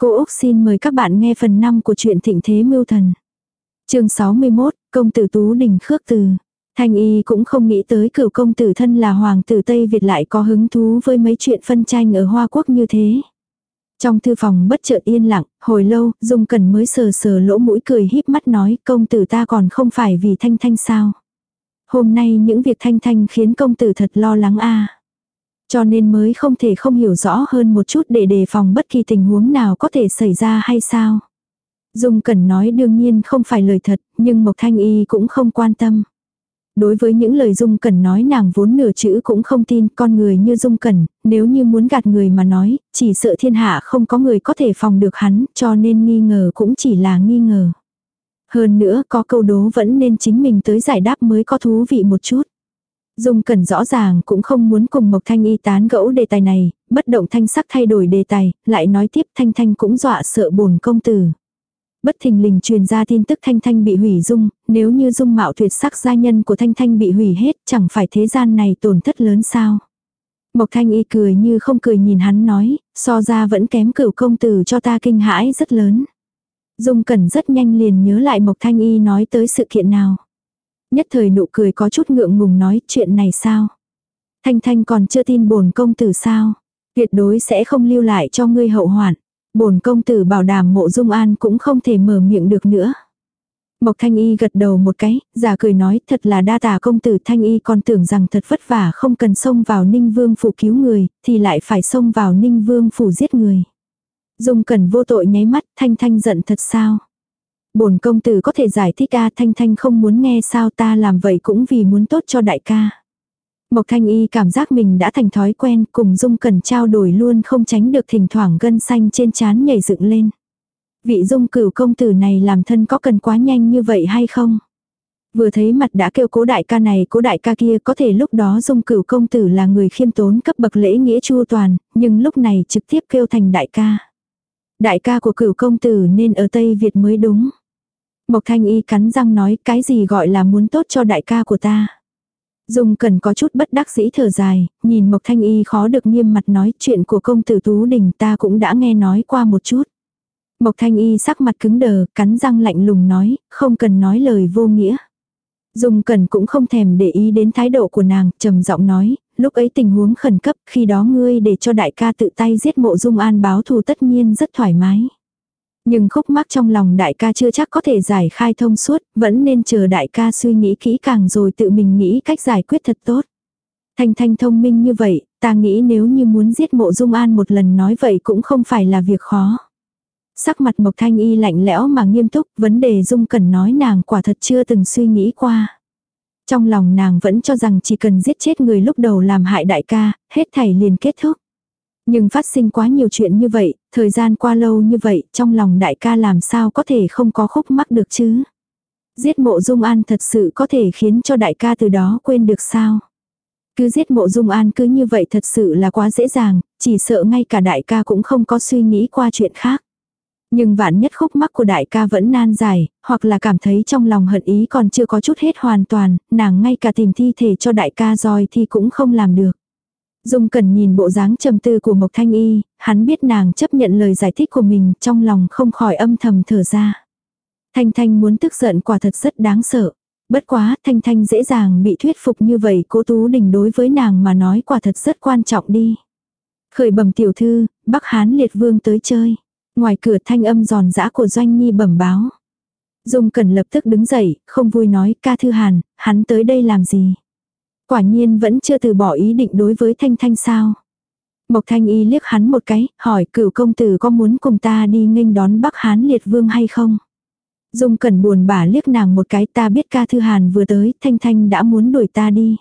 Cô Úc xin mời các bạn nghe phần 5 của truyện Thịnh Thế Mưu Thần. chương 61, Công tử Tú Đình Khước Từ. Thanh y cũng không nghĩ tới cửu công tử thân là hoàng tử Tây Việt lại có hứng thú với mấy chuyện phân tranh ở Hoa Quốc như thế. Trong thư phòng bất chợt yên lặng, hồi lâu, Dung Cẩn mới sờ sờ lỗ mũi cười híp mắt nói công tử ta còn không phải vì Thanh Thanh sao. Hôm nay những việc Thanh Thanh khiến công tử thật lo lắng a cho nên mới không thể không hiểu rõ hơn một chút để đề phòng bất kỳ tình huống nào có thể xảy ra hay sao. Dung Cẩn nói đương nhiên không phải lời thật, nhưng Mộc Thanh Y cũng không quan tâm. Đối với những lời Dung Cẩn nói nàng vốn nửa chữ cũng không tin con người như Dung Cẩn, nếu như muốn gạt người mà nói, chỉ sợ thiên hạ không có người có thể phòng được hắn, cho nên nghi ngờ cũng chỉ là nghi ngờ. Hơn nữa có câu đố vẫn nên chính mình tới giải đáp mới có thú vị một chút. Dung Cẩn rõ ràng cũng không muốn cùng Mộc Thanh y tán gẫu đề tài này, bất động thanh sắc thay đổi đề tài, lại nói tiếp Thanh Thanh cũng dọa sợ buồn công tử. Bất thình lình truyền ra tin tức Thanh Thanh bị hủy dung, nếu như dung mạo tuyệt sắc gia nhân của Thanh Thanh bị hủy hết chẳng phải thế gian này tổn thất lớn sao. Mộc Thanh y cười như không cười nhìn hắn nói, so ra vẫn kém cửu công tử cho ta kinh hãi rất lớn. Dung Cẩn rất nhanh liền nhớ lại Mộc Thanh y nói tới sự kiện nào. Nhất thời nụ cười có chút ngượng ngùng nói chuyện này sao. Thanh Thanh còn chưa tin bổn công tử sao. Tuyệt đối sẽ không lưu lại cho ngươi hậu hoạn bổn công tử bảo đảm mộ dung an cũng không thể mở miệng được nữa. Mộc Thanh Y gật đầu một cái, giả cười nói thật là đa tà công tử Thanh Y còn tưởng rằng thật vất vả không cần xông vào Ninh Vương phủ cứu người, thì lại phải xông vào Ninh Vương phủ giết người. Dung cần vô tội nháy mắt, Thanh Thanh giận thật sao? Bổn công tử có thể giải thích a Thanh Thanh không muốn nghe sao ta làm vậy cũng vì muốn tốt cho đại ca. Mộc Thanh Y cảm giác mình đã thành thói quen cùng Dung Cẩn trao đổi luôn không tránh được thỉnh thoảng gân xanh trên trán nhảy dựng lên. Vị Dung cửu công tử này làm thân có cần quá nhanh như vậy hay không? Vừa thấy mặt đã kêu cố đại ca này cố đại ca kia có thể lúc đó Dung cửu công tử là người khiêm tốn cấp bậc lễ nghĩa chu toàn, nhưng lúc này trực tiếp kêu thành đại ca. Đại ca của cửu công tử nên ở Tây Việt mới đúng. Mộc Thanh Y cắn răng nói cái gì gọi là muốn tốt cho đại ca của ta. Dung cần có chút bất đắc dĩ thở dài, nhìn Mộc Thanh Y khó được nghiêm mặt nói chuyện của công tử Tú Đình ta cũng đã nghe nói qua một chút. Mộc Thanh Y sắc mặt cứng đờ, cắn răng lạnh lùng nói, không cần nói lời vô nghĩa. Dung Cần cũng không thèm để ý đến thái độ của nàng, trầm giọng nói, lúc ấy tình huống khẩn cấp, khi đó ngươi để cho đại ca tự tay giết mộ Dung An báo thù tất nhiên rất thoải mái. Nhưng khúc mắc trong lòng đại ca chưa chắc có thể giải khai thông suốt, vẫn nên chờ đại ca suy nghĩ kỹ càng rồi tự mình nghĩ cách giải quyết thật tốt. Thanh Thanh thông minh như vậy, ta nghĩ nếu như muốn giết mộ dung an một lần nói vậy cũng không phải là việc khó. Sắc mặt Mộc Thanh Y lạnh lẽo mà nghiêm túc, vấn đề dung cần nói nàng quả thật chưa từng suy nghĩ qua. Trong lòng nàng vẫn cho rằng chỉ cần giết chết người lúc đầu làm hại đại ca, hết thảy liền kết thúc. Nhưng phát sinh quá nhiều chuyện như vậy, thời gian qua lâu như vậy, trong lòng đại ca làm sao có thể không có khúc mắc được chứ. Giết mộ dung an thật sự có thể khiến cho đại ca từ đó quên được sao. Cứ giết mộ dung an cứ như vậy thật sự là quá dễ dàng, chỉ sợ ngay cả đại ca cũng không có suy nghĩ qua chuyện khác. Nhưng vạn nhất khúc mắc của đại ca vẫn nan dài, hoặc là cảm thấy trong lòng hận ý còn chưa có chút hết hoàn toàn, nàng ngay cả tìm thi thể cho đại ca rồi thì cũng không làm được. Dung cần nhìn bộ dáng trầm tư của Mộc Thanh Y, hắn biết nàng chấp nhận lời giải thích của mình, trong lòng không khỏi âm thầm thở ra. Thanh Thanh muốn tức giận quả thật rất đáng sợ. Bất quá, Thanh Thanh dễ dàng bị thuyết phục như vậy, cố Tú Đình đối với nàng mà nói quả thật rất quan trọng đi. Khởi bẩm tiểu thư, Bắc Hán Liệt Vương tới chơi. Ngoài cửa thanh âm giòn giã của Doanh Nhi bẩm báo. Dung Cẩn lập tức đứng dậy, không vui nói, ca thư hàn, hắn tới đây làm gì? Quả nhiên vẫn chưa từ bỏ ý định đối với Thanh Thanh sao. Mộc Thanh Y liếc hắn một cái, hỏi cửu công tử có muốn cùng ta đi nghênh đón Bắc Hán Liệt Vương hay không? Dung Cẩn buồn bã liếc nàng một cái ta biết ca thư hàn vừa tới, Thanh Thanh đã muốn đuổi ta đi.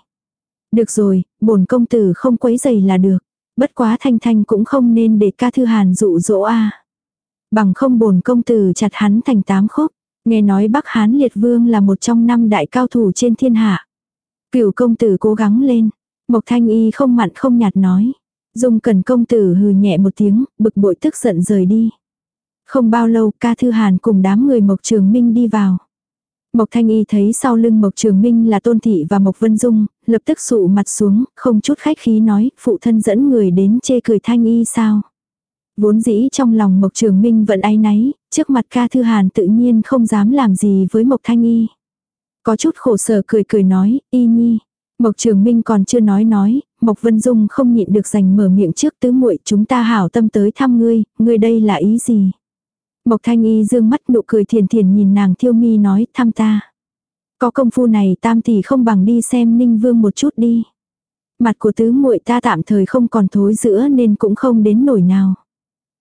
Được rồi, bổn công tử không quấy giày là được. Bất quá Thanh Thanh cũng không nên để ca thư hàn dụ dỗ a Bằng không bổn công tử chặt hắn thành tám khúc. Nghe nói Bắc Hán Liệt Vương là một trong năm đại cao thủ trên thiên hạ. Cửu công tử cố gắng lên. Mộc thanh y không mặn không nhạt nói. Dung cần công tử hừ nhẹ một tiếng, bực bội tức giận rời đi. Không bao lâu ca thư hàn cùng đám người Mộc Trường Minh đi vào. Mộc Thanh Y thấy sau lưng Mộc Trường Minh là Tôn Thị và Mộc Vân Dung, lập tức sụ mặt xuống, không chút khách khí nói, phụ thân dẫn người đến chê cười Thanh Y sao. Vốn dĩ trong lòng Mộc Trường Minh vẫn áy náy, trước mặt ca thư hàn tự nhiên không dám làm gì với Mộc Thanh Y. Có chút khổ sở cười cười nói, y nhi. Mộc Trường Minh còn chưa nói nói, Mộc Vân Dung không nhịn được giành mở miệng trước tứ muội chúng ta hảo tâm tới thăm ngươi, ngươi đây là ý gì? Mộc Thanh Y dương mắt nụ cười thiền thiền nhìn nàng thiêu mi nói thăm ta. Có công phu này tam tỷ không bằng đi xem Ninh Vương một chút đi. Mặt của tứ muội ta tạm thời không còn thối giữa nên cũng không đến nổi nào.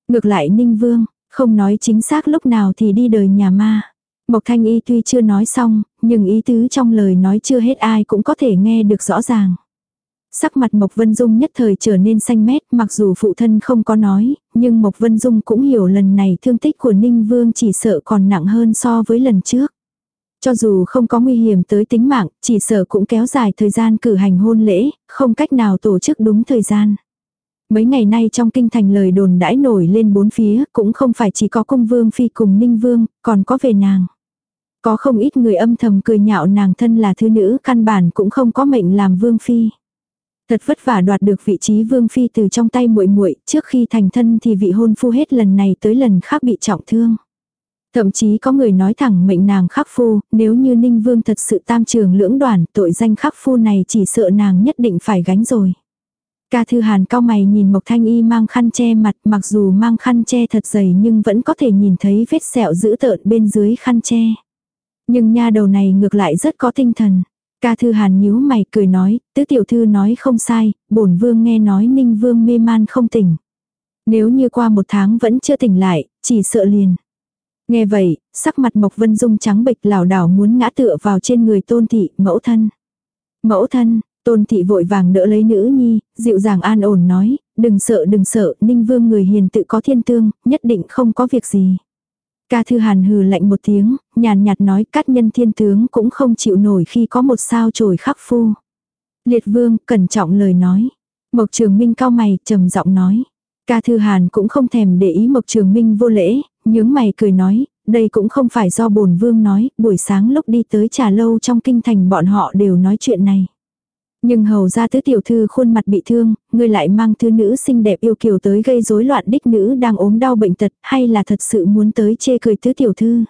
Ngược lại Ninh Vương, không nói chính xác lúc nào thì đi đời nhà ma. Mộc Thanh Y tuy chưa nói xong, nhưng ý tứ trong lời nói chưa hết ai cũng có thể nghe được rõ ràng. Sắc mặt Mộc Vân Dung nhất thời trở nên xanh mét mặc dù phụ thân không có nói, nhưng Mộc Vân Dung cũng hiểu lần này thương tích của Ninh Vương chỉ sợ còn nặng hơn so với lần trước. Cho dù không có nguy hiểm tới tính mạng, chỉ sợ cũng kéo dài thời gian cử hành hôn lễ, không cách nào tổ chức đúng thời gian. Mấy ngày nay trong kinh thành lời đồn đãi nổi lên bốn phía, cũng không phải chỉ có cung vương phi cùng ninh vương, còn có về nàng. Có không ít người âm thầm cười nhạo nàng thân là thư nữ, căn bản cũng không có mệnh làm vương phi. Thật vất vả đoạt được vị trí vương phi từ trong tay muội muội, trước khi thành thân thì vị hôn phu hết lần này tới lần khác bị trọng thương. Thậm chí có người nói thẳng mệnh nàng khắc phu, nếu như Ninh Vương thật sự tam trường lưỡng đoàn, tội danh khắc phu này chỉ sợ nàng nhất định phải gánh rồi. Ca Thư Hàn cao mày nhìn Mộc Thanh Y mang khăn che mặt mặc dù mang khăn che thật dày nhưng vẫn có thể nhìn thấy vết sẹo dữ tợn bên dưới khăn che. Nhưng nha đầu này ngược lại rất có tinh thần. Ca Thư Hàn nhíu mày cười nói, tứ tiểu thư nói không sai, bổn vương nghe nói ninh vương mê man không tỉnh. Nếu như qua một tháng vẫn chưa tỉnh lại, chỉ sợ liền. Nghe vậy, sắc mặt Mộc Vân Dung trắng bệch lảo đảo muốn ngã tựa vào trên người tôn thị, mẫu thân. Mẫu thân, tôn thị vội vàng đỡ lấy nữ nhi, dịu dàng an ổn nói, đừng sợ đừng sợ, ninh vương người hiền tự có thiên tương, nhất định không có việc gì. Ca thư hàn hừ lạnh một tiếng, nhàn nhạt nói cát nhân thiên tướng cũng không chịu nổi khi có một sao trồi khắc phu. Liệt vương, cẩn trọng lời nói. Mộc trường minh cao mày, trầm giọng nói. Ca thư hàn cũng không thèm để ý mộc trường minh vô lễ, nhướng mày cười nói, đây cũng không phải do bổn vương nói, buổi sáng lúc đi tới trà lâu trong kinh thành bọn họ đều nói chuyện này. Nhưng hầu ra tứ tiểu thư khuôn mặt bị thương, người lại mang thư nữ xinh đẹp yêu kiều tới gây rối loạn đích nữ đang ốm đau bệnh tật, hay là thật sự muốn tới chê cười tứ tiểu thư.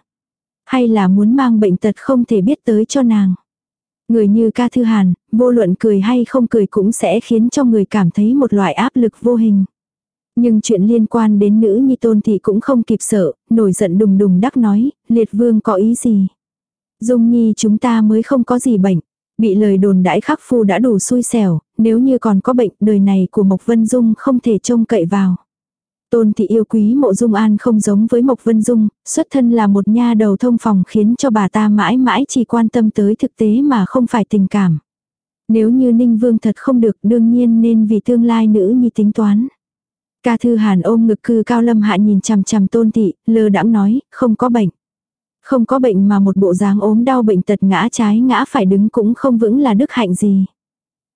Hay là muốn mang bệnh tật không thể biết tới cho nàng. Người như ca thư hàn, vô luận cười hay không cười cũng sẽ khiến cho người cảm thấy một loại áp lực vô hình. Nhưng chuyện liên quan đến nữ nhi tôn thì cũng không kịp sợ, nổi giận đùng đùng đắc nói, liệt vương có ý gì. Dung nhi chúng ta mới không có gì bệnh. Bị lời đồn đãi khắc phu đã đủ xui xẻo, nếu như còn có bệnh đời này của Mộc Vân Dung không thể trông cậy vào. Tôn thị yêu quý mộ dung an không giống với Mộc Vân Dung, xuất thân là một nha đầu thông phòng khiến cho bà ta mãi mãi chỉ quan tâm tới thực tế mà không phải tình cảm. Nếu như Ninh Vương thật không được đương nhiên nên vì tương lai nữ nhi tính toán. Ca thư hàn ôm ngực cư cao lâm hạ nhìn chằm chằm tôn thị, lơ đãng nói, không có bệnh. Không có bệnh mà một bộ dáng ốm đau bệnh tật ngã trái ngã phải đứng cũng không vững là đức hạnh gì.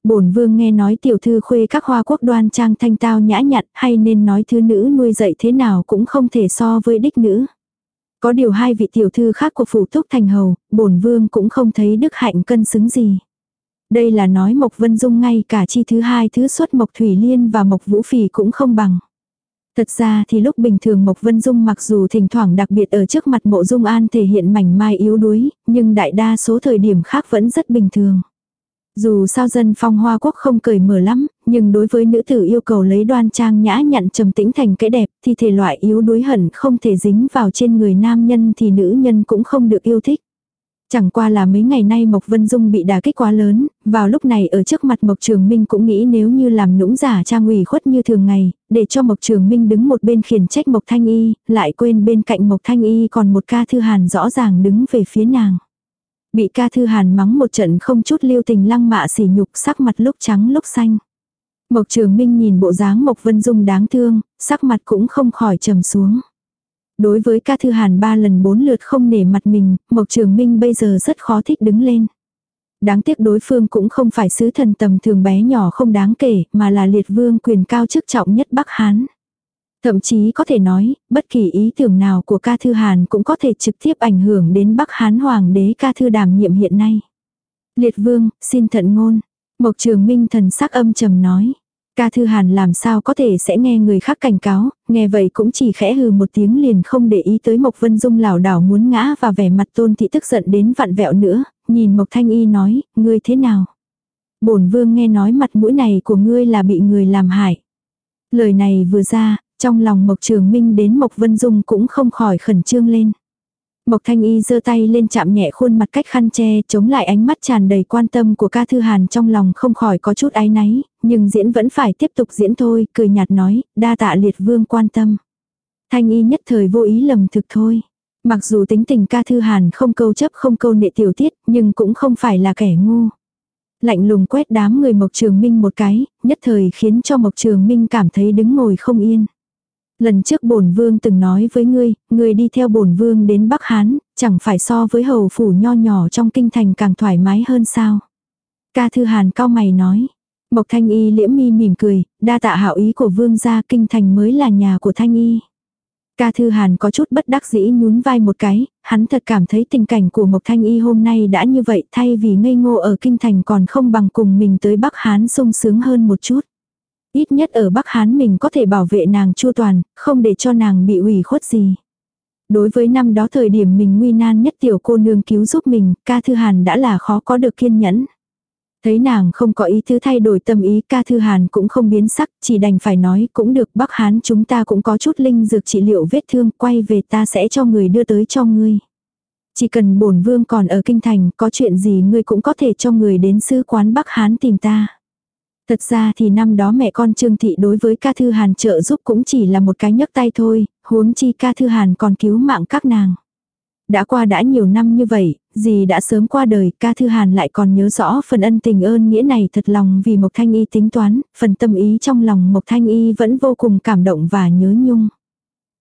Bổn vương nghe nói tiểu thư khuê các hoa quốc đoan trang thanh tao nhã nhặn hay nên nói thư nữ nuôi dạy thế nào cũng không thể so với đích nữ. Có điều hai vị tiểu thư khác của phủ túc thành hầu, bổn vương cũng không thấy đức hạnh cân xứng gì. Đây là nói Mộc Vân Dung ngay cả chi thứ hai thứ xuất Mộc Thủy Liên và Mộc Vũ Phỉ cũng không bằng. Thật ra thì lúc bình thường Mộc Vân Dung mặc dù thỉnh thoảng đặc biệt ở trước mặt mộ Dung An thể hiện mảnh mai yếu đuối, nhưng đại đa số thời điểm khác vẫn rất bình thường. Dù sao dân phong hoa quốc không cởi mở lắm, nhưng đối với nữ tử yêu cầu lấy đoan trang nhã nhặn trầm tĩnh thành cái đẹp thì thể loại yếu đuối hẳn không thể dính vào trên người nam nhân thì nữ nhân cũng không được yêu thích. Chẳng qua là mấy ngày nay Mộc Vân Dung bị đả kích quá lớn, vào lúc này ở trước mặt Mộc Trường Minh cũng nghĩ nếu như làm nũng giả trang ủy khuất như thường ngày, để cho Mộc Trường Minh đứng một bên khiển trách Mộc Thanh Y, lại quên bên cạnh Mộc Thanh Y còn một ca thư hàn rõ ràng đứng về phía nàng. Bị ca thư hàn mắng một trận không chút lưu tình lăng mạ sỉ nhục sắc mặt lúc trắng lúc xanh. Mộc Trường Minh nhìn bộ dáng Mộc Vân Dung đáng thương, sắc mặt cũng không khỏi trầm xuống. Đối với ca thư hàn ba lần bốn lượt không nể mặt mình, Mộc Trường Minh bây giờ rất khó thích đứng lên. Đáng tiếc đối phương cũng không phải sứ thần tầm thường bé nhỏ không đáng kể, mà là liệt vương quyền cao chức trọng nhất Bắc Hán. Thậm chí có thể nói, bất kỳ ý tưởng nào của ca thư Hàn cũng có thể trực tiếp ảnh hưởng đến Bắc Hán Hoàng đế ca thư đảm nhiệm hiện nay. Liệt vương, xin thận ngôn. Mộc trường minh thần sắc âm trầm nói. Ca Thư Hàn làm sao có thể sẽ nghe người khác cảnh cáo, nghe vậy cũng chỉ khẽ hừ một tiếng liền không để ý tới Mộc Vân Dung lảo đảo muốn ngã và vẻ mặt tôn thị tức giận đến vặn vẹo nữa, nhìn Mộc Thanh Y nói, ngươi thế nào? bổn vương nghe nói mặt mũi này của ngươi là bị người làm hại. Lời này vừa ra, trong lòng Mộc Trường Minh đến Mộc Vân Dung cũng không khỏi khẩn trương lên. Mộc Thanh Y giơ tay lên chạm nhẹ khuôn mặt cách khăn che, chống lại ánh mắt tràn đầy quan tâm của ca thư hàn trong lòng không khỏi có chút áy náy, nhưng diễn vẫn phải tiếp tục diễn thôi, cười nhạt nói, đa tạ liệt vương quan tâm. Thanh Y nhất thời vô ý lầm thực thôi. Mặc dù tính tình ca thư hàn không câu chấp không câu nệ tiểu tiết, nhưng cũng không phải là kẻ ngu. Lạnh lùng quét đám người Mộc Trường Minh một cái, nhất thời khiến cho Mộc Trường Minh cảm thấy đứng ngồi không yên. Lần trước bổn vương từng nói với ngươi, ngươi đi theo bổn vương đến Bắc Hán, chẳng phải so với hầu phủ nho nhỏ trong kinh thành càng thoải mái hơn sao. Ca Thư Hàn cao mày nói. Mộc Thanh Y liễm mi mỉm cười, đa tạ hảo ý của vương gia kinh thành mới là nhà của Thanh Y. Ca Thư Hàn có chút bất đắc dĩ nhún vai một cái, hắn thật cảm thấy tình cảnh của Mộc Thanh Y hôm nay đã như vậy thay vì ngây ngô ở kinh thành còn không bằng cùng mình tới Bắc Hán sung sướng hơn một chút. Ít nhất ở Bắc Hán mình có thể bảo vệ nàng chu toàn, không để cho nàng bị ủy khuất gì. Đối với năm đó thời điểm mình nguy nan nhất tiểu cô nương cứu giúp mình, ca thư hàn đã là khó có được kiên nhẫn. Thấy nàng không có ý thứ thay đổi tâm ý ca thư hàn cũng không biến sắc, chỉ đành phải nói cũng được Bắc Hán chúng ta cũng có chút linh dược trị liệu vết thương, quay về ta sẽ cho người đưa tới cho ngươi. Chỉ cần bổn vương còn ở kinh thành, có chuyện gì ngươi cũng có thể cho người đến sư quán Bắc Hán tìm ta. Thật ra thì năm đó mẹ con Trương Thị đối với ca thư hàn trợ giúp cũng chỉ là một cái nhấc tay thôi, huống chi ca thư hàn còn cứu mạng các nàng. Đã qua đã nhiều năm như vậy, gì đã sớm qua đời, ca thư hàn lại còn nhớ rõ phần ân tình ơn nghĩa này thật lòng vì Mộc Thanh Y tính toán, phần tâm ý trong lòng Mộc Thanh Y vẫn vô cùng cảm động và nhớ nhung.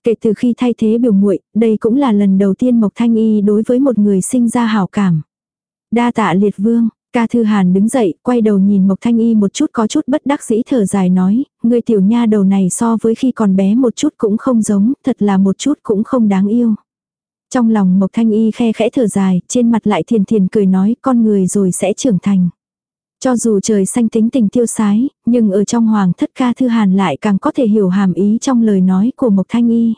Kể từ khi thay thế biểu muội, đây cũng là lần đầu tiên Mộc Thanh Y đối với một người sinh ra hảo cảm. Đa tạ liệt vương, Ca Thư Hàn đứng dậy, quay đầu nhìn Mộc Thanh Y một chút có chút bất đắc dĩ thở dài nói, người tiểu nha đầu này so với khi còn bé một chút cũng không giống, thật là một chút cũng không đáng yêu. Trong lòng Mộc Thanh Y khe khẽ thở dài, trên mặt lại thiền thiền cười nói con người rồi sẽ trưởng thành. Cho dù trời xanh tính tình tiêu sái, nhưng ở trong hoàng thất ca thư hàn lại càng có thể hiểu hàm ý trong lời nói của Mộc Thanh Y.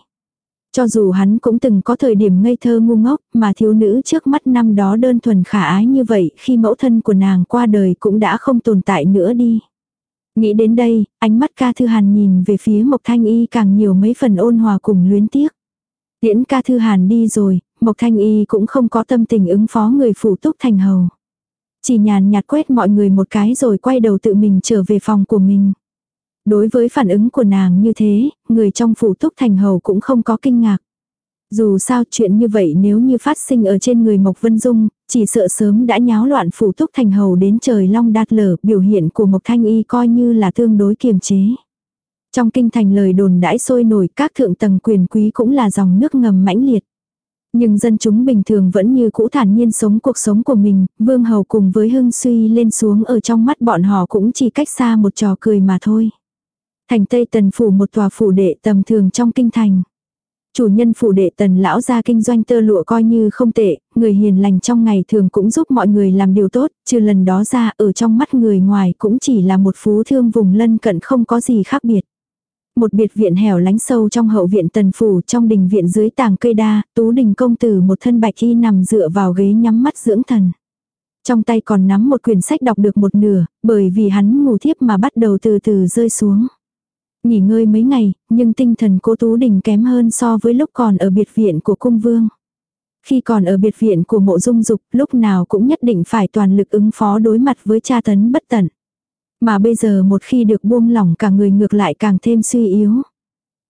Cho dù hắn cũng từng có thời điểm ngây thơ ngu ngốc, mà thiếu nữ trước mắt năm đó đơn thuần khả ái như vậy, khi mẫu thân của nàng qua đời cũng đã không tồn tại nữa đi. Nghĩ đến đây, ánh mắt ca thư hàn nhìn về phía Mộc Thanh Y càng nhiều mấy phần ôn hòa cùng luyến tiếc. Tiễn ca thư hàn đi rồi, Mộc Thanh Y cũng không có tâm tình ứng phó người phụ túc thành hầu. Chỉ nhàn nhạt quét mọi người một cái rồi quay đầu tự mình trở về phòng của mình. Đối với phản ứng của nàng như thế, người trong phủ túc thành hầu cũng không có kinh ngạc. Dù sao chuyện như vậy nếu như phát sinh ở trên người Mộc Vân Dung, chỉ sợ sớm đã nháo loạn phủ túc thành hầu đến trời long đạt lở, biểu hiện của Mộc Thanh Y coi như là tương đối kiềm chế. Trong kinh thành lời đồn đãi sôi nổi các thượng tầng quyền quý cũng là dòng nước ngầm mãnh liệt. Nhưng dân chúng bình thường vẫn như cũ thản nhiên sống cuộc sống của mình, vương hầu cùng với hưng suy lên xuống ở trong mắt bọn họ cũng chỉ cách xa một trò cười mà thôi. Thành Tây Tần phủ một tòa phủ đệ tầm thường trong kinh thành. Chủ nhân phủ đệ tần lão ra kinh doanh tơ lụa coi như không tệ, người hiền lành trong ngày thường cũng giúp mọi người làm điều tốt, trừ lần đó ra ở trong mắt người ngoài cũng chỉ là một phú thương vùng lân cận không có gì khác biệt. Một biệt viện hẻo lánh sâu trong hậu viện tần phủ trong đình viện dưới tàng cây đa, tú đình công tử một thân bạch y nằm dựa vào ghế nhắm mắt dưỡng thần. Trong tay còn nắm một quyển sách đọc được một nửa, bởi vì hắn ngủ thiếp mà bắt đầu từ từ rơi xuống. Nghỉ ngơi mấy ngày, nhưng tinh thần cô Tú Đình kém hơn so với lúc còn ở biệt viện của cung vương. Khi còn ở biệt viện của mộ dung dục, lúc nào cũng nhất định phải toàn lực ứng phó đối mặt với cha tấn bất tận. Mà bây giờ một khi được buông lỏng cả người ngược lại càng thêm suy yếu.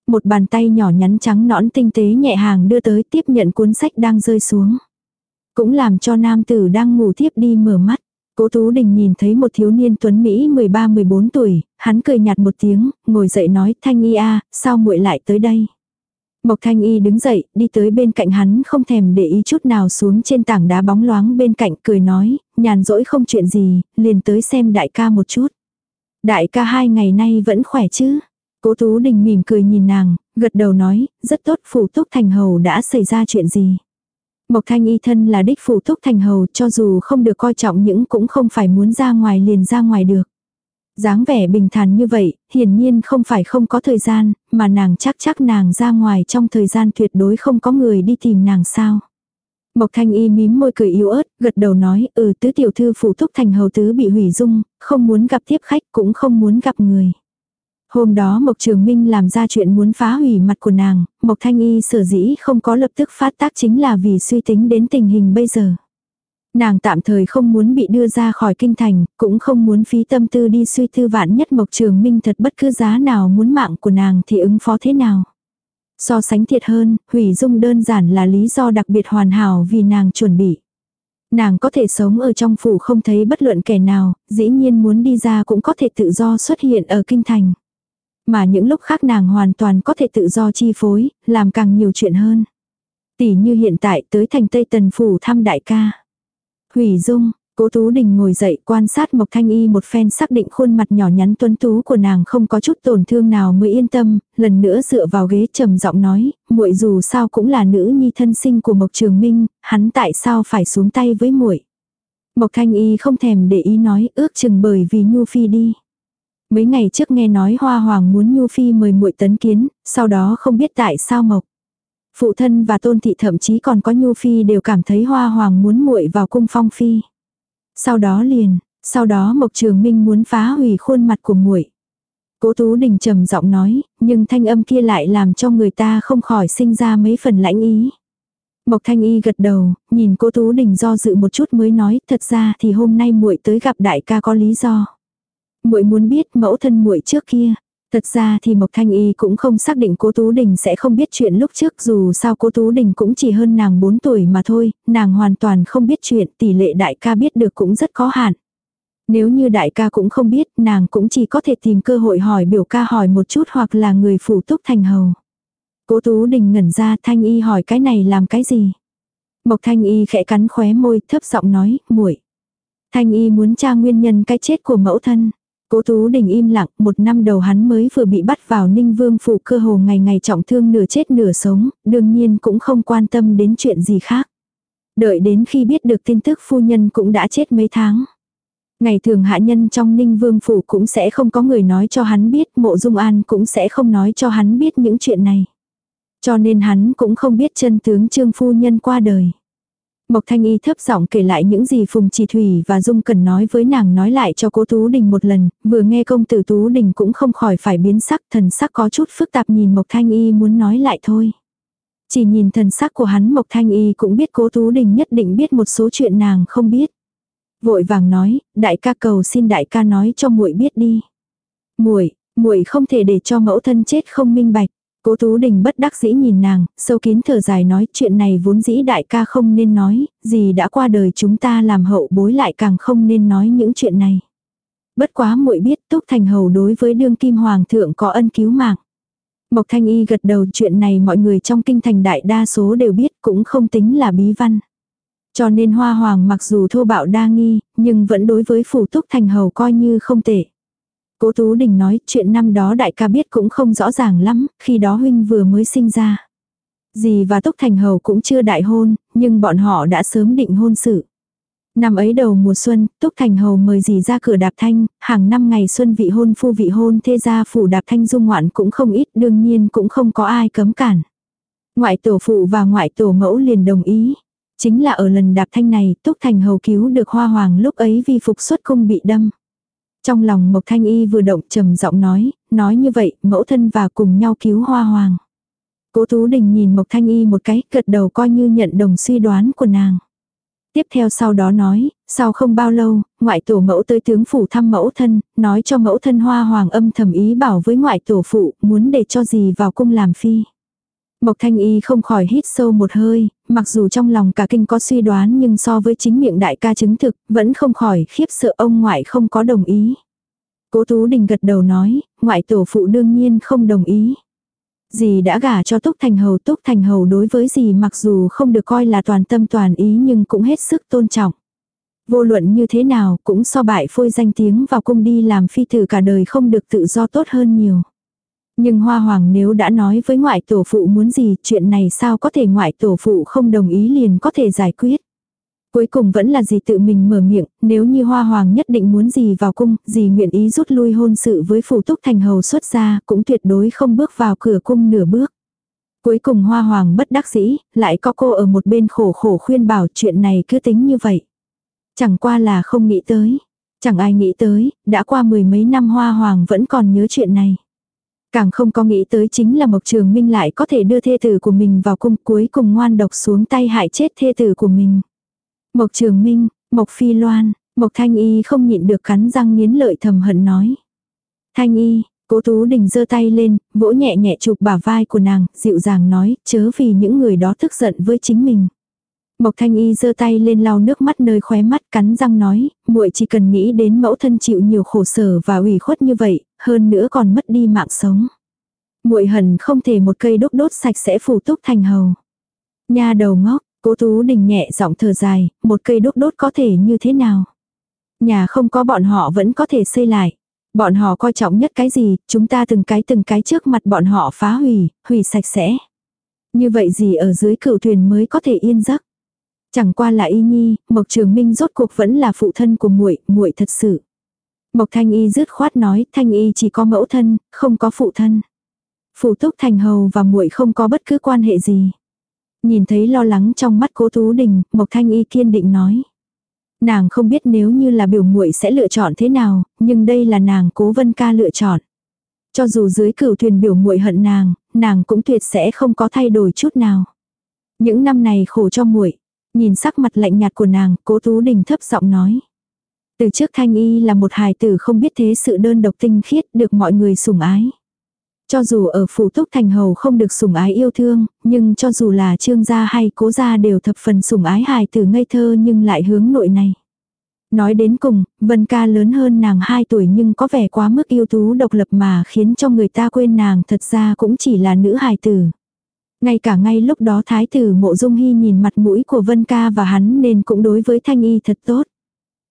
Một bàn tay nhỏ nhắn trắng nõn tinh tế nhẹ hàng đưa tới tiếp nhận cuốn sách đang rơi xuống. Cũng làm cho nam tử đang ngủ tiếp đi mở mắt. Cố Tú Đình nhìn thấy một thiếu niên tuấn Mỹ 13-14 tuổi, hắn cười nhạt một tiếng, ngồi dậy nói Thanh Y a sao muội lại tới đây? Mộc Thanh Y đứng dậy, đi tới bên cạnh hắn không thèm để ý chút nào xuống trên tảng đá bóng loáng bên cạnh cười nói, nhàn rỗi không chuyện gì, liền tới xem đại ca một chút. Đại ca hai ngày nay vẫn khỏe chứ? Cố Tú Đình mỉm cười nhìn nàng, gật đầu nói, rất tốt phủ túc thành hầu đã xảy ra chuyện gì. Mộc Thanh Y thân là đích phủ túc thành hầu cho dù không được coi trọng những cũng không phải muốn ra ngoài liền ra ngoài được. dáng vẻ bình thản như vậy, hiển nhiên không phải không có thời gian, mà nàng chắc chắc nàng ra ngoài trong thời gian tuyệt đối không có người đi tìm nàng sao. Mộc thanh y mím môi cười yếu ớt, gật đầu nói, ừ tứ tiểu thư phủ thúc thành hầu tứ bị hủy dung, không muốn gặp tiếp khách cũng không muốn gặp người. Hôm đó Mộc Trường Minh làm ra chuyện muốn phá hủy mặt của nàng, Mộc Thanh Y sở dĩ không có lập tức phát tác chính là vì suy tính đến tình hình bây giờ. Nàng tạm thời không muốn bị đưa ra khỏi kinh thành, cũng không muốn phí tâm tư đi suy tư vạn nhất Mộc Trường Minh thật bất cứ giá nào muốn mạng của nàng thì ứng phó thế nào. So sánh thiệt hơn, hủy dung đơn giản là lý do đặc biệt hoàn hảo vì nàng chuẩn bị. Nàng có thể sống ở trong phủ không thấy bất luận kẻ nào, dĩ nhiên muốn đi ra cũng có thể tự do xuất hiện ở kinh thành. Mà những lúc khác nàng hoàn toàn có thể tự do chi phối, làm càng nhiều chuyện hơn. Tỷ như hiện tại tới thành Tây Tần Phủ thăm đại ca. Hủy dung, Cố Tú Đình ngồi dậy quan sát Mộc Thanh Y một phen xác định khuôn mặt nhỏ nhắn tuấn tú của nàng không có chút tổn thương nào mới yên tâm, lần nữa dựa vào ghế trầm giọng nói, muội dù sao cũng là nữ nhi thân sinh của Mộc Trường Minh, hắn tại sao phải xuống tay với muội? Mộc Thanh Y không thèm để ý nói, ước chừng bởi vì Nhu Phi đi. Mấy ngày trước nghe nói Hoa Hoàng muốn Nhu Phi mời muội tấn kiến, sau đó không biết tại sao Mộc. Phụ thân và tôn thị thậm chí còn có Nhu Phi đều cảm thấy Hoa Hoàng muốn muội vào cung phong phi. Sau đó liền, sau đó Mộc Trường Minh muốn phá hủy khuôn mặt của muội. Cố Tú Đình trầm giọng nói, nhưng thanh âm kia lại làm cho người ta không khỏi sinh ra mấy phần lãnh ý. Mộc Thanh Y gật đầu, nhìn Cố Tú Đình do dự một chút mới nói, thật ra thì hôm nay muội tới gặp đại ca có lý do. Muội muốn biết mẫu thân muội trước kia, Thật ra thì Mộc Thanh Y cũng không xác định Cố Tú Đình sẽ không biết chuyện lúc trước dù sao Cố Tú Đình cũng chỉ hơn nàng 4 tuổi mà thôi, nàng hoàn toàn không biết chuyện tỷ lệ đại ca biết được cũng rất có hạn. Nếu như đại ca cũng không biết nàng cũng chỉ có thể tìm cơ hội hỏi biểu ca hỏi một chút hoặc là người phủ túc thành hầu. Cố Tú Đình ngẩn ra Thanh Y hỏi cái này làm cái gì? Mộc Thanh Y khẽ cắn khóe môi thấp giọng nói, muội Thanh Y muốn tra nguyên nhân cái chết của mẫu thân. Cố Tú Đình im lặng, một năm đầu hắn mới vừa bị bắt vào Ninh Vương phủ cơ hồ ngày ngày trọng thương nửa chết nửa sống, đương nhiên cũng không quan tâm đến chuyện gì khác. Đợi đến khi biết được tin tức phu nhân cũng đã chết mấy tháng. Ngày thường hạ nhân trong Ninh Vương phủ cũng sẽ không có người nói cho hắn biết, mộ dung an cũng sẽ không nói cho hắn biết những chuyện này. Cho nên hắn cũng không biết chân tướng trương phu nhân qua đời. Mộc Thanh Y thấp giọng kể lại những gì Phùng Chỉ Thủy và Dung Cần nói với nàng nói lại cho cố Tú Đình một lần, vừa nghe công tử Tú Đình cũng không khỏi phải biến sắc, thần sắc có chút phức tạp nhìn Mộc Thanh Y muốn nói lại thôi. Chỉ nhìn thần sắc của hắn Mộc Thanh Y cũng biết cố Tú Đình nhất định biết một số chuyện nàng không biết. Vội vàng nói, đại ca cầu xin đại ca nói cho muội biết đi. Muội, muội không thể để cho mẫu thân chết không minh bạch. Cố Tú Đình bất đắc dĩ nhìn nàng, sâu kín thở dài nói chuyện này vốn dĩ đại ca không nên nói, gì đã qua đời chúng ta làm hậu bối lại càng không nên nói những chuyện này. Bất quá muội biết Túc Thành Hầu đối với đương kim hoàng thượng có ân cứu mạng. Mộc Thanh Y gật đầu chuyện này mọi người trong kinh thành đại đa số đều biết cũng không tính là bí văn. Cho nên Hoa Hoàng mặc dù thô bạo đa nghi, nhưng vẫn đối với phủ Túc Thành Hầu coi như không tệ. Cố Tú Đình nói chuyện năm đó đại ca biết cũng không rõ ràng lắm, khi đó huynh vừa mới sinh ra. Dì và Túc Thành Hầu cũng chưa đại hôn, nhưng bọn họ đã sớm định hôn sự. Năm ấy đầu mùa xuân, Túc Thành Hầu mời dì ra cửa đạp thanh, hàng năm ngày xuân vị hôn phu vị hôn thê gia phủ đạp thanh dung ngoạn cũng không ít, đương nhiên cũng không có ai cấm cản. Ngoại tổ phụ và ngoại tổ mẫu liền đồng ý. Chính là ở lần đạp thanh này, Túc Thành Hầu cứu được Hoa Hoàng lúc ấy vì phục xuất cung bị đâm. Trong lòng Mộc Thanh Y vừa động trầm giọng nói, nói như vậy, mẫu thân và cùng nhau cứu hoa hoàng. Cố Tú Đình nhìn Mộc Thanh Y một cái, gật đầu coi như nhận đồng suy đoán của nàng. Tiếp theo sau đó nói, sau không bao lâu, ngoại tổ mẫu tới tướng phủ thăm mẫu thân, nói cho mẫu thân hoa hoàng âm thầm ý bảo với ngoại tổ phụ, muốn để cho gì vào cung làm phi. Mộc Thanh Y không khỏi hít sâu một hơi, mặc dù trong lòng cả kinh có suy đoán nhưng so với chính miệng đại ca chứng thực, vẫn không khỏi khiếp sợ ông ngoại không có đồng ý. Cố Tú Đình gật đầu nói, ngoại tổ phụ đương nhiên không đồng ý. Dì đã gả cho Túc Thành Hầu Túc Thành Hầu đối với dì mặc dù không được coi là toàn tâm toàn ý nhưng cũng hết sức tôn trọng. Vô luận như thế nào cũng so bại phôi danh tiếng vào cung đi làm phi tử cả đời không được tự do tốt hơn nhiều. Nhưng Hoa Hoàng nếu đã nói với ngoại tổ phụ muốn gì, chuyện này sao có thể ngoại tổ phụ không đồng ý liền có thể giải quyết. Cuối cùng vẫn là gì tự mình mở miệng, nếu như hoa hoàng nhất định muốn gì vào cung, gì nguyện ý rút lui hôn sự với phủ túc thành hầu xuất ra, cũng tuyệt đối không bước vào cửa cung nửa bước. Cuối cùng hoa hoàng bất đắc dĩ, lại có cô ở một bên khổ khổ khuyên bảo chuyện này cứ tính như vậy. Chẳng qua là không nghĩ tới. Chẳng ai nghĩ tới, đã qua mười mấy năm hoa hoàng vẫn còn nhớ chuyện này. Càng không có nghĩ tới chính là Mộc Trường Minh lại có thể đưa thê tử của mình vào cung cuối cùng ngoan độc xuống tay hại chết thê tử của mình. Mộc Trường Minh, Mộc Phi Loan, Mộc Thanh Y không nhịn được cắn răng nghiến lợi thầm hận nói. Thanh Y, cố Tú Đình giơ tay lên, vỗ nhẹ nhẹ chụp bả vai của nàng, dịu dàng nói, chớ vì những người đó tức giận với chính mình. Mộc Thanh Y giơ tay lên lau nước mắt nơi khóe mắt cắn răng nói, muội chỉ cần nghĩ đến mẫu thân chịu nhiều khổ sở và ủy khuất như vậy, hơn nữa còn mất đi mạng sống. Muội hận không thể một cây đốt đốt sạch sẽ phủ túc thành hầu. Nha đầu ngốc, Cố Tú Đình nhẹ giọng thở dài, một cây đốt đốt có thể như thế nào? Nhà không có bọn họ vẫn có thể xây lại. Bọn họ coi trọng nhất cái gì, chúng ta từng cái từng cái trước mặt bọn họ phá hủy, hủy sạch sẽ. Như vậy gì ở dưới cựu thuyền mới có thể yên giấc. Chẳng qua là y nhi, Mộc Trường Minh rốt cuộc vẫn là phụ thân của muội, muội thật sự. Mộc Thanh Y dứt khoát nói, Thanh Y chỉ có mẫu thân, không có phụ thân. Phụ túc thành hầu và muội không có bất cứ quan hệ gì. Nhìn thấy lo lắng trong mắt cố Tú Đình, Mộc Thanh Y kiên định nói. Nàng không biết nếu như là biểu muội sẽ lựa chọn thế nào, nhưng đây là nàng cố vân ca lựa chọn. Cho dù dưới cửu thuyền biểu muội hận nàng, nàng cũng tuyệt sẽ không có thay đổi chút nào. Những năm này khổ cho muội, nhìn sắc mặt lạnh nhạt của nàng, cố Tú Đình thấp giọng nói. Từ trước Thanh Y là một hài tử không biết thế sự đơn độc tinh khiết được mọi người sủng ái. Cho dù ở phủ túc thành hầu không được sủng ái yêu thương, nhưng cho dù là trương gia hay cố gia đều thập phần sủng ái hài tử ngây thơ nhưng lại hướng nội này. Nói đến cùng, Vân ca lớn hơn nàng 2 tuổi nhưng có vẻ quá mức yêu tú độc lập mà khiến cho người ta quên nàng thật ra cũng chỉ là nữ hài tử. Ngay cả ngay lúc đó thái tử mộ dung hy nhìn mặt mũi của Vân ca và hắn nên cũng đối với thanh y thật tốt.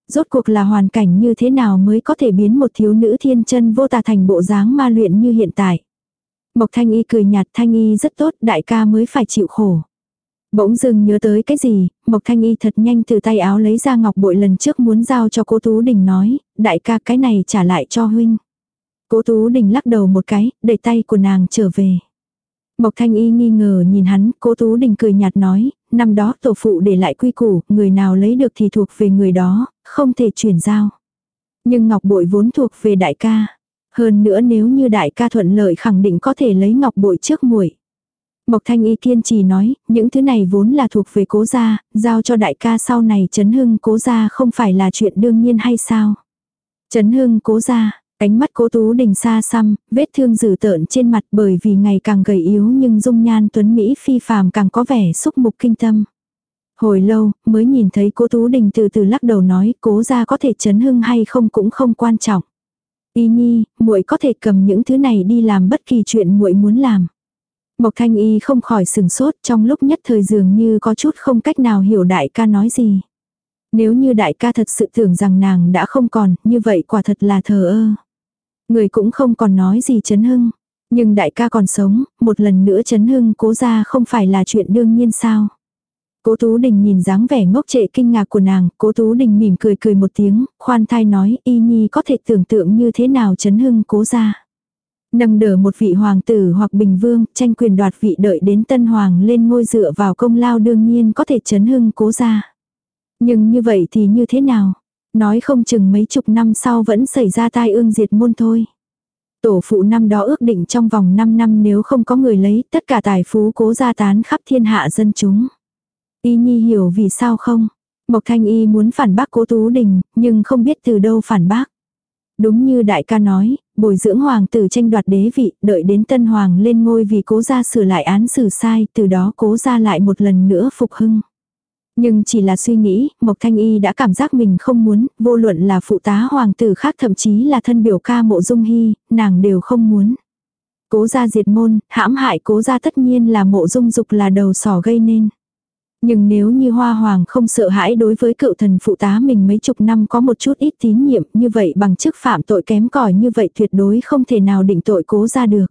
Rốt cuộc là hoàn cảnh như thế nào mới có thể biến một thiếu nữ thiên chân vô tà thành bộ dáng ma luyện như hiện tại. Mộc Thanh Y cười nhạt Thanh Y rất tốt, đại ca mới phải chịu khổ. Bỗng dưng nhớ tới cái gì, Mộc Thanh Y thật nhanh từ tay áo lấy ra ngọc bội lần trước muốn giao cho cố Tú Đình nói, đại ca cái này trả lại cho huynh. Cố Tú Đình lắc đầu một cái, đẩy tay của nàng trở về. Mộc Thanh Y nghi ngờ nhìn hắn, cố Tú Đình cười nhạt nói, năm đó tổ phụ để lại quy củ, người nào lấy được thì thuộc về người đó, không thể chuyển giao. Nhưng ngọc bội vốn thuộc về đại ca. Hơn nữa nếu như đại ca thuận lợi khẳng định có thể lấy ngọc bội trước muội. Mộc Thanh Y kiên trì nói, những thứ này vốn là thuộc về cố gia, giao cho đại ca sau này chấn hưng cố gia không phải là chuyện đương nhiên hay sao? Chấn hưng cố gia, ánh mắt cố tú đình xa xăm, vết thương dữ tợn trên mặt bởi vì ngày càng gầy yếu nhưng dung nhan tuấn Mỹ phi phàm càng có vẻ xúc mục kinh tâm. Hồi lâu, mới nhìn thấy cố tú đình từ từ lắc đầu nói cố gia có thể chấn hưng hay không cũng không quan trọng. Y nhi, muội có thể cầm những thứ này đi làm bất kỳ chuyện muội muốn làm. Mộc Thanh Y không khỏi sừng sốt trong lúc nhất thời dường như có chút không cách nào hiểu đại ca nói gì. Nếu như đại ca thật sự tưởng rằng nàng đã không còn, như vậy quả thật là thờ ơ. Người cũng không còn nói gì chấn hưng. Nhưng đại ca còn sống, một lần nữa chấn hưng cố ra không phải là chuyện đương nhiên sao. Cố Tú Đình nhìn dáng vẻ ngốc trệ kinh ngạc của nàng, Cố Tú Đình mỉm cười cười một tiếng, khoan thai nói y nhi có thể tưởng tượng như thế nào chấn hưng cố ra. Nâng đỡ một vị hoàng tử hoặc bình vương, tranh quyền đoạt vị đợi đến tân hoàng lên ngôi dựa vào công lao đương nhiên có thể chấn hưng cố ra. Nhưng như vậy thì như thế nào? Nói không chừng mấy chục năm sau vẫn xảy ra tai ương diệt môn thôi. Tổ phụ năm đó ước định trong vòng 5 năm nếu không có người lấy, tất cả tài phú cố gia tán khắp thiên hạ dân chúng. Y Nhi hiểu vì sao không? Mộc Thanh Y muốn phản bác cố Tú Đình, nhưng không biết từ đâu phản bác. Đúng như đại ca nói, bồi dưỡng hoàng tử tranh đoạt đế vị, đợi đến tân hoàng lên ngôi vì cố gia sửa lại án xử sai, từ đó cố gia lại một lần nữa phục hưng. Nhưng chỉ là suy nghĩ, Mộc Thanh Y đã cảm giác mình không muốn, vô luận là phụ tá hoàng tử khác thậm chí là thân biểu ca mộ dung hy, nàng đều không muốn. Cố gia diệt môn, hãm hại cố gia tất nhiên là mộ dung dục là đầu sỏ gây nên. Nhưng nếu như Hoa Hoàng không sợ hãi đối với cựu thần phụ tá mình mấy chục năm có một chút ít tín nhiệm như vậy bằng chức phạm tội kém cỏi như vậy tuyệt đối không thể nào định tội cố ra được.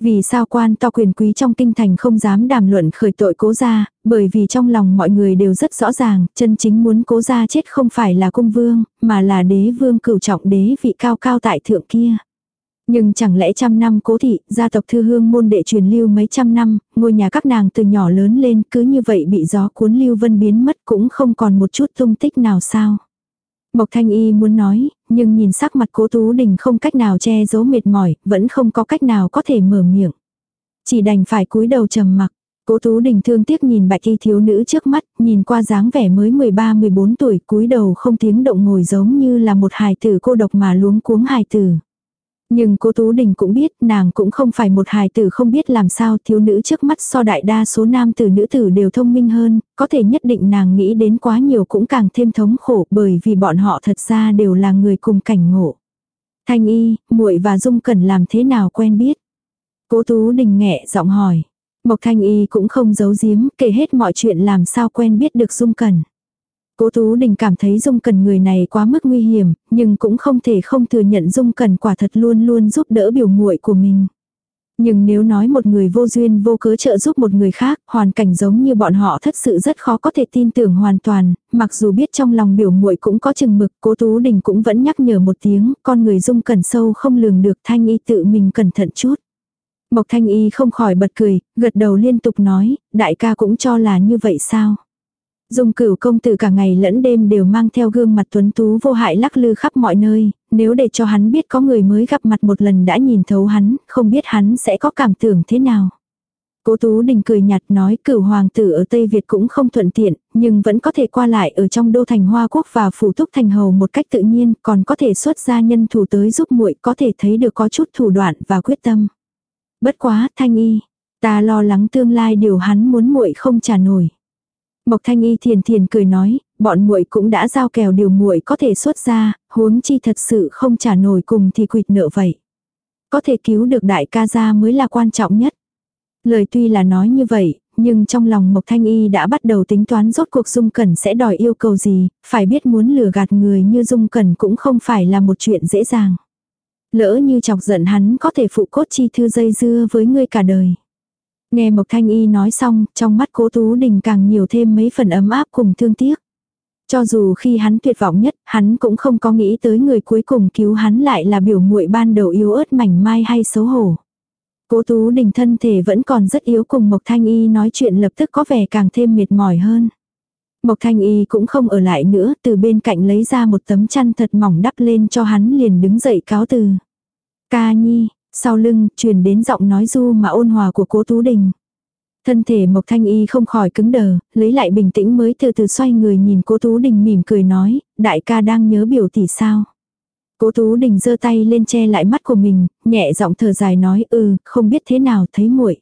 Vì sao quan to quyền quý trong kinh thành không dám đàm luận khởi tội cố gia, bởi vì trong lòng mọi người đều rất rõ ràng, chân chính muốn cố gia chết không phải là cung vương, mà là đế vương cửu trọng đế vị cao cao tại thượng kia. Nhưng chẳng lẽ trăm năm cố thị, gia tộc thư hương môn đệ truyền lưu mấy trăm năm, ngôi nhà các nàng từ nhỏ lớn lên cứ như vậy bị gió cuốn lưu vân biến mất cũng không còn một chút tung tích nào sao. Mộc Thanh Y muốn nói, nhưng nhìn sắc mặt cố Tú Đình không cách nào che giấu mệt mỏi, vẫn không có cách nào có thể mở miệng. Chỉ đành phải cúi đầu trầm mặc. Cố Tú Đình thương tiếc nhìn bạch y thiếu nữ trước mắt, nhìn qua dáng vẻ mới 13-14 tuổi cúi đầu không tiếng động ngồi giống như là một hài tử cô độc mà luống cuống hài tử. Nhưng cô Tú Đình cũng biết nàng cũng không phải một hài tử không biết làm sao thiếu nữ trước mắt so đại đa số nam tử nữ tử đều thông minh hơn, có thể nhất định nàng nghĩ đến quá nhiều cũng càng thêm thống khổ bởi vì bọn họ thật ra đều là người cùng cảnh ngộ. Thanh y, muội và Dung cần làm thế nào quen biết? Cố Tú Đình nghẹ giọng hỏi. Mộc Thanh y cũng không giấu giếm kể hết mọi chuyện làm sao quen biết được Dung cần Cố Tú Đình cảm thấy Dung Cần người này quá mức nguy hiểm, nhưng cũng không thể không thừa nhận Dung Cần quả thật luôn luôn giúp đỡ biểu muội của mình. Nhưng nếu nói một người vô duyên vô cớ trợ giúp một người khác, hoàn cảnh giống như bọn họ thật sự rất khó có thể tin tưởng hoàn toàn, mặc dù biết trong lòng biểu muội cũng có chừng mực, cố Tú Đình cũng vẫn nhắc nhở một tiếng, con người dung cẩn sâu không lường được thanh y tự mình cẩn thận chút. Mộc thanh y không khỏi bật cười, gật đầu liên tục nói, đại ca cũng cho là như vậy sao? Dung cửu công tử cả ngày lẫn đêm đều mang theo gương mặt tuấn tú vô hại lắc lư khắp mọi nơi, nếu để cho hắn biết có người mới gặp mặt một lần đã nhìn thấu hắn, không biết hắn sẽ có cảm tưởng thế nào. Cố Tú Đình cười nhạt nói cửu hoàng tử ở Tây Việt cũng không thuận tiện, nhưng vẫn có thể qua lại ở trong đô thành Hoa Quốc và phủ túc thành hầu một cách tự nhiên, còn có thể xuất ra nhân thủ tới giúp muội có thể thấy được có chút thủ đoạn và quyết tâm. Bất quá, Thanh Y, ta lo lắng tương lai điều hắn muốn muội không trả nổi. Mộc Thanh Y thiền thiền cười nói, bọn muội cũng đã giao kèo điều muội có thể xuất ra, huống chi thật sự không trả nổi cùng thì quỵt nợ vậy. Có thể cứu được đại ca gia mới là quan trọng nhất. Lời tuy là nói như vậy, nhưng trong lòng Mộc Thanh Y đã bắt đầu tính toán rốt cuộc Dung Cẩn sẽ đòi yêu cầu gì, phải biết muốn lừa gạt người như Dung Cẩn cũng không phải là một chuyện dễ dàng. Lỡ như chọc giận hắn có thể phụ cốt chi thư dây dưa với ngươi cả đời. Nghe Mộc Thanh Y nói xong, trong mắt cố Tú Đình càng nhiều thêm mấy phần ấm áp cùng thương tiếc. Cho dù khi hắn tuyệt vọng nhất, hắn cũng không có nghĩ tới người cuối cùng cứu hắn lại là biểu muội ban đầu yếu ớt mảnh mai hay xấu hổ. Cố Tú Đình thân thể vẫn còn rất yếu cùng Mộc Thanh Y nói chuyện lập tức có vẻ càng thêm mệt mỏi hơn. Mộc Thanh Y cũng không ở lại nữa, từ bên cạnh lấy ra một tấm chăn thật mỏng đắp lên cho hắn liền đứng dậy cáo từ. Ca Nhi, sau lưng, truyền đến giọng nói du mà ôn hòa của cố Tú Đình. Thân thể Mộc Thanh Y không khỏi cứng đờ, lấy lại bình tĩnh mới từ từ xoay người nhìn cố Tú Đình mỉm cười nói, đại ca đang nhớ biểu tỷ sao. Cố Tú Đình giơ tay lên che lại mắt của mình, nhẹ giọng thở dài nói ừ, không biết thế nào thấy muội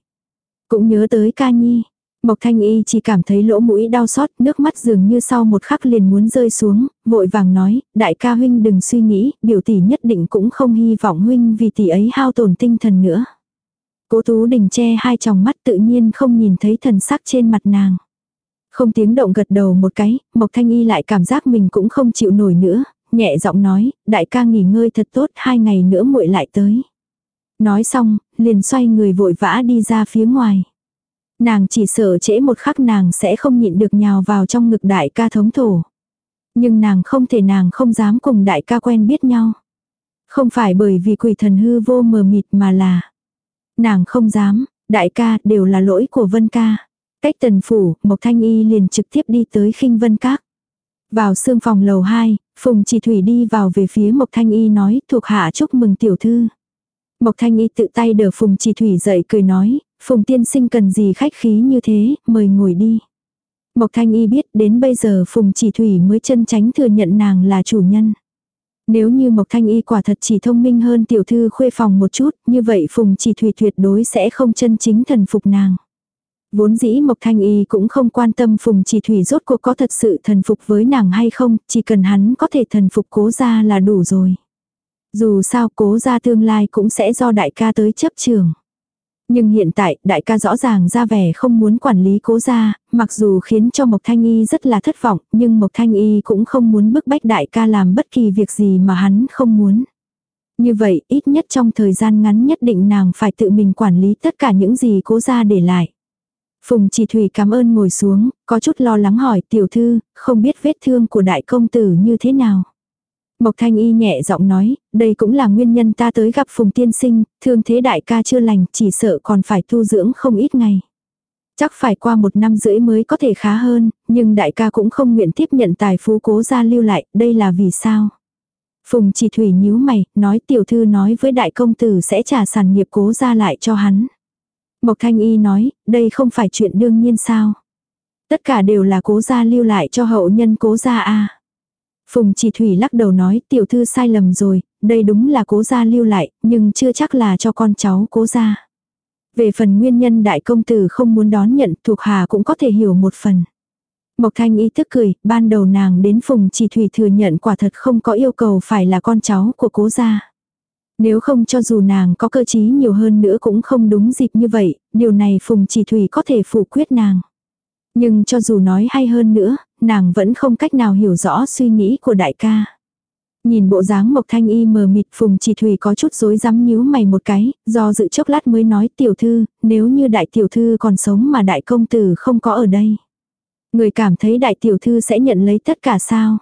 Cũng nhớ tới ca nhi, Mộc Thanh Y chỉ cảm thấy lỗ mũi đau xót, nước mắt dường như sau một khắc liền muốn rơi xuống, vội vàng nói, đại ca huynh đừng suy nghĩ, biểu tỷ nhất định cũng không hy vọng huynh vì tỷ ấy hao tổn tinh thần nữa. Cố Tú Đình che hai tròng mắt tự nhiên không nhìn thấy thần sắc trên mặt nàng. Không tiếng động gật đầu một cái, Mộc Thanh Y lại cảm giác mình cũng không chịu nổi nữa, nhẹ giọng nói, đại ca nghỉ ngơi thật tốt, hai ngày nữa muội lại tới. Nói xong, liền xoay người vội vã đi ra phía ngoài. Nàng chỉ sợ trễ một khắc nàng sẽ không nhịn được nhào vào trong ngực đại ca thống thổ. Nhưng nàng không thể nàng không dám cùng đại ca quen biết nhau. Không phải bởi vì quỷ thần hư vô mờ mịt mà là. Nàng không dám, đại ca đều là lỗi của vân ca. Cách tần phủ, Mộc Thanh Y liền trực tiếp đi tới khinh vân các. Vào xương phòng lầu 2, Phùng Chỉ Thủy đi vào về phía Mộc Thanh Y nói thuộc hạ chúc mừng tiểu thư. Mộc Thanh Y tự tay đỡ Phùng Chỉ Thủy dậy cười nói, Phùng tiên sinh cần gì khách khí như thế, mời ngồi đi. Mộc Thanh Y biết đến bây giờ Phùng Chỉ Thủy mới chân tránh thừa nhận nàng là chủ nhân. Nếu như Mộc Thanh Y quả thật chỉ thông minh hơn tiểu thư khuê phòng một chút, như vậy Phùng Chỉ Thủy tuyệt đối sẽ không chân chính thần phục nàng. Vốn dĩ Mộc Thanh Y cũng không quan tâm Phùng Chỉ Thủy rốt cuộc có thật sự thần phục với nàng hay không, chỉ cần hắn có thể thần phục cố ra là đủ rồi. Dù sao cố ra tương lai cũng sẽ do đại ca tới chấp trường. Nhưng hiện tại, đại ca rõ ràng ra vẻ không muốn quản lý cố gia, mặc dù khiến cho Mộc Thanh Y rất là thất vọng, nhưng Mộc Thanh Y cũng không muốn bức bách đại ca làm bất kỳ việc gì mà hắn không muốn. Như vậy, ít nhất trong thời gian ngắn nhất định nàng phải tự mình quản lý tất cả những gì cố gia để lại. Phùng chỉ thủy cảm ơn ngồi xuống, có chút lo lắng hỏi tiểu thư, không biết vết thương của đại công tử như thế nào. Mộc Thanh Y nhẹ giọng nói, đây cũng là nguyên nhân ta tới gặp Phùng Tiên Sinh, thương thế đại ca chưa lành, chỉ sợ còn phải tu dưỡng không ít ngày. Chắc phải qua một năm rưỡi mới có thể khá hơn, nhưng đại ca cũng không nguyện tiếp nhận tài phú cố gia lưu lại, đây là vì sao? Phùng chỉ thủy nhíu mày, nói tiểu thư nói với đại công tử sẽ trả sản nghiệp cố gia lại cho hắn. Mộc Thanh Y nói, đây không phải chuyện đương nhiên sao? Tất cả đều là cố gia lưu lại cho hậu nhân cố gia a. Phùng chỉ thủy lắc đầu nói tiểu thư sai lầm rồi, đây đúng là cố gia lưu lại, nhưng chưa chắc là cho con cháu cố gia. Về phần nguyên nhân đại công tử không muốn đón nhận thuộc hà cũng có thể hiểu một phần. Mộc thanh ý thức cười, ban đầu nàng đến phùng chỉ thủy thừa nhận quả thật không có yêu cầu phải là con cháu của cố gia. Nếu không cho dù nàng có cơ trí nhiều hơn nữa cũng không đúng dịp như vậy, điều này phùng chỉ thủy có thể phủ quyết nàng. Nhưng cho dù nói hay hơn nữa, nàng vẫn không cách nào hiểu rõ suy nghĩ của đại ca. Nhìn bộ dáng Mộc Thanh Y mờ mịt Phùng Chỉ Thủy có chút rối rắm nhíu mày một cái, do dự chốc lát mới nói tiểu thư, nếu như đại tiểu thư còn sống mà đại công tử không có ở đây. Người cảm thấy đại tiểu thư sẽ nhận lấy tất cả sao?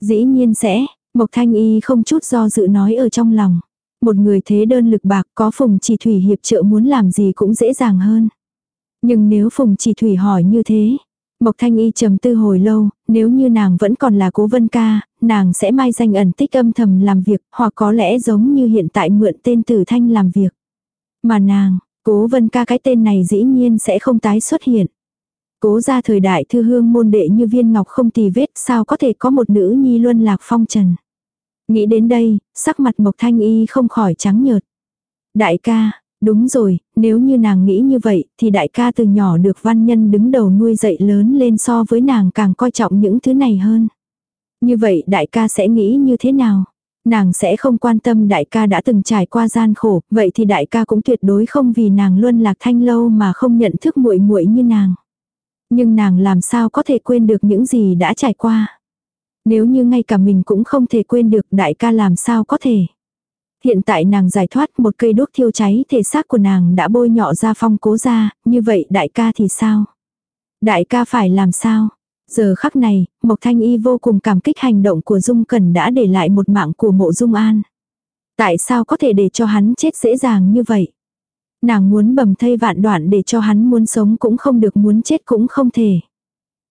Dĩ nhiên sẽ, Mộc Thanh Y không chút do dự nói ở trong lòng. Một người thế đơn lực bạc có Phùng Chỉ Thủy hiệp trợ muốn làm gì cũng dễ dàng hơn. Nhưng nếu Phùng Chỉ Thủy hỏi như thế, Mộc Thanh Y trầm tư hồi lâu, nếu như nàng vẫn còn là cố vân ca, nàng sẽ mai danh ẩn tích âm thầm làm việc, hoặc có lẽ giống như hiện tại mượn tên tử thanh làm việc. Mà nàng, cố vân ca cái tên này dĩ nhiên sẽ không tái xuất hiện. Cố ra thời đại thư hương môn đệ như viên ngọc không tì vết sao có thể có một nữ nhi luân lạc phong trần. Nghĩ đến đây, sắc mặt Mộc Thanh Y không khỏi trắng nhợt. Đại ca, Đúng rồi, nếu như nàng nghĩ như vậy, thì đại ca từ nhỏ được văn nhân đứng đầu nuôi dạy lớn lên so với nàng càng coi trọng những thứ này hơn. Như vậy đại ca sẽ nghĩ như thế nào? Nàng sẽ không quan tâm đại ca đã từng trải qua gian khổ, vậy thì đại ca cũng tuyệt đối không vì nàng luôn lạc thanh lâu mà không nhận thức muội muội như nàng. Nhưng nàng làm sao có thể quên được những gì đã trải qua? Nếu như ngay cả mình cũng không thể quên được đại ca làm sao có thể? Hiện tại nàng giải thoát một cây đốt thiêu cháy thể xác của nàng đã bôi nhọ ra phong cố ra, như vậy đại ca thì sao? Đại ca phải làm sao? Giờ khắc này, Mộc Thanh Y vô cùng cảm kích hành động của Dung cần đã để lại một mạng của mộ Dung An. Tại sao có thể để cho hắn chết dễ dàng như vậy? Nàng muốn bầm thây vạn đoạn để cho hắn muốn sống cũng không được muốn chết cũng không thể.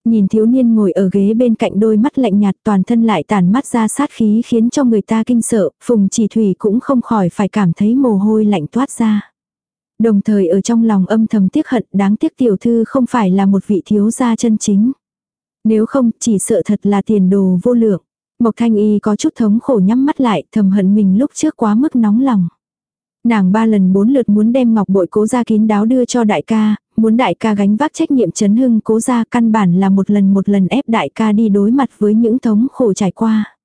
Nhìn thiếu niên ngồi ở ghế bên cạnh đôi mắt lạnh nhạt toàn thân lại tàn mắt ra sát khí khiến cho người ta kinh sợ, phùng chỉ thủy cũng không khỏi phải cảm thấy mồ hôi lạnh toát ra. Đồng thời ở trong lòng âm thầm tiếc hận đáng tiếc tiểu thư không phải là một vị thiếu gia chân chính. Nếu không chỉ sợ thật là tiền đồ vô lượng. Mộc thanh y có chút thống khổ nhắm mắt lại thầm hận mình lúc trước quá mức nóng lòng. Nàng ba lần bốn lượt muốn đem ngọc bội cố ra kín đáo đưa cho đại ca, muốn đại ca gánh vác trách nhiệm chấn hưng cố ra căn bản là một lần một lần ép đại ca đi đối mặt với những thống khổ trải qua.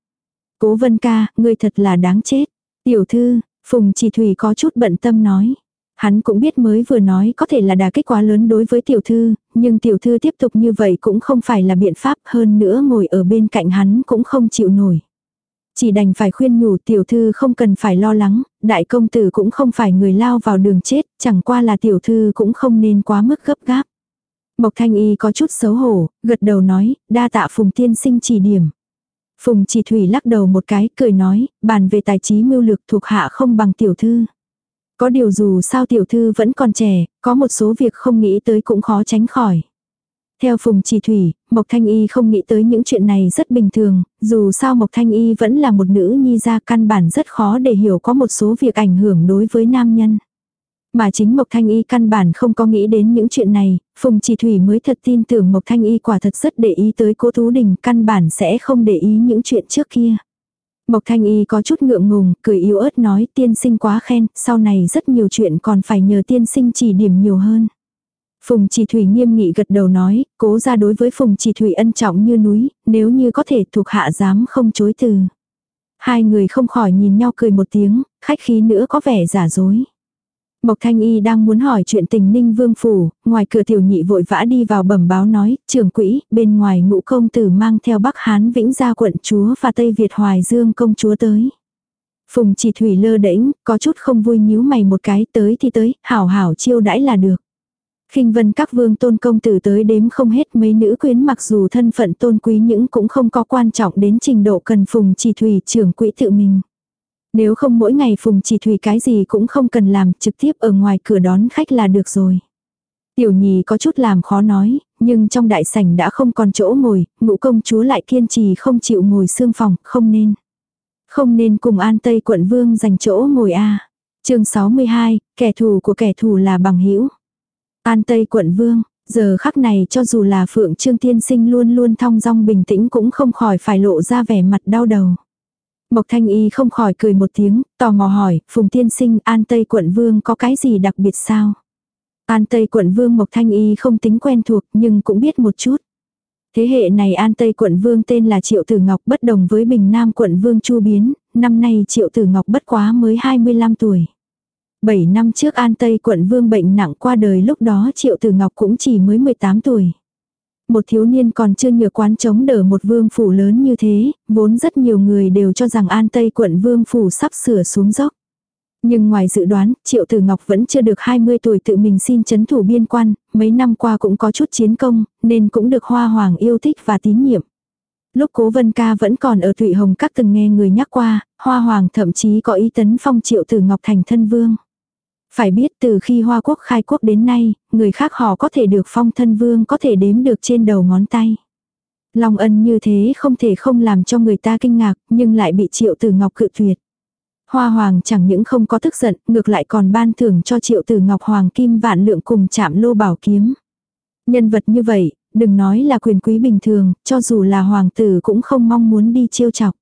Cố vân ca, ngươi thật là đáng chết. Tiểu thư, Phùng chỉ thủy có chút bận tâm nói. Hắn cũng biết mới vừa nói có thể là đà kích quá lớn đối với tiểu thư, nhưng tiểu thư tiếp tục như vậy cũng không phải là biện pháp hơn nữa ngồi ở bên cạnh hắn cũng không chịu nổi. Chỉ đành phải khuyên nhủ tiểu thư không cần phải lo lắng, đại công tử cũng không phải người lao vào đường chết, chẳng qua là tiểu thư cũng không nên quá mức gấp gáp. Mộc thanh y có chút xấu hổ, gật đầu nói, đa tạ phùng tiên sinh chỉ điểm. Phùng chỉ thủy lắc đầu một cái, cười nói, bàn về tài trí mưu lược thuộc hạ không bằng tiểu thư. Có điều dù sao tiểu thư vẫn còn trẻ, có một số việc không nghĩ tới cũng khó tránh khỏi. Theo Phùng Chỉ Thủy, Mộc Thanh Y không nghĩ tới những chuyện này rất bình thường, dù sao Mộc Thanh Y vẫn là một nữ nhi ra căn bản rất khó để hiểu có một số việc ảnh hưởng đối với nam nhân. Mà chính Mộc Thanh Y căn bản không có nghĩ đến những chuyện này, Phùng Chỉ Thủy mới thật tin tưởng Mộc Thanh Y quả thật rất để ý tới cố Tú Đình, căn bản sẽ không để ý những chuyện trước kia. Mộc Thanh Y có chút ngượng ngùng, cười yếu ớt nói tiên sinh quá khen, sau này rất nhiều chuyện còn phải nhờ tiên sinh chỉ điểm nhiều hơn. Phùng Chỉ Thủy nghiêm nghị gật đầu nói, cố ra đối với Phùng Chỉ Thủy ân trọng như núi, nếu như có thể thuộc hạ dám không chối từ. Hai người không khỏi nhìn nhau cười một tiếng, khách khí nữa có vẻ giả dối. Mộc Thanh Y đang muốn hỏi chuyện tình ninh vương phủ, ngoài cửa tiểu nhị vội vã đi vào bẩm báo nói, trưởng quỹ, bên ngoài ngũ công tử mang theo Bắc Hán Vĩnh Gia quận chúa và Tây Việt Hoài Dương công chúa tới. Phùng chỉ thủy lơ đễnh, có chút không vui nhíu mày một cái tới thì tới, hảo hảo chiêu đãi là được khinh vân các vương tôn công tử tới đếm không hết mấy nữ quyến mặc dù thân phận tôn quý những cũng không có quan trọng đến trình độ cần phùng chỉ thủy trưởng quỹ tự mình. Nếu không mỗi ngày phùng chỉ thủy cái gì cũng không cần làm trực tiếp ở ngoài cửa đón khách là được rồi. Tiểu nhì có chút làm khó nói, nhưng trong đại sảnh đã không còn chỗ ngồi, ngũ công chúa lại kiên trì không chịu ngồi xương phòng, không nên. Không nên cùng an tây quận vương dành chỗ ngồi a à. chương 62, kẻ thù của kẻ thù là bằng hữu An tây quận vương, giờ khắc này cho dù là phượng trương tiên sinh luôn luôn thong dong bình tĩnh cũng không khỏi phải lộ ra vẻ mặt đau đầu. Mộc thanh y không khỏi cười một tiếng, tò mò hỏi, phùng tiên sinh an tây quận vương có cái gì đặc biệt sao? An Tây quận vương Mộc Thanh Y không tính quen thuộc nhưng cũng biết một chút. Thế hệ này An Tây quận vương tên là Triệu Tử Ngọc bất đồng với Bình Nam quận vương Chu Biến, năm nay Triệu Tử Ngọc bất quá mới 25 tuổi. 7 năm trước An Tây quận vương bệnh nặng qua đời lúc đó Triệu Tử Ngọc cũng chỉ mới 18 tuổi. Một thiếu niên còn chưa nhờ quán chống đỡ một vương phủ lớn như thế, vốn rất nhiều người đều cho rằng An Tây quận vương phủ sắp sửa xuống dốc. Nhưng ngoài dự đoán, Triệu Tử Ngọc vẫn chưa được 20 tuổi tự mình xin chấn thủ biên quan, mấy năm qua cũng có chút chiến công, nên cũng được Hoa Hoàng yêu thích và tín nhiệm. Lúc Cố Vân Ca vẫn còn ở Thụy Hồng các từng nghe người nhắc qua, Hoa Hoàng thậm chí có ý tấn phong Triệu Tử Ngọc thành thân vương. Phải biết từ khi Hoa Quốc khai quốc đến nay, người khác họ có thể được phong thân vương có thể đếm được trên đầu ngón tay. Long ân như thế không thể không làm cho người ta kinh ngạc, nhưng lại bị Triệu Tử Ngọc cự tuyệt. Hoa Hoàng chẳng những không có tức giận, ngược lại còn ban thưởng cho triệu tử Ngọc Hoàng Kim vạn lượng cùng chạm lô bảo kiếm. Nhân vật như vậy, đừng nói là quyền quý bình thường, cho dù là hoàng tử cũng không mong muốn đi chiêu chọc.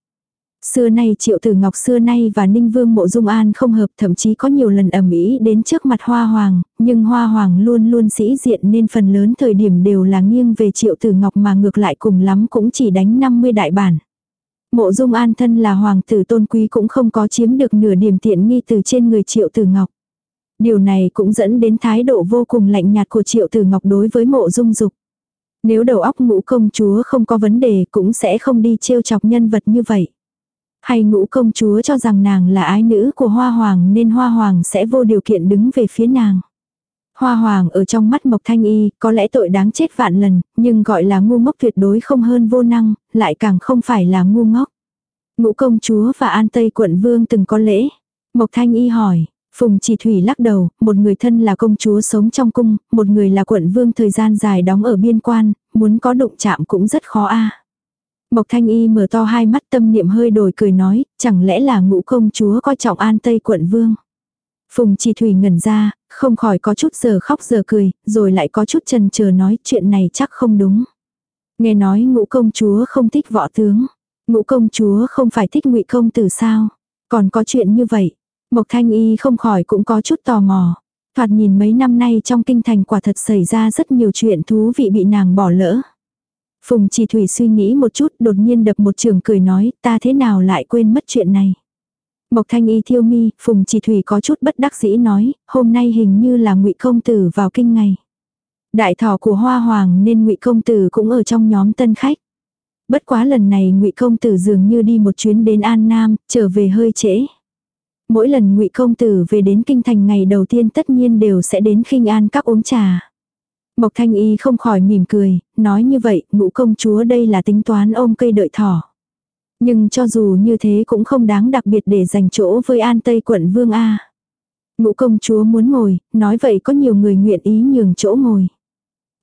Xưa nay triệu tử ngọc xưa nay và ninh vương mộ dung an không hợp thậm chí có nhiều lần ẩm ý đến trước mặt hoa hoàng, nhưng hoa hoàng luôn luôn sĩ diện nên phần lớn thời điểm đều là nghiêng về triệu tử ngọc mà ngược lại cùng lắm cũng chỉ đánh 50 đại bản. Mộ dung an thân là hoàng tử tôn quý cũng không có chiếm được nửa điểm tiện nghi từ trên người triệu tử ngọc. Điều này cũng dẫn đến thái độ vô cùng lạnh nhạt của triệu tử ngọc đối với mộ dung dục. Nếu đầu óc ngũ công chúa không có vấn đề cũng sẽ không đi trêu chọc nhân vật như vậy. Hay ngũ công chúa cho rằng nàng là ái nữ của hoa hoàng nên hoa hoàng sẽ vô điều kiện đứng về phía nàng. Hoa hoàng ở trong mắt Mộc Thanh Y, có lẽ tội đáng chết vạn lần, nhưng gọi là ngu ngốc tuyệt đối không hơn vô năng, lại càng không phải là ngu ngốc. Ngũ công chúa và An Tây quận vương từng có lễ. Mộc Thanh Y hỏi, Phùng Chỉ Thủy lắc đầu, một người thân là công chúa sống trong cung, một người là quận vương thời gian dài đóng ở biên quan, muốn có đụng chạm cũng rất khó a. Mộc Thanh Y mở to hai mắt tâm niệm hơi đổi cười nói, chẳng lẽ là ngũ công chúa coi trọng An Tây quận vương. Phùng Chỉ Thủy ngẩn ra, không khỏi có chút giờ khóc giờ cười, rồi lại có chút chần chờ nói chuyện này chắc không đúng. Nghe nói ngũ công chúa không thích võ tướng. Ngũ công chúa không phải thích ngụy công tử sao? Còn có chuyện như vậy. Mộc Thanh Y không khỏi cũng có chút tò mò. Thoạt nhìn mấy năm nay trong kinh thành quả thật xảy ra rất nhiều chuyện thú vị bị nàng bỏ lỡ. Phùng Chỉ Thủy suy nghĩ một chút đột nhiên đập một trường cười nói ta thế nào lại quên mất chuyện này. Mộc Thanh Y thiêu mi, Phùng Chỉ Thủy có chút bất đắc dĩ nói, hôm nay hình như là ngụy công tử vào kinh ngày. Đại thọ của Hoa Hoàng nên ngụy công tử cũng ở trong nhóm tân khách. Bất quá lần này ngụy công tử dường như đi một chuyến đến An Nam, trở về hơi trễ. Mỗi lần ngụy công tử về đến kinh thành ngày đầu tiên tất nhiên đều sẽ đến khinh an các uống trà. Mộc Thanh Y không khỏi mỉm cười, nói như vậy, ngũ công chúa đây là tính toán ôm cây đợi thỏ. Nhưng cho dù như thế cũng không đáng đặc biệt để dành chỗ với An Tây quận Vương A. Ngũ công chúa muốn ngồi, nói vậy có nhiều người nguyện ý nhường chỗ ngồi.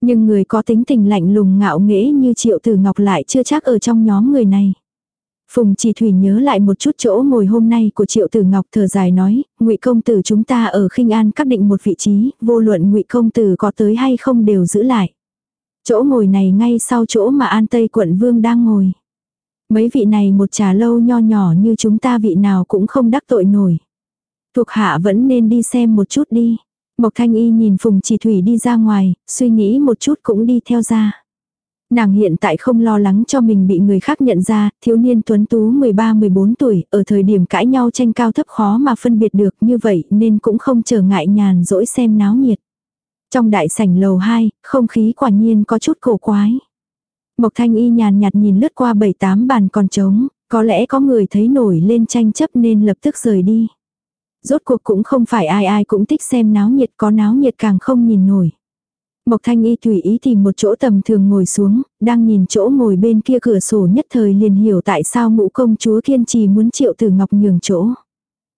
Nhưng người có tính tình lạnh lùng ngạo nghễ như Triệu Tử Ngọc lại chưa chắc ở trong nhóm người này. Phùng Chỉ Thủy nhớ lại một chút chỗ ngồi hôm nay của Triệu Tử Ngọc thở dài nói, Ngụy công tử chúng ta ở Khinh An xác định một vị trí, vô luận Ngụy công tử có tới hay không đều giữ lại. Chỗ ngồi này ngay sau chỗ mà An Tây quận Vương đang ngồi. Mấy vị này một trà lâu nho nhỏ như chúng ta vị nào cũng không đắc tội nổi. Thuộc hạ vẫn nên đi xem một chút đi. Mộc Thanh Y nhìn Phùng Chỉ Thủy đi ra ngoài, suy nghĩ một chút cũng đi theo ra. Nàng hiện tại không lo lắng cho mình bị người khác nhận ra, thiếu niên tuấn tú 13-14 tuổi, ở thời điểm cãi nhau tranh cao thấp khó mà phân biệt được như vậy nên cũng không trở ngại nhàn dỗi xem náo nhiệt. Trong đại sảnh lầu 2, không khí quả nhiên có chút cổ quái. Mộc Thanh Y nhàn nhạt nhìn lướt qua bảy tám bàn còn trống, Có lẽ có người thấy nổi lên tranh chấp nên lập tức rời đi. Rốt cuộc cũng không phải ai ai cũng thích xem náo nhiệt có náo nhiệt càng không nhìn nổi. Mộc Thanh Y tùy ý tìm một chỗ tầm thường ngồi xuống, đang nhìn chỗ ngồi bên kia cửa sổ nhất thời liền hiểu tại sao ngũ công chúa kiên trì muốn triệu tử ngọc nhường chỗ.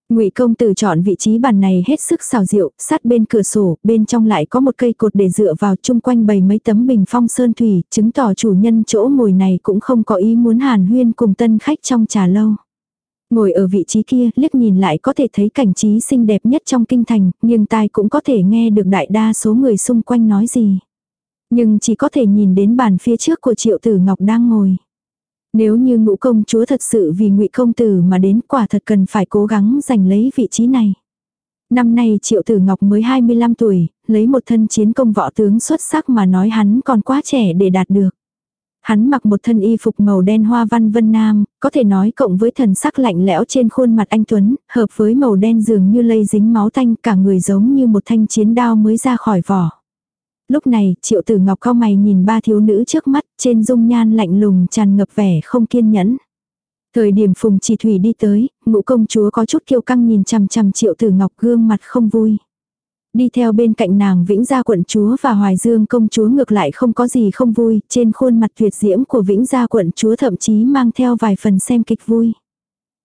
Ngụy công tử chọn vị trí bàn này hết sức xào rượu, sát bên cửa sổ, bên trong lại có một cây cột để dựa vào chung quanh bầy mấy tấm bình phong sơn thủy, chứng tỏ chủ nhân chỗ ngồi này cũng không có ý muốn hàn huyên cùng tân khách trong trà lâu. Ngồi ở vị trí kia, liếc nhìn lại có thể thấy cảnh trí xinh đẹp nhất trong kinh thành, nhưng tai cũng có thể nghe được đại đa số người xung quanh nói gì. Nhưng chỉ có thể nhìn đến bàn phía trước của triệu tử ngọc đang ngồi. Nếu như ngũ công chúa thật sự vì ngụy công tử mà đến quả thật cần phải cố gắng giành lấy vị trí này. Năm nay triệu tử ngọc mới 25 tuổi, lấy một thân chiến công võ tướng xuất sắc mà nói hắn còn quá trẻ để đạt được. Hắn mặc một thân y phục màu đen hoa văn vân nam, có thể nói cộng với thần sắc lạnh lẽo trên khuôn mặt anh Tuấn, hợp với màu đen dường như lây dính máu tanh cả người giống như một thanh chiến đao mới ra khỏi vỏ. Lúc này, triệu tử ngọc cao mày nhìn ba thiếu nữ trước mắt, trên dung nhan lạnh lùng tràn ngập vẻ không kiên nhẫn. Thời điểm phùng chỉ thủy đi tới, ngũ công chúa có chút kiêu căng nhìn chằm chằm triệu tử ngọc gương mặt không vui. Đi theo bên cạnh nàng Vĩnh Gia quận chúa và Hoài Dương công chúa ngược lại không có gì không vui, trên khuôn mặt tuyệt diễm của Vĩnh Gia quận chúa thậm chí mang theo vài phần xem kịch vui.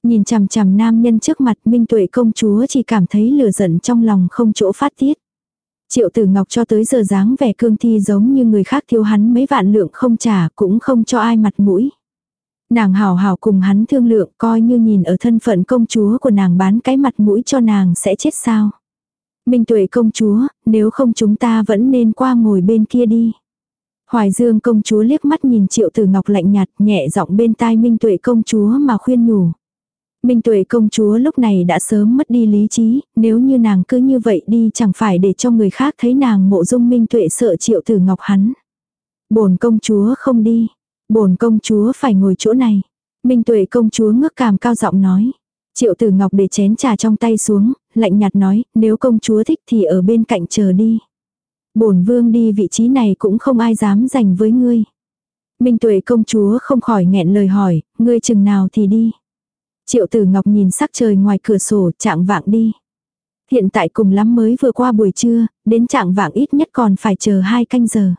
Nhìn chằm chằm nam nhân trước mặt Minh Tuệ công chúa chỉ cảm thấy lửa giận trong lòng không chỗ phát tiết. Triệu tử ngọc cho tới giờ dáng vẻ cương thi giống như người khác thiếu hắn mấy vạn lượng không trả cũng không cho ai mặt mũi. Nàng hào hào cùng hắn thương lượng coi như nhìn ở thân phận công chúa của nàng bán cái mặt mũi cho nàng sẽ chết sao. Minh tuệ công chúa, nếu không chúng ta vẫn nên qua ngồi bên kia đi. Hoài Dương công chúa liếc mắt nhìn triệu tử ngọc lạnh nhạt nhẹ giọng bên tai Minh tuệ công chúa mà khuyên nhủ. Minh tuệ công chúa lúc này đã sớm mất đi lý trí, nếu như nàng cứ như vậy đi chẳng phải để cho người khác thấy nàng mộ dung minh tuệ sợ triệu tử ngọc hắn. bổn công chúa không đi, bổn công chúa phải ngồi chỗ này. Minh tuệ công chúa ngước cằm cao giọng nói. Triệu tử ngọc để chén trà trong tay xuống, lạnh nhạt nói, nếu công chúa thích thì ở bên cạnh chờ đi. bổn vương đi vị trí này cũng không ai dám giành với ngươi. Minh tuệ công chúa không khỏi nghẹn lời hỏi, ngươi chừng nào thì đi. Triệu tử ngọc nhìn sắc trời ngoài cửa sổ trạng vạng đi. Hiện tại cùng lắm mới vừa qua buổi trưa, đến trạng vạng ít nhất còn phải chờ hai canh giờ.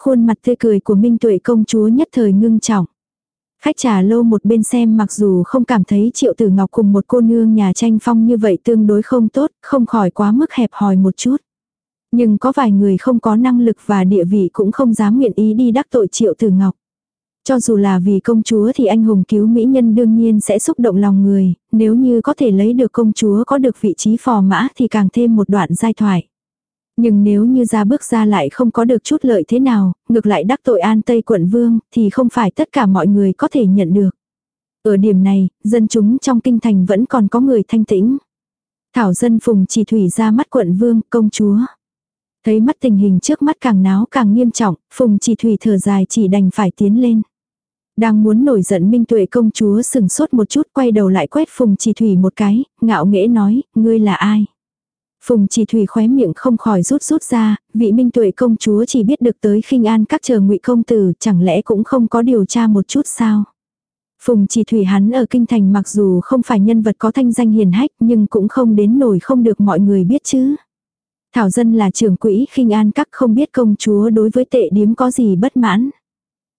Khuôn mặt tươi cười của Minh Tuệ công chúa nhất thời ngưng trọng. Khách trà lâu một bên xem mặc dù không cảm thấy triệu tử ngọc cùng một cô nương nhà tranh phong như vậy tương đối không tốt, không khỏi quá mức hẹp hòi một chút. Nhưng có vài người không có năng lực và địa vị cũng không dám nguyện ý đi đắc tội triệu tử ngọc. Cho dù là vì công chúa thì anh hùng cứu mỹ nhân đương nhiên sẽ xúc động lòng người, nếu như có thể lấy được công chúa có được vị trí phò mã thì càng thêm một đoạn giai thoại. Nhưng nếu như ra bước ra lại không có được chút lợi thế nào, ngược lại đắc tội an Tây quận vương, thì không phải tất cả mọi người có thể nhận được. Ở điểm này, dân chúng trong kinh thành vẫn còn có người thanh tĩnh. Thảo dân phùng chỉ thủy ra mắt quận vương, công chúa. Thấy mắt tình hình trước mắt càng náo càng nghiêm trọng, phùng chỉ thủy thở dài chỉ đành phải tiến lên. Đang muốn nổi giận Minh Tuệ công chúa sừng sốt một chút quay đầu lại quét Phùng Chỉ Thủy một cái, ngạo nghễ nói, ngươi là ai? Phùng Chỉ Thủy khóe miệng không khỏi rút rút ra, vị Minh Tuệ công chúa chỉ biết được tới khinh an các chờ ngụy công tử, chẳng lẽ cũng không có điều tra một chút sao? Phùng Chỉ Thủy hắn ở kinh thành mặc dù không phải nhân vật có thanh danh hiền hách nhưng cũng không đến nổi không được mọi người biết chứ. Thảo dân là trưởng quỹ khinh an các không biết công chúa đối với tệ điếm có gì bất mãn.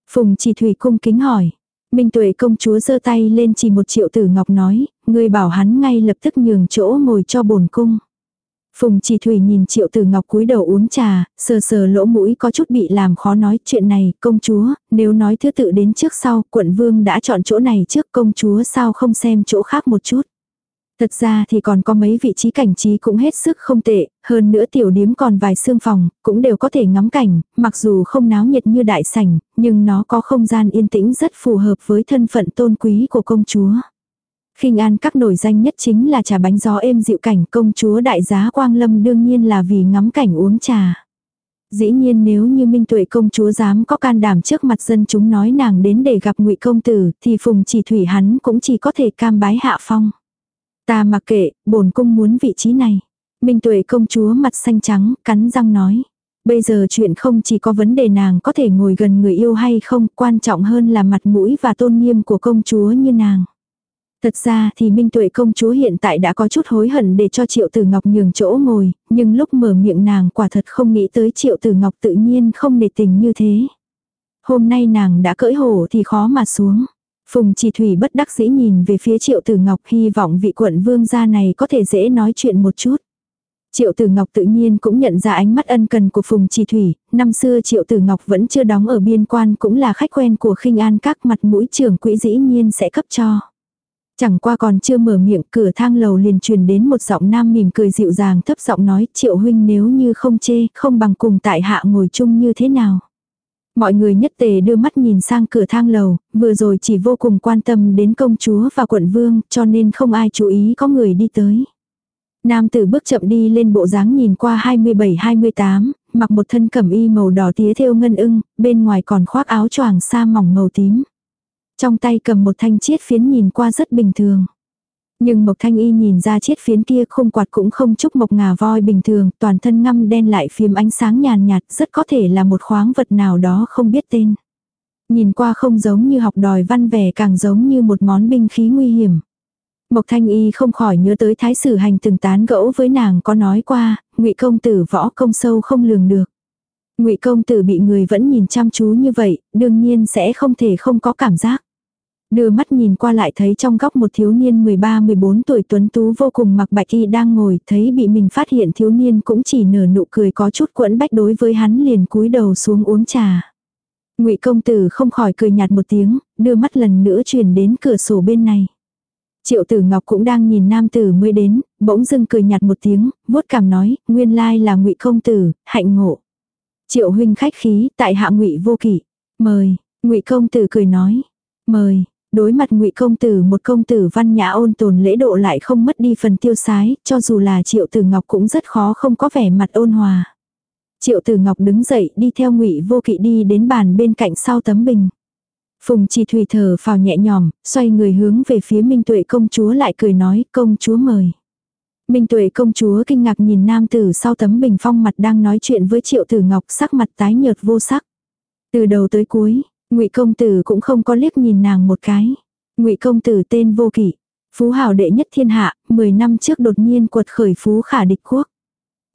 Phùng chỉ thủy cung kính hỏi. Minh tuệ công chúa giơ tay lên chỉ một triệu tử ngọc nói, người bảo hắn ngay lập tức nhường chỗ ngồi cho bổn cung. Phùng chỉ thủy nhìn triệu tử ngọc cúi đầu uống trà, sờ sờ lỗ mũi có chút bị làm khó nói chuyện này, công chúa, nếu nói thứ tự đến trước sau, quận vương đã chọn chỗ này trước công chúa sao không xem chỗ khác một chút. Thật ra thì còn có mấy vị trí cảnh trí cũng hết sức không tệ, hơn nữa tiểu điếm còn vài xương phòng, cũng đều có thể ngắm cảnh, mặc dù không náo nhiệt như đại sảnh, nhưng nó có không gian yên tĩnh rất phù hợp với thân phận tôn quý của công chúa khinh an các nổi danh nhất chính là trà bánh gió êm dịu cảnh công chúa đại giá Quang Lâm đương nhiên là vì ngắm cảnh uống trà. Dĩ nhiên nếu như Minh Tuệ công chúa dám có can đảm trước mặt dân chúng nói nàng đến để gặp ngụy công tử thì phùng chỉ thủy hắn cũng chỉ có thể cam bái hạ phong. Ta mặc kệ, bổn cung muốn vị trí này. Minh tuệ công chúa mặt xanh trắng, cắn răng nói. Bây giờ chuyện không chỉ có vấn đề nàng có thể ngồi gần người yêu hay không, quan trọng hơn là mặt mũi và tôn nghiêm của công chúa như nàng. Thật ra thì Minh Tuệ công chúa hiện tại đã có chút hối hận để cho Triệu Tử Ngọc nhường chỗ ngồi, nhưng lúc mở miệng nàng quả thật không nghĩ tới Triệu Tử Ngọc tự nhiên không để tình như thế. Hôm nay nàng đã cưỡi hổ thì khó mà xuống. Phùng Chỉ Thủy bất đắc dĩ nhìn về phía Triệu Tử Ngọc hy vọng vị quận vương gia này có thể dễ nói chuyện một chút. Triệu Tử Ngọc tự nhiên cũng nhận ra ánh mắt ân cần của Phùng Chỉ Thủy, năm xưa Triệu Tử Ngọc vẫn chưa đóng ở biên quan cũng là khách quen của khinh an các mặt mũi trưởng quỹ dĩ nhiên sẽ cấp cho. Chẳng qua còn chưa mở miệng cửa thang lầu liền truyền đến một giọng nam mỉm cười dịu dàng thấp giọng nói triệu huynh nếu như không chê không bằng cùng tại hạ ngồi chung như thế nào. Mọi người nhất tề đưa mắt nhìn sang cửa thang lầu, vừa rồi chỉ vô cùng quan tâm đến công chúa và quận vương cho nên không ai chú ý có người đi tới. Nam tử bước chậm đi lên bộ dáng nhìn qua 27-28, mặc một thân cẩm y màu đỏ tía thêu ngân ưng, bên ngoài còn khoác áo choàng sa mỏng màu tím. Trong tay cầm một thanh chiết phiến nhìn qua rất bình thường. Nhưng Mộc Thanh Y nhìn ra chiết phiến kia không quạt cũng không chúc mộc ngà voi bình thường, toàn thân ngăm đen lại phiếm ánh sáng nhàn nhạt, rất có thể là một khoáng vật nào đó không biết tên. Nhìn qua không giống như học đòi văn vẻ càng giống như một món binh khí nguy hiểm. Mộc Thanh Y không khỏi nhớ tới thái sử hành từng tán gẫu với nàng có nói qua, ngụy công tử võ công sâu không lường được. Ngụy công tử bị người vẫn nhìn chăm chú như vậy, đương nhiên sẽ không thể không có cảm giác. Đưa mắt nhìn qua lại thấy trong góc một thiếu niên 13-14 tuổi tuấn tú vô cùng mặc bạch y đang ngồi, thấy bị mình phát hiện thiếu niên cũng chỉ nở nụ cười có chút quẫn bách đối với hắn liền cúi đầu xuống uống trà. Ngụy công tử không khỏi cười nhạt một tiếng, đưa mắt lần nữa chuyển đến cửa sổ bên này. Triệu tử ngọc cũng đang nhìn nam tử mới đến, bỗng dưng cười nhạt một tiếng, vuốt cảm nói, nguyên lai là ngụy công tử, hạnh ngộ. Triệu huynh khách khí, tại hạ ngụy vô kỷ. Mời, ngụy công tử cười nói. Mời, Đối mặt ngụy công tử một công tử văn nhã ôn tồn lễ độ lại không mất đi phần tiêu sái, cho dù là triệu tử ngọc cũng rất khó không có vẻ mặt ôn hòa. Triệu tử ngọc đứng dậy đi theo ngụy vô kỵ đi đến bàn bên cạnh sau tấm bình. Phùng chỉ thủy thở phào nhẹ nhòm, xoay người hướng về phía Minh Tuệ công chúa lại cười nói công chúa mời. Minh Tuệ công chúa kinh ngạc nhìn nam tử sau tấm bình phong mặt đang nói chuyện với triệu tử ngọc sắc mặt tái nhợt vô sắc. Từ đầu tới cuối, Ngụy công tử cũng không có liếc nhìn nàng một cái. Ngụy công tử tên vô kỷ, phú hào đệ nhất thiên hạ, 10 năm trước đột nhiên quật khởi phú khả địch quốc.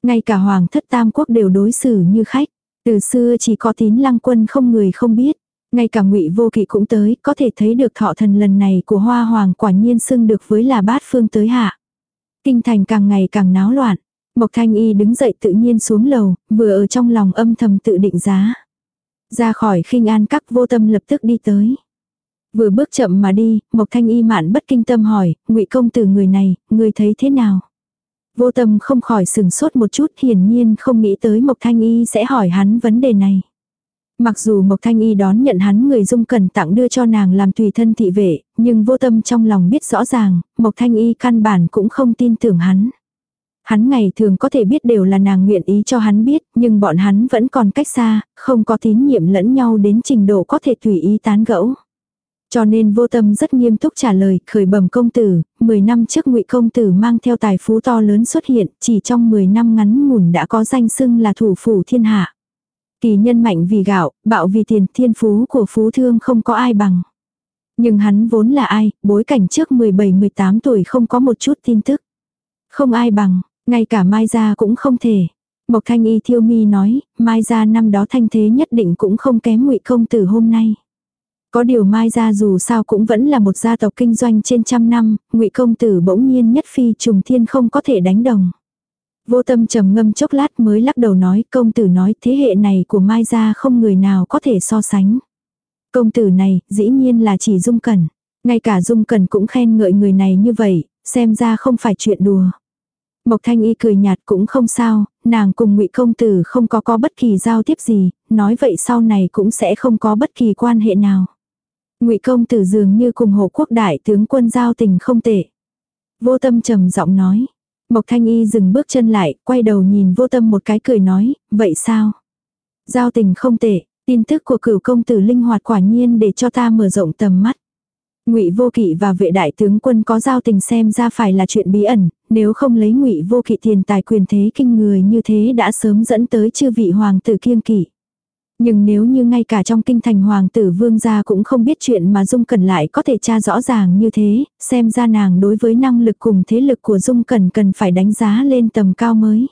Ngay cả hoàng thất tam quốc đều đối xử như khách, từ xưa chỉ có tín lăng quân không người không biết. Ngay cả ngụy vô kỵ cũng tới, có thể thấy được thọ thần lần này của hoa hoàng quả nhiên xưng được với là bát phương tới hạ. Kinh thành càng ngày càng náo loạn. Mộc thanh y đứng dậy tự nhiên xuống lầu, vừa ở trong lòng âm thầm tự định giá. Ra khỏi khinh an các vô tâm lập tức đi tới. Vừa bước chậm mà đi, Mộc Thanh Y mạn bất kinh tâm hỏi, ngụy công tử người này, người thấy thế nào? Vô tâm không khỏi sừng sốt một chút hiển nhiên không nghĩ tới Mộc Thanh Y sẽ hỏi hắn vấn đề này. Mặc dù Mộc Thanh Y đón nhận hắn người dung cần tặng đưa cho nàng làm tùy thân thị vệ, nhưng vô tâm trong lòng biết rõ ràng, Mộc Thanh Y căn bản cũng không tin tưởng hắn. Hắn ngày thường có thể biết đều là nàng nguyện ý cho hắn biết, nhưng bọn hắn vẫn còn cách xa, không có tín nhiệm lẫn nhau đến trình độ có thể tùy ý tán gẫu. Cho nên vô tâm rất nghiêm túc trả lời, khởi bẩm công tử, 10 năm trước ngụy công tử mang theo tài phú to lớn xuất hiện, chỉ trong 10 năm ngắn ngủn đã có danh xưng là thủ phủ thiên hạ. Kỳ nhân mạnh vì gạo, bạo vì tiền, thiên phú của phú thương không có ai bằng. Nhưng hắn vốn là ai, bối cảnh trước 17-18 tuổi không có một chút tin tức. Không ai bằng, ngay cả Mai Gia cũng không thể. Mộc Thanh Y thiêu mi nói, Mai Gia năm đó thanh thế nhất định cũng không kém ngụy công tử hôm nay. Có điều Mai Gia dù sao cũng vẫn là một gia tộc kinh doanh trên trăm năm, ngụy công tử bỗng nhiên nhất phi trùng thiên không có thể đánh đồng. Vô tâm trầm ngâm chốc lát mới lắc đầu nói công tử nói thế hệ này của Mai Gia không người nào có thể so sánh. Công tử này dĩ nhiên là chỉ Dung Cẩn. Ngay cả Dung Cẩn cũng khen ngợi người này như vậy, xem ra không phải chuyện đùa. Mộc Thanh Y cười nhạt cũng không sao, nàng cùng Ngụy công tử không có có bất kỳ giao tiếp gì, nói vậy sau này cũng sẽ không có bất kỳ quan hệ nào. Ngụy công tử dường như cùng hộ quốc đại tướng quân giao tình không tệ. Vô Tâm trầm giọng nói. Mộc Thanh Y dừng bước chân lại, quay đầu nhìn Vô Tâm một cái cười nói, vậy sao? Giao tình không tệ, tin tức của cửu công tử linh hoạt quả nhiên để cho ta mở rộng tầm mắt. Ngụy Vô Kỵ và vệ đại tướng quân có giao tình xem ra phải là chuyện bí ẩn, nếu không lấy Ngụy Vô Kỵ tiền tài quyền thế kinh người như thế đã sớm dẫn tới chư vị hoàng tử kiêng kỵ. Nhưng nếu như ngay cả trong kinh thành hoàng tử vương gia cũng không biết chuyện mà Dung Cẩn lại có thể tra rõ ràng như thế, xem ra nàng đối với năng lực cùng thế lực của Dung Cẩn cần phải đánh giá lên tầm cao mới.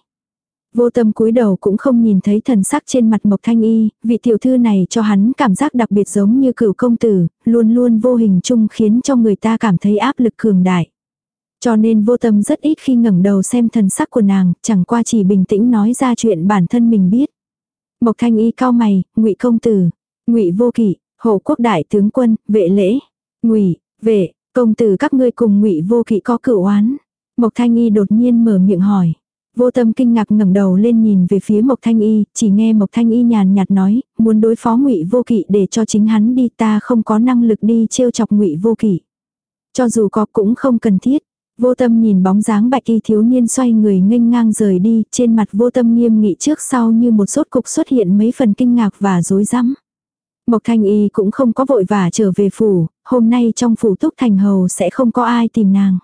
Vô tâm cúi đầu cũng không nhìn thấy thần sắc trên mặt Mộc Thanh Y, vị tiểu thư này cho hắn cảm giác đặc biệt giống như cửu công tử, luôn luôn vô hình chung khiến cho người ta cảm thấy áp lực cường đại. Cho nên vô tâm rất ít khi ngẩng đầu xem thần sắc của nàng, chẳng qua chỉ bình tĩnh nói ra chuyện bản thân mình biết. Mộc Thanh Y cao mày, ngụy công tử, ngụy vô kỷ, hộ quốc đại tướng quân, vệ lễ, ngụy, vệ, công tử các ngươi cùng ngụy vô kỷ có cửu oán. Mộc Thanh Y đột nhiên mở miệng hỏi. Vô tâm kinh ngạc ngẩng đầu lên nhìn về phía Mộc Thanh Y, chỉ nghe Mộc Thanh Y nhàn nhạt nói, muốn đối phó ngụy vô kỵ để cho chính hắn đi ta không có năng lực đi trêu chọc ngụy vô kỵ. Cho dù có cũng không cần thiết. Vô tâm nhìn bóng dáng bạch y thiếu niên xoay người nghênh ngang rời đi, trên mặt vô tâm nghiêm nghị trước sau như một sốt cục xuất hiện mấy phần kinh ngạc và rối rắm. Mộc Thanh Y cũng không có vội vả trở về phủ, hôm nay trong phủ túc thành hầu sẽ không có ai tìm nàng.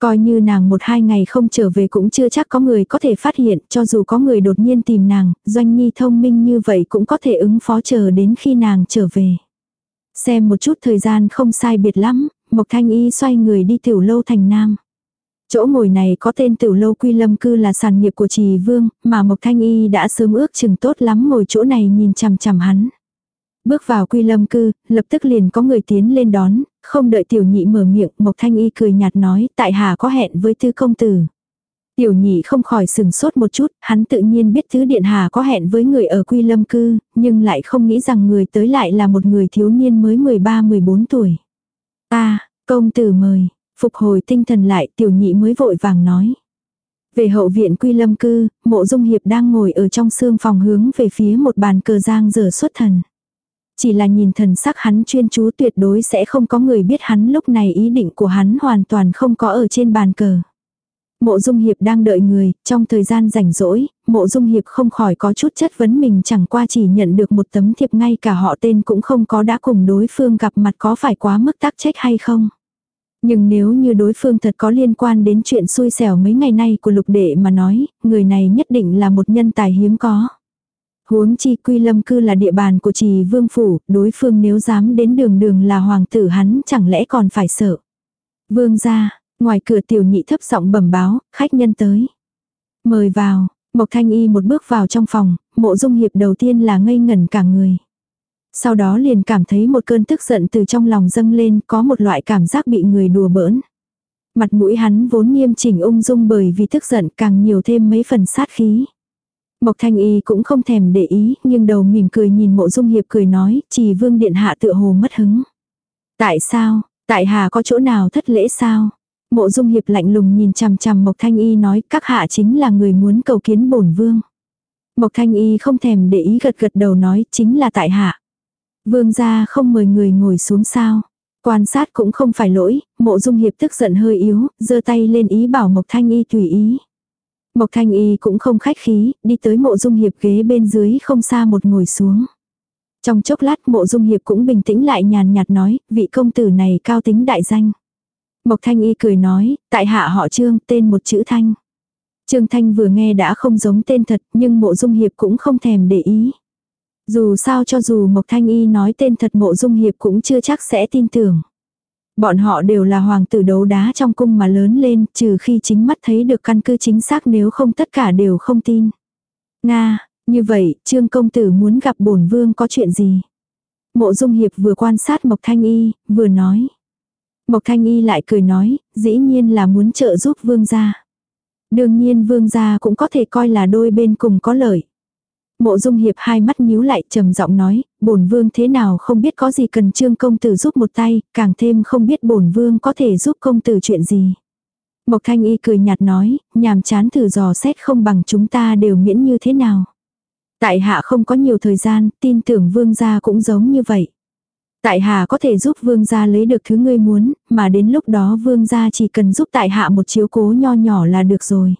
Coi như nàng một hai ngày không trở về cũng chưa chắc có người có thể phát hiện, cho dù có người đột nhiên tìm nàng, doanh nhi thông minh như vậy cũng có thể ứng phó chờ đến khi nàng trở về. Xem một chút thời gian không sai biệt lắm, Mộc Thanh Y xoay người đi tiểu lâu thành nam. Chỗ ngồi này có tên tiểu lâu quy lâm cư là sản nghiệp của trì vương, mà Mộc Thanh Y đã sớm ước chừng tốt lắm ngồi chỗ này nhìn chằm chằm hắn. Bước vào quy lâm cư, lập tức liền có người tiến lên đón, không đợi tiểu nhị mở miệng, Mộc Thanh Y cười nhạt nói, tại hà có hẹn với tư công tử. Tiểu nhị không khỏi sừng sốt một chút, hắn tự nhiên biết thứ điện hà có hẹn với người ở quy lâm cư, nhưng lại không nghĩ rằng người tới lại là một người thiếu niên mới 13-14 tuổi. Ta, công tử mời, phục hồi tinh thần lại tiểu nhị mới vội vàng nói. Về hậu viện quy lâm cư, mộ dung hiệp đang ngồi ở trong xương phòng hướng về phía một bàn cờ giang giờ xuất thần. Chỉ là nhìn thần sắc hắn chuyên chú tuyệt đối sẽ không có người biết hắn lúc này ý định của hắn hoàn toàn không có ở trên bàn cờ. Mộ Dung Hiệp đang đợi người, trong thời gian rảnh rỗi, Mộ Dung Hiệp không khỏi có chút chất vấn mình chẳng qua chỉ nhận được một tấm thiệp ngay cả họ tên cũng không có đã cùng đối phương gặp mặt có phải quá mức tác trách hay không. Nhưng nếu như đối phương thật có liên quan đến chuyện xui xẻo mấy ngày nay của lục đệ mà nói, người này nhất định là một nhân tài hiếm có. Huống chi quy lâm cư là địa bàn của trì vương phủ, đối phương nếu dám đến đường đường là hoàng tử hắn chẳng lẽ còn phải sợ. Vương ra, ngoài cửa tiểu nhị thấp giọng bẩm báo, khách nhân tới. Mời vào, Mộc Thanh Y một bước vào trong phòng, mộ dung hiệp đầu tiên là ngây ngẩn cả người. Sau đó liền cảm thấy một cơn tức giận từ trong lòng dâng lên, có một loại cảm giác bị người đùa bỡn. Mặt mũi hắn vốn nghiêm chỉnh ung dung bởi vì tức giận càng nhiều thêm mấy phần sát khí. Mộc Thanh Y cũng không thèm để ý, nhưng đầu mỉm cười nhìn mộ dung hiệp cười nói, chỉ vương điện hạ tựa hồ mất hứng. Tại sao, tại hà có chỗ nào thất lễ sao? Mộ dung hiệp lạnh lùng nhìn chằm chằm Mộc Thanh Y nói các hạ chính là người muốn cầu kiến bổn vương. Mộc Thanh Y không thèm để ý gật gật đầu nói chính là tại hạ. Vương gia không mời người ngồi xuống sao. Quan sát cũng không phải lỗi, mộ dung hiệp tức giận hơi yếu, giơ tay lên ý bảo Mộc Thanh Y tùy ý. Mộc Thanh Y cũng không khách khí, đi tới mộ dung hiệp ghế bên dưới không xa một ngồi xuống. Trong chốc lát mộ dung hiệp cũng bình tĩnh lại nhàn nhạt nói, vị công tử này cao tính đại danh. Mộc Thanh Y cười nói, tại hạ họ Trương, tên một chữ Thanh. Trương Thanh vừa nghe đã không giống tên thật, nhưng mộ dung hiệp cũng không thèm để ý. Dù sao cho dù Mộc Thanh Y nói tên thật mộ dung hiệp cũng chưa chắc sẽ tin tưởng. Bọn họ đều là hoàng tử đấu đá trong cung mà lớn lên, trừ khi chính mắt thấy được căn cứ chính xác nếu không tất cả đều không tin. Nga, như vậy, trương công tử muốn gặp bổn vương có chuyện gì? Mộ dung hiệp vừa quan sát Mộc Thanh Y, vừa nói. Mộc Thanh Y lại cười nói, dĩ nhiên là muốn trợ giúp vương gia. Đương nhiên vương gia cũng có thể coi là đôi bên cùng có lợi. Mộ dung hiệp hai mắt nhíu lại trầm giọng nói, bổn vương thế nào không biết có gì cần trương công tử giúp một tay, càng thêm không biết bổn vương có thể giúp công tử chuyện gì. Mộc thanh y cười nhạt nói, nhàm chán thử dò xét không bằng chúng ta đều miễn như thế nào. Tại hạ không có nhiều thời gian, tin tưởng vương gia cũng giống như vậy. Tại hạ có thể giúp vương gia lấy được thứ ngươi muốn, mà đến lúc đó vương gia chỉ cần giúp tại hạ một chiếu cố nho nhỏ là được rồi.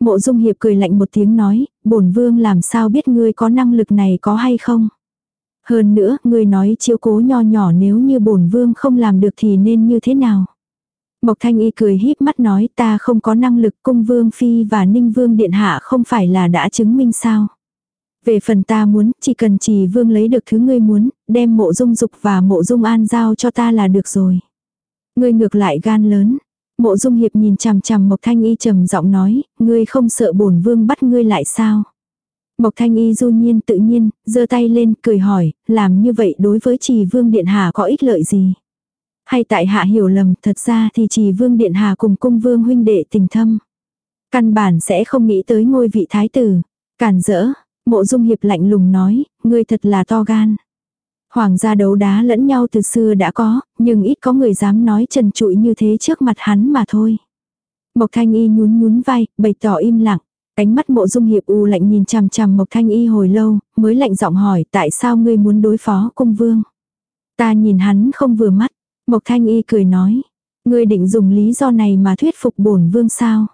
Mộ dung hiệp cười lạnh một tiếng nói, bổn vương làm sao biết ngươi có năng lực này có hay không. Hơn nữa, ngươi nói chiếu cố nho nhỏ nếu như bổn vương không làm được thì nên như thế nào? Mộc Thanh Y cười híp mắt nói ta không có năng lực cung vương phi và ninh vương điện hạ không phải là đã chứng minh sao. Về phần ta muốn, chỉ cần trì vương lấy được thứ ngươi muốn, đem mộ dung dục và mộ dung an giao cho ta là được rồi. Ngươi ngược lại gan lớn. Mộ dung hiệp nhìn chằm chằm Mộc Thanh Y trầm giọng nói, ngươi không sợ bổn vương bắt ngươi lại sao? Mộc Thanh Y du nhiên tự nhiên, giơ tay lên, cười hỏi, làm như vậy đối với trì vương điện hạ có ích lợi gì? Hay tại hạ hiểu lầm, thật ra thì trì vương điện hạ cùng cung vương huynh đệ tình thâm. Căn bản sẽ không nghĩ tới ngôi vị thái tử. Cản rỡ, mộ dung hiệp lạnh lùng nói, ngươi thật là to gan. Hoàng gia đấu đá lẫn nhau từ xưa đã có, nhưng ít có người dám nói trần trụi như thế trước mặt hắn mà thôi. Mộc thanh y nhún nhún vai, bày tỏ im lặng. Ánh mắt mộ dung hiệp u lạnh nhìn chằm chằm Mộc Thanh Y hồi lâu, mới lạnh giọng hỏi tại sao ngươi muốn đối phó cung vương. Ta nhìn hắn không vừa mắt, Mộc Thanh Y cười nói, ngươi định dùng lý do này mà thuyết phục bổn vương sao.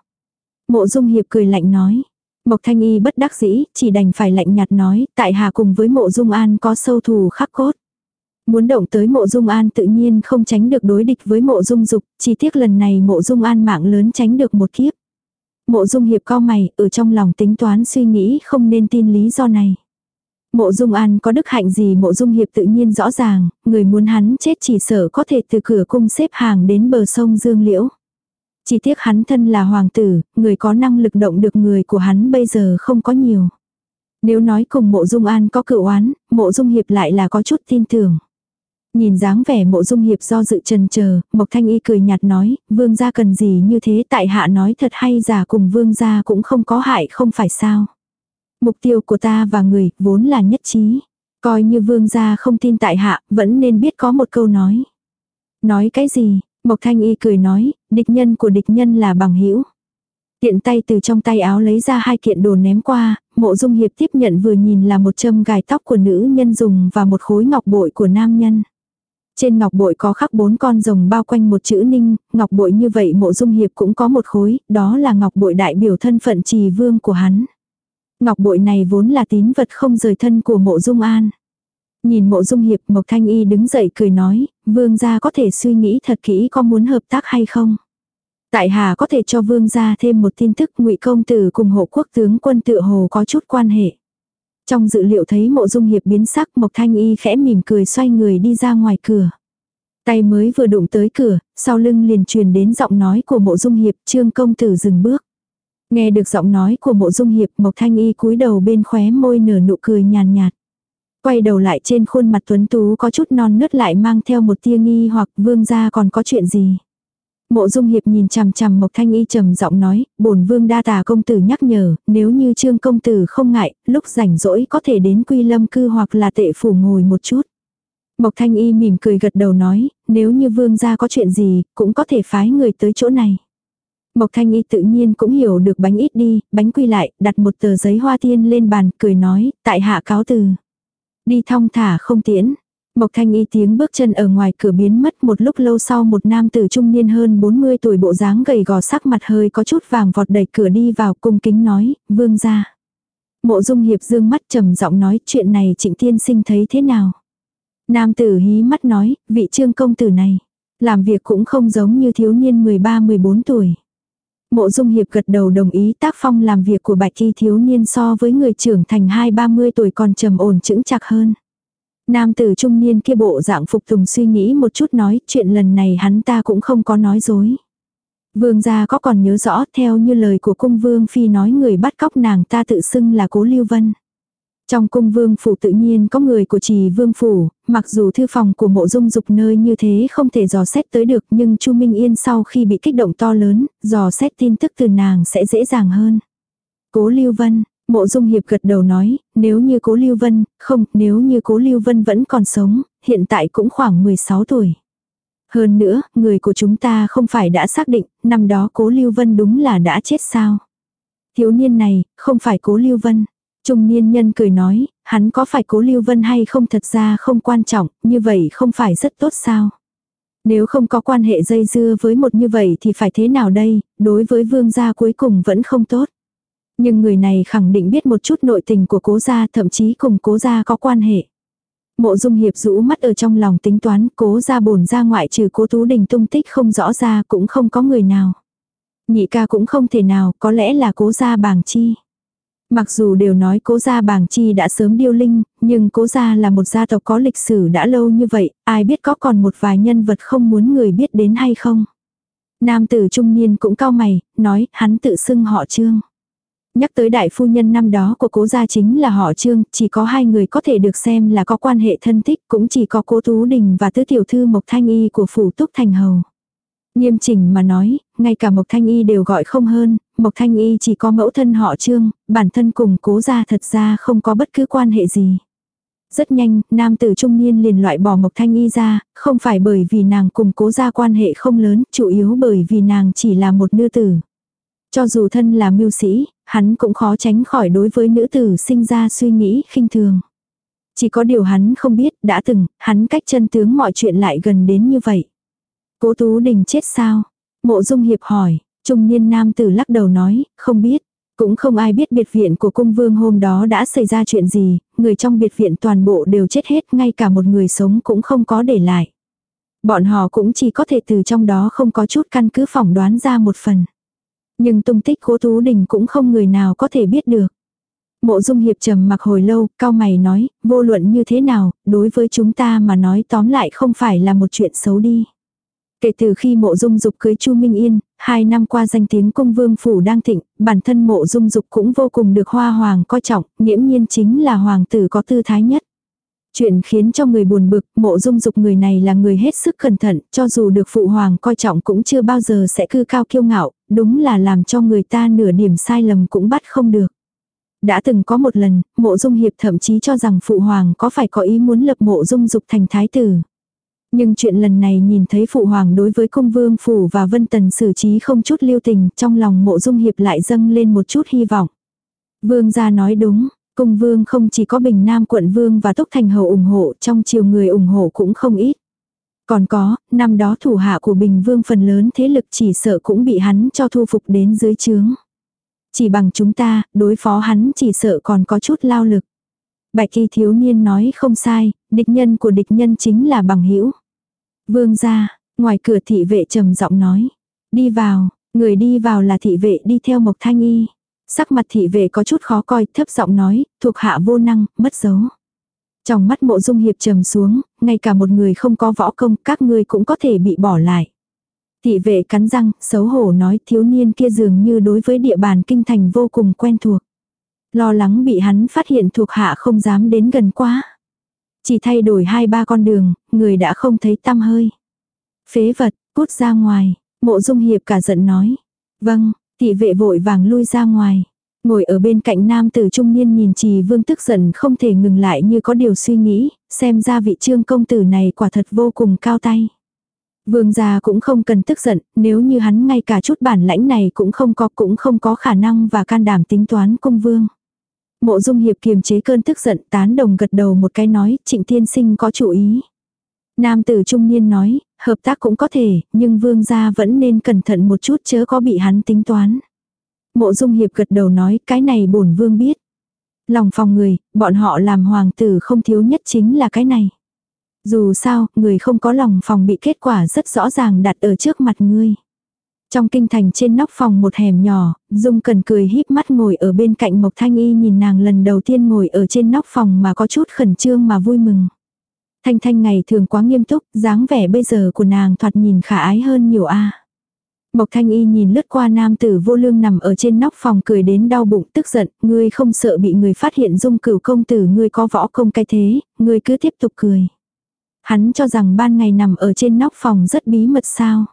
Mộ dung hiệp cười lạnh nói, Mộc Thanh Y bất đắc dĩ, chỉ đành phải lạnh nhạt nói, tại hạ cùng với mộ dung an có sâu thù khắc cốt. Muốn động tới mộ dung an tự nhiên không tránh được đối địch với mộ dung dục, chỉ tiếc lần này mộ dung an mạng lớn tránh được một kiếp. Mộ dung hiệp cao mày, ở trong lòng tính toán suy nghĩ không nên tin lý do này. Mộ dung an có đức hạnh gì mộ dung hiệp tự nhiên rõ ràng, người muốn hắn chết chỉ sợ có thể từ cửa cung xếp hàng đến bờ sông Dương Liễu. Chỉ tiếc hắn thân là hoàng tử, người có năng lực động được người của hắn bây giờ không có nhiều. Nếu nói cùng mộ dung an có cựu oán, mộ dung hiệp lại là có chút tin tưởng. Nhìn dáng vẻ mộ dung hiệp do dự trần chờ Mộc Thanh Y cười nhạt nói, vương gia cần gì như thế tại hạ nói thật hay giả cùng vương gia cũng không có hại không phải sao. Mục tiêu của ta và người vốn là nhất trí. Coi như vương gia không tin tại hạ, vẫn nên biết có một câu nói. Nói cái gì? Mộc Thanh Y cười nói, địch nhân của địch nhân là bằng hữu Tiện tay từ trong tay áo lấy ra hai kiện đồ ném qua, mộ dung hiệp tiếp nhận vừa nhìn là một châm gài tóc của nữ nhân dùng và một khối ngọc bội của nam nhân. Trên ngọc bội có khắc bốn con rồng bao quanh một chữ ninh, ngọc bội như vậy mộ dung hiệp cũng có một khối, đó là ngọc bội đại biểu thân phận trì vương của hắn. Ngọc bội này vốn là tín vật không rời thân của mộ dung an. Nhìn mộ dung hiệp Mộc Thanh Y đứng dậy cười nói, vương gia có thể suy nghĩ thật kỹ có muốn hợp tác hay không. Tại hà có thể cho vương gia thêm một tin tức ngụy công tử cùng hộ quốc tướng quân tự hồ có chút quan hệ. Trong dự liệu thấy mộ dung hiệp biến sắc Mộc Thanh Y khẽ mỉm cười xoay người đi ra ngoài cửa. Tay mới vừa đụng tới cửa, sau lưng liền truyền đến giọng nói của mộ dung hiệp trương công tử dừng bước. Nghe được giọng nói của mộ dung hiệp Mộc Thanh Y cúi đầu bên khóe môi nở nụ cười nhàn nhạt. Quay đầu lại trên khuôn mặt tuấn tú có chút non nớt lại mang theo một tia nghi hoặc vương gia còn có chuyện gì. Mộ Dung Hiệp nhìn chằm chằm Mộc Thanh Y trầm giọng nói, bổn vương đa tà công tử nhắc nhở, nếu như trương công tử không ngại, lúc rảnh rỗi có thể đến quy lâm cư hoặc là tệ phủ ngồi một chút. Mộc Thanh Y mỉm cười gật đầu nói, nếu như vương gia có chuyện gì, cũng có thể phái người tới chỗ này. Mộc Thanh Y tự nhiên cũng hiểu được bánh ít đi, bánh quy lại, đặt một tờ giấy hoa tiên lên bàn, cười nói, tại hạ cáo từ. Đi thong thả không tiễn. Mộc Thanh Y tiếng bước chân ở ngoài cửa biến mất một lúc lâu sau một nam tử trung niên hơn 40 tuổi bộ dáng gầy gò sắc mặt hơi có chút vàng vọt đẩy cửa đi vào cung kính nói, vương ra. Mộ dung hiệp dương mắt trầm giọng nói chuyện này trịnh tiên sinh thấy thế nào. Nam tử hí mắt nói, vị trương công tử này, làm việc cũng không giống như thiếu niên 13-14 tuổi. Mộ dung hiệp gật đầu đồng ý, tác phong làm việc của bạch y thiếu niên so với người trưởng thành hai ba mươi tuổi còn trầm ổn chững chạc hơn. Nam tử trung niên kia bộ dạng phục tùng suy nghĩ một chút nói, chuyện lần này hắn ta cũng không có nói dối. Vương gia có còn nhớ rõ, theo như lời của cung vương phi nói người bắt cóc nàng ta tự xưng là cố lưu vân. Trong cung vương phủ tự nhiên có người của trì vương phủ, mặc dù thư phòng của mộ dung dục nơi như thế không thể dò xét tới được nhưng Chu Minh Yên sau khi bị kích động to lớn, dò xét tin tức từ nàng sẽ dễ dàng hơn. Cố Lưu Vân, mộ dung hiệp gật đầu nói, nếu như cố Lưu Vân, không, nếu như cố Lưu Vân vẫn còn sống, hiện tại cũng khoảng 16 tuổi. Hơn nữa, người của chúng ta không phải đã xác định, năm đó cố Lưu Vân đúng là đã chết sao. Thiếu niên này, không phải cố Lưu Vân. Trung niên nhân cười nói, hắn có phải cố Lưu Vân hay không thật ra không quan trọng, như vậy không phải rất tốt sao. Nếu không có quan hệ dây dưa với một như vậy thì phải thế nào đây, đối với vương gia cuối cùng vẫn không tốt. Nhưng người này khẳng định biết một chút nội tình của cố gia thậm chí cùng cố gia có quan hệ. Mộ dung hiệp rũ mắt ở trong lòng tính toán cố gia bổn ra ngoại trừ cố tú đình tung tích không rõ ra cũng không có người nào. Nhị ca cũng không thể nào có lẽ là cố gia bàng chi. Mặc dù đều nói cố gia bàng chi đã sớm điêu linh, nhưng cố gia là một gia tộc có lịch sử đã lâu như vậy, ai biết có còn một vài nhân vật không muốn người biết đến hay không. Nam tử trung niên cũng cao mày, nói hắn tự xưng họ trương. Nhắc tới đại phu nhân năm đó của cố gia chính là họ trương, chỉ có hai người có thể được xem là có quan hệ thân thích, cũng chỉ có cố Tú Đình và tứ tiểu thư Mộc Thanh Y của phủ Túc Thành Hầu. Nghiêm chỉnh mà nói, ngay cả Mộc Thanh Y đều gọi không hơn, Mộc Thanh Y chỉ có mẫu thân họ trương, bản thân cùng cố gia thật ra không có bất cứ quan hệ gì. Rất nhanh, nam tử trung niên liền loại bỏ Mộc Thanh Y ra, không phải bởi vì nàng cùng cố gia quan hệ không lớn, chủ yếu bởi vì nàng chỉ là một nữ tử. Cho dù thân là mưu sĩ, hắn cũng khó tránh khỏi đối với nữ tử sinh ra suy nghĩ khinh thường. Chỉ có điều hắn không biết, đã từng, hắn cách chân tướng mọi chuyện lại gần đến như vậy. Cố Tú Đình chết sao? Mộ Dung Hiệp hỏi, trung niên nam tử lắc đầu nói, không biết. Cũng không ai biết biệt viện của cung vương hôm đó đã xảy ra chuyện gì, người trong biệt viện toàn bộ đều chết hết, ngay cả một người sống cũng không có để lại. Bọn họ cũng chỉ có thể từ trong đó không có chút căn cứ phỏng đoán ra một phần. Nhưng tung tích cố Tú Đình cũng không người nào có thể biết được. Mộ dung hiệp trầm mặc hồi lâu, cao mày nói, vô luận như thế nào, đối với chúng ta mà nói tóm lại không phải là một chuyện xấu đi. Kể từ khi mộ dung dục cưới Chu Minh Yên, hai năm qua danh tiếng cung vương phủ đang thịnh, bản thân mộ dung dục cũng vô cùng được hoa hoàng coi trọng, nghiễm nhiên chính là hoàng tử có tư thái nhất. Chuyện khiến cho người buồn bực, mộ dung dục người này là người hết sức cẩn thận, cho dù được phụ hoàng coi trọng cũng chưa bao giờ sẽ cư cao kiêu ngạo, đúng là làm cho người ta nửa điểm sai lầm cũng bắt không được. Đã từng có một lần, mộ dung hiệp thậm chí cho rằng phụ hoàng có phải có ý muốn lập mộ dung dục thành thái tử. Nhưng chuyện lần này nhìn thấy phụ hoàng đối với cung vương phủ và vân tần xử trí không chút lưu tình, trong lòng mộ dung hiệp lại dâng lên một chút hy vọng. Vương gia nói đúng, cung vương không chỉ có bình nam quận vương và túc thành hầu ủng hộ, trong chiều người ủng hộ cũng không ít. Còn có, năm đó thủ hạ của bình vương phần lớn thế lực chỉ sợ cũng bị hắn cho thu phục đến dưới trướng. Chỉ bằng chúng ta, đối phó hắn chỉ sợ còn có chút lao lực. Bạch kỳ thiếu niên nói không sai, địch nhân của địch nhân chính là bằng hữu Vương ra, ngoài cửa thị vệ trầm giọng nói. Đi vào, người đi vào là thị vệ đi theo Mộc Thanh Y. Sắc mặt thị vệ có chút khó coi, thấp giọng nói, thuộc hạ vô năng, mất dấu. Trong mắt mộ dung hiệp trầm xuống, ngay cả một người không có võ công, các ngươi cũng có thể bị bỏ lại. Thị vệ cắn răng, xấu hổ nói thiếu niên kia dường như đối với địa bàn kinh thành vô cùng quen thuộc. Lo lắng bị hắn phát hiện thuộc hạ không dám đến gần quá. Chỉ thay đổi hai ba con đường, người đã không thấy tăm hơi. Phế vật, cút ra ngoài, mộ dung hiệp cả giận nói. Vâng, thị vệ vội vàng lui ra ngoài. Ngồi ở bên cạnh nam tử trung niên nhìn trì vương tức giận không thể ngừng lại như có điều suy nghĩ, xem ra vị trương công tử này quả thật vô cùng cao tay. Vương gia cũng không cần tức giận, nếu như hắn ngay cả chút bản lãnh này cũng không có cũng không có khả năng và can đảm tính toán cung vương. Mộ dung hiệp kiềm chế cơn tức giận tán đồng gật đầu một cái nói trịnh tiên sinh có chủ ý. Nam tử trung niên nói, hợp tác cũng có thể, nhưng vương gia vẫn nên cẩn thận một chút chớ có bị hắn tính toán. Mộ dung hiệp gật đầu nói cái này bổn vương biết. Lòng phòng người, bọn họ làm hoàng tử không thiếu nhất chính là cái này. Dù sao, người không có lòng phòng bị kết quả rất rõ ràng đặt ở trước mặt ngươi. Trong kinh thành trên nóc phòng một hẻm nhỏ, Dung Cần cười híp mắt ngồi ở bên cạnh Mộc Thanh Y nhìn nàng lần đầu tiên ngồi ở trên nóc phòng mà có chút khẩn trương mà vui mừng. Thanh Thanh ngày thường quá nghiêm túc, dáng vẻ bây giờ của nàng thoạt nhìn khả ái hơn nhiều a. Mộc Thanh Y nhìn lướt qua nam tử vô lương nằm ở trên nóc phòng cười đến đau bụng tức giận, ngươi không sợ bị người phát hiện dung cửu công tử ngươi có võ công cái thế, ngươi cứ tiếp tục cười. Hắn cho rằng ban ngày nằm ở trên nóc phòng rất bí mật sao.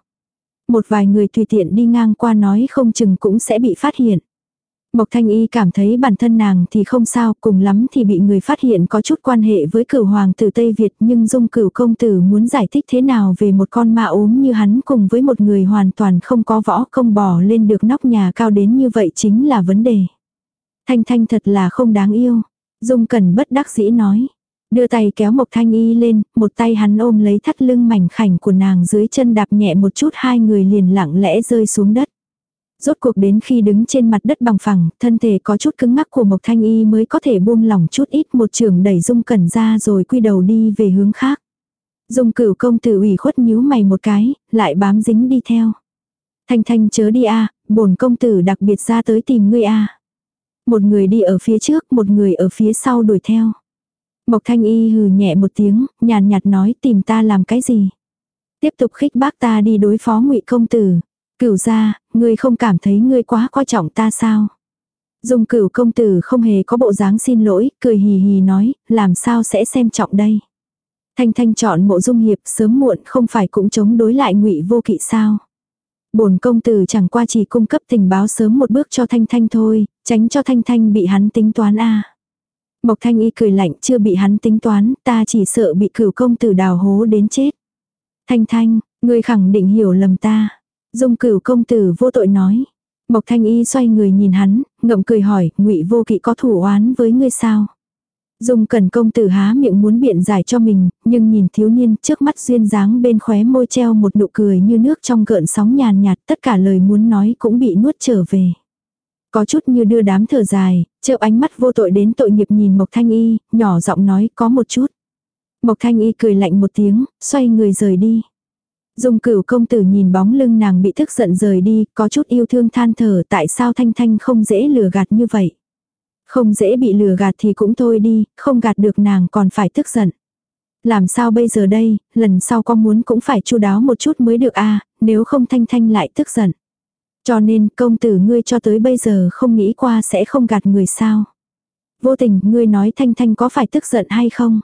Một vài người tùy tiện đi ngang qua nói không chừng cũng sẽ bị phát hiện. Mộc Thanh Y cảm thấy bản thân nàng thì không sao, cùng lắm thì bị người phát hiện có chút quan hệ với cửu hoàng tử Tây Việt nhưng dung cửu công tử muốn giải thích thế nào về một con ma ốm như hắn cùng với một người hoàn toàn không có võ công bò lên được nóc nhà cao đến như vậy chính là vấn đề. Thanh Thanh thật là không đáng yêu. Dung Cẩn bất đắc dĩ nói. Đưa tay kéo Mộc Thanh Y lên, một tay hắn ôm lấy thắt lưng mảnh khảnh của nàng dưới chân đạp nhẹ một chút hai người liền lặng lẽ rơi xuống đất. Rốt cuộc đến khi đứng trên mặt đất bằng phẳng, thân thể có chút cứng ngắc của Mộc Thanh Y mới có thể buông lỏng chút ít một trường đẩy Dung Cẩn ra rồi quy đầu đi về hướng khác. Dung cửu công tử ủy khuất nhíu mày một cái, lại bám dính đi theo. Thanh thanh chớ đi a bổn công tử đặc biệt ra tới tìm ngươi a Một người đi ở phía trước, một người ở phía sau đuổi theo. Mộc thanh y hừ nhẹ một tiếng, nhàn nhạt nói tìm ta làm cái gì. Tiếp tục khích bác ta đi đối phó ngụy công tử. Cửu ra, ngươi không cảm thấy ngươi quá coi trọng ta sao? Dung cửu công tử không hề có bộ dáng xin lỗi, cười hì hì nói, làm sao sẽ xem trọng đây? Thanh Thanh chọn mộ dung hiệp sớm muộn không phải cũng chống đối lại ngụy vô kỵ sao. bổn công tử chẳng qua chỉ cung cấp tình báo sớm một bước cho Thanh Thanh thôi, tránh cho Thanh Thanh bị hắn tính toán a. Mộc Thanh y cười lạnh chưa bị hắn tính toán, ta chỉ sợ bị cửu công tử đào hố đến chết. Thanh Thanh, ngươi khẳng định hiểu lầm ta. Dung cửu công tử vô tội nói. Mộc Thanh y xoay người nhìn hắn, ngậm cười hỏi, ngụy vô kỵ có thủ oán với ngươi sao? Dung cần công tử há miệng muốn biện giải cho mình, nhưng nhìn thiếu niên trước mắt duyên dáng bên khóe môi treo một nụ cười như nước trong gợn sóng nhàn nhạt tất cả lời muốn nói cũng bị nuốt trở về. Có chút như đưa đám thở dài, trêu ánh mắt vô tội đến tội nghiệp nhìn Mộc Thanh Y, nhỏ giọng nói có một chút. Mộc Thanh Y cười lạnh một tiếng, xoay người rời đi. Dung cửu công tử nhìn bóng lưng nàng bị thức giận rời đi, có chút yêu thương than thở tại sao Thanh Thanh không dễ lừa gạt như vậy. Không dễ bị lừa gạt thì cũng thôi đi, không gạt được nàng còn phải tức giận. Làm sao bây giờ đây, lần sau con muốn cũng phải chu đáo một chút mới được a à, nếu không thanh thanh lại tức giận. Cho nên công tử ngươi cho tới bây giờ không nghĩ qua sẽ không gạt người sao. Vô tình ngươi nói thanh thanh có phải tức giận hay không.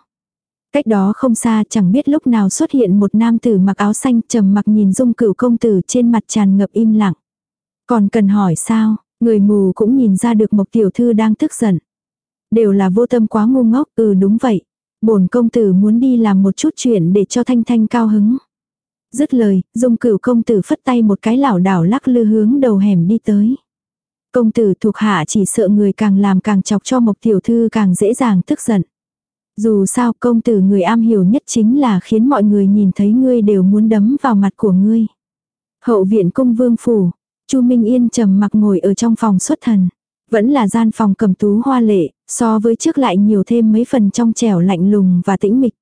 Cách đó không xa chẳng biết lúc nào xuất hiện một nam tử mặc áo xanh trầm mặc nhìn dung cửu công tử trên mặt tràn ngập im lặng. Còn cần hỏi sao, Người mù cũng nhìn ra được một Tiểu Thư đang tức giận. Đều là vô tâm quá ngu ngốc, ừ đúng vậy. bổn công tử muốn đi làm một chút chuyện để cho Thanh Thanh cao hứng. Dứt lời, dung cửu công tử phất tay một cái lảo đảo lắc lư hướng đầu hẻm đi tới. Công tử thuộc hạ chỉ sợ người càng làm càng chọc cho Mộc Tiểu Thư càng dễ dàng tức giận. Dù sao công tử người am hiểu nhất chính là khiến mọi người nhìn thấy ngươi đều muốn đấm vào mặt của ngươi. Hậu viện cung vương phủ, Chu Minh Yên trầm mặc ngồi ở trong phòng xuất thần. Vẫn là gian phòng cầm tú hoa lệ, so với trước lại nhiều thêm mấy phần trong trẻo lạnh lùng và tĩnh mịch.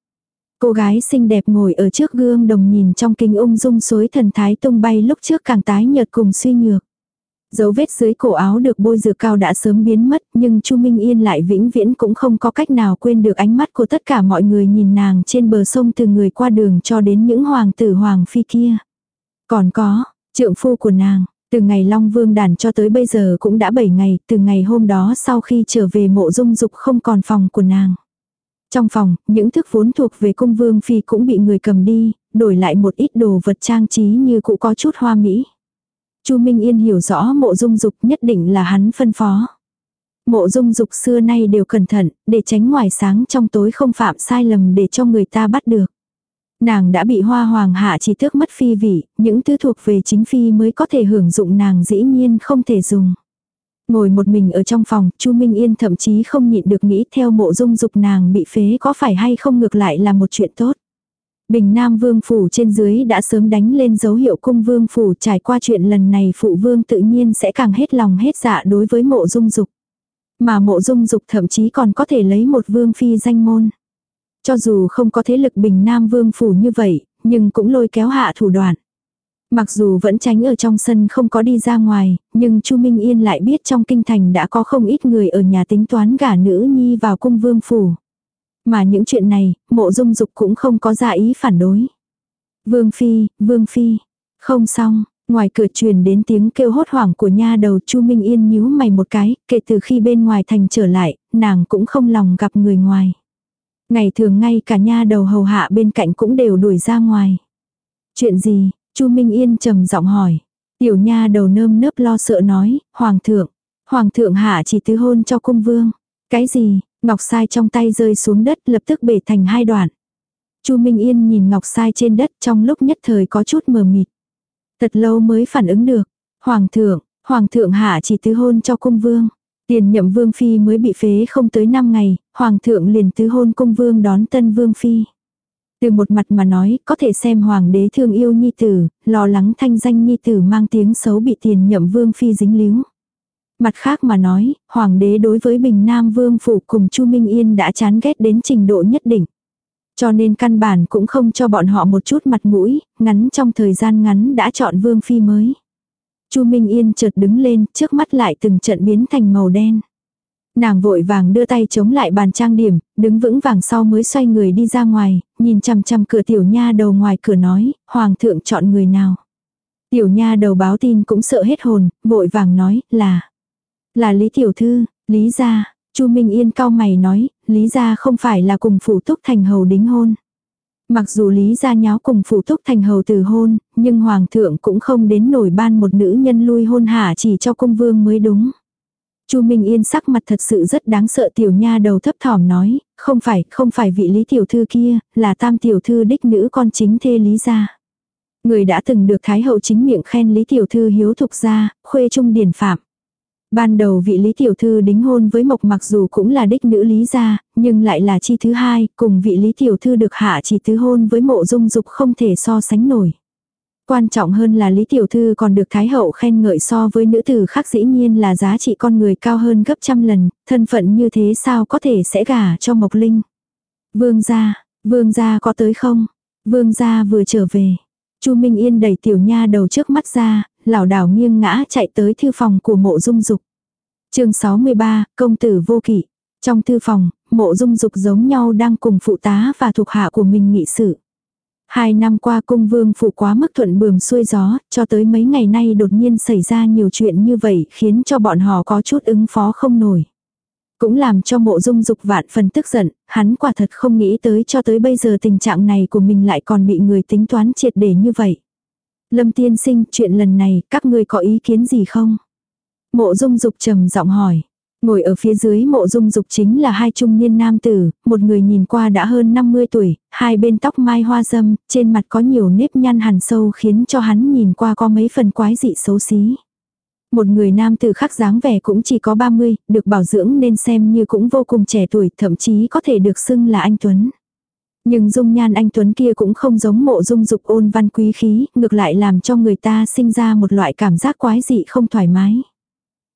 Cô gái xinh đẹp ngồi ở trước gương đồng nhìn trong kinh ung dung suối thần thái tung bay lúc trước càng tái nhợt cùng suy nhược. Dấu vết dưới cổ áo được bôi dừa cao đã sớm biến mất nhưng Chu Minh Yên lại vĩnh viễn cũng không có cách nào quên được ánh mắt của tất cả mọi người nhìn nàng trên bờ sông từ người qua đường cho đến những hoàng tử hoàng phi kia. Còn có, trượng phu của nàng, từ ngày Long Vương đàn cho tới bây giờ cũng đã 7 ngày, từ ngày hôm đó sau khi trở về mộ dung dục không còn phòng của nàng. Trong phòng, những thức vốn thuộc về cung vương phi cũng bị người cầm đi, đổi lại một ít đồ vật trang trí như cũ có chút hoa mỹ. Chu Minh Yên hiểu rõ mộ dung dục nhất định là hắn phân phó. Mộ dung dục xưa nay đều cẩn thận, để tránh ngoài sáng trong tối không phạm sai lầm để cho người ta bắt được. Nàng đã bị hoa hoàng hạ chỉ tước mất phi vị, những thứ thuộc về chính phi mới có thể hưởng dụng nàng dĩ nhiên không thể dùng. Ngồi một mình ở trong phòng, Chu Minh Yên thậm chí không nhịn được nghĩ theo mộ dung dục nàng bị phế có phải hay không ngược lại là một chuyện tốt. Bình Nam Vương Phủ trên dưới đã sớm đánh lên dấu hiệu cung Vương Phủ trải qua chuyện lần này Phụ Vương tự nhiên sẽ càng hết lòng hết dạ đối với mộ dung dục. Mà mộ dung dục thậm chí còn có thể lấy một Vương Phi danh môn. Cho dù không có thế lực bình nam vương phủ như vậy, nhưng cũng lôi kéo hạ thủ đoạn. Mặc dù vẫn tránh ở trong sân không có đi ra ngoài, nhưng Chu Minh Yên lại biết trong kinh thành đã có không ít người ở nhà tính toán gả nữ nhi vào cung vương phủ. Mà những chuyện này, mộ dung dục cũng không có ra ý phản đối. Vương Phi, Vương Phi, không xong, ngoài cửa truyền đến tiếng kêu hốt hoảng của nha đầu Chu Minh Yên nhíu mày một cái, kể từ khi bên ngoài thành trở lại, nàng cũng không lòng gặp người ngoài. Ngày thường ngay cả nha đầu hầu hạ bên cạnh cũng đều đuổi ra ngoài. Chuyện gì? Chu Minh Yên trầm giọng hỏi. Tiểu nha đầu nơm nớp lo sợ nói, Hoàng thượng. Hoàng thượng hạ chỉ tứ hôn cho cung vương. Cái gì? Ngọc sai trong tay rơi xuống đất lập tức bể thành hai đoạn. Chu Minh Yên nhìn ngọc sai trên đất trong lúc nhất thời có chút mờ mịt. Thật lâu mới phản ứng được. Hoàng thượng, Hoàng thượng hạ chỉ tứ hôn cho cung vương. Tiền nhậm vương phi mới bị phế không tới 5 ngày, hoàng thượng liền tứ hôn cung vương đón tân vương phi. Từ một mặt mà nói, có thể xem hoàng đế thương yêu nhi tử, lo lắng thanh danh nhi tử mang tiếng xấu bị tiền nhậm vương phi dính líu. Mặt khác mà nói, hoàng đế đối với Bình Nam Vương Phủ cùng Chu Minh Yên đã chán ghét đến trình độ nhất định. Cho nên căn bản cũng không cho bọn họ một chút mặt mũi, ngắn trong thời gian ngắn đã chọn Vương Phi mới. Chu Minh Yên chợt đứng lên, trước mắt lại từng trận biến thành màu đen. Nàng vội vàng đưa tay chống lại bàn trang điểm, đứng vững vàng sau mới xoay người đi ra ngoài, nhìn chằm chằm cửa tiểu nha đầu ngoài cửa nói, hoàng thượng chọn người nào. Tiểu nha đầu báo tin cũng sợ hết hồn, vội vàng nói, là, là Lý Tiểu Thư, Lý gia, Chu Minh Yên cao mày nói, Lý gia không phải là cùng phủ túc thành hầu đính hôn. Mặc dù Lý gia nháo cùng phủ túc thành hầu từ hôn, nhưng Hoàng thượng cũng không đến nổi ban một nữ nhân lui hôn hả chỉ cho công vương mới đúng. Chu Minh Yên sắc mặt thật sự rất đáng sợ tiểu nha đầu thấp thỏm nói, không phải, không phải vị Lý tiểu thư kia, là tam tiểu thư đích nữ con chính thê Lý gia. Người đã từng được Thái hậu chính miệng khen Lý tiểu thư hiếu thục gia, khuê trung điển phạm. Ban đầu vị Lý Tiểu Thư đính hôn với Mộc mặc dù cũng là đích nữ Lý gia, nhưng lại là chi thứ hai, cùng vị Lý Tiểu Thư được hạ chỉ tứ hôn với mộ dung dục không thể so sánh nổi. Quan trọng hơn là Lý Tiểu Thư còn được Thái Hậu khen ngợi so với nữ tử khác dĩ nhiên là giá trị con người cao hơn gấp trăm lần, thân phận như thế sao có thể sẽ gả cho Mộc Linh. Vương gia, vương gia có tới không? Vương gia vừa trở về. Chu Minh Yên đẩy tiểu nha đầu trước mắt ra, lảo đảo nghiêng ngã chạy tới thư phòng của mộ dung dục. chương 63, công tử vô kỷ. Trong thư phòng, mộ dung dục giống nhau đang cùng phụ tá và thuộc hạ của mình nghị sự. Hai năm qua cung vương phụ quá mức thuận bườm xuôi gió, cho tới mấy ngày nay đột nhiên xảy ra nhiều chuyện như vậy khiến cho bọn họ có chút ứng phó không nổi. Cũng làm cho mộ dung dục vạn phần tức giận, hắn quả thật không nghĩ tới cho tới bây giờ tình trạng này của mình lại còn bị người tính toán triệt để như vậy. Lâm tiên sinh, chuyện lần này, các ngươi có ý kiến gì không? Mộ dung dục trầm giọng hỏi. Ngồi ở phía dưới mộ dung dục chính là hai trung niên nam tử, một người nhìn qua đã hơn 50 tuổi, hai bên tóc mai hoa dâm, trên mặt có nhiều nếp nhăn hằn sâu khiến cho hắn nhìn qua có mấy phần quái dị xấu xí. Một người nam tử khác dáng vẻ cũng chỉ có 30, được bảo dưỡng nên xem như cũng vô cùng trẻ tuổi, thậm chí có thể được xưng là anh Tuấn. Nhưng dung nhan anh Tuấn kia cũng không giống mộ dung dục ôn văn quý khí, ngược lại làm cho người ta sinh ra một loại cảm giác quái dị không thoải mái.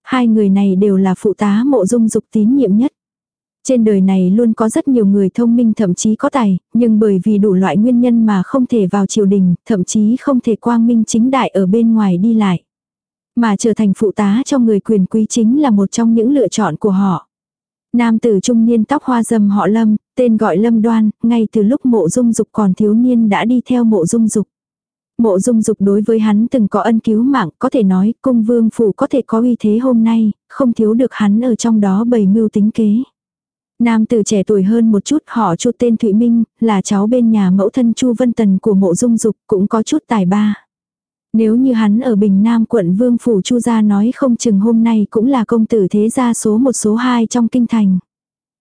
Hai người này đều là phụ tá mộ dung dục tín nhiệm nhất. Trên đời này luôn có rất nhiều người thông minh thậm chí có tài, nhưng bởi vì đủ loại nguyên nhân mà không thể vào triều đình, thậm chí không thể quang minh chính đại ở bên ngoài đi lại. Mà trở thành phụ tá cho người quyền quý chính là một trong những lựa chọn của họ. Nam tử trung niên tóc hoa dâm họ Lâm, tên gọi Lâm Đoan, ngay từ lúc mộ dung dục còn thiếu niên đã đi theo mộ dung dục. Mộ dung dục đối với hắn từng có ân cứu mạng, có thể nói cung vương phủ có thể có uy thế hôm nay, không thiếu được hắn ở trong đó bày mưu tính kế. Nam tử trẻ tuổi hơn một chút họ chu tên Thụy Minh, là cháu bên nhà mẫu thân chu Vân Tần của mộ dung dục cũng có chút tài ba. Nếu như hắn ở Bình Nam quận Vương Phủ Chu Gia nói không chừng hôm nay cũng là công tử thế gia số một số hai trong kinh thành.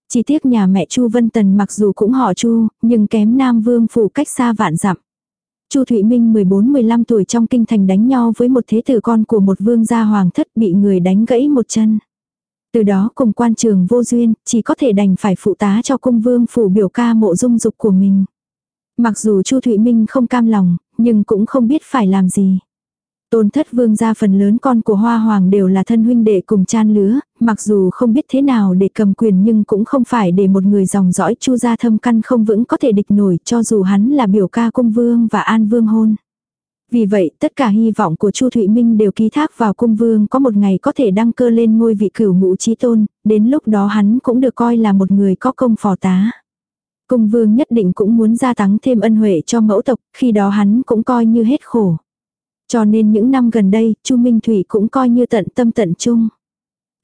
Chỉ tiếc nhà mẹ Chu Vân Tần mặc dù cũng họ Chu, nhưng kém Nam Vương Phủ cách xa vạn dặm. Chu Thụy Minh 14-15 tuổi trong kinh thành đánh nhau với một thế tử con của một vương gia hoàng thất bị người đánh gãy một chân. Từ đó cùng quan trường vô duyên, chỉ có thể đành phải phụ tá cho cung vương phủ biểu ca mộ dung dục của mình. Mặc dù Chu Thụy Minh không cam lòng, nhưng cũng không biết phải làm gì. Tôn thất vương gia phần lớn con của hoa hoàng đều là thân huynh đệ cùng chan lứa, mặc dù không biết thế nào để cầm quyền nhưng cũng không phải để một người dòng dõi chu gia thâm căn không vững có thể địch nổi cho dù hắn là biểu ca cung vương và an vương hôn. Vì vậy tất cả hy vọng của chu Thụy Minh đều ký thác vào cung vương có một ngày có thể đăng cơ lên ngôi vị cửu ngũ trí tôn, đến lúc đó hắn cũng được coi là một người có công phò tá. Cung vương nhất định cũng muốn gia tăng thêm ân huệ cho mẫu tộc, khi đó hắn cũng coi như hết khổ. Cho nên những năm gần đây, Chu Minh Thủy cũng coi như tận tâm tận trung.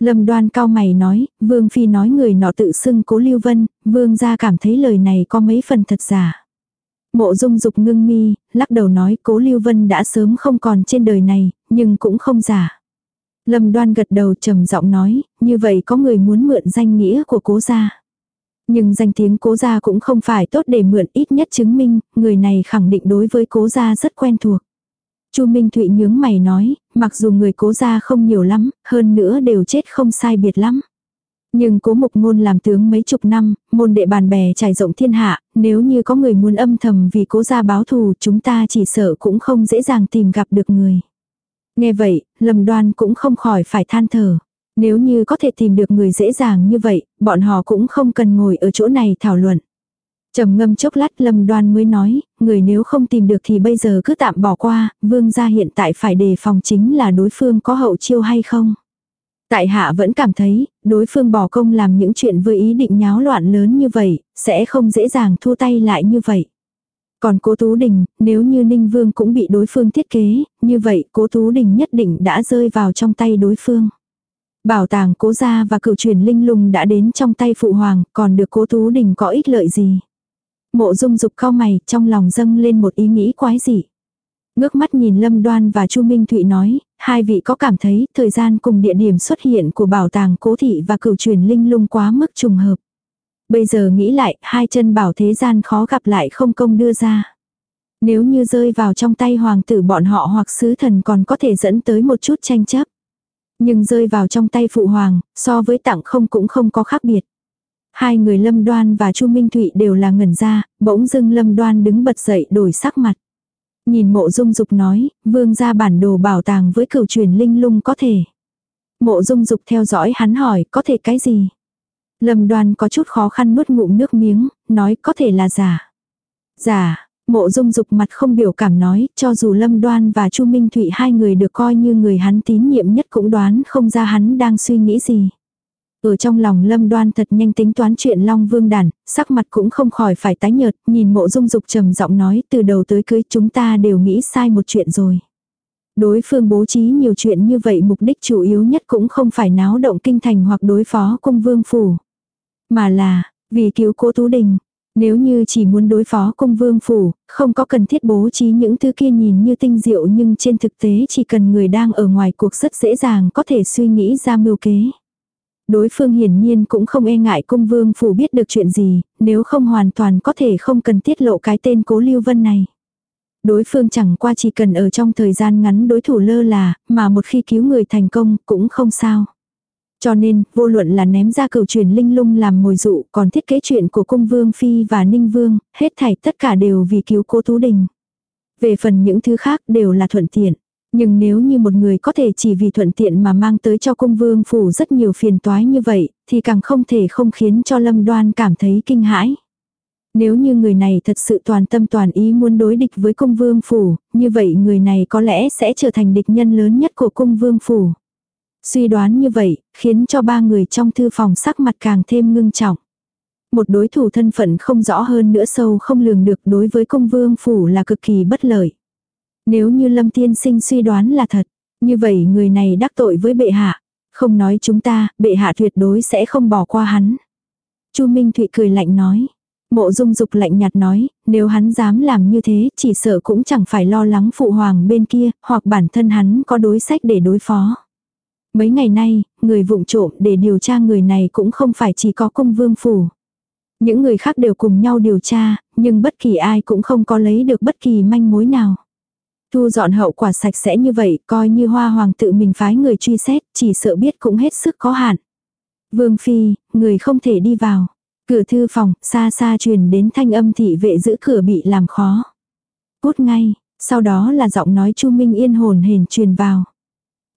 Lâm đoan cao mày nói, Vương Phi nói người nọ tự xưng cố Lưu Vân, Vương gia cảm thấy lời này có mấy phần thật giả. Mộ dung dục ngưng mi, lắc đầu nói cố Lưu Vân đã sớm không còn trên đời này, nhưng cũng không giả. Lâm đoan gật đầu trầm giọng nói, như vậy có người muốn mượn danh nghĩa của cố gia. Nhưng danh tiếng cố gia cũng không phải tốt để mượn ít nhất chứng minh, người này khẳng định đối với cố gia rất quen thuộc. Chu Minh Thụy nhướng mày nói, mặc dù người cố gia không nhiều lắm, hơn nữa đều chết không sai biệt lắm. Nhưng cố mục ngôn làm tướng mấy chục năm, môn đệ bàn bè trải rộng thiên hạ, nếu như có người muốn âm thầm vì cố gia báo thù chúng ta chỉ sợ cũng không dễ dàng tìm gặp được người. Nghe vậy, lầm đoan cũng không khỏi phải than thở. Nếu như có thể tìm được người dễ dàng như vậy, bọn họ cũng không cần ngồi ở chỗ này thảo luận trầm ngâm chốc lát lâm đoan mới nói, người nếu không tìm được thì bây giờ cứ tạm bỏ qua, vương gia hiện tại phải đề phòng chính là đối phương có hậu chiêu hay không. Tại hạ vẫn cảm thấy, đối phương bỏ công làm những chuyện với ý định nháo loạn lớn như vậy, sẽ không dễ dàng thua tay lại như vậy. Còn cố Tú Đình, nếu như Ninh Vương cũng bị đối phương thiết kế, như vậy cố Tú Đình nhất định đã rơi vào trong tay đối phương. Bảo tàng cố gia và cựu truyền linh lung đã đến trong tay phụ hoàng, còn được cố Tú Đình có ích lợi gì. Mộ dung dục cao mày, trong lòng dâng lên một ý nghĩ quái dị. Ngước mắt nhìn Lâm Đoan và Chu Minh Thụy nói, hai vị có cảm thấy thời gian cùng địa điểm xuất hiện của bảo tàng cố thị và cửu truyền linh lung quá mức trùng hợp. Bây giờ nghĩ lại, hai chân bảo thế gian khó gặp lại không công đưa ra. Nếu như rơi vào trong tay hoàng tử bọn họ hoặc sứ thần còn có thể dẫn tới một chút tranh chấp. Nhưng rơi vào trong tay phụ hoàng, so với tặng không cũng không có khác biệt. Hai người Lâm Đoan và Chu Minh Thụy đều là ngẩn ra, bỗng dưng Lâm Đoan đứng bật dậy đổi sắc mặt. Nhìn mộ dung dục nói, vương ra bản đồ bảo tàng với cửu truyền linh lung có thể. Mộ dung dục theo dõi hắn hỏi, có thể cái gì? Lâm đoan có chút khó khăn nuốt ngụm nước miếng, nói có thể là giả. Giả, mộ dung dục mặt không biểu cảm nói, cho dù lâm đoan và chu Minh Thụy hai người được coi như người hắn tín nhiệm nhất cũng đoán không ra hắn đang suy nghĩ gì. Ở trong lòng lâm đoan thật nhanh tính toán chuyện Long Vương đàn, sắc mặt cũng không khỏi phải tái nhợt, nhìn mộ dung dục trầm giọng nói từ đầu tới cưới chúng ta đều nghĩ sai một chuyện rồi. Đối phương bố trí nhiều chuyện như vậy mục đích chủ yếu nhất cũng không phải náo động kinh thành hoặc đối phó cung vương phủ. Mà là, vì cứu cố Tú Đình. Nếu như chỉ muốn đối phó cung vương phủ, không có cần thiết bố trí những thứ kia nhìn như tinh diệu nhưng trên thực tế chỉ cần người đang ở ngoài cuộc rất dễ dàng có thể suy nghĩ ra mưu kế. Đối phương hiển nhiên cũng không e ngại cung vương phủ biết được chuyện gì, nếu không hoàn toàn có thể không cần tiết lộ cái tên cố lưu vân này. Đối phương chẳng qua chỉ cần ở trong thời gian ngắn đối thủ lơ là, mà một khi cứu người thành công cũng không sao. Cho nên, vô luận là ném ra cửu truyền linh lung làm mồi dụ, còn thiết kế chuyện của cung vương phi và ninh vương, hết thảy tất cả đều vì cứu cố Tú Đình. Về phần những thứ khác đều là thuận tiện. Nhưng nếu như một người có thể chỉ vì thuận tiện mà mang tới cho cung vương phủ rất nhiều phiền toái như vậy, thì càng không thể không khiến cho lâm đoan cảm thấy kinh hãi. Nếu như người này thật sự toàn tâm toàn ý muốn đối địch với cung vương phủ, như vậy người này có lẽ sẽ trở thành địch nhân lớn nhất của cung vương phủ. Suy đoán như vậy, khiến cho ba người trong thư phòng sắc mặt càng thêm ngưng trọng. Một đối thủ thân phận không rõ hơn nữa sâu không lường được đối với cung vương phủ là cực kỳ bất lợi. Nếu như Lâm Tiên Sinh suy đoán là thật, như vậy người này đắc tội với bệ hạ. Không nói chúng ta, bệ hạ tuyệt đối sẽ không bỏ qua hắn. Chu Minh Thụy cười lạnh nói. Mộ dung dục lạnh nhạt nói, nếu hắn dám làm như thế, chỉ sợ cũng chẳng phải lo lắng phụ hoàng bên kia, hoặc bản thân hắn có đối sách để đối phó. Mấy ngày nay, người vụng trộm để điều tra người này cũng không phải chỉ có cung vương phủ. Những người khác đều cùng nhau điều tra, nhưng bất kỳ ai cũng không có lấy được bất kỳ manh mối nào. Thu dọn hậu quả sạch sẽ như vậy, coi như hoa hoàng tự mình phái người truy xét, chỉ sợ biết cũng hết sức có hạn. Vương Phi, người không thể đi vào. Cửa thư phòng, xa xa truyền đến thanh âm thị vệ giữ cửa bị làm khó. Cút ngay, sau đó là giọng nói Chu Minh Yên hồn hển truyền vào.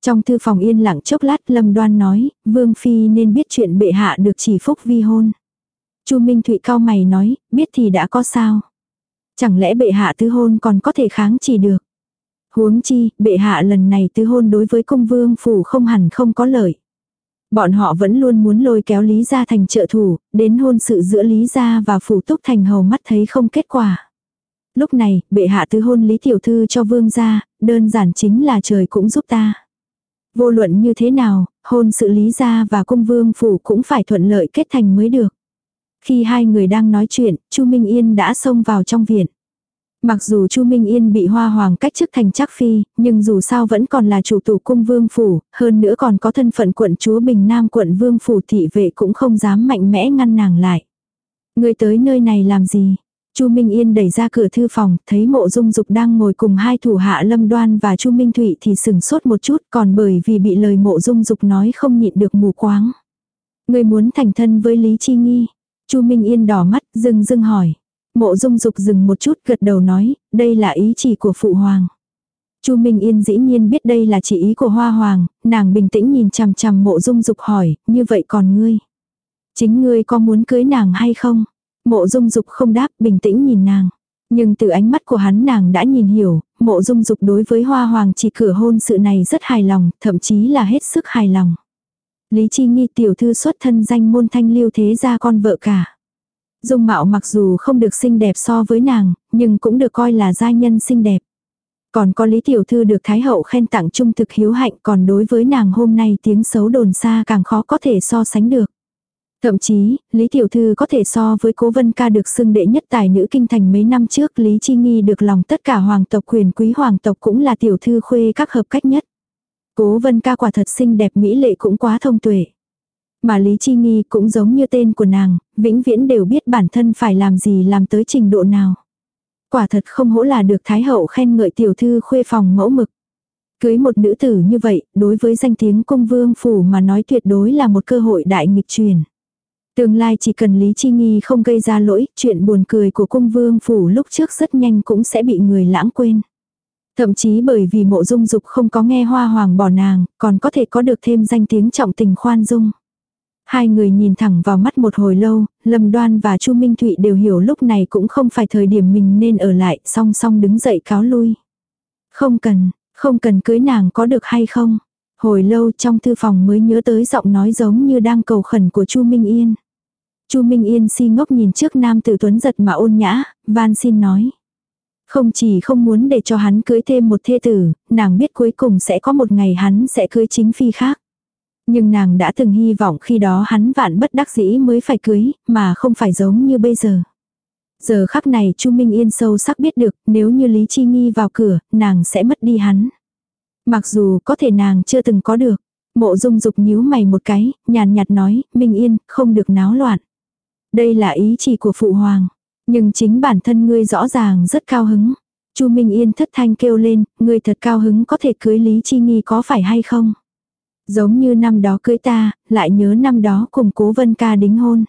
Trong thư phòng yên lặng chốc lát Lâm Đoan nói, Vương Phi nên biết chuyện bệ hạ được chỉ phúc vi hôn. Chu Minh Thụy cao mày nói, biết thì đã có sao. Chẳng lẽ bệ hạ tứ hôn còn có thể kháng chỉ được. Huống chi, bệ hạ lần này tứ hôn đối với công vương phủ không hẳn không có lợi. Bọn họ vẫn luôn muốn lôi kéo Lý Gia thành trợ thủ, đến hôn sự giữa Lý Gia và phủ túc thành hầu mắt thấy không kết quả. Lúc này, bệ hạ tứ hôn Lý Tiểu Thư cho vương gia, đơn giản chính là trời cũng giúp ta. Vô luận như thế nào, hôn sự Lý Gia và cung vương phủ cũng phải thuận lợi kết thành mới được. Khi hai người đang nói chuyện, Chu Minh Yên đã xông vào trong viện. Mặc dù Chu Minh Yên bị Hoa Hoàng cách chức thành chắc phi, nhưng dù sao vẫn còn là chủ tủ cung vương phủ, hơn nữa còn có thân phận quận chúa Bình Nam quận vương phủ thị vệ cũng không dám mạnh mẽ ngăn nàng lại. Người tới nơi này làm gì? Chu Minh Yên đẩy ra cửa thư phòng, thấy Mộ Dung Dục đang ngồi cùng hai thủ hạ Lâm Đoan và Chu Minh Thụy thì sừng sốt một chút, còn bởi vì bị lời Mộ Dung Dục nói không nhịn được mù quáng. Ngươi muốn thành thân với Lý Chi Nghi. Chu Minh Yên đỏ mắt, dưng dưng hỏi. Mộ dung dục dừng một chút gật đầu nói, đây là ý chỉ của phụ hoàng. Chu Minh Yên dĩ nhiên biết đây là chỉ ý của Hoa Hoàng, nàng bình tĩnh nhìn chằm chằm mộ dung dục hỏi, như vậy còn ngươi? Chính ngươi có muốn cưới nàng hay không? Mộ dung dục không đáp, bình tĩnh nhìn nàng. Nhưng từ ánh mắt của hắn nàng đã nhìn hiểu, mộ dung dục đối với Hoa Hoàng chỉ cửa hôn sự này rất hài lòng, thậm chí là hết sức hài lòng. Lý Chi Nghi tiểu thư xuất thân danh môn thanh lưu thế gia con vợ cả. Dung mạo mặc dù không được xinh đẹp so với nàng, nhưng cũng được coi là gia nhân xinh đẹp. Còn có Lý Tiểu Thư được Thái Hậu khen tặng trung thực hiếu hạnh còn đối với nàng hôm nay tiếng xấu đồn xa càng khó có thể so sánh được. Thậm chí, Lý Tiểu Thư có thể so với Cố Vân Ca được xưng đệ nhất tài nữ kinh thành mấy năm trước Lý Chi Nghi được lòng tất cả hoàng tộc quyền quý hoàng tộc cũng là Tiểu Thư khuê các hợp cách nhất. Cố Vân Ca quả thật xinh đẹp mỹ lệ cũng quá thông tuệ. Mà Lý Chi Nghi cũng giống như tên của nàng, vĩnh viễn đều biết bản thân phải làm gì làm tới trình độ nào. Quả thật không hổ là được Thái Hậu khen ngợi tiểu thư khuê phòng mẫu mực. Cưới một nữ tử như vậy, đối với danh tiếng công vương phủ mà nói tuyệt đối là một cơ hội đại nghịch truyền. Tương lai chỉ cần Lý Chi Nghi không gây ra lỗi, chuyện buồn cười của cung vương phủ lúc trước rất nhanh cũng sẽ bị người lãng quên. Thậm chí bởi vì mộ dung dục không có nghe hoa hoàng bỏ nàng, còn có thể có được thêm danh tiếng trọng tình khoan dung. Hai người nhìn thẳng vào mắt một hồi lâu, Lâm Đoan và Chu Minh Thụy đều hiểu lúc này cũng không phải thời điểm mình nên ở lại, song song đứng dậy cáo lui. Không cần, không cần cưới nàng có được hay không? Hồi lâu trong thư phòng mới nhớ tới giọng nói giống như đang cầu khẩn của Chu Minh Yên. Chu Minh Yên si ngốc nhìn trước nam tử tuấn giật mà ôn nhã, van xin nói. Không chỉ không muốn để cho hắn cưới thêm một thê tử, nàng biết cuối cùng sẽ có một ngày hắn sẽ cưới chính phi khác. Nhưng nàng đã từng hy vọng khi đó hắn vạn bất đắc dĩ mới phải cưới, mà không phải giống như bây giờ. Giờ khắc này Chu Minh Yên sâu sắc biết được nếu như Lý Chi Nghi vào cửa, nàng sẽ mất đi hắn. Mặc dù có thể nàng chưa từng có được. Mộ dung dục nhíu mày một cái, nhàn nhạt nói, Minh Yên, không được náo loạn. Đây là ý chỉ của Phụ Hoàng. Nhưng chính bản thân ngươi rõ ràng rất cao hứng. Chu Minh Yên thất thanh kêu lên, ngươi thật cao hứng có thể cưới Lý Chi Nghi có phải hay không? Giống như năm đó cưới ta, lại nhớ năm đó cùng cố vân ca đính hôn.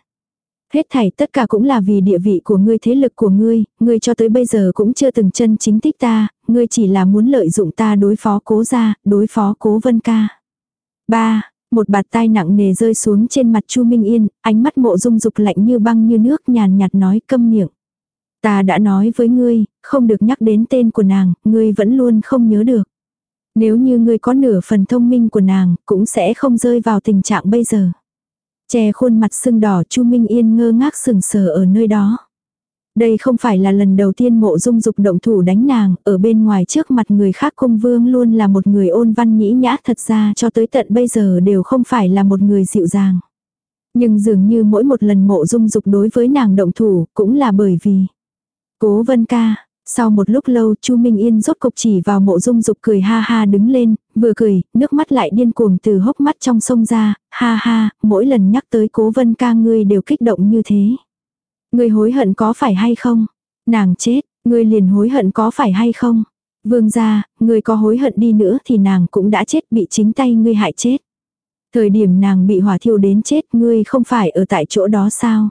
Hết thảy tất cả cũng là vì địa vị của ngươi thế lực của ngươi, ngươi cho tới bây giờ cũng chưa từng chân chính thích ta, ngươi chỉ là muốn lợi dụng ta đối phó cố gia, đối phó cố vân ca. ba Một bạt tai nặng nề rơi xuống trên mặt Chu Minh Yên, ánh mắt mộ dung dục lạnh như băng như nước nhàn nhạt nói câm miệng. Ta đã nói với ngươi, không được nhắc đến tên của nàng, ngươi vẫn luôn không nhớ được. Nếu như ngươi có nửa phần thông minh của nàng, cũng sẽ không rơi vào tình trạng bây giờ. Che khuôn mặt sưng đỏ Chu Minh Yên ngơ ngác sừng sờ ở nơi đó. Đây không phải là lần đầu tiên mộ dung dục động thủ đánh nàng, ở bên ngoài trước mặt người khác cung vương luôn là một người ôn văn nhĩ nhã thật ra cho tới tận bây giờ đều không phải là một người dịu dàng. Nhưng dường như mỗi một lần mộ dung dục đối với nàng động thủ cũng là bởi vì Cố vân ca, sau một lúc lâu Chu Minh Yên rốt cục chỉ vào mộ dung dục cười ha ha đứng lên, vừa cười, nước mắt lại điên cuồng từ hốc mắt trong sông ra, ha ha, mỗi lần nhắc tới cố vân ca ngươi đều kích động như thế. Ngươi hối hận có phải hay không? Nàng chết, ngươi liền hối hận có phải hay không? Vương gia, ngươi có hối hận đi nữa thì nàng cũng đã chết bị chính tay ngươi hại chết. Thời điểm nàng bị hỏa thiêu đến chết ngươi không phải ở tại chỗ đó sao?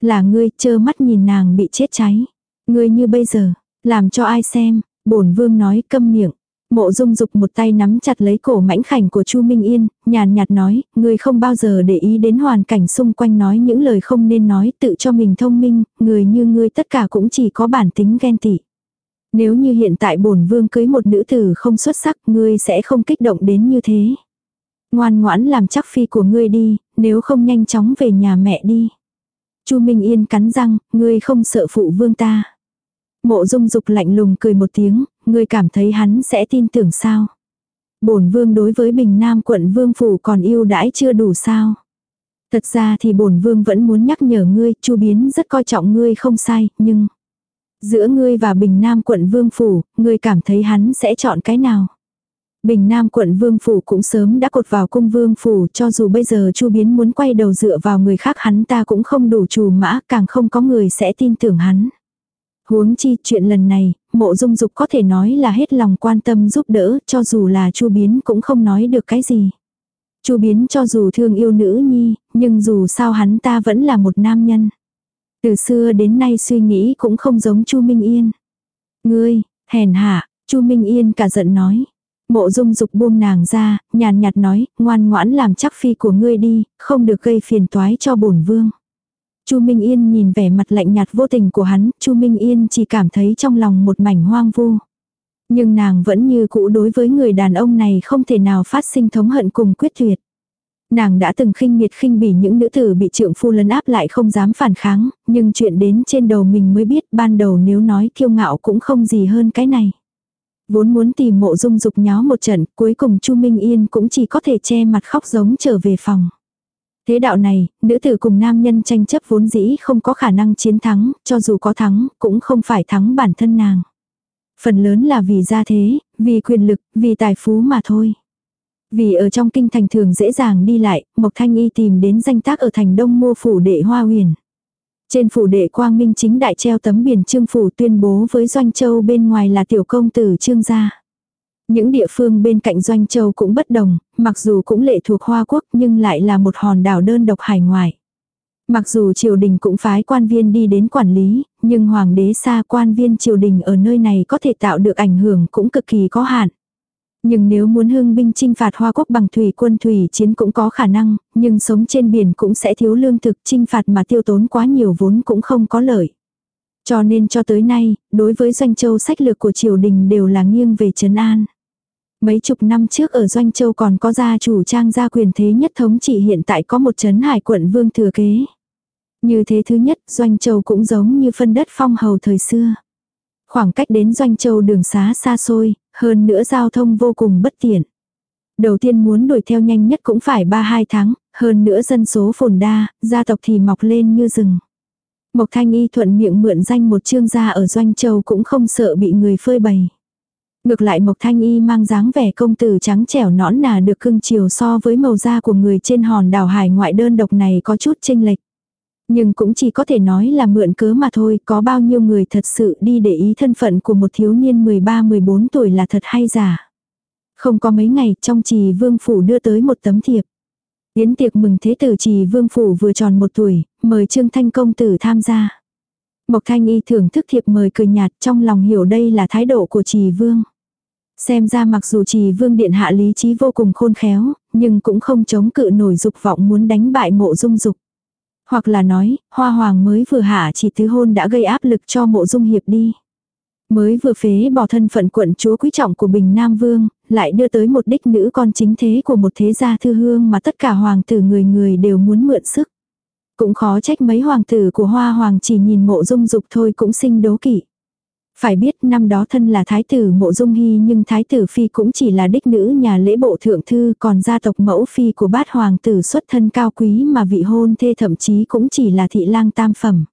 Là ngươi trơ mắt nhìn nàng bị chết cháy. Ngươi như bây giờ, làm cho ai xem, bổn vương nói câm miệng. Mộ dung dục một tay nắm chặt lấy cổ mãnh khảnh của Chu Minh Yên, nhàn nhạt nói, người không bao giờ để ý đến hoàn cảnh xung quanh nói những lời không nên nói tự cho mình thông minh, người như ngươi tất cả cũng chỉ có bản tính ghen tị. Nếu như hiện tại bổn vương cưới một nữ tử không xuất sắc, ngươi sẽ không kích động đến như thế. Ngoan ngoãn làm chắc phi của ngươi đi, nếu không nhanh chóng về nhà mẹ đi. Chu Minh Yên cắn răng, ngươi không sợ phụ vương ta. Mộ dung dục lạnh lùng cười một tiếng, ngươi cảm thấy hắn sẽ tin tưởng sao. bổn vương đối với bình nam quận vương phủ còn yêu đãi chưa đủ sao. Thật ra thì bổn vương vẫn muốn nhắc nhở ngươi, chu biến rất coi trọng ngươi không sai, nhưng... Giữa ngươi và bình nam quận vương phủ, ngươi cảm thấy hắn sẽ chọn cái nào? Bình Nam quận Vương Phủ cũng sớm đã cột vào cung Vương Phủ cho dù bây giờ Chu Biến muốn quay đầu dựa vào người khác hắn ta cũng không đủ trù mã càng không có người sẽ tin tưởng hắn. Huống chi chuyện lần này, mộ dung dục có thể nói là hết lòng quan tâm giúp đỡ cho dù là Chu Biến cũng không nói được cái gì. Chu biến cho dù thương yêu nữ nhi, nhưng dù sao hắn ta vẫn là một nam nhân. Từ xưa đến nay suy nghĩ cũng không giống Chu Minh Yên. Ngươi, hèn hạ, Chu Minh Yên cả giận nói. Mộ dung dục buông nàng ra, nhàn nhạt nói, ngoan ngoãn làm chắc phi của ngươi đi, không được gây phiền toái cho bổn vương. Chu Minh Yên nhìn vẻ mặt lạnh nhạt vô tình của hắn, Chu Minh Yên chỉ cảm thấy trong lòng một mảnh hoang vu. Nhưng nàng vẫn như cũ đối với người đàn ông này không thể nào phát sinh thống hận cùng quyết tuyệt. Nàng đã từng khinh miệt khinh bỉ những nữ tử bị trượng phu lấn áp lại không dám phản kháng, nhưng chuyện đến trên đầu mình mới biết ban đầu nếu nói kiêu ngạo cũng không gì hơn cái này. Vốn muốn tìm mộ dung dục nháo một trận, cuối cùng Chu Minh Yên cũng chỉ có thể che mặt khóc giống trở về phòng. Thế đạo này, nữ tử cùng nam nhân tranh chấp vốn dĩ không có khả năng chiến thắng, cho dù có thắng, cũng không phải thắng bản thân nàng. Phần lớn là vì gia thế, vì quyền lực, vì tài phú mà thôi. Vì ở trong kinh thành thường dễ dàng đi lại, Mộc Thanh Y tìm đến danh tác ở thành đông mua phủ đệ hoa huyền. Trên phủ đệ quang minh chính đại treo tấm biển trương phủ tuyên bố với Doanh Châu bên ngoài là tiểu công tử trương gia. Những địa phương bên cạnh Doanh Châu cũng bất đồng, mặc dù cũng lệ thuộc Hoa Quốc nhưng lại là một hòn đảo đơn độc hải ngoại. Mặc dù triều đình cũng phái quan viên đi đến quản lý, nhưng hoàng đế xa quan viên triều đình ở nơi này có thể tạo được ảnh hưởng cũng cực kỳ có hạn. Nhưng nếu muốn hưng binh chinh phạt Hoa Quốc bằng thủy quân thủy chiến cũng có khả năng, nhưng sống trên biển cũng sẽ thiếu lương thực chinh phạt mà tiêu tốn quá nhiều vốn cũng không có lợi. Cho nên cho tới nay, đối với Doanh Châu sách lược của triều đình đều là nghiêng về Trấn An. Mấy chục năm trước ở Doanh Châu còn có gia chủ trang gia quyền thế nhất thống chỉ hiện tại có một chấn hải quận vương thừa kế. Như thế thứ nhất, Doanh Châu cũng giống như phân đất phong hầu thời xưa. Khoảng cách đến Doanh Châu đường xá xa xôi, hơn nữa giao thông vô cùng bất tiện. Đầu tiên muốn đuổi theo nhanh nhất cũng phải 3-2 tháng, hơn nữa dân số phồn đa, gia tộc thì mọc lên như rừng. Mộc Thanh Y thuận miệng mượn danh một trương gia ở Doanh Châu cũng không sợ bị người phơi bày. Ngược lại Mộc Thanh Y mang dáng vẻ công tử trắng trẻo nõn nà được cưng chiều so với màu da của người trên hòn đảo hải ngoại đơn độc này có chút chênh lệch. Nhưng cũng chỉ có thể nói là mượn cớ mà thôi, có bao nhiêu người thật sự đi để ý thân phận của một thiếu niên 13-14 tuổi là thật hay giả. Không có mấy ngày trong trì vương phủ đưa tới một tấm thiệp. Yến tiệc mừng thế tử trì vương phủ vừa tròn một tuổi, mời Trương Thanh công tử tham gia. Mộc Thanh Y thưởng thức thiệp mời cười nhạt trong lòng hiểu đây là thái độ của trì vương. Xem ra mặc dù trì vương điện hạ lý trí vô cùng khôn khéo, nhưng cũng không chống cự nổi dục vọng muốn đánh bại mộ dung dục. Hoặc là nói, hoa hoàng mới vừa hạ chỉ tứ hôn đã gây áp lực cho mộ dung hiệp đi. Mới vừa phế bỏ thân phận quận chúa quý trọng của Bình Nam Vương, lại đưa tới một đích nữ con chính thế của một thế gia thư hương mà tất cả hoàng tử người người đều muốn mượn sức. Cũng khó trách mấy hoàng tử của hoa hoàng chỉ nhìn mộ dung dục thôi cũng sinh đố kỵ. Phải biết năm đó thân là thái tử mộ dung hy nhưng thái tử phi cũng chỉ là đích nữ nhà lễ bộ thượng thư, còn gia tộc mẫu phi của bát hoàng tử xuất thân cao quý mà vị hôn thê thậm chí cũng chỉ là thị lang tam phẩm.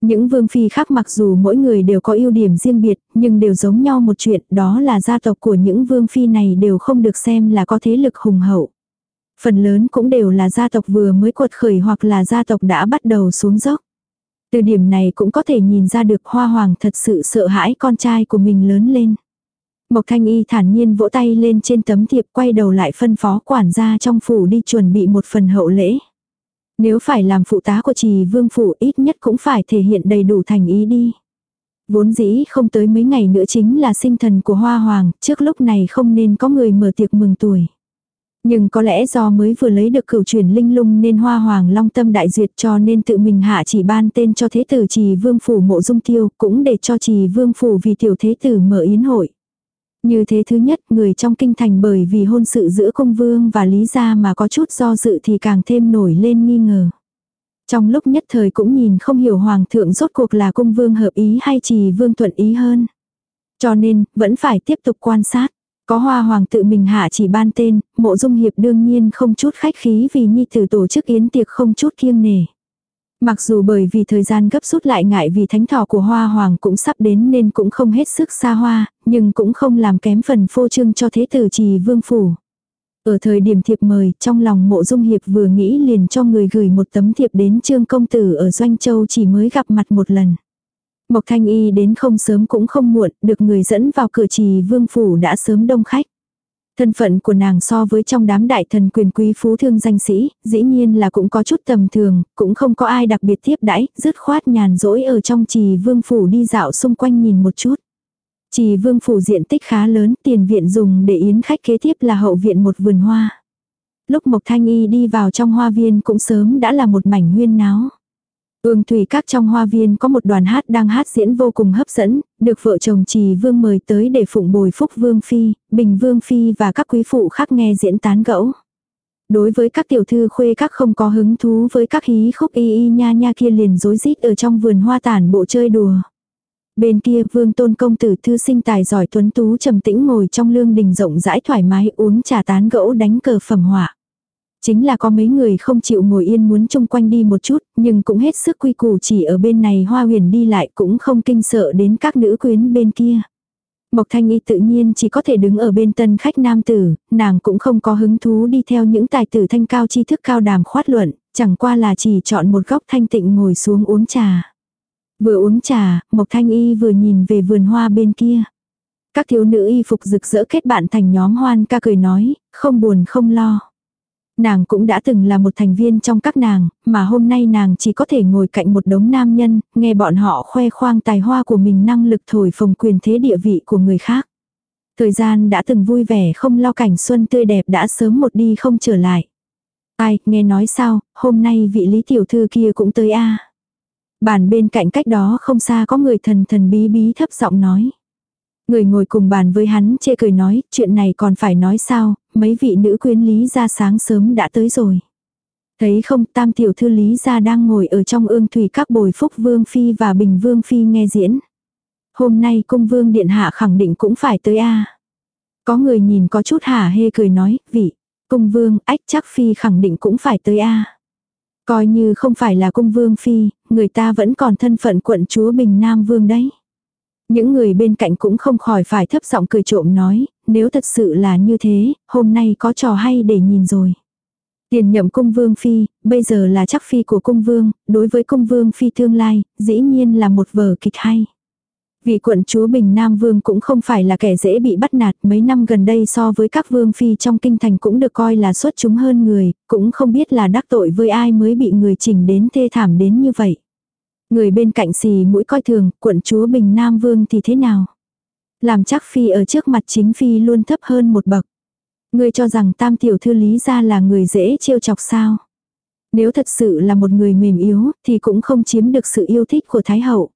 Những vương phi khác mặc dù mỗi người đều có ưu điểm riêng biệt, nhưng đều giống nhau một chuyện, đó là gia tộc của những vương phi này đều không được xem là có thế lực hùng hậu. Phần lớn cũng đều là gia tộc vừa mới quật khởi hoặc là gia tộc đã bắt đầu xuống dốc. Từ điểm này cũng có thể nhìn ra được hoa hoàng thật sự sợ hãi con trai của mình lớn lên. Mộc thanh y thản nhiên vỗ tay lên trên tấm thiệp quay đầu lại phân phó quản gia trong phủ đi chuẩn bị một phần hậu lễ. Nếu phải làm phụ tá của trì vương phủ ít nhất cũng phải thể hiện đầy đủ thành ý đi. Vốn dĩ không tới mấy ngày nữa chính là sinh thần của hoa hoàng, trước lúc này không nên có người mở tiệc mừng tuổi. Nhưng có lẽ do mới vừa lấy được cửu truyền linh lung nên hoa hoàng long tâm đại duyệt cho nên tự mình hạ chỉ ban tên cho thế tử trì vương phủ mộ dung tiêu cũng để cho trì vương phủ vì tiểu thế tử mở yến hội. Như thế thứ nhất người trong kinh thành bởi vì hôn sự giữa công vương và lý gia mà có chút do dự thì càng thêm nổi lên nghi ngờ. Trong lúc nhất thời cũng nhìn không hiểu hoàng thượng rốt cuộc là cung vương hợp ý hay trì vương thuận ý hơn. Cho nên, vẫn phải tiếp tục quan sát. Có hoa hoàng tự mình hạ chỉ ban tên, mộ dung hiệp đương nhiên không chút khách khí vì nhi tử tổ chức yến tiệc không chút kiêng nề. Mặc dù bởi vì thời gian gấp rút lại ngại vì thánh thọ của hoa hoàng cũng sắp đến nên cũng không hết sức xa hoa, nhưng cũng không làm kém phần phô trương cho thế tử trì vương phủ. Ở thời điểm thiệp mời, trong lòng mộ dung hiệp vừa nghĩ liền cho người gửi một tấm thiệp đến trương công tử ở Doanh Châu chỉ mới gặp mặt một lần. Mộc Thanh Y đến không sớm cũng không muộn, được người dẫn vào cửa trì vương phủ đã sớm đông khách. Thân phận của nàng so với trong đám đại thần quyền quý phú thương danh sĩ, dĩ nhiên là cũng có chút tầm thường, cũng không có ai đặc biệt tiếp đãi, dứt khoát nhàn rỗi ở trong trì vương phủ đi dạo xung quanh nhìn một chút. Trì vương phủ diện tích khá lớn, tiền viện dùng để yến khách kế tiếp là hậu viện một vườn hoa. Lúc Mộc Thanh Y đi vào trong hoa viên cũng sớm đã là một mảnh huyên náo. Ương Thủy Các trong hoa viên có một đoàn hát đang hát diễn vô cùng hấp dẫn, được vợ chồng Trì Vương mời tới để phụng bồi phúc Vương Phi, Bình Vương Phi và các quý phụ khác nghe diễn tán gẫu. Đối với các tiểu thư khuê các không có hứng thú với các hí khúc y y nha nha kia liền rối rít ở trong vườn hoa tản bộ chơi đùa. Bên kia vương tôn công tử thư sinh tài giỏi tuấn tú trầm tĩnh ngồi trong lương đình rộng rãi thoải mái uống trà tán gẫu đánh cờ phẩm họa. Chính là có mấy người không chịu ngồi yên muốn chung quanh đi một chút, nhưng cũng hết sức quy củ chỉ ở bên này hoa huyền đi lại cũng không kinh sợ đến các nữ quyến bên kia. Mộc Thanh Y tự nhiên chỉ có thể đứng ở bên tân khách nam tử, nàng cũng không có hứng thú đi theo những tài tử thanh cao tri thức cao đàm khoát luận, chẳng qua là chỉ chọn một góc thanh tịnh ngồi xuống uống trà. Vừa uống trà, Mộc Thanh Y vừa nhìn về vườn hoa bên kia. Các thiếu nữ y phục rực rỡ kết bạn thành nhóm hoan ca cười nói, không buồn không lo. Nàng cũng đã từng là một thành viên trong các nàng, mà hôm nay nàng chỉ có thể ngồi cạnh một đống nam nhân, nghe bọn họ khoe khoang tài hoa của mình năng lực thổi phồng quyền thế địa vị của người khác. Thời gian đã từng vui vẻ không lo cảnh xuân tươi đẹp đã sớm một đi không trở lại. Ai, nghe nói sao, hôm nay vị lý tiểu thư kia cũng tới a Bàn bên cạnh cách đó không xa có người thần thần bí bí thấp giọng nói. Người ngồi cùng bàn với hắn chê cười nói, chuyện này còn phải nói sao, mấy vị nữ quyến lý ra sáng sớm đã tới rồi. Thấy không tam tiểu thư lý ra đang ngồi ở trong ương thủy các bồi phúc vương phi và bình vương phi nghe diễn. Hôm nay cung vương điện hạ khẳng định cũng phải tới a Có người nhìn có chút hả hê cười nói, vị, cung vương, ách chắc phi khẳng định cũng phải tới a Coi như không phải là cung vương phi, người ta vẫn còn thân phận quận chúa bình nam vương đấy. Những người bên cạnh cũng không khỏi phải thấp giọng cười trộm nói, nếu thật sự là như thế, hôm nay có trò hay để nhìn rồi. Tiền nhậm cung vương phi, bây giờ là chắc phi của cung vương, đối với cung vương phi tương lai, dĩ nhiên là một vở kịch hay. Vị quận chúa Bình Nam Vương cũng không phải là kẻ dễ bị bắt nạt mấy năm gần đây so với các vương phi trong kinh thành cũng được coi là xuất chúng hơn người, cũng không biết là đắc tội với ai mới bị người chỉnh đến thê thảm đến như vậy. Người bên cạnh xì mũi coi thường, quận chúa Bình Nam Vương thì thế nào? Làm chắc phi ở trước mặt chính phi luôn thấp hơn một bậc. Người cho rằng tam tiểu thư lý ra là người dễ trêu chọc sao? Nếu thật sự là một người mềm yếu, thì cũng không chiếm được sự yêu thích của Thái hậu.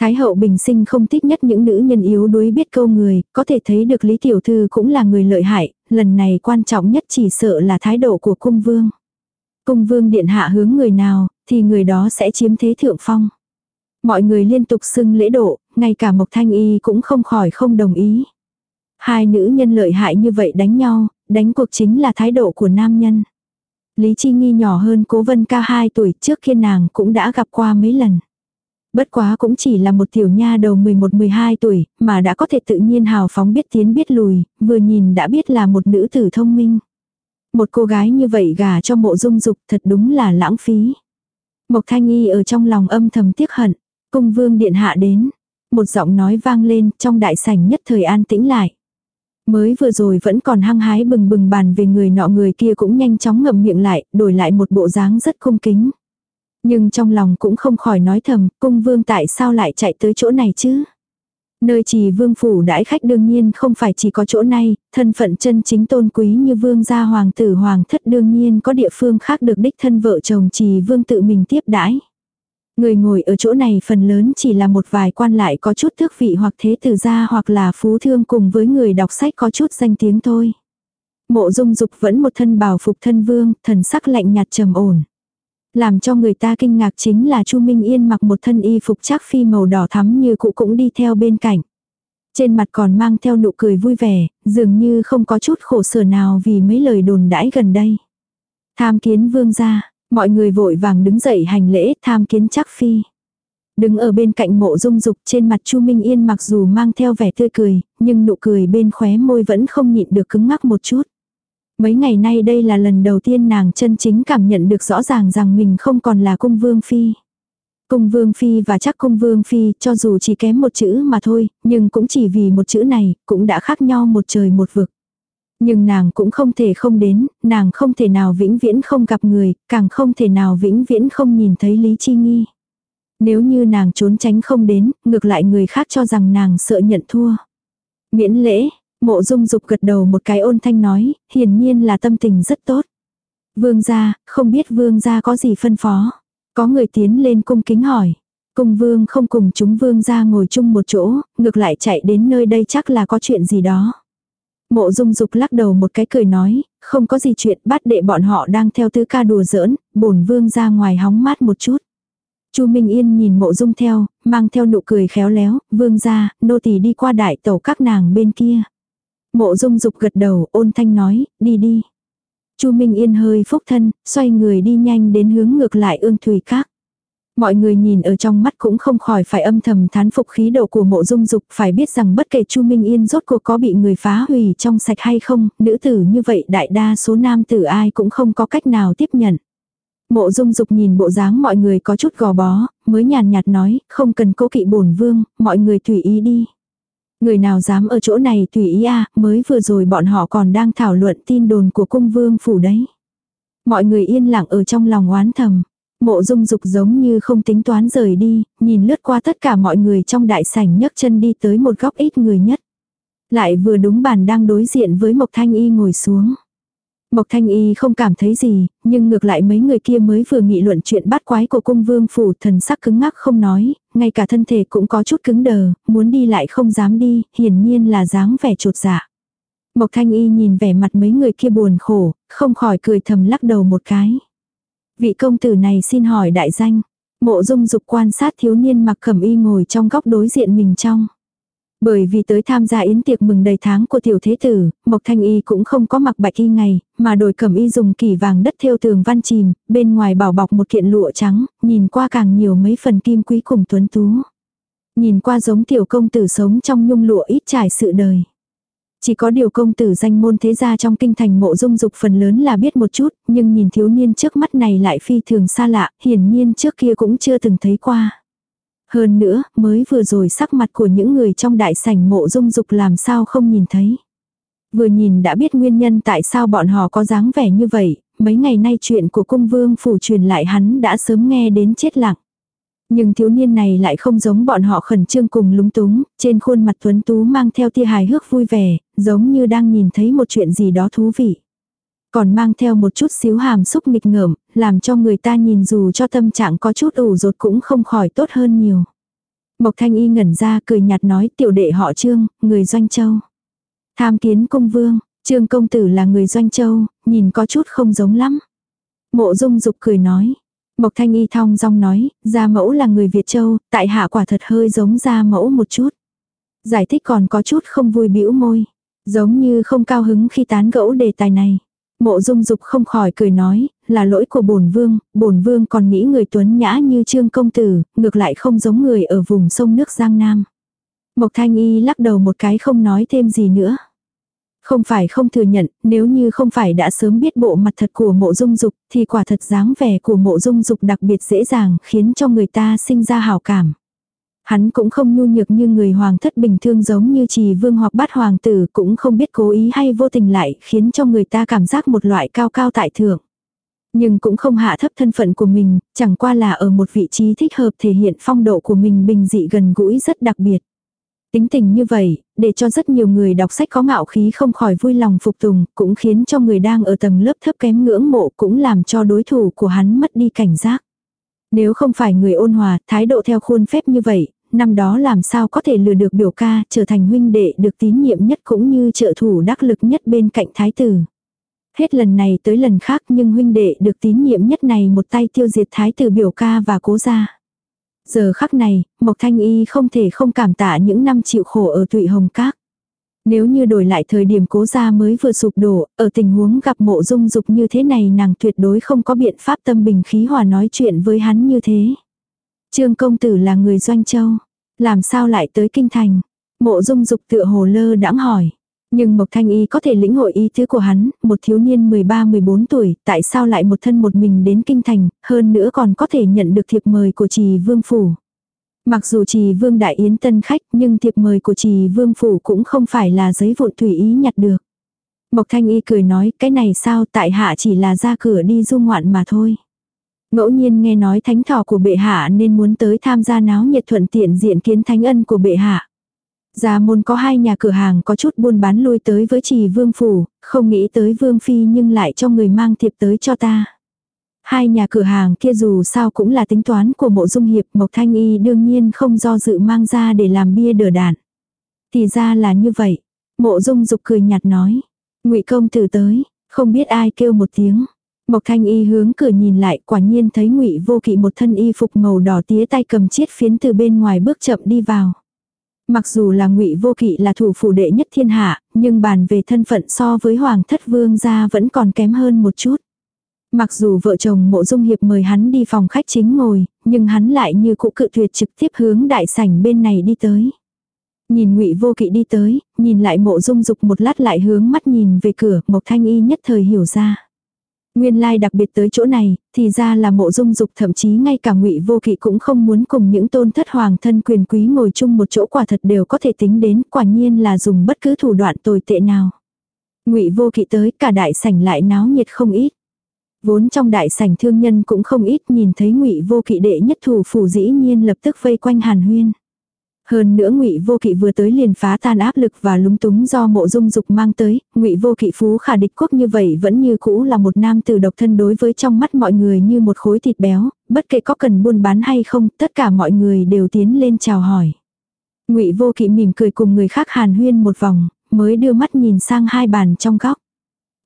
Thái hậu bình sinh không thích nhất những nữ nhân yếu đuối biết câu người, có thể thấy được Lý Tiểu Thư cũng là người lợi hại, lần này quan trọng nhất chỉ sợ là thái độ của cung vương. Cung vương điện hạ hướng người nào, thì người đó sẽ chiếm thế thượng phong. Mọi người liên tục xưng lễ độ, ngay cả Mộc Thanh Y cũng không khỏi không đồng ý. Hai nữ nhân lợi hại như vậy đánh nhau, đánh cuộc chính là thái độ của nam nhân. Lý Chi Nghi nhỏ hơn Cố Vân Ca 2 tuổi trước khi nàng cũng đã gặp qua mấy lần. Bất quá cũng chỉ là một tiểu nha đầu 11-12 tuổi, mà đã có thể tự nhiên hào phóng biết tiến biết lùi, vừa nhìn đã biết là một nữ tử thông minh. Một cô gái như vậy gả cho mộ dung dục thật đúng là lãng phí. Mộc Thanh Y ở trong lòng âm thầm tiếc hận, cung vương điện hạ đến. Một giọng nói vang lên trong đại sảnh nhất thời an tĩnh lại. Mới vừa rồi vẫn còn hăng hái bừng bừng bàn về người nọ người kia cũng nhanh chóng ngậm miệng lại, đổi lại một bộ dáng rất cung kính. Nhưng trong lòng cũng không khỏi nói thầm, cung vương tại sao lại chạy tới chỗ này chứ? Nơi trì vương phủ đãi khách đương nhiên không phải chỉ có chỗ này, thân phận chân chính tôn quý như vương gia hoàng tử hoàng thất đương nhiên có địa phương khác được đích thân vợ chồng trì vương tự mình tiếp đãi. Người ngồi ở chỗ này phần lớn chỉ là một vài quan lại có chút thước vị hoặc thế tử gia hoặc là phú thương cùng với người đọc sách có chút danh tiếng thôi. Mộ dung dục vẫn một thân bào phục thân vương, thần sắc lạnh nhạt trầm ổn. Làm cho người ta kinh ngạc chính là Chu Minh Yên mặc một thân y phục chắc phi màu đỏ thắm như cũ cũng đi theo bên cạnh. Trên mặt còn mang theo nụ cười vui vẻ, dường như không có chút khổ sở nào vì mấy lời đồn đãi gần đây. Tham kiến vương gia, mọi người vội vàng đứng dậy hành lễ tham kiến chắc phi. Đứng ở bên cạnh mộ dung dục trên mặt Chu Minh Yên mặc dù mang theo vẻ tươi cười, nhưng nụ cười bên khóe môi vẫn không nhịn được cứng ngắc một chút. Mấy ngày nay đây là lần đầu tiên nàng chân chính cảm nhận được rõ ràng rằng mình không còn là cung vương phi. Cung vương phi và chắc cung vương phi cho dù chỉ kém một chữ mà thôi, nhưng cũng chỉ vì một chữ này, cũng đã khác nhau một trời một vực. Nhưng nàng cũng không thể không đến, nàng không thể nào vĩnh viễn không gặp người, càng không thể nào vĩnh viễn không nhìn thấy Lý Chi Nghi. Nếu như nàng trốn tránh không đến, ngược lại người khác cho rằng nàng sợ nhận thua. Miễn lễ, mộ dung dục gật đầu một cái ôn thanh nói, hiển nhiên là tâm tình rất tốt. Vương gia, không biết vương gia có gì phân phó. Có người tiến lên cung kính hỏi. Cung vương không cùng chúng vương gia ngồi chung một chỗ, ngược lại chạy đến nơi đây chắc là có chuyện gì đó. Mộ dung dục lắc đầu một cái cười nói, không có gì chuyện bắt đệ bọn họ đang theo tứ ca đùa giỡn, bổn vương ra ngoài hóng mát một chút. Chu Minh Yên nhìn mộ dung theo, mang theo nụ cười khéo léo, vương ra, nô tỳ đi qua đại tàu các nàng bên kia. Mộ dung dục gật đầu, ôn thanh nói, đi đi. Chu Minh Yên hơi phúc thân, xoay người đi nhanh đến hướng ngược lại ương thủy các. Mọi người nhìn ở trong mắt cũng không khỏi phải âm thầm thán phục khí độ của mộ dung dục phải biết rằng bất kể Chu Minh Yên rốt cuộc có bị người phá hủy trong sạch hay không, nữ tử như vậy đại đa số nam tử ai cũng không có cách nào tiếp nhận. Mộ dung dục nhìn bộ dáng mọi người có chút gò bó, mới nhàn nhạt nói, không cần cố kỵ bổn vương, mọi người tùy ý đi. Người nào dám ở chỗ này tùy ý à, mới vừa rồi bọn họ còn đang thảo luận tin đồn của cung vương phủ đấy. Mọi người yên lặng ở trong lòng oán thầm. Mộ dung dục giống như không tính toán rời đi, nhìn lướt qua tất cả mọi người trong đại sảnh nhấc chân đi tới một góc ít người nhất. Lại vừa đúng bàn đang đối diện với Mộc Thanh Y ngồi xuống. Mộc Thanh Y không cảm thấy gì, nhưng ngược lại mấy người kia mới vừa nghị luận chuyện bắt quái của cung vương phủ thần sắc cứng ngắc không nói, ngay cả thân thể cũng có chút cứng đờ, muốn đi lại không dám đi, hiển nhiên là dáng vẻ trột dạ. Mộc Thanh Y nhìn vẻ mặt mấy người kia buồn khổ, không khỏi cười thầm lắc đầu một cái. Vị công tử này xin hỏi đại danh. Mộ dung dục quan sát thiếu niên mặc cẩm y ngồi trong góc đối diện mình trong. Bởi vì tới tham gia yến tiệc mừng đầy tháng của tiểu thế tử, Mộc Thanh Y cũng không có mặc bạch y ngày, mà đổi cẩm y dùng kỷ vàng đất thêu tường văn chìm, bên ngoài bảo bọc một kiện lụa trắng, nhìn qua càng nhiều mấy phần kim quý cùng tuấn tú. Nhìn qua giống tiểu công tử sống trong nhung lụa ít trải sự đời. Chỉ có điều công tử danh môn thế gia trong kinh thành mộ dung dục phần lớn là biết một chút, nhưng nhìn thiếu niên trước mắt này lại phi thường xa lạ, hiển nhiên trước kia cũng chưa từng thấy qua. Hơn nữa, mới vừa rồi sắc mặt của những người trong đại sảnh mộ dung dục làm sao không nhìn thấy. Vừa nhìn đã biết nguyên nhân tại sao bọn họ có dáng vẻ như vậy, mấy ngày nay chuyện của cung vương phủ truyền lại hắn đã sớm nghe đến chết lặng. Nhưng thiếu niên này lại không giống bọn họ khẩn trương cùng lúng túng, trên khuôn mặt tuấn tú mang theo tia hài hước vui vẻ, giống như đang nhìn thấy một chuyện gì đó thú vị. Còn mang theo một chút xíu hàm xúc nghịch ngợm, làm cho người ta nhìn dù cho tâm trạng có chút ủ rột cũng không khỏi tốt hơn nhiều. Mộc thanh y ngẩn ra cười nhạt nói tiểu đệ họ trương, người doanh châu. Tham kiến công vương, trương công tử là người doanh châu, nhìn có chút không giống lắm. Mộ dung dục cười nói, Mộc Thanh Y thong dong nói, gia mẫu là người Việt Châu, tại hạ quả thật hơi giống gia mẫu một chút. Giải thích còn có chút không vui bĩu môi. Giống như không cao hứng khi tán gẫu đề tài này. Mộ dung dục không khỏi cười nói, là lỗi của bổn vương, bổn vương còn nghĩ người tuấn nhã như trương công tử, ngược lại không giống người ở vùng sông nước Giang Nam. Mộc Thanh Y lắc đầu một cái không nói thêm gì nữa. Không phải không thừa nhận, nếu như không phải đã sớm biết bộ mặt thật của mộ dung dục, thì quả thật dáng vẻ của mộ dung dục đặc biệt dễ dàng khiến cho người ta sinh ra hảo cảm. Hắn cũng không nhu nhược như người hoàng thất bình thường giống như trì vương hoặc bát hoàng tử cũng không biết cố ý hay vô tình lại khiến cho người ta cảm giác một loại cao cao tại thượng. Nhưng cũng không hạ thấp thân phận của mình, chẳng qua là ở một vị trí thích hợp thể hiện phong độ của mình bình dị gần gũi rất đặc biệt. Tính tình như vậy, để cho rất nhiều người đọc sách có ngạo khí không khỏi vui lòng phục tùng, cũng khiến cho người đang ở tầng lớp thấp kém ngưỡng mộ cũng làm cho đối thủ của hắn mất đi cảnh giác. Nếu không phải người ôn hòa, thái độ theo khuôn phép như vậy, năm đó làm sao có thể lừa được biểu ca trở thành huynh đệ được tín nhiệm nhất cũng như trợ thủ đắc lực nhất bên cạnh thái tử. Hết lần này tới lần khác nhưng huynh đệ được tín nhiệm nhất này một tay tiêu diệt thái tử biểu ca và cố gia. Giờ khắc này, Mộc Thanh Y không thể không cảm tạ những năm chịu khổ ở tụy hồng các. Nếu như đổi lại thời điểm cố gia mới vừa sụp đổ, ở tình huống gặp mộ dung dục như thế này nàng tuyệt đối không có biện pháp tâm bình khí hòa nói chuyện với hắn như thế. Trương công tử là người doanh châu, làm sao lại tới kinh thành? Mộ dung dục tựa hồ lơ đãng hỏi. Nhưng Mộc Thanh Y có thể lĩnh hội ý tứ của hắn, một thiếu niên 13-14 tuổi, tại sao lại một thân một mình đến kinh thành, hơn nữa còn có thể nhận được thiệp mời của trì vương phủ. Mặc dù trì vương đại yến tân khách nhưng thiệp mời của trì vương phủ cũng không phải là giấy vụn tùy ý nhặt được. Mộc Thanh Y cười nói, cái này sao tại hạ chỉ là ra cửa đi du ngoạn mà thôi. Ngẫu nhiên nghe nói thánh thọ của bệ hạ nên muốn tới tham gia náo nhiệt thuận tiện diện kiến thánh ân của bệ hạ. Gia môn có hai nhà cửa hàng có chút buôn bán lui tới với trì vương phủ, không nghĩ tới vương phi nhưng lại cho người mang thiệp tới cho ta. Hai nhà cửa hàng kia dù sao cũng là tính toán của mộ dung hiệp Mộc Thanh Y đương nhiên không do dự mang ra để làm bia đỡ đạn. Thì ra là như vậy. Mộ dung dục cười nhạt nói. ngụy công tử tới, không biết ai kêu một tiếng. Mộc Thanh Y hướng cửa nhìn lại, quả nhiên thấy Ngụy Vô Kỵ một thân y phục màu đỏ tía tay cầm chiếc phiến từ bên ngoài bước chậm đi vào. Mặc dù là Ngụy Vô Kỵ là thủ phủ đệ nhất thiên hạ, nhưng bàn về thân phận so với Hoàng thất vương gia vẫn còn kém hơn một chút. Mặc dù vợ chồng Mộ Dung Hiệp mời hắn đi phòng khách chính ngồi, nhưng hắn lại như cũ cự tuyệt trực tiếp hướng đại sảnh bên này đi tới. Nhìn Ngụy Vô Kỵ đi tới, nhìn lại Mộ Dung Dục một lát lại hướng mắt nhìn về cửa, Mộc Thanh Y nhất thời hiểu ra. Nguyên lai like đặc biệt tới chỗ này, thì ra là mộ dung dục thậm chí ngay cả ngụy vô kỵ cũng không muốn cùng những tôn thất hoàng thân quyền quý ngồi chung một chỗ quả thật đều có thể tính đến quả nhiên là dùng bất cứ thủ đoạn tồi tệ nào. ngụy vô kỵ tới cả đại sảnh lại náo nhiệt không ít. Vốn trong đại sảnh thương nhân cũng không ít nhìn thấy ngụy vô kỵ đệ nhất thủ phủ dĩ nhiên lập tức vây quanh hàn huyên. Hơn nữa Ngụy Vô Kỵ vừa tới liền phá tan áp lực và lúng túng do Mộ Dung Dục mang tới, Ngụy Vô Kỵ phú khả địch quốc như vậy vẫn như cũ là một nam tử độc thân đối với trong mắt mọi người như một khối thịt béo, bất kể có cần buôn bán hay không, tất cả mọi người đều tiến lên chào hỏi. Ngụy Vô Kỵ mỉm cười cùng người khác hàn huyên một vòng, mới đưa mắt nhìn sang hai bàn trong góc.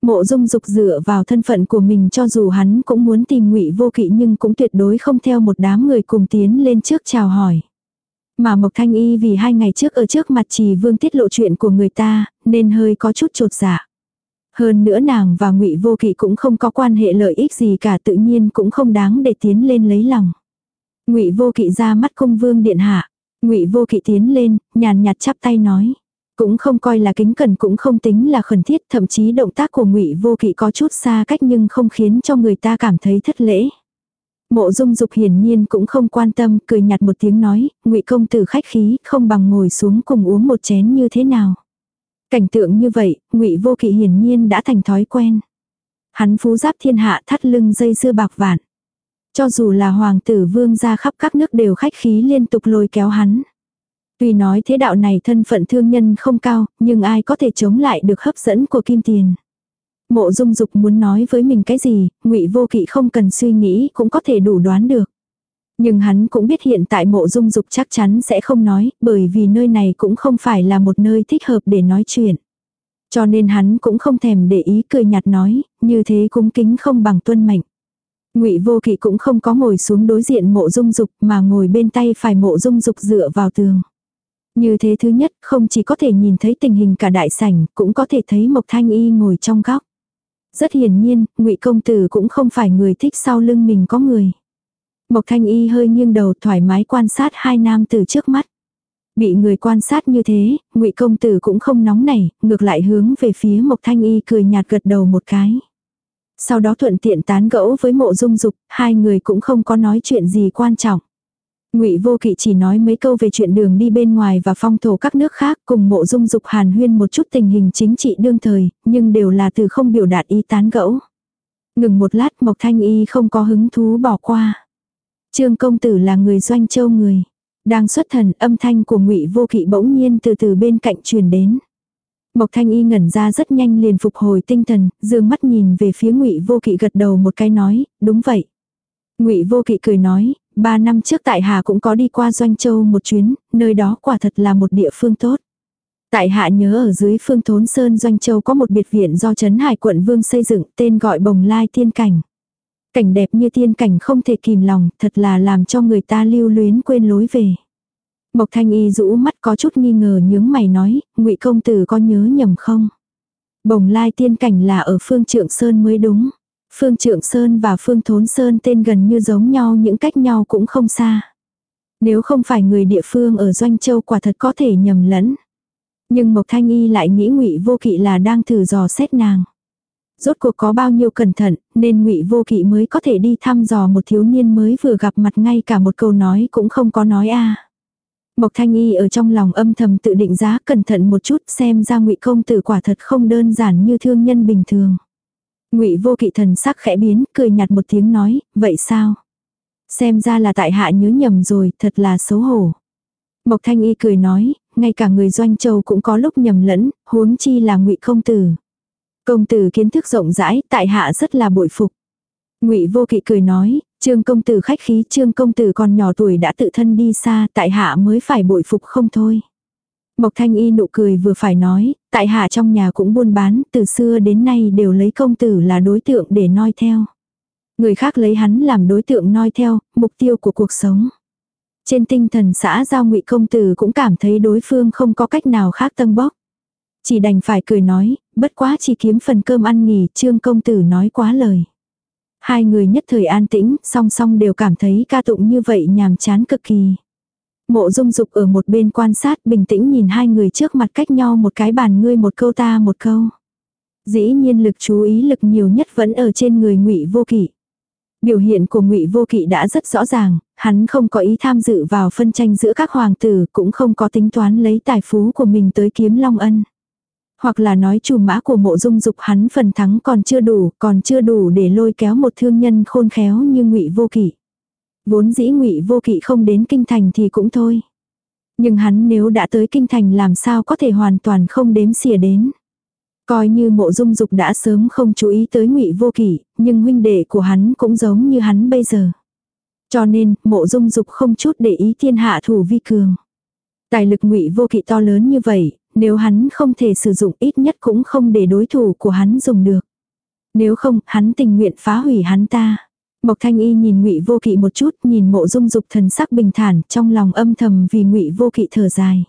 Mộ Dung Dục dựa vào thân phận của mình cho dù hắn cũng muốn tìm Ngụy Vô Kỵ nhưng cũng tuyệt đối không theo một đám người cùng tiến lên trước chào hỏi. Mà Mộc Thanh Y vì hai ngày trước ở trước mặt trì vương tiết lộ chuyện của người ta, nên hơi có chút trột dạ. Hơn nữa nàng và ngụy Vô Kỵ cũng không có quan hệ lợi ích gì cả tự nhiên cũng không đáng để tiến lên lấy lòng. ngụy Vô Kỵ ra mắt công vương điện hạ. ngụy Vô Kỵ tiến lên, nhàn nhạt chắp tay nói. Cũng không coi là kính cẩn cũng không tính là khẩn thiết, thậm chí động tác của ngụy Vô Kỵ có chút xa cách nhưng không khiến cho người ta cảm thấy thất lễ. Mộ dung dục hiển nhiên cũng không quan tâm, cười nhạt một tiếng nói, ngụy công tử khách khí, không bằng ngồi xuống cùng uống một chén như thế nào. Cảnh tượng như vậy, ngụy vô kỵ hiển nhiên đã thành thói quen. Hắn phú giáp thiên hạ thắt lưng dây dưa bạc vạn. Cho dù là hoàng tử vương ra khắp các nước đều khách khí liên tục lôi kéo hắn. Tuy nói thế đạo này thân phận thương nhân không cao, nhưng ai có thể chống lại được hấp dẫn của kim tiền. Mộ dung dục muốn nói với mình cái gì, ngụy vô kỵ không cần suy nghĩ cũng có thể đủ đoán được. Nhưng hắn cũng biết hiện tại mộ dung dục chắc chắn sẽ không nói, bởi vì nơi này cũng không phải là một nơi thích hợp để nói chuyện. Cho nên hắn cũng không thèm để ý cười nhạt nói, như thế cũng kính không bằng tuân mệnh. Ngụy Vô Kỵ cũng không có ngồi xuống đối diện Mộ Dung Dục, mà ngồi bên tay phải Mộ Dung Dục dựa vào tường. Như thế thứ nhất, không chỉ có thể nhìn thấy tình hình cả đại sảnh, cũng có thể thấy Mộc Thanh Y ngồi trong góc. Rất hiển nhiên, ngụy công tử cũng không phải người thích sau lưng mình có người. Mộc thanh y hơi nghiêng đầu thoải mái quan sát hai nam tử trước mắt. Bị người quan sát như thế, ngụy công tử cũng không nóng nảy, ngược lại hướng về phía mộc thanh y cười nhạt gật đầu một cái. Sau đó thuận tiện tán gẫu với mộ dung dục, hai người cũng không có nói chuyện gì quan trọng. Ngụy Vô Kỵ chỉ nói mấy câu về chuyện đường đi bên ngoài và phong thổ các nước khác, cùng Mộ Dung Dục Hàn Huyên một chút tình hình chính trị đương thời, nhưng đều là từ không biểu đạt ý tán gẫu. Ngừng một lát, Mộc Thanh Y không có hứng thú bỏ qua. Trương công tử là người doanh châu người, đang xuất thần, âm thanh của Ngụy Vô Kỵ bỗng nhiên từ từ bên cạnh truyền đến. Mộc Thanh Y ngẩn ra rất nhanh liền phục hồi tinh thần, dương mắt nhìn về phía Ngụy Vô Kỵ gật đầu một cái nói, đúng vậy. Ngụy Vô Kỵ cười nói, Ba năm trước tại Hà cũng có đi qua Doanh Châu một chuyến, nơi đó quả thật là một địa phương tốt. Tại hạ nhớ ở dưới phương thốn Sơn Doanh Châu có một biệt viện do Trấn Hải quận Vương xây dựng tên gọi Bồng Lai Thiên Cảnh. Cảnh đẹp như thiên cảnh không thể kìm lòng, thật là làm cho người ta lưu luyến quên lối về. Mộc Thanh Y rũ mắt có chút nghi ngờ nhướng mày nói, ngụy công tử có nhớ nhầm không? Bồng Lai Tiên Cảnh là ở phương Trượng Sơn mới đúng. Phương Trượng Sơn và Phương Thốn Sơn tên gần như giống nhau những cách nhau cũng không xa. Nếu không phải người địa phương ở Doanh Châu quả thật có thể nhầm lẫn. Nhưng Mộc Thanh Y lại nghĩ ngụy Vô Kỵ là đang thử dò xét nàng. Rốt cuộc có bao nhiêu cẩn thận, nên ngụy Vô Kỵ mới có thể đi thăm dò một thiếu niên mới vừa gặp mặt ngay cả một câu nói cũng không có nói a. Mộc Thanh Y ở trong lòng âm thầm tự định giá cẩn thận một chút xem ra ngụy công tử quả thật không đơn giản như thương nhân bình thường. Ngụy Vô Kỵ thần sắc khẽ biến, cười nhạt một tiếng nói, vậy sao? Xem ra là tại hạ nhớ nhầm rồi, thật là xấu hổ. Mộc Thanh Y cười nói, ngay cả người doanh châu cũng có lúc nhầm lẫn, huống chi là ngụy công tử. Công tử kiến thức rộng rãi, tại hạ rất là bội phục. Ngụy Vô Kỵ cười nói, Trương công tử khách khí, Trương công tử còn nhỏ tuổi đã tự thân đi xa, tại hạ mới phải bội phục không thôi. Mộc Thanh Y nụ cười vừa phải nói, tại hạ trong nhà cũng buôn bán, từ xưa đến nay đều lấy công tử là đối tượng để noi theo. Người khác lấy hắn làm đối tượng noi theo, mục tiêu của cuộc sống. Trên tinh thần xã giao ngụy công tử cũng cảm thấy đối phương không có cách nào khác tâm bóc. Chỉ đành phải cười nói, bất quá chỉ kiếm phần cơm ăn nghỉ, trương công tử nói quá lời. Hai người nhất thời an tĩnh, song song đều cảm thấy ca tụng như vậy nhàm chán cực kỳ. Mộ dung dục ở một bên quan sát bình tĩnh nhìn hai người trước mặt cách nhau một cái bàn ngươi một câu ta một câu. Dĩ nhiên lực chú ý lực nhiều nhất vẫn ở trên người ngụy vô kỵ. Biểu hiện của ngụy Vô Kỵ đã rất rõ ràng, hắn không có ý tham dự vào phân tranh giữa các hoàng tử, cũng không có tính toán lấy tài phú của mình tới kiếm Long Ân. Hoặc là nói chủ mã của mộ dung dục hắn phần thắng còn chưa đủ, còn chưa đủ để lôi kéo một thương nhân khôn khéo như ngụy Vô Kỵ. Vốn dĩ ngụy Vô Kỵ không đến kinh thành thì cũng thôi. Nhưng hắn nếu đã tới kinh thành làm sao có thể hoàn toàn không đếm xỉa đến. Coi như mộ dung dục đã sớm không chú ý tới ngụy vô kỷ, nhưng huynh đệ của hắn cũng giống như hắn bây giờ. Cho nên, mộ dung dục không chút để ý thiên hạ thủ vi cường. Tài lực ngụy vô kỵ to lớn như vậy, nếu hắn không thể sử dụng ít nhất cũng không để đối thủ của hắn dùng được. Nếu không, hắn tình nguyện phá hủy hắn ta. Mộc Thanh Y nhìn Ngụy Vô Kỵ một chút, nhìn Mộ Dung Dục thần sắc bình thản, trong lòng âm thầm vì Ngụy Vô Kỵ thở dài.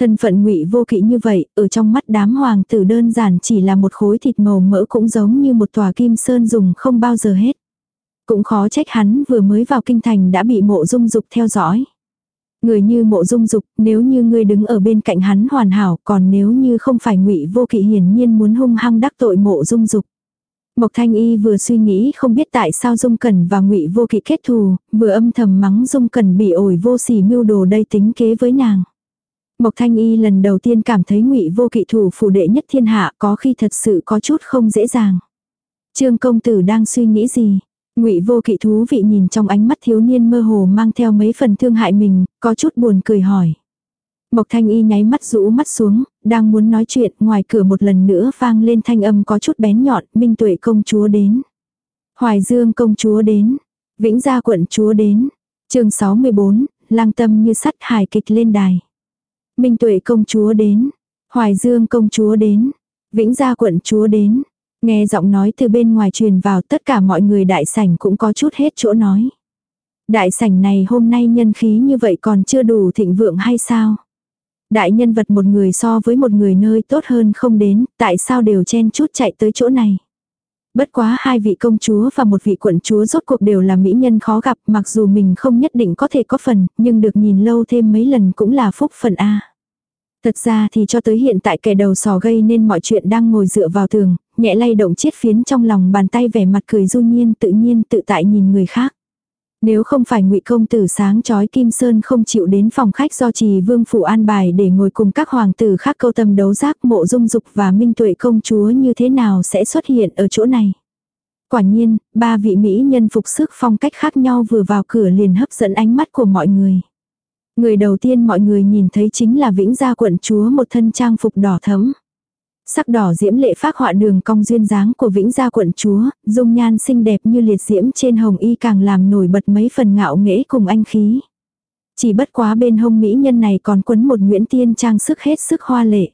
Thân phận ngụy vô kỵ như vậy, ở trong mắt đám hoàng tử đơn giản chỉ là một khối thịt màu mỡ cũng giống như một tòa kim sơn dùng không bao giờ hết. Cũng khó trách hắn vừa mới vào kinh thành đã bị mộ dung dục theo dõi. Người như mộ dung dục, nếu như ngươi đứng ở bên cạnh hắn hoàn hảo, còn nếu như không phải ngụy vô kỵ hiển nhiên muốn hung hăng đắc tội mộ dung dục. Mộc Thanh Y vừa suy nghĩ không biết tại sao Dung Cẩn và Ngụy Vô Kỵ kết thù, vừa âm thầm mắng Dung Cẩn bị ổi vô sỉ mưu đồ đây tính kế với nàng. Mộc Thanh Y lần đầu tiên cảm thấy ngụy vô kỵ thủ phủ đệ nhất thiên hạ có khi thật sự có chút không dễ dàng. Trương công tử đang suy nghĩ gì? Ngụy vô kỵ thú vị nhìn trong ánh mắt thiếu niên mơ hồ mang theo mấy phần thương hại mình, có chút buồn cười hỏi. Mộc Thanh Y nháy mắt rũ mắt xuống, đang muốn nói chuyện, ngoài cửa một lần nữa vang lên thanh âm có chút bén nhọn, Minh Tuệ công chúa đến. Hoài Dương công chúa đến. Vĩnh Gia quận chúa đến. chương 64, lang tâm như sắt hài kịch lên đài. Minh Tuệ công chúa đến, Hoài Dương công chúa đến, Vĩnh Gia quận chúa đến. Nghe giọng nói từ bên ngoài truyền vào tất cả mọi người đại sảnh cũng có chút hết chỗ nói. Đại sảnh này hôm nay nhân khí như vậy còn chưa đủ thịnh vượng hay sao? Đại nhân vật một người so với một người nơi tốt hơn không đến, tại sao đều chen chút chạy tới chỗ này? Bất quá hai vị công chúa và một vị quận chúa rốt cuộc đều là mỹ nhân khó gặp mặc dù mình không nhất định có thể có phần, nhưng được nhìn lâu thêm mấy lần cũng là phúc phần A. Thật ra thì cho tới hiện tại kẻ đầu sò gây nên mọi chuyện đang ngồi dựa vào tường, nhẹ lay động chiết phiến trong lòng bàn tay vẻ mặt cười du nhiên tự nhiên tự tại nhìn người khác. Nếu không phải ngụy công tử sáng chói Kim Sơn không chịu đến phòng khách do trì vương phủ an bài để ngồi cùng các hoàng tử khác câu tâm đấu giác mộ dung dục và minh tuệ công chúa như thế nào sẽ xuất hiện ở chỗ này. Quả nhiên, ba vị mỹ nhân phục sức phong cách khác nhau vừa vào cửa liền hấp dẫn ánh mắt của mọi người. Người đầu tiên mọi người nhìn thấy chính là Vĩnh Gia quận chúa một thân trang phục đỏ thẫm. Sắc đỏ diễm lệ phác họa đường cong duyên dáng của Vĩnh Gia quận chúa, dung nhan xinh đẹp như liệt diễm trên hồng y càng làm nổi bật mấy phần ngạo nghễ cùng anh khí. Chỉ bất quá bên hông mỹ nhân này còn quấn một Nguyễn Tiên trang sức hết sức hoa lệ.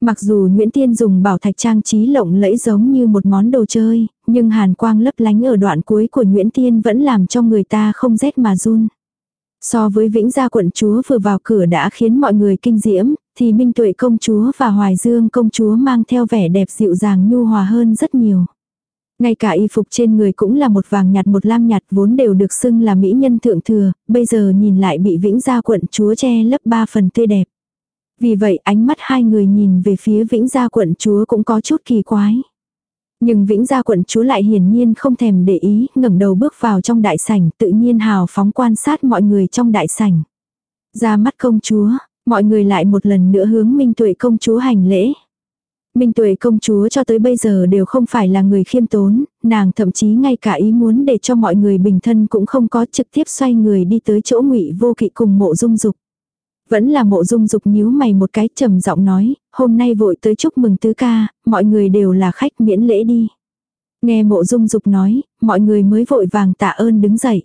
Mặc dù Nguyễn Tiên dùng bảo thạch trang trí lộng lẫy giống như một món đồ chơi, nhưng hàn quang lấp lánh ở đoạn cuối của Nguyễn Tiên vẫn làm cho người ta không rét mà run. So với Vĩnh Gia quận chúa vừa vào cửa đã khiến mọi người kinh diễm, thì Minh Tuệ công chúa và Hoài Dương công chúa mang theo vẻ đẹp dịu dàng nhu hòa hơn rất nhiều. Ngay cả y phục trên người cũng là một vàng nhạt một lam nhạt vốn đều được xưng là mỹ nhân thượng thừa, bây giờ nhìn lại bị Vĩnh Gia quận chúa che lấp ba phần tươi đẹp. Vì vậy ánh mắt hai người nhìn về phía Vĩnh Gia quận chúa cũng có chút kỳ quái. Nhưng Vĩnh Gia quận chúa lại hiển nhiên không thèm để ý, ngẩng đầu bước vào trong đại sảnh, tự nhiên hào phóng quan sát mọi người trong đại sảnh. Ra mắt công chúa, mọi người lại một lần nữa hướng Minh Tuệ công chúa hành lễ. Minh Tuệ công chúa cho tới bây giờ đều không phải là người khiêm tốn, nàng thậm chí ngay cả ý muốn để cho mọi người bình thân cũng không có trực tiếp xoay người đi tới chỗ ngụy vô kỵ cùng mộ dung dục. Vẫn là mộ dung dục nhíu mày một cái trầm giọng nói, hôm nay vội tới chúc mừng tứ ca, mọi người đều là khách miễn lễ đi. Nghe mộ dung dục nói, mọi người mới vội vàng tạ ơn đứng dậy.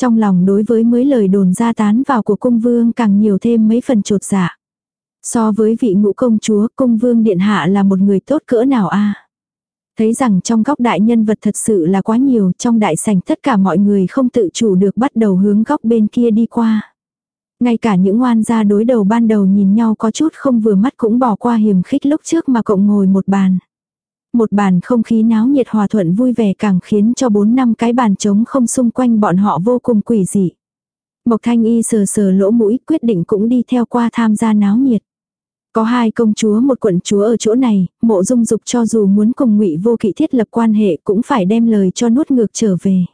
Trong lòng đối với mấy lời đồn ra tán vào của cung vương càng nhiều thêm mấy phần trột dạ. So với vị ngũ công chúa, cung vương điện hạ là một người tốt cỡ nào a Thấy rằng trong góc đại nhân vật thật sự là quá nhiều, trong đại sảnh tất cả mọi người không tự chủ được bắt đầu hướng góc bên kia đi qua. Ngay cả những oan gia đối đầu ban đầu nhìn nhau có chút không vừa mắt cũng bỏ qua hiểm khích lúc trước mà cộng ngồi một bàn. Một bàn không khí náo nhiệt hòa thuận vui vẻ càng khiến cho bốn năm cái bàn trống không xung quanh bọn họ vô cùng quỷ dị. Mộc Thanh Y sờ sờ lỗ mũi quyết định cũng đi theo qua tham gia náo nhiệt. Có hai công chúa một quận chúa ở chỗ này, mộ dung dục cho dù muốn cùng ngụy vô kỵ thiết lập quan hệ cũng phải đem lời cho nuốt ngược trở về.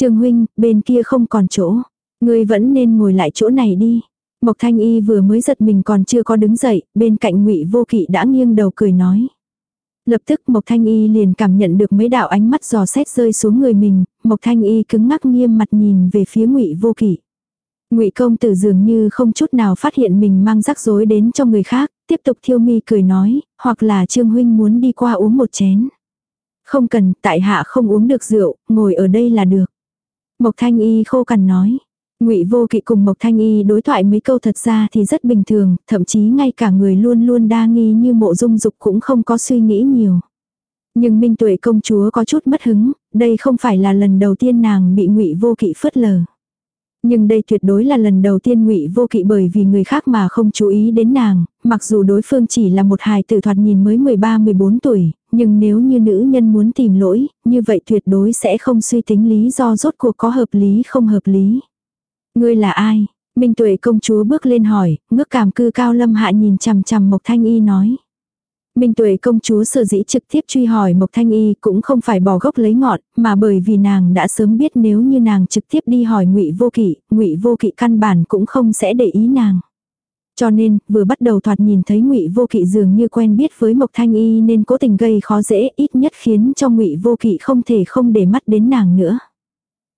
Trương huynh, bên kia không còn chỗ. Ngươi vẫn nên ngồi lại chỗ này đi. Mộc thanh y vừa mới giật mình còn chưa có đứng dậy, bên cạnh ngụy vô kỵ đã nghiêng đầu cười nói. Lập tức Mộc Thanh Y liền cảm nhận được mấy đạo ánh mắt giò xét rơi xuống người mình, Mộc Thanh Y cứng ngắc nghiêm mặt nhìn về phía Ngụy Vô Kỵ. Ngụy công tử dường như không chút nào phát hiện mình mang rắc rối đến cho người khác, tiếp tục thiêu mi cười nói, hoặc là Trương huynh muốn đi qua uống một chén. Không cần, tại hạ không uống được rượu, ngồi ở đây là được. Mộc Thanh Y khô cằn nói. Ngụy Vô Kỵ cùng Mộc Thanh Y đối thoại mấy câu thật ra thì rất bình thường, thậm chí ngay cả người luôn luôn đa nghi như Mộ Dung Dục cũng không có suy nghĩ nhiều. Nhưng Minh Tuệ công chúa có chút mất hứng, đây không phải là lần đầu tiên nàng bị Ngụy Vô Kỵ phớt lờ. Nhưng đây tuyệt đối là lần đầu tiên ngụy vô kỵ bởi vì người khác mà không chú ý đến nàng, mặc dù đối phương chỉ là một hài tử thoạt nhìn mới 13-14 tuổi, nhưng nếu như nữ nhân muốn tìm lỗi, như vậy tuyệt đối sẽ không suy tính lý do rốt cuộc có hợp lý không hợp lý. Ngươi là ai? Minh tuệ công chúa bước lên hỏi, ngước cảm cư cao lâm hạ nhìn chằm chằm Mộc Thanh Y nói. Minh Tuệ công chúa sở dĩ trực tiếp truy hỏi Mộc Thanh Y cũng không phải bỏ gốc lấy ngọn, mà bởi vì nàng đã sớm biết nếu như nàng trực tiếp đi hỏi Ngụy Vô Kỵ, Ngụy Vô Kỵ căn bản cũng không sẽ để ý nàng. Cho nên, vừa bắt đầu thoạt nhìn thấy Ngụy Vô Kỵ dường như quen biết với Mộc Thanh Y nên cố tình gây khó dễ, ít nhất khiến cho Ngụy Vô Kỵ không thể không để mắt đến nàng nữa.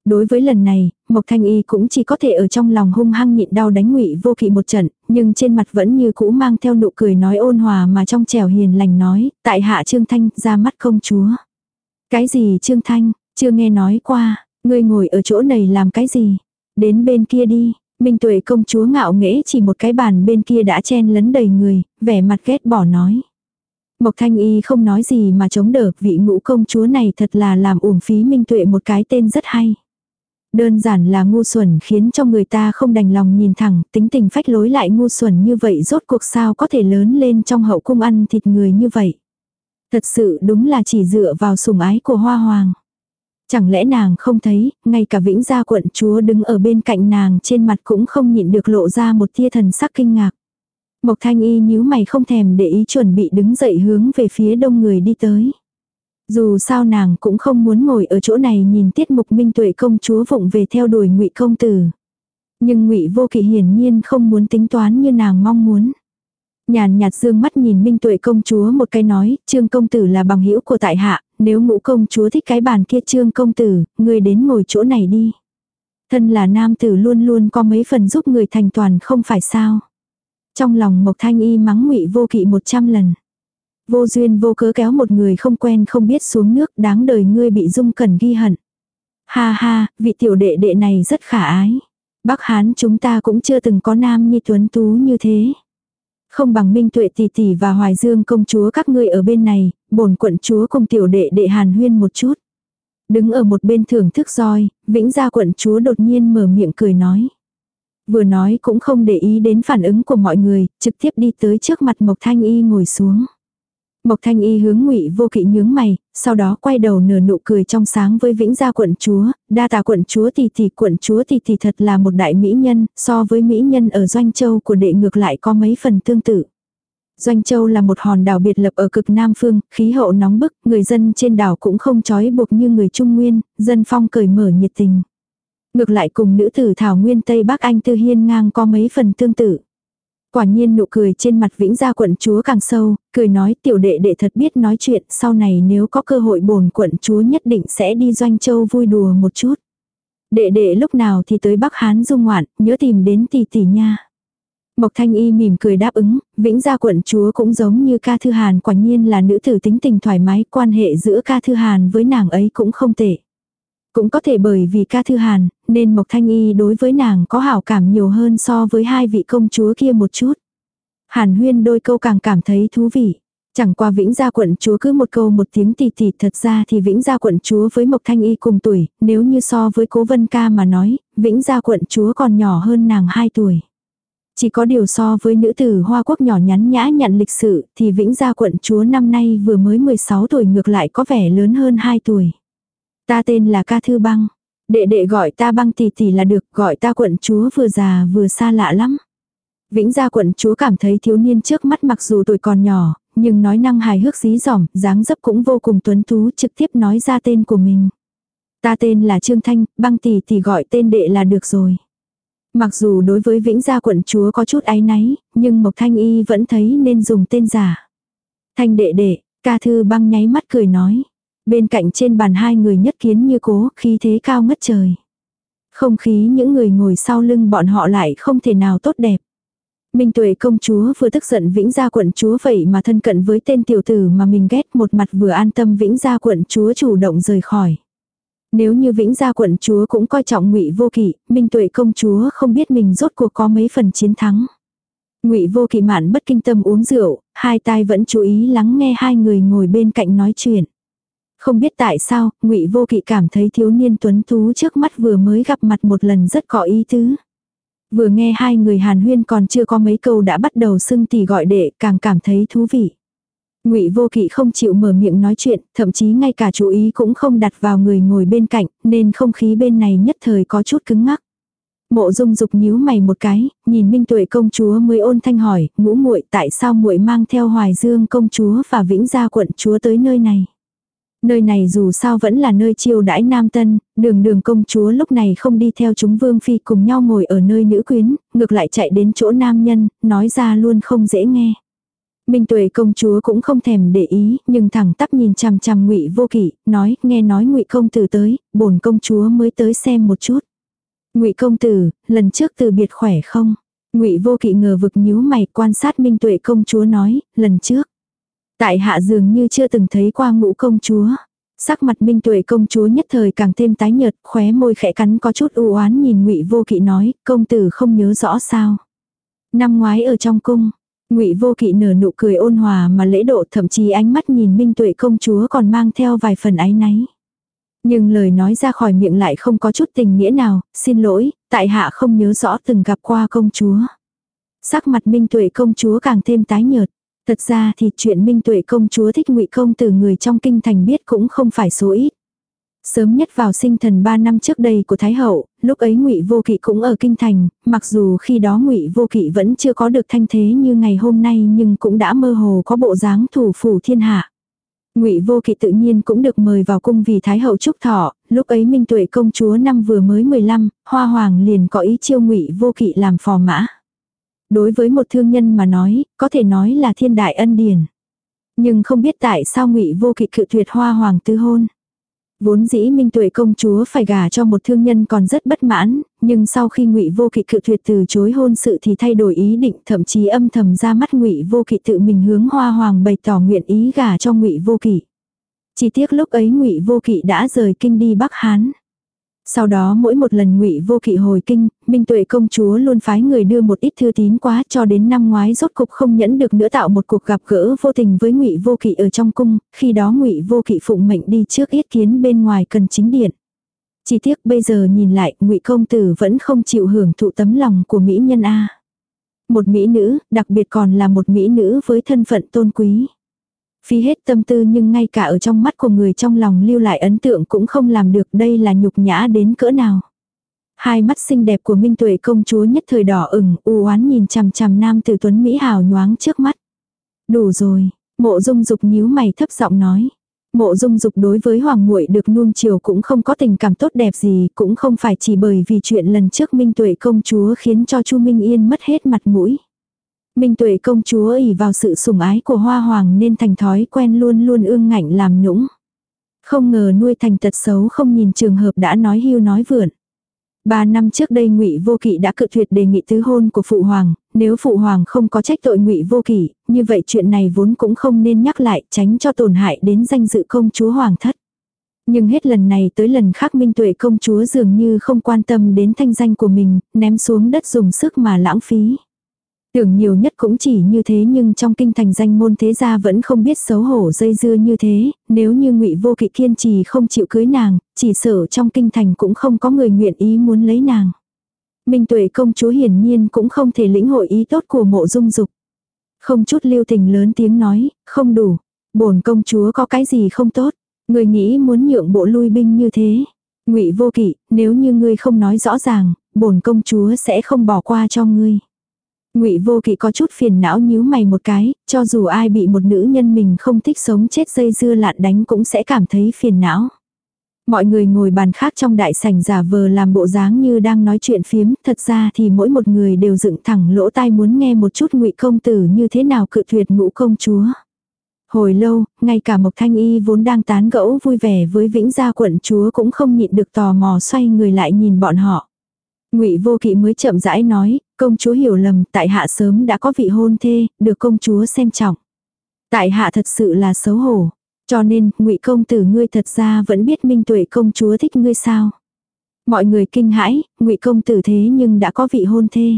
Đối với lần này, Mộc Thanh Y cũng chỉ có thể ở trong lòng hung hăng nhịn đau đánh ngụy vô kỵ một trận, nhưng trên mặt vẫn như cũ mang theo nụ cười nói ôn hòa mà trong trẻo hiền lành nói, tại hạ Trương Thanh ra mắt công chúa. Cái gì Trương Thanh, chưa nghe nói qua, ngươi ngồi ở chỗ này làm cái gì? Đến bên kia đi, Minh Tuệ công chúa ngạo nghễ chỉ một cái bàn bên kia đã chen lấn đầy người, vẻ mặt ghét bỏ nói. Mộc Thanh Y không nói gì mà chống đỡ vị ngũ công chúa này thật là làm uổng phí Minh Tuệ một cái tên rất hay. Đơn giản là ngu xuẩn khiến cho người ta không đành lòng nhìn thẳng, tính tình phách lối lại ngu xuẩn như vậy rốt cuộc sao có thể lớn lên trong hậu cung ăn thịt người như vậy. Thật sự đúng là chỉ dựa vào sủng ái của hoa hoàng. Chẳng lẽ nàng không thấy, ngay cả vĩnh gia quận chúa đứng ở bên cạnh nàng trên mặt cũng không nhịn được lộ ra một tia thần sắc kinh ngạc. Mộc thanh y nhíu mày không thèm để ý chuẩn bị đứng dậy hướng về phía đông người đi tới. Dù sao nàng cũng không muốn ngồi ở chỗ này nhìn tiết mục minh tuệ công chúa vụng về theo đuổi ngụy công tử. Nhưng ngụy vô kỵ hiển nhiên không muốn tính toán như nàng mong muốn. Nhàn nhạt dương mắt nhìn minh tuệ công chúa một cái nói, trương công tử là bằng hữu của tại hạ, nếu ngũ công chúa thích cái bàn kia trương công tử, người đến ngồi chỗ này đi. Thân là nam tử luôn luôn có mấy phần giúp người thành toàn không phải sao. Trong lòng Mộc Thanh Y mắng ngụy vô kỵ một trăm lần. Vô duyên vô cớ kéo một người không quen không biết xuống nước đáng đời ngươi bị dung cẩn ghi hận. Ha ha, vị tiểu đệ đệ này rất khả ái. Bắc Hán chúng ta cũng chưa từng có nam nhi tuấn tú như thế. Không bằng Minh Tuệ tỷ tỷ và Hoài Dương công chúa các ngươi ở bên này, bổn quận chúa cùng tiểu đệ đệ Hàn Huyên một chút. Đứng ở một bên thưởng thức roi, Vĩnh Gia quận chúa đột nhiên mở miệng cười nói. Vừa nói cũng không để ý đến phản ứng của mọi người, trực tiếp đi tới trước mặt Mộc Thanh Y ngồi xuống. Mộc Thanh Y hướng Ngụy Vô Kỵ nhướng mày, sau đó quay đầu nửa nụ cười trong sáng với Vĩnh Gia quận chúa, đa tà quận chúa tỷ tỷ quận chúa tỷ tỷ thật là một đại mỹ nhân, so với mỹ nhân ở Doanh Châu của đệ ngược lại có mấy phần tương tự. Doanh Châu là một hòn đảo biệt lập ở cực Nam phương, khí hậu nóng bức, người dân trên đảo cũng không trói buộc như người Trung Nguyên, dân phong cởi mở nhiệt tình. Ngược lại cùng nữ tử Thảo Nguyên Tây Bắc Anh Tư Hiên ngang có mấy phần tương tự. Quả nhiên nụ cười trên mặt vĩnh gia quận chúa càng sâu, cười nói tiểu đệ đệ thật biết nói chuyện, sau này nếu có cơ hội bổn quận chúa nhất định sẽ đi doanh châu vui đùa một chút. Đệ đệ lúc nào thì tới Bắc Hán dung ngoạn, nhớ tìm đến tỷ tỷ nha. Mộc Thanh Y mỉm cười đáp ứng, vĩnh gia quận chúa cũng giống như ca thư hàn quả nhiên là nữ tử tính tình thoải mái, quan hệ giữa ca thư hàn với nàng ấy cũng không tệ. Cũng có thể bởi vì ca thư hàn, nên Mộc Thanh Y đối với nàng có hảo cảm nhiều hơn so với hai vị công chúa kia một chút. Hàn huyên đôi câu càng cảm thấy thú vị. Chẳng qua Vĩnh Gia quận chúa cứ một câu một tiếng tì tì thật ra thì Vĩnh Gia quận chúa với Mộc Thanh Y cùng tuổi, nếu như so với Cố Vân Ca mà nói, Vĩnh Gia quận chúa còn nhỏ hơn nàng 2 tuổi. Chỉ có điều so với nữ tử Hoa Quốc nhỏ nhắn nhã nhận lịch sự thì Vĩnh Gia quận chúa năm nay vừa mới 16 tuổi ngược lại có vẻ lớn hơn 2 tuổi. Ta tên là Ca Thư Băng. Đệ đệ gọi ta băng tỷ tỷ là được, gọi ta quận chúa vừa già vừa xa lạ lắm. Vĩnh gia quận chúa cảm thấy thiếu niên trước mắt mặc dù tuổi còn nhỏ, nhưng nói năng hài hước dí dỏm, dáng dấp cũng vô cùng tuấn tú trực tiếp nói ra tên của mình. Ta tên là Trương Thanh, băng tỷ tỷ gọi tên đệ là được rồi. Mặc dù đối với Vĩnh gia quận chúa có chút áy náy, nhưng Mộc Thanh Y vẫn thấy nên dùng tên giả. Thanh đệ đệ, ca thư băng nháy mắt cười nói. Bên cạnh trên bàn hai người nhất kiến như cố, khí thế cao ngất trời. Không khí những người ngồi sau lưng bọn họ lại không thể nào tốt đẹp. Minh tuệ công chúa vừa tức giận vĩnh gia quận chúa vậy mà thân cận với tên tiểu tử mà mình ghét một mặt vừa an tâm vĩnh gia quận chúa chủ động rời khỏi. Nếu như vĩnh gia quận chúa cũng coi trọng ngụy vô kỵ, minh tuệ công chúa không biết mình rốt cuộc có mấy phần chiến thắng. ngụy vô kỵ mạn bất kinh tâm uống rượu, hai tai vẫn chú ý lắng nghe hai người ngồi bên cạnh nói chuyện. Không biết tại sao, ngụy Vô Kỵ cảm thấy thiếu niên tuấn tú trước mắt vừa mới gặp mặt một lần rất có ý tứ. Vừa nghe hai người Hàn Huyên còn chưa có mấy câu đã bắt đầu xưng tỉ gọi đệ, càng cảm thấy thú vị. Ngụy Vô Kỵ không chịu mở miệng nói chuyện, thậm chí ngay cả chú ý cũng không đặt vào người ngồi bên cạnh, nên không khí bên này nhất thời có chút cứng ngắc. Mộ Dung Dục nhíu mày một cái, nhìn Minh Tuệ công chúa mới ôn thanh hỏi, ngũ muội tại sao muội mang theo Hoài Dương công chúa và Vĩnh Gia quận chúa tới nơi này? Nơi này dù sao vẫn là nơi chiêu đãi nam tân, đường đường công chúa lúc này không đi theo chúng vương phi cùng nhau ngồi ở nơi nữ quyến, ngược lại chạy đến chỗ nam nhân, nói ra luôn không dễ nghe. Minh tuệ công chúa cũng không thèm để ý, nhưng thẳng tắp nhìn chằm chằm ngụy vô kỷ, nói, nghe nói ngụy công tử tới, bổn công chúa mới tới xem một chút. ngụy công tử, lần trước từ biệt khỏe không? ngụy vô kỵ ngờ vực nhíu mày quan sát minh tuệ công chúa nói, lần trước. Tại hạ dường như chưa từng thấy qua ngũ công chúa. Sắc mặt minh tuệ công chúa nhất thời càng thêm tái nhợt, khóe môi khẽ cắn có chút u oán nhìn ngụy vô kỵ nói, công tử không nhớ rõ sao. Năm ngoái ở trong cung, ngụy vô kỵ nở nụ cười ôn hòa mà lễ độ thậm chí ánh mắt nhìn minh tuệ công chúa còn mang theo vài phần áy náy. Nhưng lời nói ra khỏi miệng lại không có chút tình nghĩa nào, xin lỗi, tại hạ không nhớ rõ từng gặp qua công chúa. Sắc mặt minh tuệ công chúa càng thêm tái nhợt. Thật ra thì chuyện Minh Tuệ công chúa thích ngụy công từ người trong kinh thành biết cũng không phải số ít. Sớm nhất vào sinh thần 3 năm trước đây của Thái Hậu, lúc ấy ngụy Vô Kỵ cũng ở kinh thành, mặc dù khi đó ngụy Vô Kỵ vẫn chưa có được thanh thế như ngày hôm nay nhưng cũng đã mơ hồ có bộ dáng thủ phủ thiên hạ. Ngụy Vô Kỵ tự nhiên cũng được mời vào cung vì Thái Hậu chúc thọ, lúc ấy Minh Tuệ công chúa năm vừa mới 15, Hoa Hoàng liền có ý chiêu ngụy Vô Kỵ làm phò mã. Đối với một thương nhân mà nói, có thể nói là thiên đại ân điển. Nhưng không biết tại sao ngụy vô kỵ cự tuyệt hoa hoàng tư hôn. Vốn dĩ Minh Tuệ công chúa phải gả cho một thương nhân còn rất bất mãn, nhưng sau khi Ngụy Vô Kỵ cự tuyệt từ chối hôn sự thì thay đổi ý định, thậm chí âm thầm ra mắt Ngụy Vô Kỵ tự mình hướng Hoa Hoàng bày tỏ nguyện ý gả cho Ngụy Vô Kỵ. Chỉ tiếc lúc ấy Ngụy Vô Kỵ đã rời kinh đi Bắc Hán. Sau đó mỗi một lần ngụy vô kỵ hồi kinh, Minh Tuệ công chúa luôn phái người đưa một ít thư tín quá cho đến năm ngoái rốt cục không nhẫn được nữa tạo một cuộc gặp gỡ vô tình với ngụy vô kỵ ở trong cung, khi đó ngụy vô kỵ phụng mệnh đi trước yết kiến bên ngoài cần chính điện. Chỉ tiếc bây giờ nhìn lại, ngụy công tử vẫn không chịu hưởng thụ tấm lòng của mỹ nhân A. Một mỹ nữ, đặc biệt còn là một mỹ nữ với thân phận tôn quý. Phi hết tâm tư nhưng ngay cả ở trong mắt của người trong lòng lưu lại ấn tượng cũng không làm được đây là nhục nhã đến cỡ nào. Hai mắt xinh đẹp của Minh Tuệ công chúa nhất thời đỏ ửng, u oán nhìn chằm chằm nam tử tuấn Mỹ hào nhoáng trước mắt. Đủ rồi, mộ dung dục nhíu mày thấp giọng nói. Mộ dung dục đối với hoàng muội được nuông chiều cũng không có tình cảm tốt đẹp gì, cũng không phải chỉ bởi vì chuyện lần trước Minh Tuệ công chúa khiến cho Chu Minh Yên mất hết mặt mũi. Minh Tuệ công chúa ỷ vào sự sủng ái của hoa hoàng nên thành thói quen luôn luôn ương ngạnh làm nũng. Không ngờ nuôi thành tật xấu không nhìn trường hợp đã nói hưu nói vượn. Ba năm trước đây Ngụy Vô Kỵ đã cự tuyệt đề nghị tứ hôn của phụ hoàng, nếu phụ hoàng không có trách tội Ngụy Vô Kỵ, như vậy chuyện này vốn cũng không nên nhắc lại, tránh cho tổn hại đến danh dự công chúa hoàng thất. Nhưng hết lần này tới lần khác Minh Tuệ công chúa dường như không quan tâm đến thanh danh của mình, ném xuống đất dùng sức mà lãng phí. Tưởng nhiều nhất cũng chỉ như thế nhưng trong kinh thành danh môn thế gia vẫn không biết xấu hổ dây dưa như thế, nếu như ngụy vô kỵ kiên trì không chịu cưới nàng, chỉ sợ trong kinh thành cũng không có người nguyện ý muốn lấy nàng. Minh tuệ công chúa hiển nhiên cũng không thể lĩnh hội ý tốt của mộ dung dục. Không chút lưu tình lớn tiếng nói, không đủ. bổn công chúa có cái gì không tốt. Người nghĩ muốn nhượng bộ lui binh như thế. ngụy vô kỵ, nếu như ngươi không nói rõ ràng, bổn công chúa sẽ không bỏ qua cho ngươi. Ngụy Vô Kỵ có chút phiền não nhíu mày một cái, cho dù ai bị một nữ nhân mình không thích sống chết dây dưa lạn đánh cũng sẽ cảm thấy phiền não. Mọi người ngồi bàn khác trong đại sảnh giả vờ làm bộ dáng như đang nói chuyện phiếm, thật ra thì mỗi một người đều dựng thẳng lỗ tai muốn nghe một chút ngụy công tử như thế nào cự tuyệt ngũ công chúa. Hồi lâu, ngay cả Mộc Thanh Y vốn đang tán gẫu vui vẻ với Vĩnh Gia quận chúa cũng không nhịn được tò mò xoay người lại nhìn bọn họ. Ngụy Vô Kỵ mới chậm rãi nói, công chúa hiểu lầm, tại hạ sớm đã có vị hôn thê, được công chúa xem trọng. Tại hạ thật sự là xấu hổ, cho nên, Ngụy công tử ngươi thật ra vẫn biết Minh Tuệ công chúa thích ngươi sao? Mọi người kinh hãi, Ngụy công tử thế nhưng đã có vị hôn thê.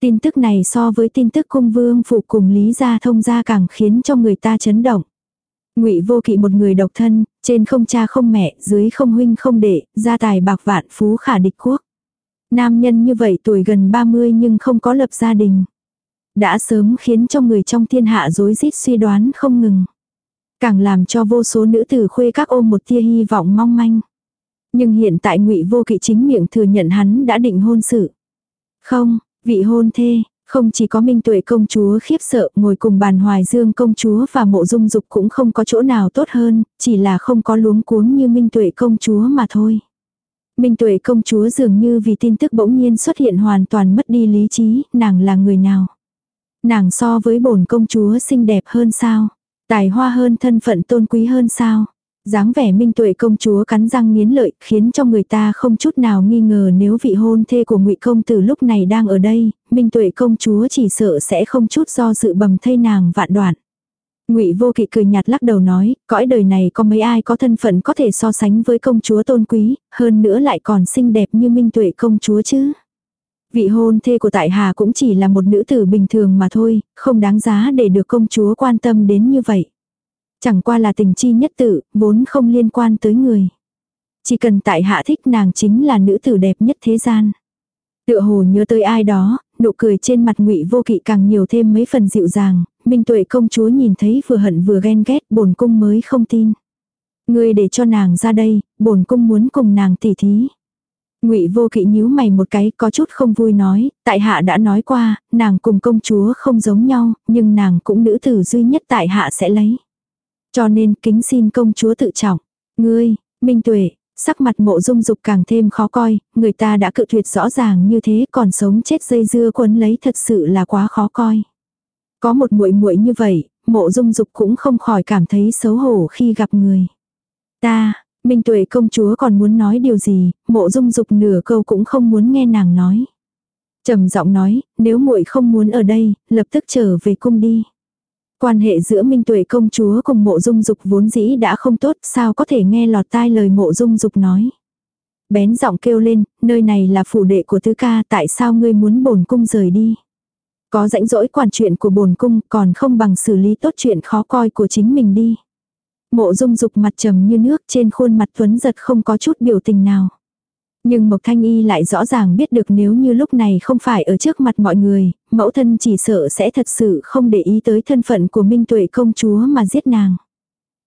Tin tức này so với tin tức cung vương phụ cùng Lý gia thông gia càng khiến cho người ta chấn động. Ngụy Vô Kỵ một người độc thân, trên không cha không mẹ, dưới không huynh không đệ, gia tài bạc vạn phú khả địch quốc. Nam nhân như vậy tuổi gần 30 nhưng không có lập gia đình. Đã sớm khiến cho người trong thiên hạ rối rít suy đoán không ngừng. Càng làm cho vô số nữ tử khuê các ôm một tia hy vọng mong manh. Nhưng hiện tại ngụy vô kỵ chính miệng thừa nhận hắn đã định hôn sự. Không, vị hôn thê, không chỉ có Minh Tuệ công chúa khiếp sợ ngồi cùng bàn Hoài Dương công chúa và mộ dung dục cũng không có chỗ nào tốt hơn, chỉ là không có luống cuống như Minh Tuệ công chúa mà thôi. Minh Tuệ công chúa dường như vì tin tức bỗng nhiên xuất hiện hoàn toàn mất đi lý trí, nàng là người nào? Nàng so với bổn công chúa xinh đẹp hơn sao? Tài hoa hơn thân phận tôn quý hơn sao? dáng vẻ minh tuệ công chúa cắn răng nghiến lợi khiến cho người ta không chút nào nghi ngờ nếu vị hôn thê của ngụy công tử lúc này đang ở đây minh tuệ công chúa chỉ sợ sẽ không chút do sự bầm thây nàng vạn đoạn Ngụy Vô Kỵ cười nhạt lắc đầu nói, cõi đời này có mấy ai có thân phận có thể so sánh với công chúa tôn quý, hơn nữa lại còn xinh đẹp như Minh Tuệ công chúa chứ. Vị hôn thê của tại Hà cũng chỉ là một nữ tử bình thường mà thôi, không đáng giá để được công chúa quan tâm đến như vậy. Chẳng qua là tình chi nhất tử, vốn không liên quan tới người. Chỉ cần tại hạ thích nàng chính là nữ tử đẹp nhất thế gian. Tựa hồ nhớ tới ai đó, nụ cười trên mặt ngụy vô kỵ càng nhiều thêm mấy phần dịu dàng, Minh tuệ công chúa nhìn thấy vừa hận vừa ghen ghét bổn cung mới không tin. Ngươi để cho nàng ra đây, bổn cung muốn cùng nàng tỉ thí. Ngụy Vô Kỵ nhíu mày một cái, có chút không vui nói, tại hạ đã nói qua, nàng cùng công chúa không giống nhau, nhưng nàng cũng nữ tử duy nhất tại hạ sẽ lấy. Cho nên kính xin công chúa tự trọng. Ngươi, Minh Tuệ, sắc mặt mộ dung dục càng thêm khó coi, người ta đã cự tuyệt rõ ràng như thế còn sống chết dây dưa quấn lấy thật sự là quá khó coi. Có một muội muội như vậy, mộ dung dục cũng không khỏi cảm thấy xấu hổ khi gặp người. Ta, Minh Tuệ công chúa còn muốn nói điều gì, mộ dung dục nửa câu cũng không muốn nghe nàng nói. trầm giọng nói, nếu muội không muốn ở đây, lập tức trở về cung đi. Quan hệ giữa Minh Tuệ công chúa cùng mộ dung dục vốn dĩ đã không tốt, sao có thể nghe lọt tai lời mộ dung dục nói. Bén giọng kêu lên, nơi này là phủ đệ của tứ ca, tại sao ngươi muốn bổn cung rời đi. Có rãnh rỗi quản chuyện của bổn cung còn không bằng xử lý tốt chuyện khó coi của chính mình đi. Mộ dung dục mặt trầm như nước trên khuôn mặt tuấn giật không có chút biểu tình nào. Nhưng Mộc Thanh Y lại rõ ràng biết được nếu như lúc này không phải ở trước mặt mọi người, mẫu thân chỉ sợ sẽ thật sự không để ý tới thân phận của Minh Tuệ công chúa mà giết nàng.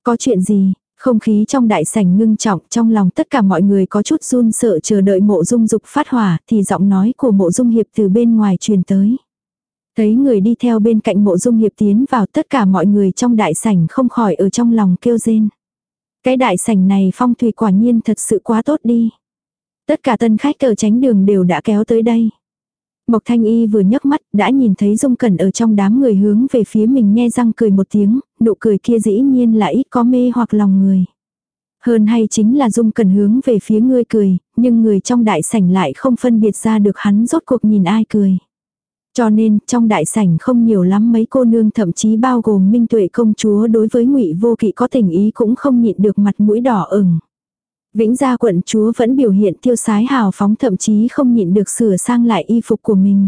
Có chuyện gì? Không khí trong đại sảnh ngưng trọng trong lòng tất cả mọi người có chút run sợ chờ đợi mộ dung dục phát hỏa thì giọng nói của mộ dung hiệp từ bên ngoài truyền tới. Thấy người đi theo bên cạnh mộ dung hiệp tiến vào tất cả mọi người trong đại sảnh không khỏi ở trong lòng kêu rên. Cái đại sảnh này phong thủy quả nhiên thật sự quá tốt đi. Tất cả tân khách ở tránh đường đều đã kéo tới đây. Mộc Thanh Y vừa nhấc mắt, đã nhìn thấy Dung Cẩn ở trong đám người hướng về phía mình nhe răng cười một tiếng, nụ cười kia dĩ nhiên là ít có mê hoặc lòng người. Hơn hay chính là Dung Cẩn hướng về phía ngươi cười, nhưng người trong đại sảnh lại không phân biệt ra được hắn rốt cuộc nhìn ai cười. Cho nên, trong đại sảnh không nhiều lắm mấy cô nương thậm chí bao gồm Minh Tuệ công chúa đối với Ngụy Vô Kỵ có tình ý cũng không nhịn được mặt mũi đỏ ửng. Vĩnh gia quận chúa vẫn biểu hiện tiêu sái hào phóng thậm chí không nhịn được sửa sang lại y phục của mình.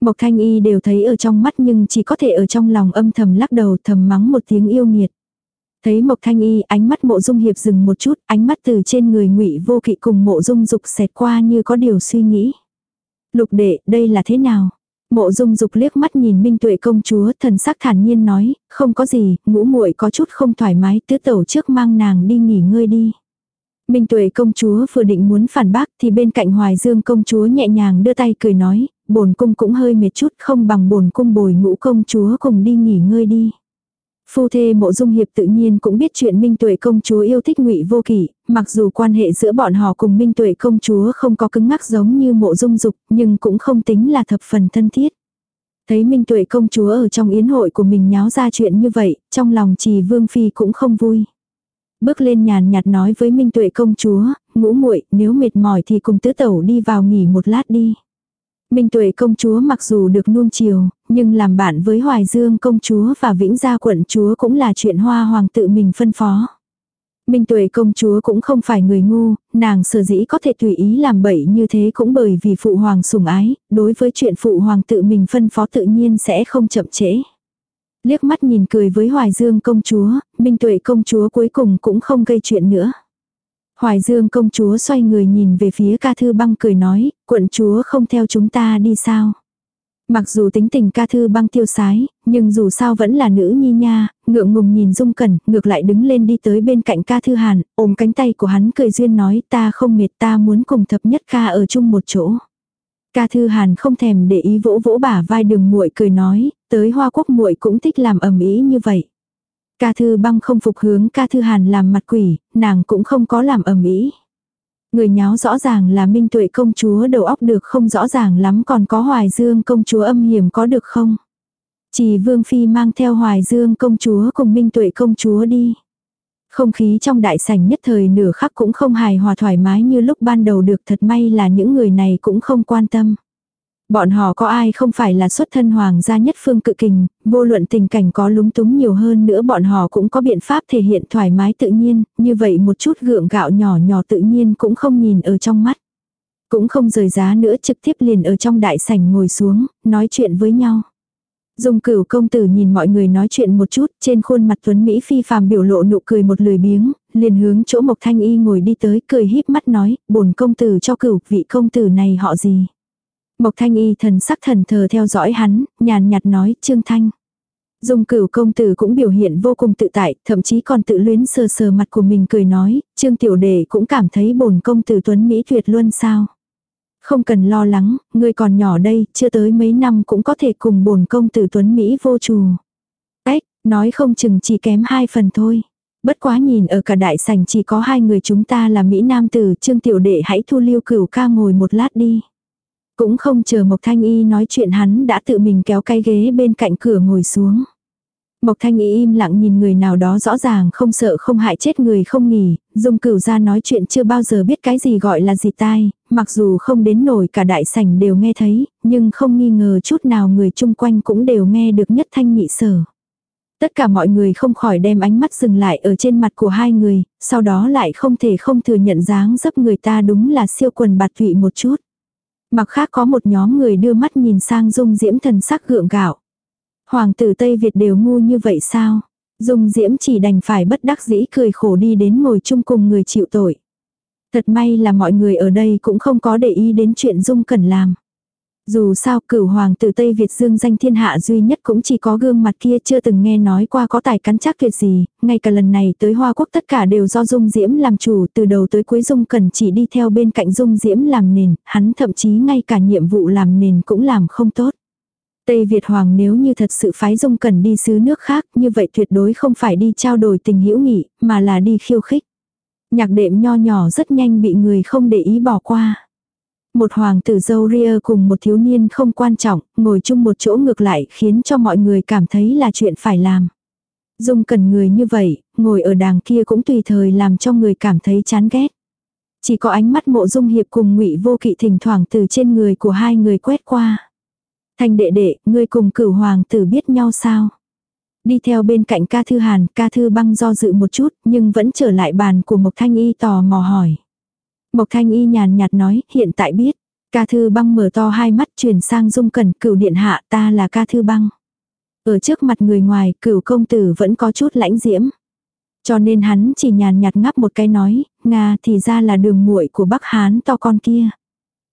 Mộc Thanh Y đều thấy ở trong mắt nhưng chỉ có thể ở trong lòng âm thầm lắc đầu thầm mắng một tiếng yêu nghiệt. Thấy Mộc Thanh Y ánh mắt mộ dung hiệp dừng một chút, ánh mắt từ trên người ngụy vô kỵ cùng mộ dung dục xẹt qua như có điều suy nghĩ. Lục đệ, đây là thế nào? Mộ dung dục liếc mắt nhìn Minh Tuệ công chúa thần sắc thản nhiên nói, không có gì, ngũ muội có chút không thoải mái, tứ tẩu trước mang nàng đi nghỉ ngơi đi. Minh Tuệ công chúa vừa định muốn phản bác thì bên cạnh Hoài Dương công chúa nhẹ nhàng đưa tay cười nói, bổn cung cũng hơi mệt chút không bằng bổn cung bồi ngũ công chúa cùng đi nghỉ ngơi đi. Phu thê mộ dung hiệp tự nhiên cũng biết chuyện Minh Tuệ công chúa yêu thích ngụy vô kỷ, mặc dù quan hệ giữa bọn họ cùng Minh Tuệ công chúa không có cứng ngắc giống như mộ dung dục, nhưng cũng không tính là thập phần thân thiết. Thấy Minh Tuệ công chúa ở trong yến hội của mình nháo ra chuyện như vậy, trong lòng trì vương phi cũng không vui. Bước lên nhàn nhạt nói với Minh Tuệ công chúa, ngũ muội nếu mệt mỏi thì cùng tứ tẩu đi vào nghỉ một lát đi. Minh Tuệ công chúa mặc dù được nuông chiều, nhưng làm bạn với Hoài Dương công chúa và Vĩnh Gia quận chúa cũng là chuyện hoa hoàng tự mình phân phó. Minh Tuệ công chúa cũng không phải người ngu, nàng sở dĩ có thể tùy ý làm bậy như thế cũng bởi vì phụ hoàng sủng ái, đối với chuyện phụ hoàng tự mình phân phó tự nhiên sẽ không chậm trễ. Liếc mắt nhìn cười với Hoài Dương công chúa, Minh Tuệ công chúa cuối cùng cũng không gây chuyện nữa. Hoài Dương công chúa xoay người nhìn về phía ca thư băng cười nói, quận chúa không theo chúng ta đi sao. Mặc dù tính tình ca thư băng tiêu sái, nhưng dù sao vẫn là nữ nhi nha, ngượng ngùng nhìn dung cẩn, ngược lại đứng lên đi tới bên cạnh ca thư hàn, ôm cánh tay của hắn cười duyên nói ta không mệt ta muốn cùng thập nhất ca ở chung một chỗ. Ca Thư Hàn không thèm để ý vỗ vỗ bả vai đường muội cười nói, tới Hoa Quốc muội cũng thích làm ầm ĩ như vậy. Ca Thư Băng không phục hướng Ca Thư Hàn làm mặt quỷ, nàng cũng không có làm ầm ĩ. Người nháo rõ ràng là Minh Tuệ công chúa đầu óc được không rõ ràng lắm còn có Hoài Dương công chúa âm hiểm có được không? Chỉ Vương Phi mang theo Hoài Dương công chúa cùng Minh Tuệ công chúa đi. Không khí trong đại sảnh nhất thời nửa khắc cũng không hài hòa thoải mái như lúc ban đầu được thật may là những người này cũng không quan tâm. Bọn họ có ai không phải là xuất thân hoàng gia nhất phương cự kình, vô luận tình cảnh có lúng túng nhiều hơn nữa bọn họ cũng có biện pháp thể hiện thoải mái tự nhiên, như vậy một chút gượng gạo nhỏ nhỏ tự nhiên cũng không nhìn ở trong mắt. Cũng không rời giá nữa trực tiếp liền ở trong đại sảnh ngồi xuống, nói chuyện với nhau. Dung cửu công tử nhìn mọi người nói chuyện một chút, trên khuôn mặt tuấn Mỹ phi phàm biểu lộ nụ cười một lười biếng, liền hướng chỗ Mộc Thanh Y ngồi đi tới cười híp mắt nói, bổn công tử cho cửu, vị công tử này họ gì. Mộc Thanh Y thần sắc thần thờ theo dõi hắn, nhàn nhạt nói, Trương Thanh. Dung cửu công tử cũng biểu hiện vô cùng tự tại, thậm chí còn tự luyến sờ sờ mặt của mình cười nói, Trương Tiểu Đề cũng cảm thấy bổn công tử tuấn Mỹ tuyệt luôn sao. Không cần lo lắng, ngươi còn nhỏ đây, chưa tới mấy năm cũng có thể cùng bổn công tử tuấn Mỹ vô trù. Ếch, nói không chừng chỉ kém hai phần thôi. Bất quá nhìn ở cả đại sảnh chỉ có hai người chúng ta là Mỹ Nam tử, Trương Tiểu Đệ hãy thu lưu cửu ca ngồi một lát đi. Cũng không chờ Mộc Thanh Y nói chuyện hắn đã tự mình kéo cái ghế bên cạnh cửa ngồi xuống. Mộc Thanh Y im lặng nhìn người nào đó rõ ràng không sợ không hại chết người không nghỉ, dùng cửu ra nói chuyện chưa bao giờ biết cái gì gọi là gì tai, mặc dù không đến nổi cả đại sảnh đều nghe thấy, nhưng không nghi ngờ chút nào người chung quanh cũng đều nghe được nhất thanh nhị sở. Tất cả mọi người không khỏi đem ánh mắt dừng lại ở trên mặt của hai người, sau đó lại không thể không thừa nhận dáng dấp người ta đúng là siêu quần bạt thụy một chút. Mặc khác có một nhóm người đưa mắt nhìn sang dung diễm thần sắc gượng gạo. Hoàng tử Tây Việt đều ngu như vậy sao? Dung diễm chỉ đành phải bất đắc dĩ cười khổ đi đến ngồi chung cùng người chịu tội. Thật may là mọi người ở đây cũng không có để ý đến chuyện Dung cần làm. Dù sao cửu hoàng tử Tây Việt dương danh thiên hạ duy nhất cũng chỉ có gương mặt kia chưa từng nghe nói qua có tài cắn chắc tuyệt gì, ngay cả lần này tới Hoa Quốc tất cả đều do Dung Diễm làm chủ từ đầu tới cuối Dung cần chỉ đi theo bên cạnh Dung Diễm làm nền, hắn thậm chí ngay cả nhiệm vụ làm nền cũng làm không tốt. Tây Việt Hoàng nếu như thật sự phái Dung Cần đi xứ nước khác, như vậy tuyệt đối không phải đi trao đổi tình hữu nghị, mà là đi khiêu khích. Nhạc đệm nho nhỏ rất nhanh bị người không để ý bỏ qua. Một hoàng tử dâu ria cùng một thiếu niên không quan trọng, ngồi chung một chỗ ngược lại khiến cho mọi người cảm thấy là chuyện phải làm. Dung cần người như vậy, ngồi ở đàng kia cũng tùy thời làm cho người cảm thấy chán ghét. Chỉ có ánh mắt mộ dung hiệp cùng ngụy vô kỵ thỉnh thoảng từ trên người của hai người quét qua. Thành đệ đệ, ngươi cùng cửu hoàng tử biết nhau sao? Đi theo bên cạnh ca thư hàn, ca thư băng do dự một chút, nhưng vẫn trở lại bàn của Mộc Thanh Y tò mò hỏi. Mộc Thanh Y nhàn nhạt nói, hiện tại biết. Ca thư băng mở to hai mắt chuyển sang dung cẩn cửu điện hạ ta là ca thư băng. Ở trước mặt người ngoài cửu công tử vẫn có chút lãnh diễm. Cho nên hắn chỉ nhàn nhạt ngắp một cái nói, Nga thì ra là đường muội của Bắc Hán to con kia.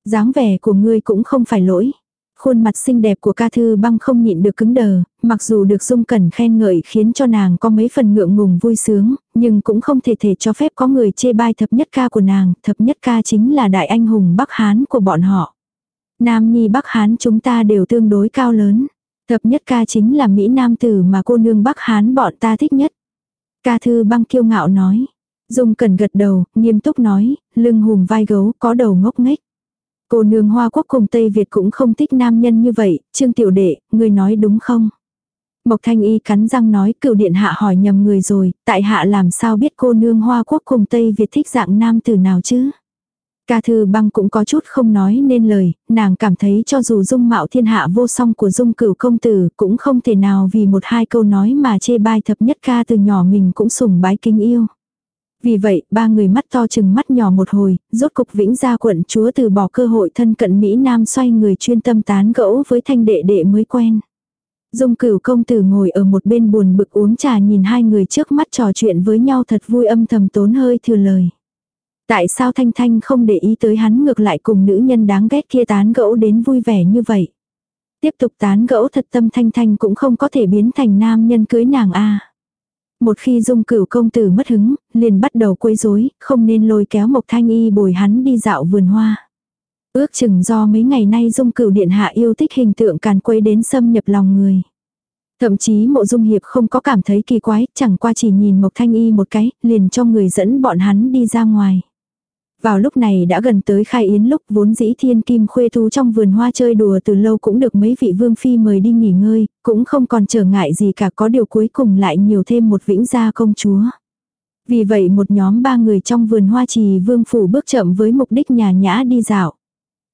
dáng vẻ của ngươi cũng không phải lỗi. Khuôn mặt xinh đẹp của ca thư băng không nhịn được cứng đờ, mặc dù được dung cẩn khen ngợi khiến cho nàng có mấy phần ngượng ngùng vui sướng, nhưng cũng không thể thể cho phép có người chê bai thập nhất ca của nàng, thập nhất ca chính là đại anh hùng Bắc Hán của bọn họ. Nam Nhi Bắc Hán chúng ta đều tương đối cao lớn. Thập nhất ca chính là Mỹ Nam tử mà cô nương Bắc Hán bọn ta thích nhất. Ca thư băng kiêu ngạo nói. Dung cẩn gật đầu, nghiêm túc nói, lưng hùm vai gấu, có đầu ngốc nghếch. Cô nương Hoa Quốc cùng Tây Việt cũng không thích nam nhân như vậy, Trương Tiểu Đệ, người nói đúng không? Mộc Thanh Y cắn răng nói cựu điện hạ hỏi nhầm người rồi, tại hạ làm sao biết cô nương Hoa Quốc cùng Tây Việt thích dạng nam từ nào chứ? Ca thư băng cũng có chút không nói nên lời, nàng cảm thấy cho dù dung mạo thiên hạ vô song của dung cửu công tử cũng không thể nào vì một hai câu nói mà chê bai thập nhất ca từ nhỏ mình cũng sùng bái kính yêu. Vì vậy, ba người mắt to chừng mắt nhỏ một hồi, rốt cục vĩnh gia quận chúa từ bỏ cơ hội thân cận Mỹ Nam xoay người chuyên tâm tán gẫu với thanh đệ đệ mới quen. Dung cửu công tử ngồi ở một bên buồn bực uống trà nhìn hai người trước mắt trò chuyện với nhau thật vui âm thầm tốn hơi thừa lời. Tại sao Thanh Thanh không để ý tới hắn ngược lại cùng nữ nhân đáng ghét kia tán gẫu đến vui vẻ như vậy. Tiếp tục tán gẫu thật tâm Thanh Thanh cũng không có thể biến thành nam nhân cưới nàng a một khi dung cửu công tử mất hứng, liền bắt đầu quấy rối, không nên lôi kéo Mộc Thanh Y bồi hắn đi dạo vườn hoa. Ước chừng do mấy ngày nay dung cửu điện hạ yêu thích hình tượng càn quấy đến xâm nhập lòng người. Thậm chí mộ dung hiệp không có cảm thấy kỳ quái, chẳng qua chỉ nhìn Mộc Thanh Y một cái, liền cho người dẫn bọn hắn đi ra ngoài. Vào lúc này đã gần tới khai yến lúc vốn dĩ thiên kim khuê thú trong vườn hoa chơi đùa từ lâu cũng được mấy vị vương phi mời đi nghỉ ngơi, cũng không còn trở ngại gì cả có điều cuối cùng lại nhiều thêm một vĩnh gia công chúa. Vì vậy một nhóm ba người trong vườn hoa trì vương phủ bước chậm với mục đích nhà nhã đi dạo.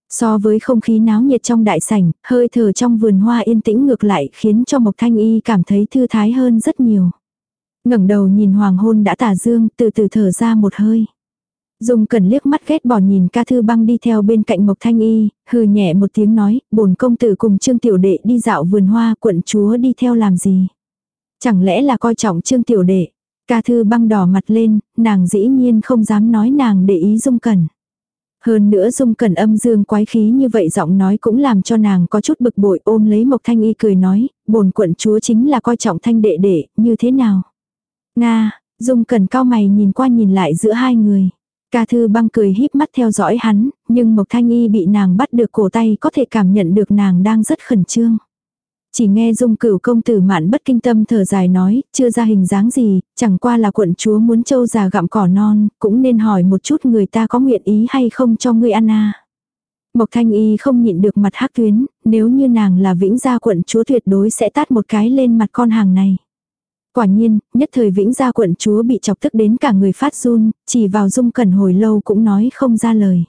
So với không khí náo nhiệt trong đại sảnh, hơi thở trong vườn hoa yên tĩnh ngược lại khiến cho Mộc Thanh Y cảm thấy thư thái hơn rất nhiều. ngẩng đầu nhìn hoàng hôn đã tả dương, từ từ thở ra một hơi. Dung cần liếc mắt ghét bỏ nhìn ca thư băng đi theo bên cạnh Mộc Thanh Y, hừ nhẹ một tiếng nói, bổn công tử cùng Trương Tiểu Đệ đi dạo vườn hoa quận chúa đi theo làm gì. Chẳng lẽ là coi trọng Trương Tiểu Đệ. Ca thư băng đỏ mặt lên, nàng dĩ nhiên không dám nói nàng để ý Dung Cẩn. Hơn nữa Dung Cẩn âm dương quái khí như vậy giọng nói cũng làm cho nàng có chút bực bội ôm lấy Mộc Thanh Y cười nói, bổn quận chúa chính là coi trọng thanh đệ đệ, như thế nào. Nga, Dung Cẩn cao mày nhìn qua nhìn lại giữa hai người. Ca thư băng cười híp mắt theo dõi hắn, nhưng Mộc Thanh Y bị nàng bắt được cổ tay có thể cảm nhận được nàng đang rất khẩn trương. Chỉ nghe dung cửu công tử mạn bất kinh tâm thở dài nói, chưa ra hình dáng gì, chẳng qua là quận chúa muốn châu già gặm cỏ non, cũng nên hỏi một chút người ta có nguyện ý hay không cho ngươi ăn à. Mộc Thanh Y không nhịn được mặt hắc tuyến, nếu như nàng là vĩnh gia quận chúa tuyệt đối sẽ tát một cái lên mặt con hàng này. Quả nhiên, nhất thời vĩnh gia quận chúa bị chọc tức đến cả người phát run, chỉ vào dung cẩn hồi lâu cũng nói không ra lời.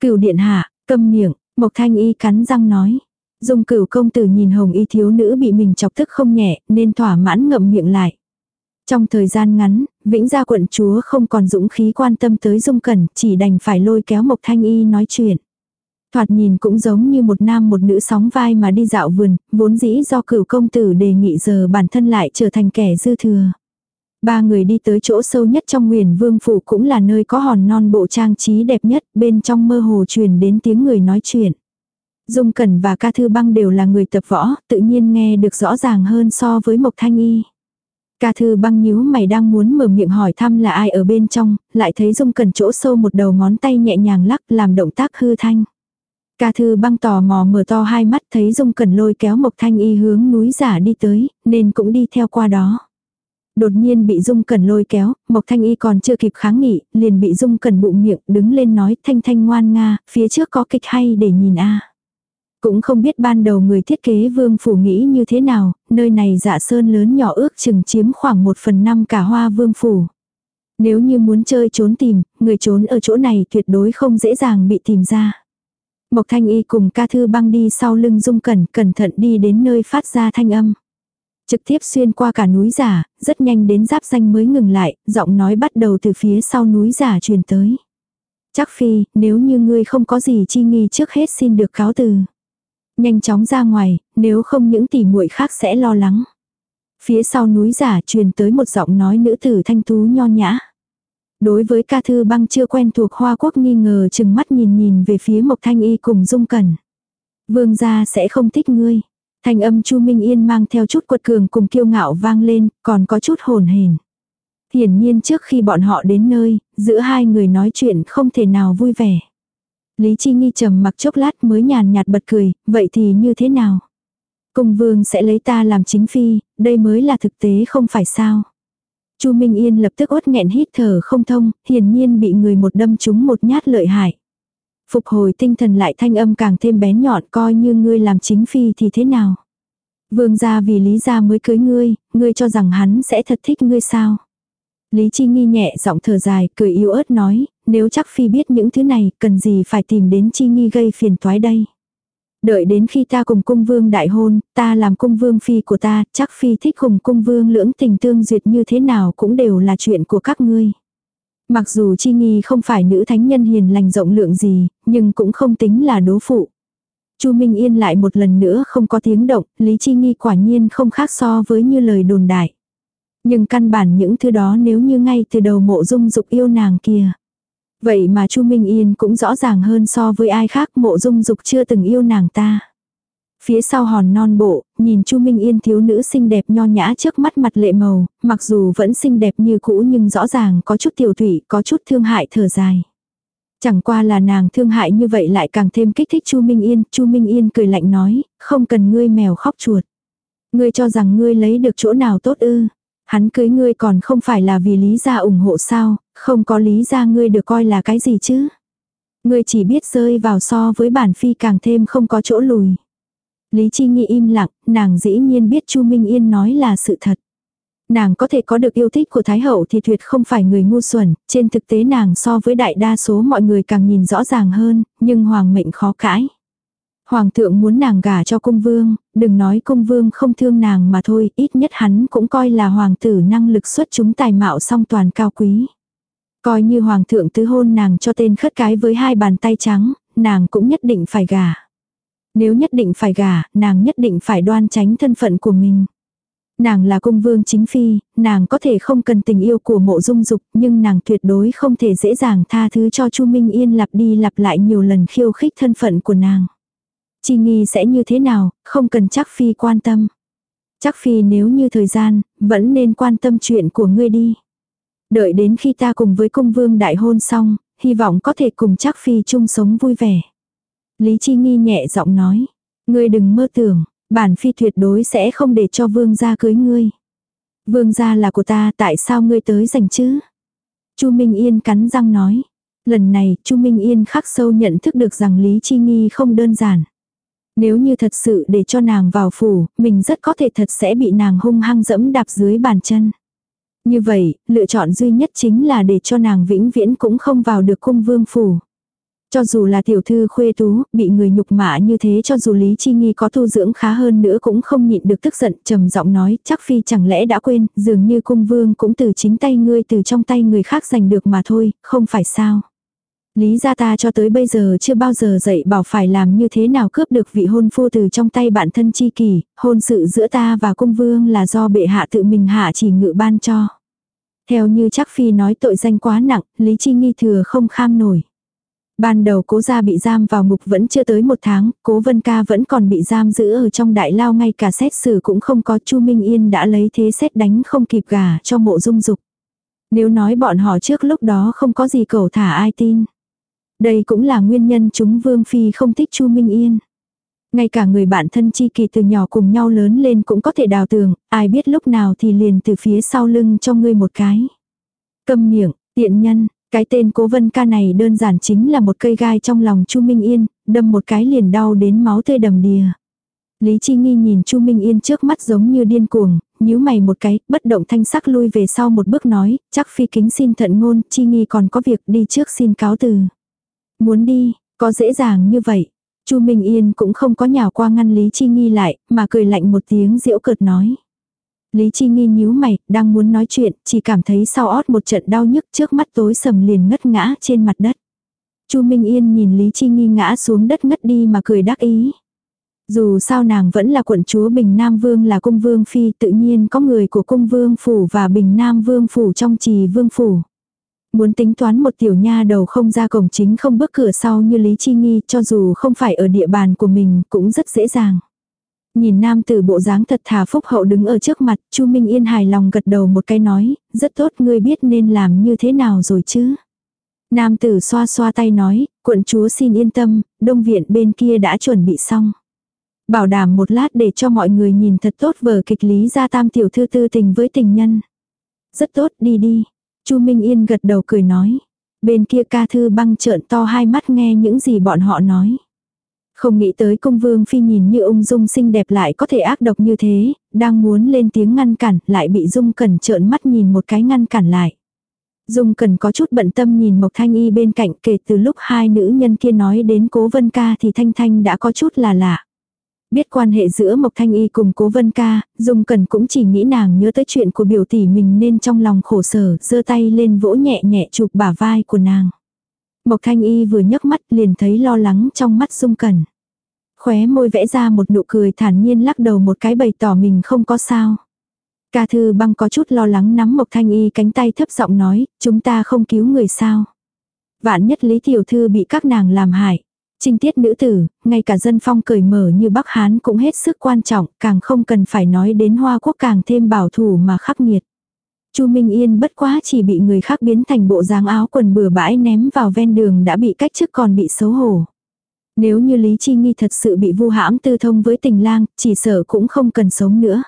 Cửu điện hạ, câm miệng, Mộc Thanh Y cắn răng nói. Dung cửu công tử nhìn hồng y thiếu nữ bị mình chọc tức không nhẹ, nên thỏa mãn ngậm miệng lại. Trong thời gian ngắn, vĩnh gia quận chúa không còn dũng khí quan tâm tới dung cẩn, chỉ đành phải lôi kéo Mộc Thanh Y nói chuyện. Thoạt nhìn cũng giống như một nam một nữ sóng vai mà đi dạo vườn, vốn dĩ do cửu công tử đề nghị giờ bản thân lại trở thành kẻ dư thừa. Ba người đi tới chỗ sâu nhất trong nguyền vương phủ cũng là nơi có hòn non bộ trang trí đẹp nhất, bên trong mơ hồ truyền đến tiếng người nói chuyện. Dung Cẩn và Ca Thư Băng đều là người tập võ, tự nhiên nghe được rõ ràng hơn so với Mộc Thanh Y. Ca Thư Băng nhíu mày đang muốn mở miệng hỏi thăm là ai ở bên trong, lại thấy Dung Cẩn chỗ sâu một đầu ngón tay nhẹ nhàng lắc làm động tác hư thanh. Ca thư băng tò mò mở to hai mắt thấy Dung Cẩn lôi kéo Mộc Thanh Y hướng núi giả đi tới, nên cũng đi theo qua đó. Đột nhiên bị Dung Cẩn lôi kéo, Mộc Thanh Y còn chưa kịp kháng nghị, liền bị Dung Cẩn bụng miệng đứng lên nói thanh thanh ngoan nga, phía trước có kịch hay để nhìn a Cũng không biết ban đầu người thiết kế vương phủ nghĩ như thế nào, nơi này dạ sơn lớn nhỏ ước chừng chiếm khoảng một phần năm cả hoa vương phủ. Nếu như muốn chơi trốn tìm, người trốn ở chỗ này tuyệt đối không dễ dàng bị tìm ra. Mộc Thanh Y cùng ca thư băng đi sau lưng Dung Cẩn, cẩn thận đi đến nơi phát ra thanh âm. Trực tiếp xuyên qua cả núi giả, rất nhanh đến giáp danh mới ngừng lại, giọng nói bắt đầu từ phía sau núi giả truyền tới. Chắc phi, nếu như ngươi không có gì chi nghi trước hết xin được cáo từ. Nhanh chóng ra ngoài, nếu không những tỉ muội khác sẽ lo lắng. Phía sau núi giả truyền tới một giọng nói nữ tử thanh tú nho nhã. Đối với ca thư băng chưa quen thuộc Hoa Quốc nghi ngờ chừng mắt nhìn nhìn về phía Mộc Thanh Y cùng Dung Cẩn. Vương gia sẽ không thích ngươi. Thanh âm Chu Minh Yên mang theo chút quật cường cùng kiêu ngạo vang lên, còn có chút hồn hền. Hiển nhiên trước khi bọn họ đến nơi, giữa hai người nói chuyện không thể nào vui vẻ. Lý Chi Nghi trầm mặc chốc lát mới nhàn nhạt bật cười, vậy thì như thế nào? Cung vương sẽ lấy ta làm chính phi, đây mới là thực tế không phải sao? Chu Minh Yên lập tức ốt nghẹn hít thở không thông, hiển nhiên bị người một đâm trúng một nhát lợi hại. Phục hồi tinh thần lại thanh âm càng thêm bén nhọn coi như ngươi làm chính phi thì thế nào. Vương gia vì lý gia mới cưới ngươi, ngươi cho rằng hắn sẽ thật thích ngươi sao. Lý Chi Nghi nhẹ giọng thở dài, cười yếu ớt nói, nếu chắc phi biết những thứ này, cần gì phải tìm đến Chi Nghi gây phiền toái đây. Đợi đến khi ta cùng cung vương đại hôn, ta làm cung vương phi của ta, chắc phi thích cùng cung vương lưỡng tình tương duyệt như thế nào cũng đều là chuyện của các ngươi. Mặc dù chi nghi không phải nữ thánh nhân hiền lành rộng lượng gì, nhưng cũng không tính là đố phụ. Chu Minh Yên lại một lần nữa không có tiếng động, Lý Chi Nghi quả nhiên không khác so với như lời đồn đại. Nhưng căn bản những thứ đó nếu như ngay từ đầu mộ dung dục yêu nàng kia. Vậy mà Chu Minh Yên cũng rõ ràng hơn so với ai khác mộ dung dục chưa từng yêu nàng ta. Phía sau hòn non bộ, nhìn Chu Minh Yên thiếu nữ xinh đẹp nho nhã trước mắt mặt lệ màu, mặc dù vẫn xinh đẹp như cũ nhưng rõ ràng có chút tiểu thủy, có chút thương hại thở dài. Chẳng qua là nàng thương hại như vậy lại càng thêm kích thích Chu Minh Yên, Chu Minh Yên cười lạnh nói, không cần ngươi mèo khóc chuột. Ngươi cho rằng ngươi lấy được chỗ nào tốt ư? Hắn cưới ngươi còn không phải là vì lý gia ủng hộ sao, không có lý ra ngươi được coi là cái gì chứ? Ngươi chỉ biết rơi vào so với bản phi càng thêm không có chỗ lùi. Lý Chi Nghi im lặng, nàng dĩ nhiên biết Chu Minh Yên nói là sự thật. Nàng có thể có được yêu thích của Thái Hậu thì tuyệt không phải người ngu xuẩn, trên thực tế nàng so với đại đa số mọi người càng nhìn rõ ràng hơn, nhưng hoàng mệnh khó cãi. Hoàng thượng muốn nàng gả cho cung vương, đừng nói cung vương không thương nàng mà thôi, ít nhất hắn cũng coi là hoàng tử năng lực xuất chúng tài mạo song toàn cao quý. Coi như hoàng thượng tứ hôn nàng cho tên khất cái với hai bàn tay trắng, nàng cũng nhất định phải gả. Nếu nhất định phải gả, nàng nhất định phải đoan tránh thân phận của mình. Nàng là cung vương chính phi, nàng có thể không cần tình yêu của mộ dung dục, nhưng nàng tuyệt đối không thể dễ dàng tha thứ cho Chu Minh Yên lặp đi lặp lại nhiều lần khiêu khích thân phận của nàng. Chi nghi sẽ như thế nào, không cần chắc phi quan tâm. Chắc phi nếu như thời gian, vẫn nên quan tâm chuyện của ngươi đi. Đợi đến khi ta cùng với cung vương đại hôn xong, hy vọng có thể cùng chắc phi chung sống vui vẻ. Lý Chi Nghi nhẹ giọng nói. Ngươi đừng mơ tưởng, bản phi tuyệt đối sẽ không để cho vương gia cưới ngươi. Vương gia là của ta tại sao ngươi tới giành chứ? Chu Minh Yên cắn răng nói. Lần này Chu Minh Yên khắc sâu nhận thức được rằng Lý Chi Nghi không đơn giản. Nếu như thật sự để cho nàng vào phủ, mình rất có thể thật sẽ bị nàng hung hăng dẫm đạp dưới bàn chân. Như vậy, lựa chọn duy nhất chính là để cho nàng vĩnh viễn cũng không vào được cung vương phủ. Cho dù là tiểu thư khuê tú, bị người nhục mạ như thế cho dù Lý Chi Nghi có tu dưỡng khá hơn nữa cũng không nhịn được tức giận, trầm giọng nói, chắc phi chẳng lẽ đã quên, dường như cung vương cũng từ chính tay ngươi từ trong tay người khác giành được mà thôi, không phải sao. Lý gia ta cho tới bây giờ chưa bao giờ dạy bảo phải làm như thế nào cướp được vị hôn phu từ trong tay bạn thân chi kỳ, hôn sự giữa ta và cung vương là do bệ hạ tự mình hạ chỉ ngự ban cho. Theo như chắc phi nói tội danh quá nặng, Lý Chi nghi thừa không kham nổi. Ban đầu cố gia bị giam vào mục vẫn chưa tới một tháng, cố vân ca vẫn còn bị giam giữ ở trong đại lao ngay cả xét xử cũng không có Chu Minh Yên đã lấy thế xét đánh không kịp gà cho mộ dung dục. Nếu nói bọn họ trước lúc đó không có gì cầu thả ai tin. Đây cũng là nguyên nhân chúng Vương Phi không thích Chu Minh Yên. Ngay cả người bạn thân chi kỳ từ nhỏ cùng nhau lớn lên cũng có thể đào tường, ai biết lúc nào thì liền từ phía sau lưng cho ngươi một cái. Câm miệng, tiện nhân, cái tên cố vân ca này đơn giản chính là một cây gai trong lòng Chu Minh Yên, đâm một cái liền đau đến máu tươi đầm đìa. Lý Chi Nghi nhìn Chu Minh Yên trước mắt giống như điên cuồng, nhíu mày một cái, bất động thanh sắc lui về sau một bước nói, chắc phi kính xin thận ngôn, Chi Nghi còn có việc đi trước xin cáo từ. Muốn đi, có dễ dàng như vậy. Chu Minh Yên cũng không có nhào qua ngăn Lý Chi Nghi lại, mà cười lạnh một tiếng diễu cợt nói. Lý Chi Nghi nhíu mày, đang muốn nói chuyện, chỉ cảm thấy sau ót một trận đau nhức trước mắt tối sầm liền ngất ngã trên mặt đất. Chu Minh Yên nhìn Lý Chi Nghi ngã xuống đất ngất đi mà cười đắc ý. Dù sao nàng vẫn là quận chúa Bình Nam Vương là cung vương phi tự nhiên có người của cung vương phủ và Bình Nam Vương phủ trong trì vương phủ. Muốn tính toán một tiểu nha đầu không ra cổng chính không bước cửa sau như Lý Chi Nghi cho dù không phải ở địa bàn của mình cũng rất dễ dàng. Nhìn nam tử bộ dáng thật thà phúc hậu đứng ở trước mặt, Chu Minh Yên hài lòng gật đầu một cái nói, rất tốt ngươi biết nên làm như thế nào rồi chứ. Nam tử xoa xoa tay nói, quận chúa xin yên tâm, đông viện bên kia đã chuẩn bị xong. Bảo đảm một lát để cho mọi người nhìn thật tốt vở kịch lý gia tam tiểu thư tư tình với tình nhân. Rất tốt, đi đi. Chu Minh Yên gật đầu cười nói. Bên kia ca thư băng trợn to hai mắt nghe những gì bọn họ nói. Không nghĩ tới công vương phi nhìn như ung dung xinh đẹp lại có thể ác độc như thế, đang muốn lên tiếng ngăn cản, lại bị dung cẩn trợn mắt nhìn một cái ngăn cản lại. Dung cần có chút bận tâm nhìn Mộc Thanh Y bên cạnh kể từ lúc hai nữ nhân kia nói đến cố vân ca thì Thanh Thanh đã có chút là lạ. Biết quan hệ giữa Mộc Thanh Y cùng cố vân ca, Dung cần cũng chỉ nghĩ nàng nhớ tới chuyện của biểu tỷ mình nên trong lòng khổ sở, giơ tay lên vỗ nhẹ nhẹ chụp bả vai của nàng. Mộc Thanh Y vừa nhấc mắt liền thấy lo lắng trong mắt Dung cần Khóe môi vẽ ra một nụ cười thản nhiên lắc đầu một cái bày tỏ mình không có sao. Ca thư băng có chút lo lắng nắm Mộc Thanh Y cánh tay thấp giọng nói, chúng ta không cứu người sao. Vạn nhất Lý Tiểu Thư bị các nàng làm hại. Trinh tiết nữ tử, ngay cả dân phong cởi mở như Bắc Hán cũng hết sức quan trọng, càng không cần phải nói đến Hoa Quốc càng thêm bảo thủ mà khắc nghiệt. Chu Minh Yên bất quá chỉ bị người khác biến thành bộ dáng áo quần bừa bãi ném vào ven đường đã bị cách chức còn bị xấu hổ. Nếu như Lý Chi Nghi thật sự bị vu hãm tư thông với tình lang, chỉ sợ cũng không cần sống nữa.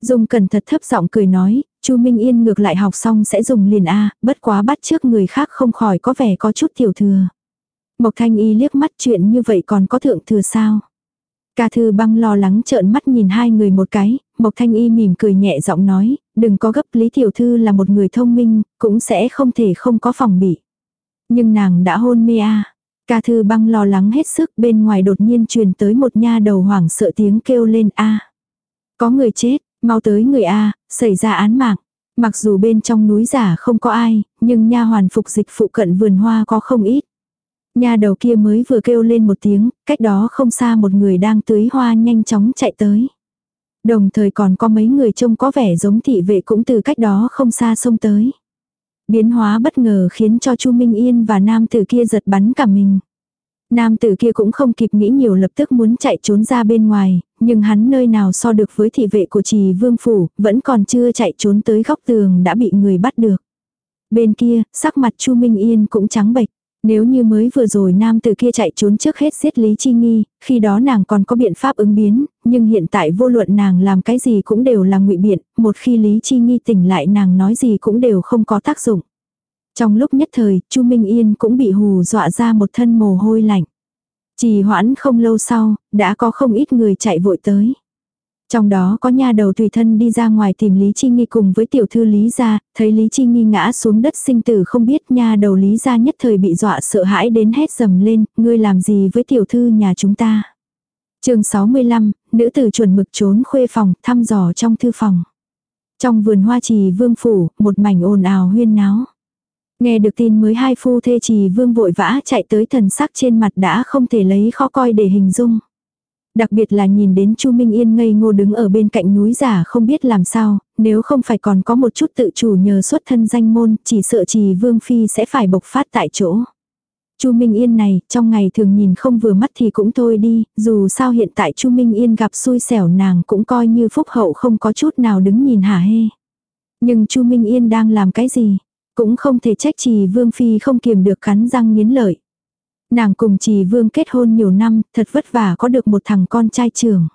Dung cẩn thật thấp giọng cười nói, Chu Minh Yên ngược lại học xong sẽ dùng liền A, bất quá bắt trước người khác không khỏi có vẻ có chút tiểu thừa. Mộc Thanh Y liếc mắt chuyện như vậy còn có thượng thừa sao? Ca thư băng lo lắng trợn mắt nhìn hai người một cái, Mộc Thanh Y mỉm cười nhẹ giọng nói, đừng có gấp Lý Tiểu Thư là một người thông minh, cũng sẽ không thể không có phòng bị. Nhưng nàng đã hôn mê à? Ca thư băng lo lắng hết sức bên ngoài đột nhiên truyền tới một nha đầu hoảng sợ tiếng kêu lên a Có người chết, mau tới người a xảy ra án mạng. Mặc dù bên trong núi giả không có ai, nhưng nha hoàn phục dịch phụ cận vườn hoa có không ít. Nhà đầu kia mới vừa kêu lên một tiếng, cách đó không xa một người đang tưới hoa nhanh chóng chạy tới. Đồng thời còn có mấy người trông có vẻ giống thị vệ cũng từ cách đó không xa xông tới. Biến hóa bất ngờ khiến cho Chu Minh Yên và nam tử kia giật bắn cả mình. Nam tử kia cũng không kịp nghĩ nhiều lập tức muốn chạy trốn ra bên ngoài, nhưng hắn nơi nào so được với thị vệ của trì vương phủ, vẫn còn chưa chạy trốn tới góc tường đã bị người bắt được. Bên kia, sắc mặt Chu Minh Yên cũng trắng bệch. Nếu như mới vừa rồi nam tử kia chạy trốn trước hết giết Lý Chi Nghi, khi đó nàng còn có biện pháp ứng biến, nhưng hiện tại vô luận nàng làm cái gì cũng đều là ngụy biện, một khi Lý Chi Nghi tỉnh lại nàng nói gì cũng đều không có tác dụng. Trong lúc nhất thời, Chu Minh Yên cũng bị hù dọa ra một thân mồ hôi lạnh. trì hoãn không lâu sau, đã có không ít người chạy vội tới. Trong đó có nhà đầu tùy thân đi ra ngoài tìm Lý Chi Nghi cùng với tiểu thư Lý gia, thấy Lý Chi Nghi ngã xuống đất sinh tử không biết nhà đầu Lý gia nhất thời bị dọa sợ hãi đến hét dầm lên, ngươi làm gì với tiểu thư nhà chúng ta. chương 65, nữ tử chuẩn mực trốn khuê phòng, thăm dò trong thư phòng. Trong vườn hoa trì vương phủ, một mảnh ồn ào huyên náo. Nghe được tin mới hai phu thê trì vương vội vã chạy tới thần sắc trên mặt đã không thể lấy khó coi để hình dung. Đặc biệt là nhìn đến Chu Minh Yên ngây ngô đứng ở bên cạnh núi giả không biết làm sao, nếu không phải còn có một chút tự chủ nhờ xuất thân danh môn, chỉ sợ trì Vương Phi sẽ phải bộc phát tại chỗ. Chu Minh Yên này, trong ngày thường nhìn không vừa mắt thì cũng thôi đi, dù sao hiện tại Chu Minh Yên gặp xui xẻo nàng cũng coi như phúc hậu không có chút nào đứng nhìn hả hê. Nhưng Chu Minh Yên đang làm cái gì? Cũng không thể trách trì Vương Phi không kiềm được cắn răng nghiến lợi. Nàng cùng trì vương kết hôn nhiều năm, thật vất vả có được một thằng con trai trưởng.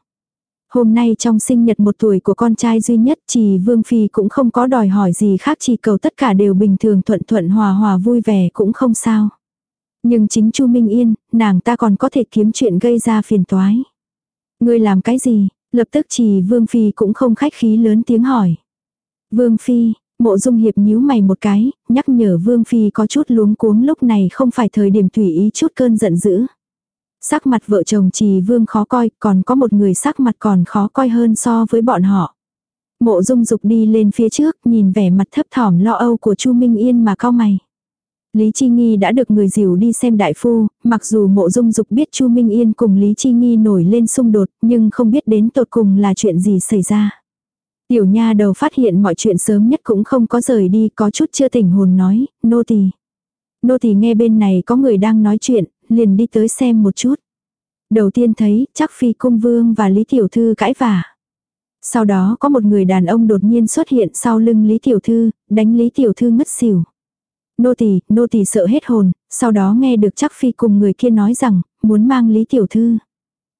Hôm nay trong sinh nhật một tuổi của con trai duy nhất trì vương phi cũng không có đòi hỏi gì khác chỉ cầu tất cả đều bình thường thuận thuận hòa hòa vui vẻ cũng không sao. Nhưng chính Chu Minh Yên, nàng ta còn có thể kiếm chuyện gây ra phiền toái. Ngươi làm cái gì? Lập tức trì vương phi cũng không khách khí lớn tiếng hỏi. Vương phi, Mộ dung hiệp nhíu mày một cái, nhắc nhở Vương Phi có chút luống cuống lúc này không phải thời điểm tùy ý chút cơn giận dữ. Sắc mặt vợ chồng trì Vương khó coi, còn có một người sắc mặt còn khó coi hơn so với bọn họ. Mộ dung dục đi lên phía trước, nhìn vẻ mặt thấp thỏm lo âu của Chu Minh Yên mà cao mày. Lý Chi Nghi đã được người dìu đi xem đại phu, mặc dù mộ dung dục biết Chu Minh Yên cùng Lý Chi Nghi nổi lên xung đột, nhưng không biết đến tột cùng là chuyện gì xảy ra. Tiểu nha đầu phát hiện mọi chuyện sớm nhất cũng không có rời đi, có chút chưa tỉnh hồn nói, nô tỳ. Nô tỳ nghe bên này có người đang nói chuyện, liền đi tới xem một chút. Đầu tiên thấy, chắc phi cung vương và Lý Tiểu Thư cãi vả. Sau đó có một người đàn ông đột nhiên xuất hiện sau lưng Lý Tiểu Thư, đánh Lý Tiểu Thư ngất xỉu. Nô tỳ, nô tỳ sợ hết hồn, sau đó nghe được chắc phi cùng người kia nói rằng, muốn mang Lý Tiểu Thư.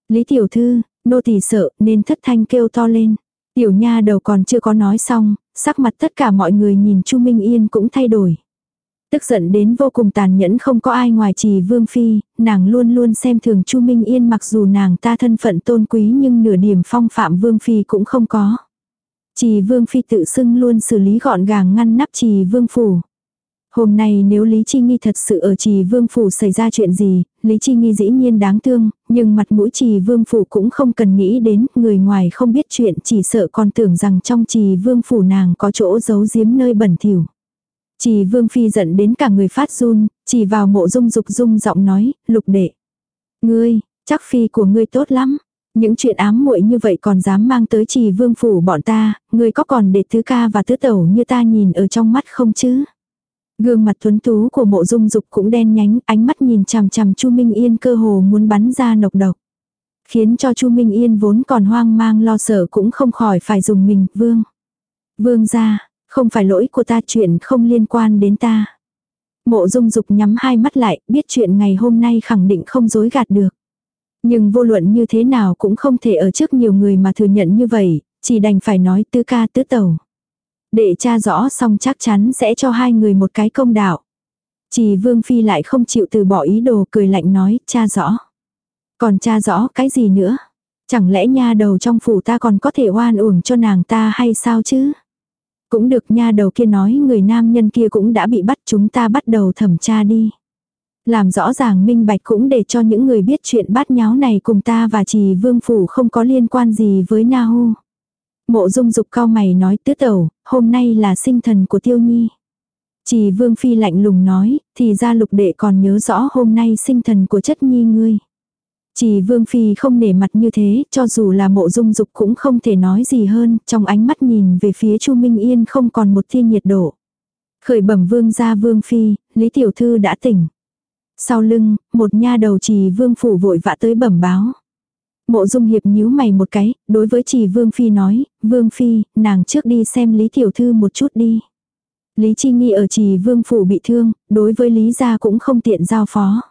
Lý Tiểu Thư, nô tỳ sợ nên thất thanh kêu to lên. Tiểu nha đầu còn chưa có nói xong, sắc mặt tất cả mọi người nhìn Chu Minh Yên cũng thay đổi. Tức giận đến vô cùng tàn nhẫn không có ai ngoài trì Vương Phi, nàng luôn luôn xem thường Chu Minh Yên mặc dù nàng ta thân phận tôn quý nhưng nửa điểm phong phạm Vương Phi cũng không có. Trì Vương Phi tự xưng luôn xử lý gọn gàng ngăn nắp trì Vương Phủ. Hôm nay nếu Lý Chi Nghi thật sự ở trì vương phủ xảy ra chuyện gì, Lý Chi Nghi dĩ nhiên đáng thương, nhưng mặt mũi trì vương phủ cũng không cần nghĩ đến, người ngoài không biết chuyện chỉ sợ còn tưởng rằng trong trì vương phủ nàng có chỗ giấu giếm nơi bẩn thỉu. Trì vương phi giận đến cả người phát run, chỉ vào mộ dung dục dung giọng nói, lục đệ. Ngươi, chắc phi của ngươi tốt lắm. Những chuyện ám muội như vậy còn dám mang tới trì vương phủ bọn ta, ngươi có còn để thứ ca và thứ tẩu như ta nhìn ở trong mắt không chứ? Gương mặt tuấn tú của mộ dung dục cũng đen nhánh, ánh mắt nhìn chằm chằm Chu Minh Yên cơ hồ muốn bắn ra nọc độc. Khiến cho Chu Minh Yên vốn còn hoang mang lo sợ cũng không khỏi phải dùng mình, vương. Vương ra, không phải lỗi của ta chuyện không liên quan đến ta. Mộ dung dục nhắm hai mắt lại, biết chuyện ngày hôm nay khẳng định không dối gạt được. Nhưng vô luận như thế nào cũng không thể ở trước nhiều người mà thừa nhận như vậy, chỉ đành phải nói tứ ca tứ tẩu. Để cha rõ xong chắc chắn sẽ cho hai người một cái công đạo. Chỉ Vương Phi lại không chịu từ bỏ ý đồ cười lạnh nói, cha rõ. Còn cha rõ cái gì nữa? Chẳng lẽ nha đầu trong phủ ta còn có thể oan uổng cho nàng ta hay sao chứ? Cũng được nha đầu kia nói người nam nhân kia cũng đã bị bắt chúng ta bắt đầu thẩm tra đi. Làm rõ ràng minh bạch cũng để cho những người biết chuyện bát nháo này cùng ta và trì vương phủ không có liên quan gì với Na Hu. Mộ dung dục cao mày nói tứ tẩu, hôm nay là sinh thần của tiêu nhi. Chỉ vương phi lạnh lùng nói, thì ra lục đệ còn nhớ rõ hôm nay sinh thần của chất nhi ngươi. Chỉ vương phi không nể mặt như thế, cho dù là mộ dung dục cũng không thể nói gì hơn, trong ánh mắt nhìn về phía chu Minh Yên không còn một thiên nhiệt độ. Khởi bẩm vương ra vương phi, Lý Tiểu Thư đã tỉnh. Sau lưng, một nha đầu trì vương phủ vội vã tới bẩm báo. Mộ dung hiệp nhíu mày một cái, đối với chỉ Vương Phi nói, Vương Phi, nàng trước đi xem Lý Tiểu Thư một chút đi. Lý Chi Nghi ở trì Vương Phủ bị thương, đối với Lý gia cũng không tiện giao phó.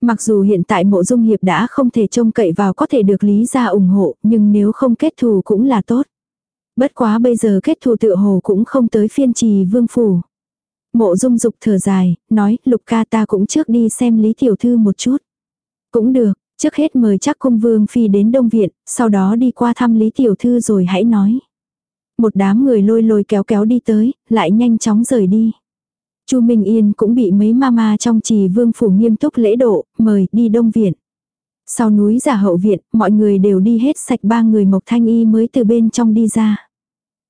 Mặc dù hiện tại mộ dung hiệp đã không thể trông cậy vào có thể được Lý gia ủng hộ, nhưng nếu không kết thù cũng là tốt. Bất quá bây giờ kết thù tự hồ cũng không tới phiên trì Vương Phủ. Mộ dung dục thở dài, nói, lục ca ta cũng trước đi xem Lý Tiểu Thư một chút. Cũng được, Trước hết mời chắc cung vương phi đến Đông Viện, sau đó đi qua thăm Lý Tiểu Thư rồi hãy nói. Một đám người lôi lôi kéo kéo đi tới, lại nhanh chóng rời đi. Chu Minh Yên cũng bị mấy mama trong trì vương phủ nghiêm túc lễ độ, mời đi Đông Viện. Sau núi giả hậu viện, mọi người đều đi hết sạch ba người Mộc Thanh Y mới từ bên trong đi ra.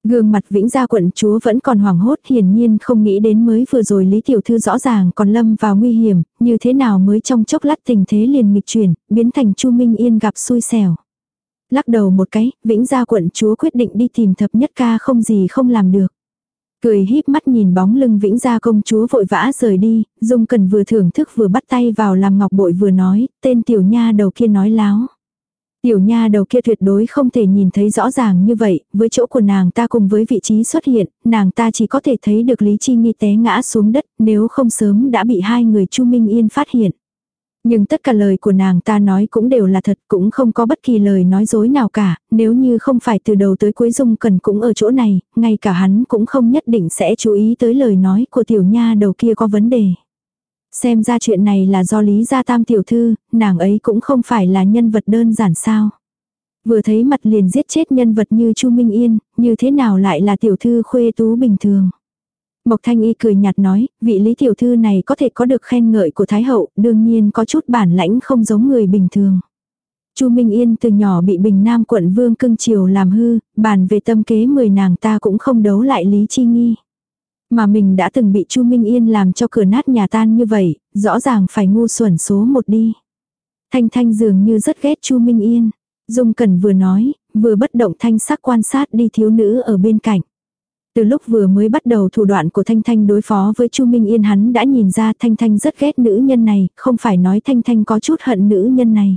Gương mặt vĩnh gia quận chúa vẫn còn hoảng hốt hiển nhiên không nghĩ đến mới vừa rồi Lý Tiểu Thư rõ ràng còn lâm vào nguy hiểm, như thế nào mới trong chốc lát tình thế liền nghịch chuyển, biến thành Chu Minh Yên gặp xui xẻo. Lắc đầu một cái, vĩnh gia quận chúa quyết định đi tìm thập nhất ca không gì không làm được. Cười híp mắt nhìn bóng lưng vĩnh gia công chúa vội vã rời đi, Dung Cần vừa thưởng thức vừa bắt tay vào làm ngọc bội vừa nói, tên tiểu nha đầu kia nói láo. Tiểu nha đầu kia tuyệt đối không thể nhìn thấy rõ ràng như vậy, với chỗ của nàng ta cùng với vị trí xuất hiện, nàng ta chỉ có thể thấy được Lý Chi Nghi té ngã xuống đất, nếu không sớm đã bị hai người Chu Minh Yên phát hiện. Nhưng tất cả lời của nàng ta nói cũng đều là thật, cũng không có bất kỳ lời nói dối nào cả, nếu như không phải từ đầu tới cuối Dung Cần cũng ở chỗ này, ngay cả hắn cũng không nhất định sẽ chú ý tới lời nói của tiểu nha đầu kia có vấn đề. Xem ra chuyện này là do Lý Gia Tam tiểu thư, nàng ấy cũng không phải là nhân vật đơn giản sao. Vừa thấy mặt liền giết chết nhân vật như Chu Minh Yên, như thế nào lại là tiểu thư khuê tú bình thường. Mộc Thanh Y cười nhạt nói, vị lý tiểu thư này có thể có được khen ngợi của Thái Hậu, đương nhiên có chút bản lãnh không giống người bình thường. Chu Minh Yên từ nhỏ bị Bình Nam quận Vương cưng chiều làm hư, bàn về tâm kế mười nàng ta cũng không đấu lại Lý Chi Nghi. Mà mình đã từng bị Chu Minh Yên làm cho cửa nát nhà tan như vậy, rõ ràng phải ngu xuẩn số một đi. Thanh Thanh dường như rất ghét Chu Minh Yên. Dung Cẩn vừa nói, vừa bất động thanh sắc quan sát đi thiếu nữ ở bên cạnh. Từ lúc vừa mới bắt đầu thủ đoạn của Thanh Thanh đối phó với Chu Minh Yên hắn đã nhìn ra Thanh Thanh rất ghét nữ nhân này, không phải nói Thanh Thanh có chút hận nữ nhân này.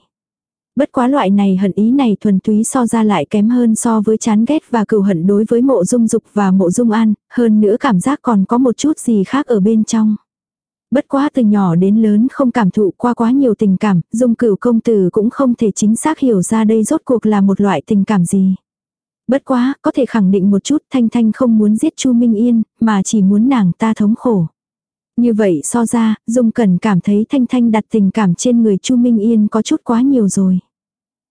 Bất quá loại này hận ý này thuần túy so ra lại kém hơn so với chán ghét và cừu hận đối với mộ dung dục và mộ dung an, hơn nữa cảm giác còn có một chút gì khác ở bên trong. Bất quá từ nhỏ đến lớn không cảm thụ qua quá nhiều tình cảm, dung cửu công tử cũng không thể chính xác hiểu ra đây rốt cuộc là một loại tình cảm gì. Bất quá, có thể khẳng định một chút Thanh Thanh không muốn giết Chu Minh Yên, mà chỉ muốn nàng ta thống khổ. Như vậy so ra, Dung Cẩn cảm thấy Thanh Thanh đặt tình cảm trên người Chu Minh Yên có chút quá nhiều rồi.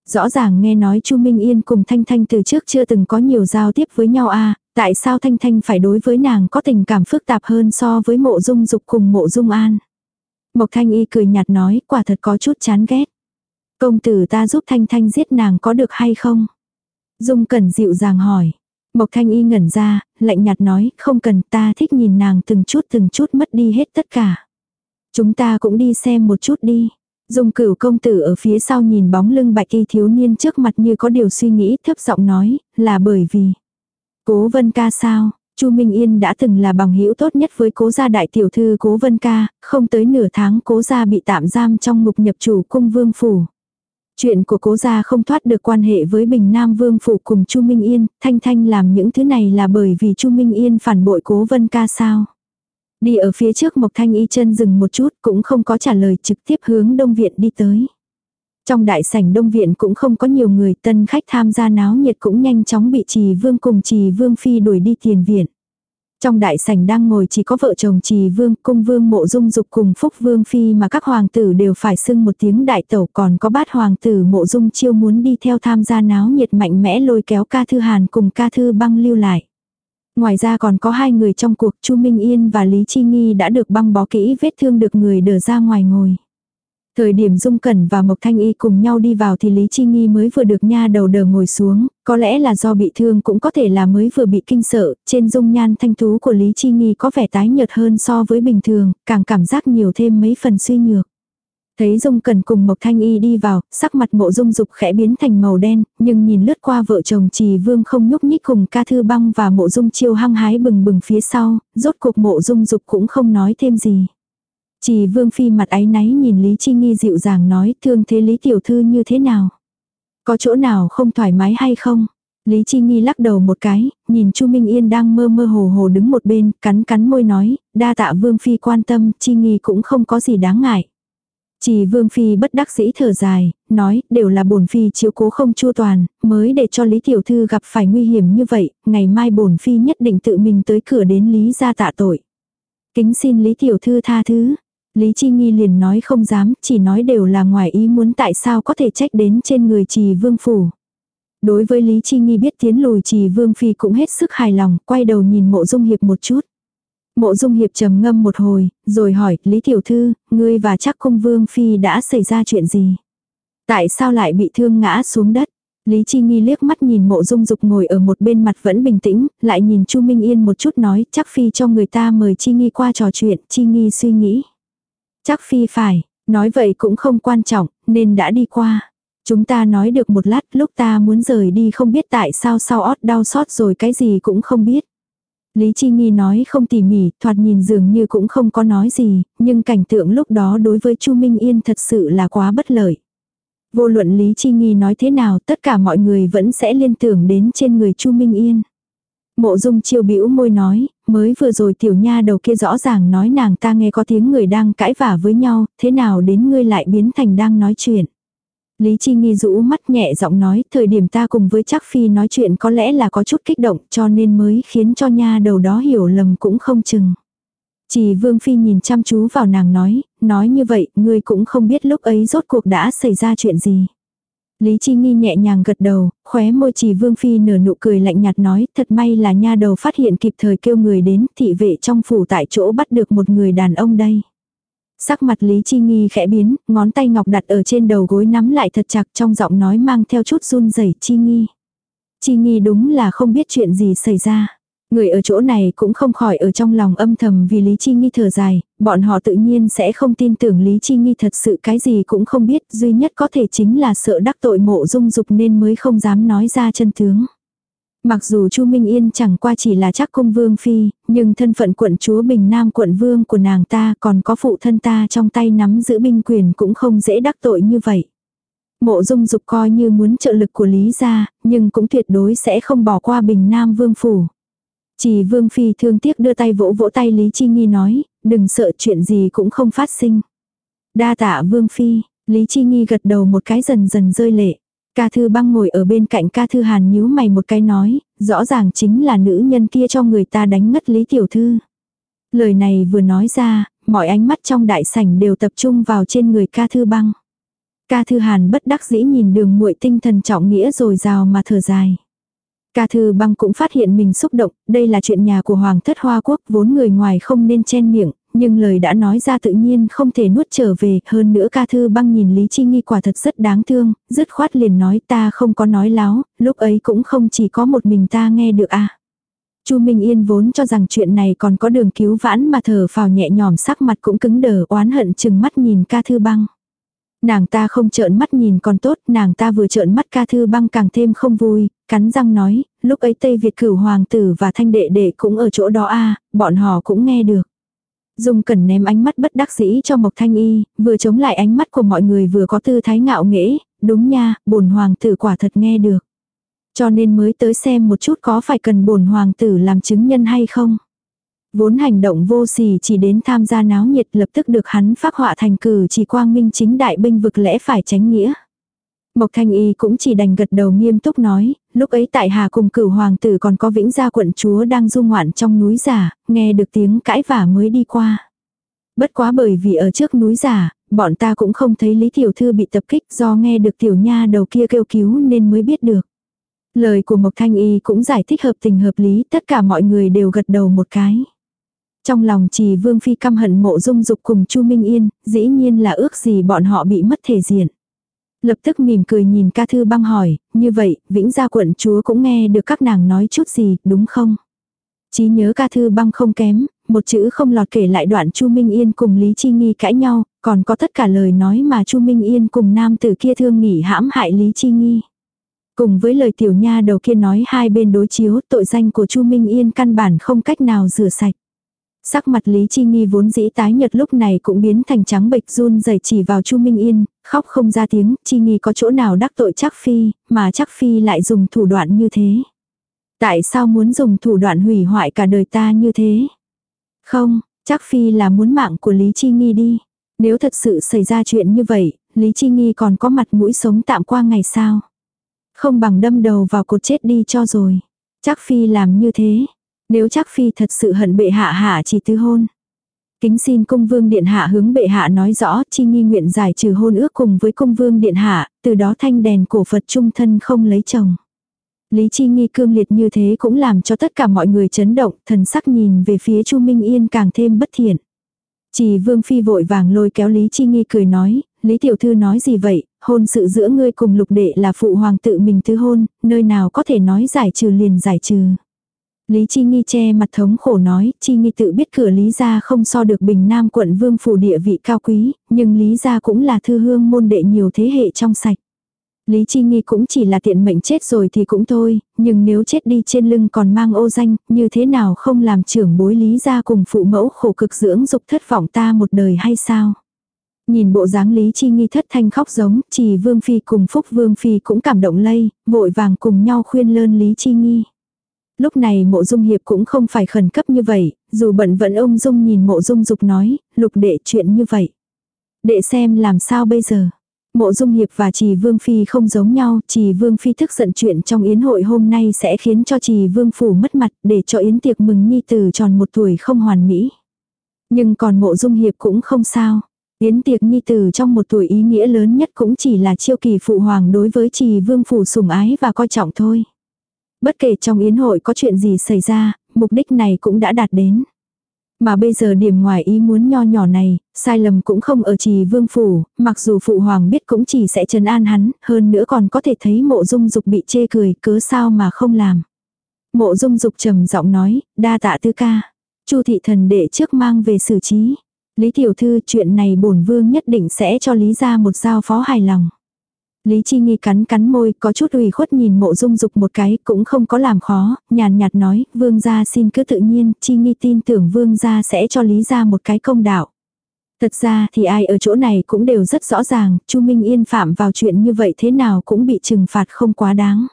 Rõ ràng nghe nói Chu Minh Yên cùng Thanh Thanh từ trước chưa từng có nhiều giao tiếp với nhau a tại sao Thanh Thanh phải đối với nàng có tình cảm phức tạp hơn so với mộ dung dục cùng mộ dung an. Mộc Thanh Y cười nhạt nói quả thật có chút chán ghét. Công tử ta giúp Thanh Thanh giết nàng có được hay không? Dung Cẩn dịu dàng hỏi. Mộc Thanh Y ngẩn ra, lạnh nhạt nói, không cần ta thích nhìn nàng từng chút từng chút mất đi hết tất cả. Chúng ta cũng đi xem một chút đi. Dung cửu công tử ở phía sau nhìn bóng lưng bạch y thiếu niên trước mặt như có điều suy nghĩ thấp giọng nói, là bởi vì. Cố vân ca sao, Chu Minh Yên đã từng là bằng hữu tốt nhất với cố gia đại tiểu thư cố vân ca, không tới nửa tháng cố gia bị tạm giam trong ngục nhập chủ cung vương phủ. Chuyện của cố gia không thoát được quan hệ với Bình Nam Vương Phủ cùng Chu Minh Yên, Thanh Thanh làm những thứ này là bởi vì Chu Minh Yên phản bội cố vân ca sao. Đi ở phía trước Mộc Thanh Y chân dừng một chút cũng không có trả lời trực tiếp hướng Đông Viện đi tới. Trong đại sảnh Đông Viện cũng không có nhiều người tân khách tham gia náo nhiệt cũng nhanh chóng bị trì vương cùng trì vương phi đuổi đi tiền viện. Trong đại sảnh đang ngồi chỉ có vợ chồng trì vương, cung vương mộ dung dục cùng phúc vương phi mà các hoàng tử đều phải xưng một tiếng đại tẩu còn có bát hoàng tử mộ dung chiêu muốn đi theo tham gia náo nhiệt mạnh mẽ lôi kéo ca thư hàn cùng ca thư băng lưu lại. Ngoài ra còn có hai người trong cuộc Chu Minh Yên và Lý Chi Nghi đã được băng bó kỹ vết thương được người đỡ ra ngoài ngồi. Thời điểm Dung Cẩn và Mộc Thanh Y cùng nhau đi vào thì Lý Chi Nghi mới vừa được nha đầu đờ ngồi xuống, có lẽ là do bị thương cũng có thể là mới vừa bị kinh sợ, trên dung nhan thanh thú của Lý Chi Nghi có vẻ tái nhợt hơn so với bình thường, càng cảm giác nhiều thêm mấy phần suy nhược. Thấy Dung Cần cùng Mộc Thanh Y đi vào, sắc mặt mộ dung dục khẽ biến thành màu đen, nhưng nhìn lướt qua vợ chồng trì vương không nhúc nhích cùng ca thư băng và mộ dung chiêu hăng hái bừng bừng phía sau, rốt cuộc mộ dung dục cũng không nói thêm gì. Trì vương phi mặt áy náy nhìn Lý Chi Nghi dịu dàng nói thương thế Lý Tiểu Thư như thế nào. Có chỗ nào không thoải mái hay không? Lý Chi Nghi lắc đầu một cái, nhìn Chu Minh Yên đang mơ mơ hồ hồ đứng một bên, cắn cắn môi nói, đa tạ Vương Phi quan tâm, Chi Nghi cũng không có gì đáng ngại. Chỉ Vương Phi bất đắc dĩ thở dài, nói, đều là bổn Phi chiếu cố không chu toàn, mới để cho Lý Tiểu Thư gặp phải nguy hiểm như vậy, ngày mai bổn Phi nhất định tự mình tới cửa đến Lý ra tạ tội. Kính xin Lý Tiểu Thư tha thứ. Lý Chi Nghi liền nói không dám, chỉ nói đều là ngoài ý muốn tại sao có thể trách đến trên người trì vương phủ. Đối với Lý Chi Nghi biết tiến lùi trì vương phi cũng hết sức hài lòng, quay đầu nhìn mộ dung hiệp một chút. Mộ dung hiệp trầm ngâm một hồi, rồi hỏi, Lý Tiểu Thư, ngươi và chắc cung vương phi đã xảy ra chuyện gì? Tại sao lại bị thương ngã xuống đất? Lý Chi Nghi liếc mắt nhìn mộ dung dục ngồi ở một bên mặt vẫn bình tĩnh, lại nhìn Chu Minh Yên một chút nói, chắc phi cho người ta mời Chi Nghi qua trò chuyện, Chi Nghi suy nghĩ. Chắc phi phải, nói vậy cũng không quan trọng, nên đã đi qua. Chúng ta nói được một lát, lúc ta muốn rời đi không biết tại sao sau ót đau xót rồi cái gì cũng không biết. Lý Chi Nghi nói không tỉ mỉ, thoạt nhìn dường như cũng không có nói gì, nhưng cảnh tượng lúc đó đối với Chu Minh Yên thật sự là quá bất lợi. Vô luận Lý Chi Nghi nói thế nào tất cả mọi người vẫn sẽ liên tưởng đến trên người Chu Minh Yên. Mộ dung chiêu bĩu môi nói, mới vừa rồi tiểu nha đầu kia rõ ràng nói nàng ta nghe có tiếng người đang cãi vả với nhau, thế nào đến ngươi lại biến thành đang nói chuyện. Lý Chi Nghi rũ mắt nhẹ giọng nói, thời điểm ta cùng với Trác phi nói chuyện có lẽ là có chút kích động cho nên mới khiến cho nha đầu đó hiểu lầm cũng không chừng. Chỉ Vương Phi nhìn chăm chú vào nàng nói, nói như vậy, ngươi cũng không biết lúc ấy rốt cuộc đã xảy ra chuyện gì. Lý Chi Nghi nhẹ nhàng gật đầu, khóe môi chỉ Vương Phi nở nụ cười lạnh nhạt nói, thật may là nha đầu phát hiện kịp thời kêu người đến, thị vệ trong phủ tại chỗ bắt được một người đàn ông đây. Sắc mặt Lý Chi Nghi khẽ biến, ngón tay ngọc đặt ở trên đầu gối nắm lại thật chặt trong giọng nói mang theo chút run rẩy Chi Nghi. Chi Nghi đúng là không biết chuyện gì xảy ra. Người ở chỗ này cũng không khỏi ở trong lòng âm thầm vì Lý Chi Nghi thở dài, bọn họ tự nhiên sẽ không tin tưởng Lý Chi Nghi thật sự cái gì cũng không biết, duy nhất có thể chính là sợ đắc tội mộ dung dục nên mới không dám nói ra chân tướng. Mặc dù Chu Minh Yên chẳng qua chỉ là chắc cung vương phi, nhưng thân phận quận chúa Bình Nam quận vương của nàng ta còn có phụ thân ta trong tay nắm giữ binh quyền cũng không dễ đắc tội như vậy. Mộ dung dục coi như muốn trợ lực của Lý gia, nhưng cũng tuyệt đối sẽ không bỏ qua Bình Nam vương phủ. Chỉ vương phi thương tiếc đưa tay vỗ vỗ tay Lý Chi Nghi nói, đừng sợ chuyện gì cũng không phát sinh. Đa tạ vương phi, Lý Chi Nghi gật đầu một cái dần dần rơi lệ. Ca thư băng ngồi ở bên cạnh ca thư hàn nhíu mày một cái nói, rõ ràng chính là nữ nhân kia cho người ta đánh ngất Lý Tiểu Thư. Lời này vừa nói ra, mọi ánh mắt trong đại sảnh đều tập trung vào trên người ca thư băng. Ca thư hàn bất đắc dĩ nhìn đường muội tinh thần trọng nghĩa rồi rào mà thở dài. Ca thư băng cũng phát hiện mình xúc động, đây là chuyện nhà của Hoàng thất Hoa Quốc vốn người ngoài không nên chen miệng, nhưng lời đã nói ra tự nhiên không thể nuốt trở về, hơn nữa ca thư băng nhìn Lý Chi Nghi quả thật rất đáng thương, dứt khoát liền nói ta không có nói láo, lúc ấy cũng không chỉ có một mình ta nghe được à. Chu Minh Yên vốn cho rằng chuyện này còn có đường cứu vãn mà thở phào nhẹ nhõm sắc mặt cũng cứng đờ oán hận chừng mắt nhìn ca thư băng. Nàng ta không trợn mắt nhìn còn tốt, nàng ta vừa trợn mắt ca thư băng càng thêm không vui, cắn răng nói, lúc ấy Tây Việt cửu hoàng tử và thanh đệ đệ cũng ở chỗ đó a bọn họ cũng nghe được. Dung cẩn ném ánh mắt bất đắc dĩ cho Mộc Thanh Y, vừa chống lại ánh mắt của mọi người vừa có tư thái ngạo nghễ, đúng nha, bổn hoàng tử quả thật nghe được. Cho nên mới tới xem một chút có phải cần bổn hoàng tử làm chứng nhân hay không. Vốn hành động vô sỉ chỉ đến tham gia náo nhiệt lập tức được hắn phát họa thành cử chỉ quang minh chính đại binh vực lẽ phải tránh nghĩa. Mộc Thanh Y cũng chỉ đành gật đầu nghiêm túc nói, lúc ấy tại Hà cùng cửu hoàng tử còn có vĩnh gia quận chúa đang du ngoạn trong núi giả, nghe được tiếng cãi vả mới đi qua. Bất quá bởi vì ở trước núi giả, bọn ta cũng không thấy Lý Tiểu Thư bị tập kích do nghe được Tiểu Nha đầu kia kêu cứu nên mới biết được. Lời của Mộc Thanh Y cũng giải thích hợp tình hợp lý, tất cả mọi người đều gật đầu một cái. Trong lòng trì Vương Phi căm hận mộ dung dục cùng Chu Minh Yên, dĩ nhiên là ước gì bọn họ bị mất thể diện. Lập tức mỉm cười nhìn ca thư băng hỏi, như vậy, vĩnh gia quận chúa cũng nghe được các nàng nói chút gì, đúng không? Chí nhớ ca thư băng không kém, một chữ không lọt kể lại đoạn Chu Minh Yên cùng Lý Chi Nghi cãi nhau, còn có tất cả lời nói mà Chu Minh Yên cùng nam tử kia thương nghỉ hãm hại Lý Chi Nghi. Cùng với lời tiểu nha đầu kia nói hai bên đối chiếu tội danh của Chu Minh Yên căn bản không cách nào rửa sạch. Sắc mặt Lý Chi Nghi vốn dĩ tái nhật lúc này cũng biến thành trắng bệch run rẩy chỉ vào Chu Minh Yên, khóc không ra tiếng, Chi Nghi có chỗ nào đắc tội chắc Phi, mà chắc Phi lại dùng thủ đoạn như thế. Tại sao muốn dùng thủ đoạn hủy hoại cả đời ta như thế? Không, chắc Phi là muốn mạng của Lý Chi Nghi đi. Nếu thật sự xảy ra chuyện như vậy, Lý Chi Nghi còn có mặt mũi sống tạm qua ngày sao? Không bằng đâm đầu vào cột chết đi cho rồi. Chắc Phi làm như thế, nếu chắc phi thật sự hận bệ hạ hạ chỉ tứ hôn. Kính xin cung vương điện hạ hướng bệ hạ nói rõ chi nghi nguyện giải trừ hôn ước cùng với cung vương điện hạ, từ đó thanh đèn cổ Phật trung thân không lấy chồng. Lý Chi Nghi cương liệt như thế cũng làm cho tất cả mọi người chấn động, thần sắc nhìn về phía Chu Minh Yên càng thêm bất thiện. Chỉ Vương Phi vội vàng lôi kéo Lý Chi Nghi cười nói, Lý Tiểu Thư nói gì vậy, hôn sự giữa ngươi cùng lục đệ là phụ hoàng tự mình thứ hôn, nơi nào có thể nói giải trừ liền giải trừ. Lý Chi Nghi che mặt thống khổ nói, Chi Nghi tự biết cửa Lý gia không so được Bình Nam quận vương phủ địa vị cao quý, nhưng Lý gia cũng là thư hương môn đệ nhiều thế hệ trong sạch. Lý Chi Nghi cũng chỉ là tiện mệnh chết rồi thì cũng thôi, nhưng nếu chết đi trên lưng còn mang ô danh, như thế nào không làm trưởng bối Lý gia cùng phụ mẫu khổ cực dưỡng dục thất vọng ta một đời hay sao? Nhìn bộ dáng Lý Chi Nghi thất thanh khóc giống, chỉ Vương Phi cùng Phúc Vương Phi cũng cảm động lây, vội vàng cùng nhau khuyên lơn Lý Chi Nghi. Lúc này mộ dung hiệp cũng không phải khẩn cấp như vậy, dù bận vẫn ông dung nhìn mộ dung dục nói, lục đệ chuyện như vậy. Đệ xem làm sao bây giờ. Mộ dung hiệp và trì vương phi không giống nhau, trì vương phi thức giận chuyện trong yến hội hôm nay sẽ khiến cho trì vương phủ mất mặt để cho yến tiệc mừng nhi từ tròn một tuổi không hoàn mỹ. Nhưng còn mộ dung hiệp cũng không sao. Yến tiệc nhi tử trong một tuổi ý nghĩa lớn nhất cũng chỉ là chiêu kỳ phụ hoàng đối với trì vương phủ sủng ái và coi trọng thôi. Bất kể trong yến hội có chuyện gì xảy ra, mục đích này cũng đã đạt đến. Mà bây giờ điểm ngoài ý muốn nho nhỏ này, sai lầm cũng không ở trì vương phủ, mặc dù phụ hoàng biết cũng chỉ sẽ trấn an hắn, hơn nữa còn có thể thấy mộ dung dục bị chê cười, cớ sao mà không làm. Mộ dung dục trầm giọng nói, đa tạ tư ca. Chu thị thần đệ trước mang về xử trí. Lý tiểu thư chuyện này bổn vương nhất định sẽ cho Lý ra một giao phó hài lòng. Lý Chi Nghi cắn cắn môi, có chút ủy khuất nhìn mộ dung dục một cái, cũng không có làm khó, nhàn nhạt nói, vương gia xin cứ tự nhiên, Chi Nghi tin tưởng vương gia sẽ cho Lý gia một cái công đạo. Thật ra thì ai ở chỗ này cũng đều rất rõ ràng, Chu Minh Yên phạm vào chuyện như vậy thế nào cũng bị trừng phạt không quá đáng.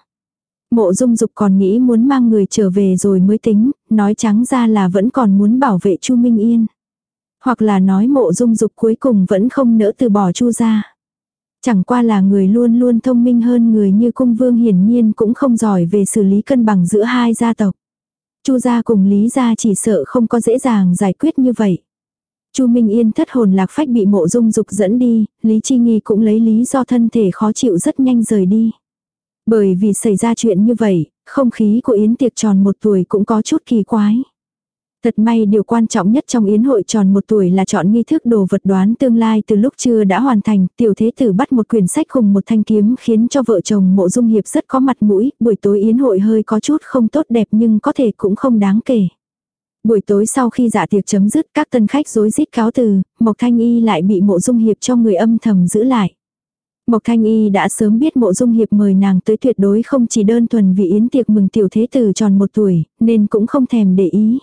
Mộ dung dục còn nghĩ muốn mang người trở về rồi mới tính, nói trắng ra là vẫn còn muốn bảo vệ Chu Minh Yên. Hoặc là nói mộ dung dục cuối cùng vẫn không nỡ từ bỏ Chu ra. Chẳng qua là người luôn luôn thông minh hơn người như cung vương hiển nhiên cũng không giỏi về xử lý cân bằng giữa hai gia tộc. Chu gia cùng Lý gia chỉ sợ không có dễ dàng giải quyết như vậy. Chu Minh Yên thất hồn lạc phách bị mộ dung dục dẫn đi, Lý Chi Nghi cũng lấy lý do thân thể khó chịu rất nhanh rời đi. Bởi vì xảy ra chuyện như vậy, không khí của Yến tiệc tròn một tuổi cũng có chút kỳ quái. Thật may điều quan trọng nhất trong yến hội tròn một tuổi là chọn nghi thức đồ vật đoán tương lai từ lúc chưa đã hoàn thành, tiểu thế tử bắt một quyển sách cùng một thanh kiếm khiến cho vợ chồng mộ dung hiệp rất có mặt mũi, buổi tối yến hội hơi có chút không tốt đẹp nhưng có thể cũng không đáng kể. Buổi tối sau khi dạ tiệc chấm dứt các tân khách rối rít cáo từ, Mộc Thanh Y lại bị mộ dung hiệp cho người âm thầm giữ lại. Mộc Thanh Y đã sớm biết mộ dung hiệp mời nàng tới tuyệt đối không chỉ đơn thuần vì yến tiệc mừng tiểu thế tử tròn một tuổi, nên cũng không thèm để ý.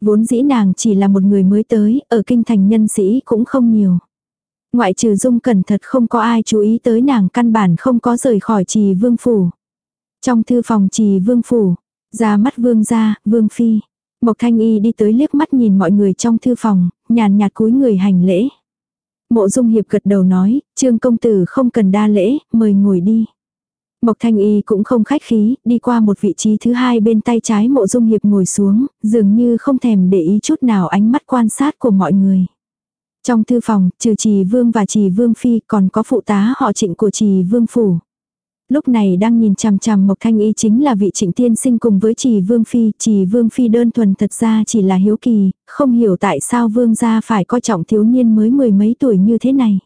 Vốn dĩ nàng chỉ là một người mới tới, ở kinh thành nhân sĩ cũng không nhiều. Ngoại trừ dung cẩn thật không có ai chú ý tới nàng căn bản không có rời khỏi trì vương phủ. Trong thư phòng trì vương phủ, ra mắt vương gia, vương phi. Mộc thanh y đi tới liếc mắt nhìn mọi người trong thư phòng, nhàn nhạt cúi người hành lễ. Mộ dung hiệp gật đầu nói, trương công tử không cần đa lễ, mời ngồi đi. Mộc Thanh Y cũng không khách khí, đi qua một vị trí thứ hai bên tay trái mộ dung hiệp ngồi xuống, dường như không thèm để ý chút nào ánh mắt quan sát của mọi người. Trong thư phòng, trừ trì vương và trì vương phi còn có phụ tá họ trịnh của trì vương phủ. Lúc này đang nhìn chằm chằm Mộc Thanh Y chính là vị trịnh tiên sinh cùng với trì vương phi. Trì vương phi đơn thuần thật ra chỉ là hiếu kỳ, không hiểu tại sao vương gia phải coi trọng thiếu niên mới mười mấy tuổi như thế này.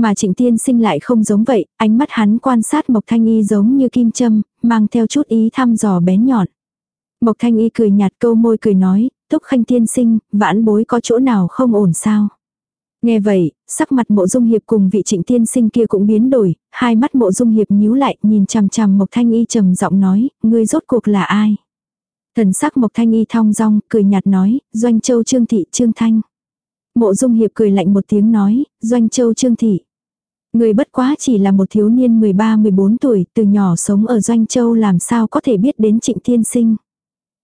Mà trịnh tiên sinh lại không giống vậy, ánh mắt hắn quan sát Mộc Thanh Y giống như kim châm, mang theo chút ý thăm dò bén nhọn. Mộc Thanh Y cười nhạt câu môi cười nói, Túc Khanh tiên sinh, vãn bối có chỗ nào không ổn sao? Nghe vậy, sắc mặt mộ dung hiệp cùng vị trịnh tiên sinh kia cũng biến đổi, hai mắt mộ dung hiệp nhíu lại, nhìn chằm chằm Mộc Thanh Y trầm giọng nói, ngươi rốt cuộc là ai? Thần sắc Mộc Thanh Y thong dong, cười nhạt nói, Doanh Châu Trương Thị Trương Thanh. Mộ dung hiệp cười lạnh một tiếng nói, Doanh Châu Trương Thị. Người bất quá chỉ là một thiếu niên 13-14 tuổi, từ nhỏ sống ở Doanh Châu làm sao có thể biết đến trịnh thiên sinh.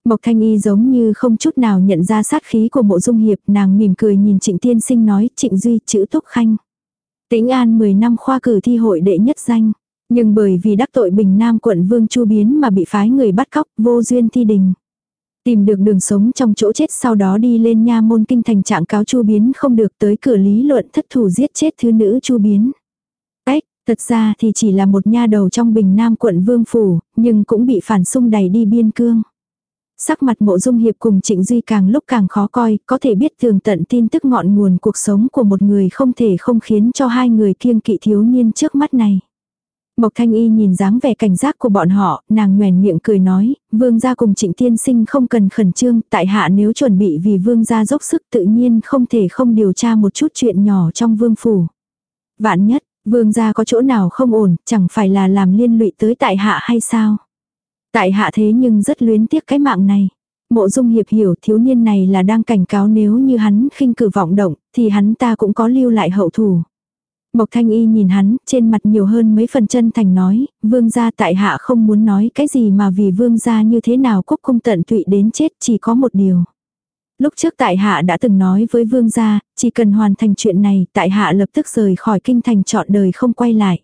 Mộc Thanh Y giống như không chút nào nhận ra sát khí của mộ dung hiệp, nàng mỉm cười nhìn trịnh thiên sinh nói, trịnh duy chữ túc khanh. Tĩnh An 10 năm khoa cử thi hội đệ nhất danh, nhưng bởi vì đắc tội Bình Nam quận Vương Chu Biến mà bị phái người bắt cóc, vô duyên thi đình. Tìm được đường sống trong chỗ chết sau đó đi lên nha môn kinh thành trạng cáo Chu Biến không được tới cửa lý luận thất thủ giết chết thứ nữ Chu Biến. Thật ra thì chỉ là một nha đầu trong bình nam quận Vương Phủ, nhưng cũng bị phản xung đẩy đi biên cương. Sắc mặt mộ dung hiệp cùng trịnh duy càng lúc càng khó coi, có thể biết thường tận tin tức ngọn nguồn cuộc sống của một người không thể không khiến cho hai người kiêng kỵ thiếu niên trước mắt này. Mộc Thanh Y nhìn dáng vẻ cảnh giác của bọn họ, nàng nhoèn miệng cười nói, vương gia cùng trịnh tiên sinh không cần khẩn trương, tại hạ nếu chuẩn bị vì vương gia dốc sức tự nhiên không thể không điều tra một chút chuyện nhỏ trong vương phủ. Vạn nhất, Vương gia có chỗ nào không ổn, chẳng phải là làm liên lụy tới tại hạ hay sao? Tại hạ thế nhưng rất luyến tiếc cái mạng này. Mộ dung hiệp hiểu thiếu niên này là đang cảnh cáo nếu như hắn khinh cử vọng động, thì hắn ta cũng có lưu lại hậu thủ. Mộc Thanh Y nhìn hắn, trên mặt nhiều hơn mấy phần chân thành nói, vương gia tại hạ không muốn nói cái gì mà vì vương gia như thế nào cúc cung tận tụy đến chết chỉ có một điều. Lúc trước tại hạ đã từng nói với vương gia, chỉ cần hoàn thành chuyện này, tại hạ lập tức rời khỏi kinh thành chọn đời không quay lại.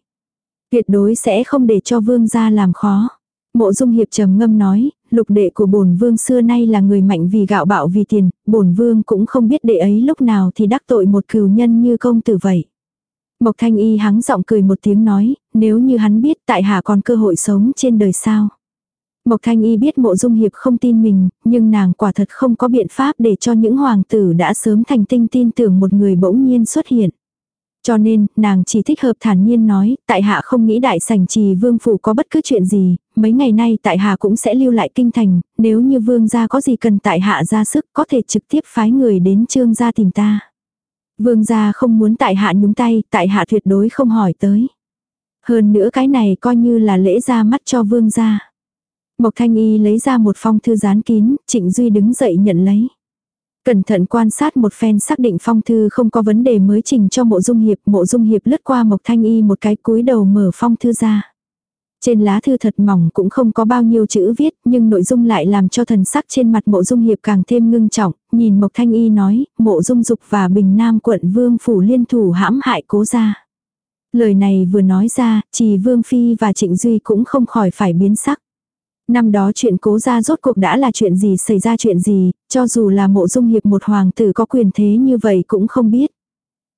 Tuyệt đối sẽ không để cho vương gia làm khó. Mộ Dung Hiệp trầm ngâm nói, lục đệ của bổn vương xưa nay là người mạnh vì gạo bạo vì tiền, bổn vương cũng không biết đệ ấy lúc nào thì đắc tội một cừu nhân như công tử vậy. Mộc Thanh Y hắng giọng cười một tiếng nói, nếu như hắn biết tại hạ còn cơ hội sống trên đời sao. Mộc Thanh Y biết mộ dung hiệp không tin mình, nhưng nàng quả thật không có biện pháp để cho những hoàng tử đã sớm thành tinh tin tưởng một người bỗng nhiên xuất hiện. Cho nên, nàng chỉ thích hợp thản nhiên nói, tại hạ không nghĩ đại sảnh trì vương phủ có bất cứ chuyện gì, mấy ngày nay tại hạ cũng sẽ lưu lại kinh thành, nếu như vương gia có gì cần tại hạ ra sức có thể trực tiếp phái người đến trương gia tìm ta. Vương gia không muốn tại hạ nhúng tay, tại hạ tuyệt đối không hỏi tới. Hơn nữa cái này coi như là lễ ra mắt cho vương gia. Mộc Thanh Y lấy ra một phong thư dán kín, Trịnh Duy đứng dậy nhận lấy. Cẩn thận quan sát một phen xác định phong thư không có vấn đề mới trình cho mộ dung hiệp. Mộ dung hiệp lướt qua Mộc Thanh Y một cái cúi đầu mở phong thư ra. Trên lá thư thật mỏng cũng không có bao nhiêu chữ viết, nhưng nội dung lại làm cho thần sắc trên mặt mộ dung hiệp càng thêm ngưng trọng, nhìn Mộc Thanh Y nói, mộ dung dục và Bình Nam quận Vương Phủ liên thủ hãm hại cố gia. Lời này vừa nói ra, chỉ Vương Phi và Trịnh Duy cũng không khỏi phải biến sắc. Năm đó chuyện cố gia rốt cuộc đã là chuyện gì xảy ra chuyện gì, cho dù là mộ dung hiệp một hoàng tử có quyền thế như vậy cũng không biết.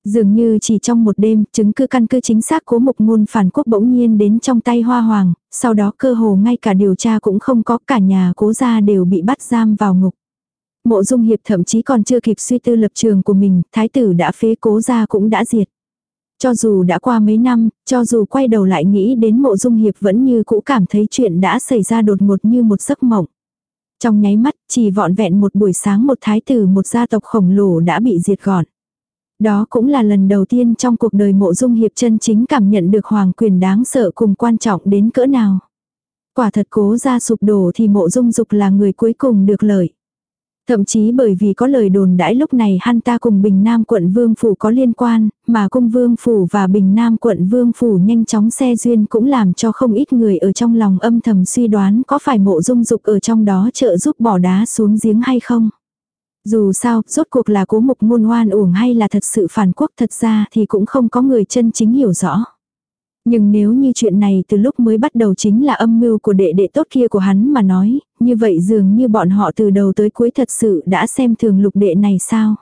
Dường như chỉ trong một đêm, chứng cứ căn cứ chính xác cố mục ngôn phản quốc bỗng nhiên đến trong tay hoa hoàng, sau đó cơ hồ ngay cả điều tra cũng không có cả nhà cố gia đều bị bắt giam vào ngục. Mộ dung hiệp thậm chí còn chưa kịp suy tư lập trường của mình, thái tử đã phế cố gia cũng đã diệt. Cho dù đã qua mấy năm, cho dù quay đầu lại nghĩ đến mộ dung hiệp vẫn như cũ cảm thấy chuyện đã xảy ra đột ngột như một giấc mộng. Trong nháy mắt, chỉ vọn vẹn một buổi sáng một thái tử một gia tộc khổng lồ đã bị diệt gọn. Đó cũng là lần đầu tiên trong cuộc đời mộ dung hiệp chân chính cảm nhận được hoàng quyền đáng sợ cùng quan trọng đến cỡ nào. Quả thật cố ra sụp đổ thì mộ dung dục là người cuối cùng được lợi. Thậm chí bởi vì có lời đồn đãi lúc này hắn ta cùng Bình Nam quận Vương Phủ có liên quan, mà cung Vương Phủ và Bình Nam quận Vương Phủ nhanh chóng xe duyên cũng làm cho không ít người ở trong lòng âm thầm suy đoán có phải mộ dung dục ở trong đó trợ giúp bỏ đá xuống giếng hay không. Dù sao, rốt cuộc là cố mục ngôn hoan uổng hay là thật sự phản quốc thật ra thì cũng không có người chân chính hiểu rõ. Nhưng nếu như chuyện này từ lúc mới bắt đầu chính là âm mưu của đệ đệ tốt kia của hắn mà nói, như vậy dường như bọn họ từ đầu tới cuối thật sự đã xem thường lục đệ này sao.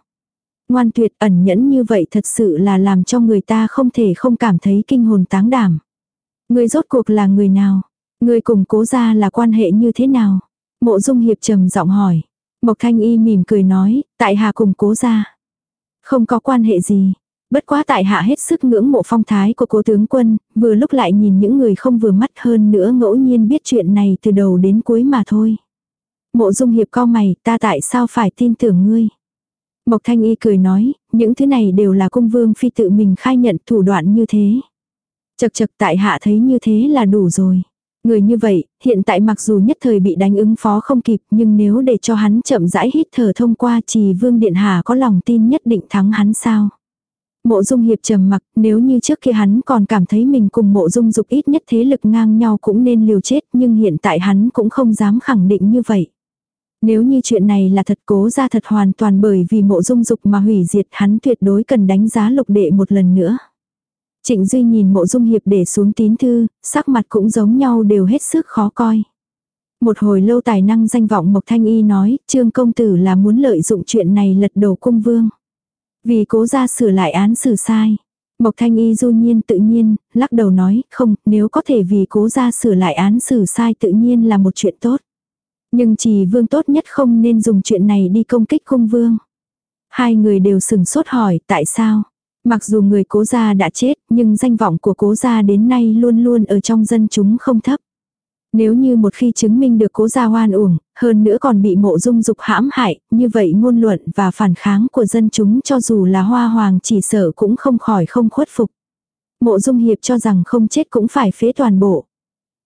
Ngoan tuyệt ẩn nhẫn như vậy thật sự là làm cho người ta không thể không cảm thấy kinh hồn táng đảm. Người rốt cuộc là người nào? Người cùng cố ra là quan hệ như thế nào? Mộ dung hiệp trầm giọng hỏi. Mộc thanh y mỉm cười nói, tại hà cùng cố ra. Không có quan hệ gì. Bất quá tại hạ hết sức ngưỡng mộ phong thái của cố tướng quân, vừa lúc lại nhìn những người không vừa mắt hơn nữa ngẫu nhiên biết chuyện này từ đầu đến cuối mà thôi. Mộ dung hiệp co mày, ta tại sao phải tin tưởng ngươi? Mộc thanh y cười nói, những thứ này đều là cung vương phi tự mình khai nhận thủ đoạn như thế. Chật chật tại hạ thấy như thế là đủ rồi. Người như vậy, hiện tại mặc dù nhất thời bị đánh ứng phó không kịp nhưng nếu để cho hắn chậm rãi hít thở thông qua trì vương điện hà có lòng tin nhất định thắng hắn sao. Mộ dung hiệp trầm mặc, nếu như trước kia hắn còn cảm thấy mình cùng mộ dung dục ít nhất thế lực ngang nhau cũng nên liều chết nhưng hiện tại hắn cũng không dám khẳng định như vậy. Nếu như chuyện này là thật cố ra thật hoàn toàn bởi vì mộ dung dục mà hủy diệt hắn tuyệt đối cần đánh giá lục đệ một lần nữa. Trịnh Duy nhìn mộ dung hiệp để xuống tín thư, sắc mặt cũng giống nhau đều hết sức khó coi. Một hồi lâu tài năng danh vọng Mộc Thanh Y nói, trương công tử là muốn lợi dụng chuyện này lật đổ cung vương. Vì cố ra sửa lại án xử sai. Mộc Thanh Y du nhiên tự nhiên, lắc đầu nói, không, nếu có thể vì cố ra sửa lại án xử sai tự nhiên là một chuyện tốt. Nhưng chỉ vương tốt nhất không nên dùng chuyện này đi công kích cung vương. Hai người đều sừng sốt hỏi tại sao. Mặc dù người cố gia đã chết, nhưng danh vọng của cố gia đến nay luôn luôn ở trong dân chúng không thấp. Nếu như một khi chứng minh được cố gia hoan uổng, hơn nữa còn bị mộ dung dục hãm hại, như vậy ngôn luận và phản kháng của dân chúng cho dù là hoa hoàng chỉ sợ cũng không khỏi không khuất phục. Mộ dung hiệp cho rằng không chết cũng phải phế toàn bộ.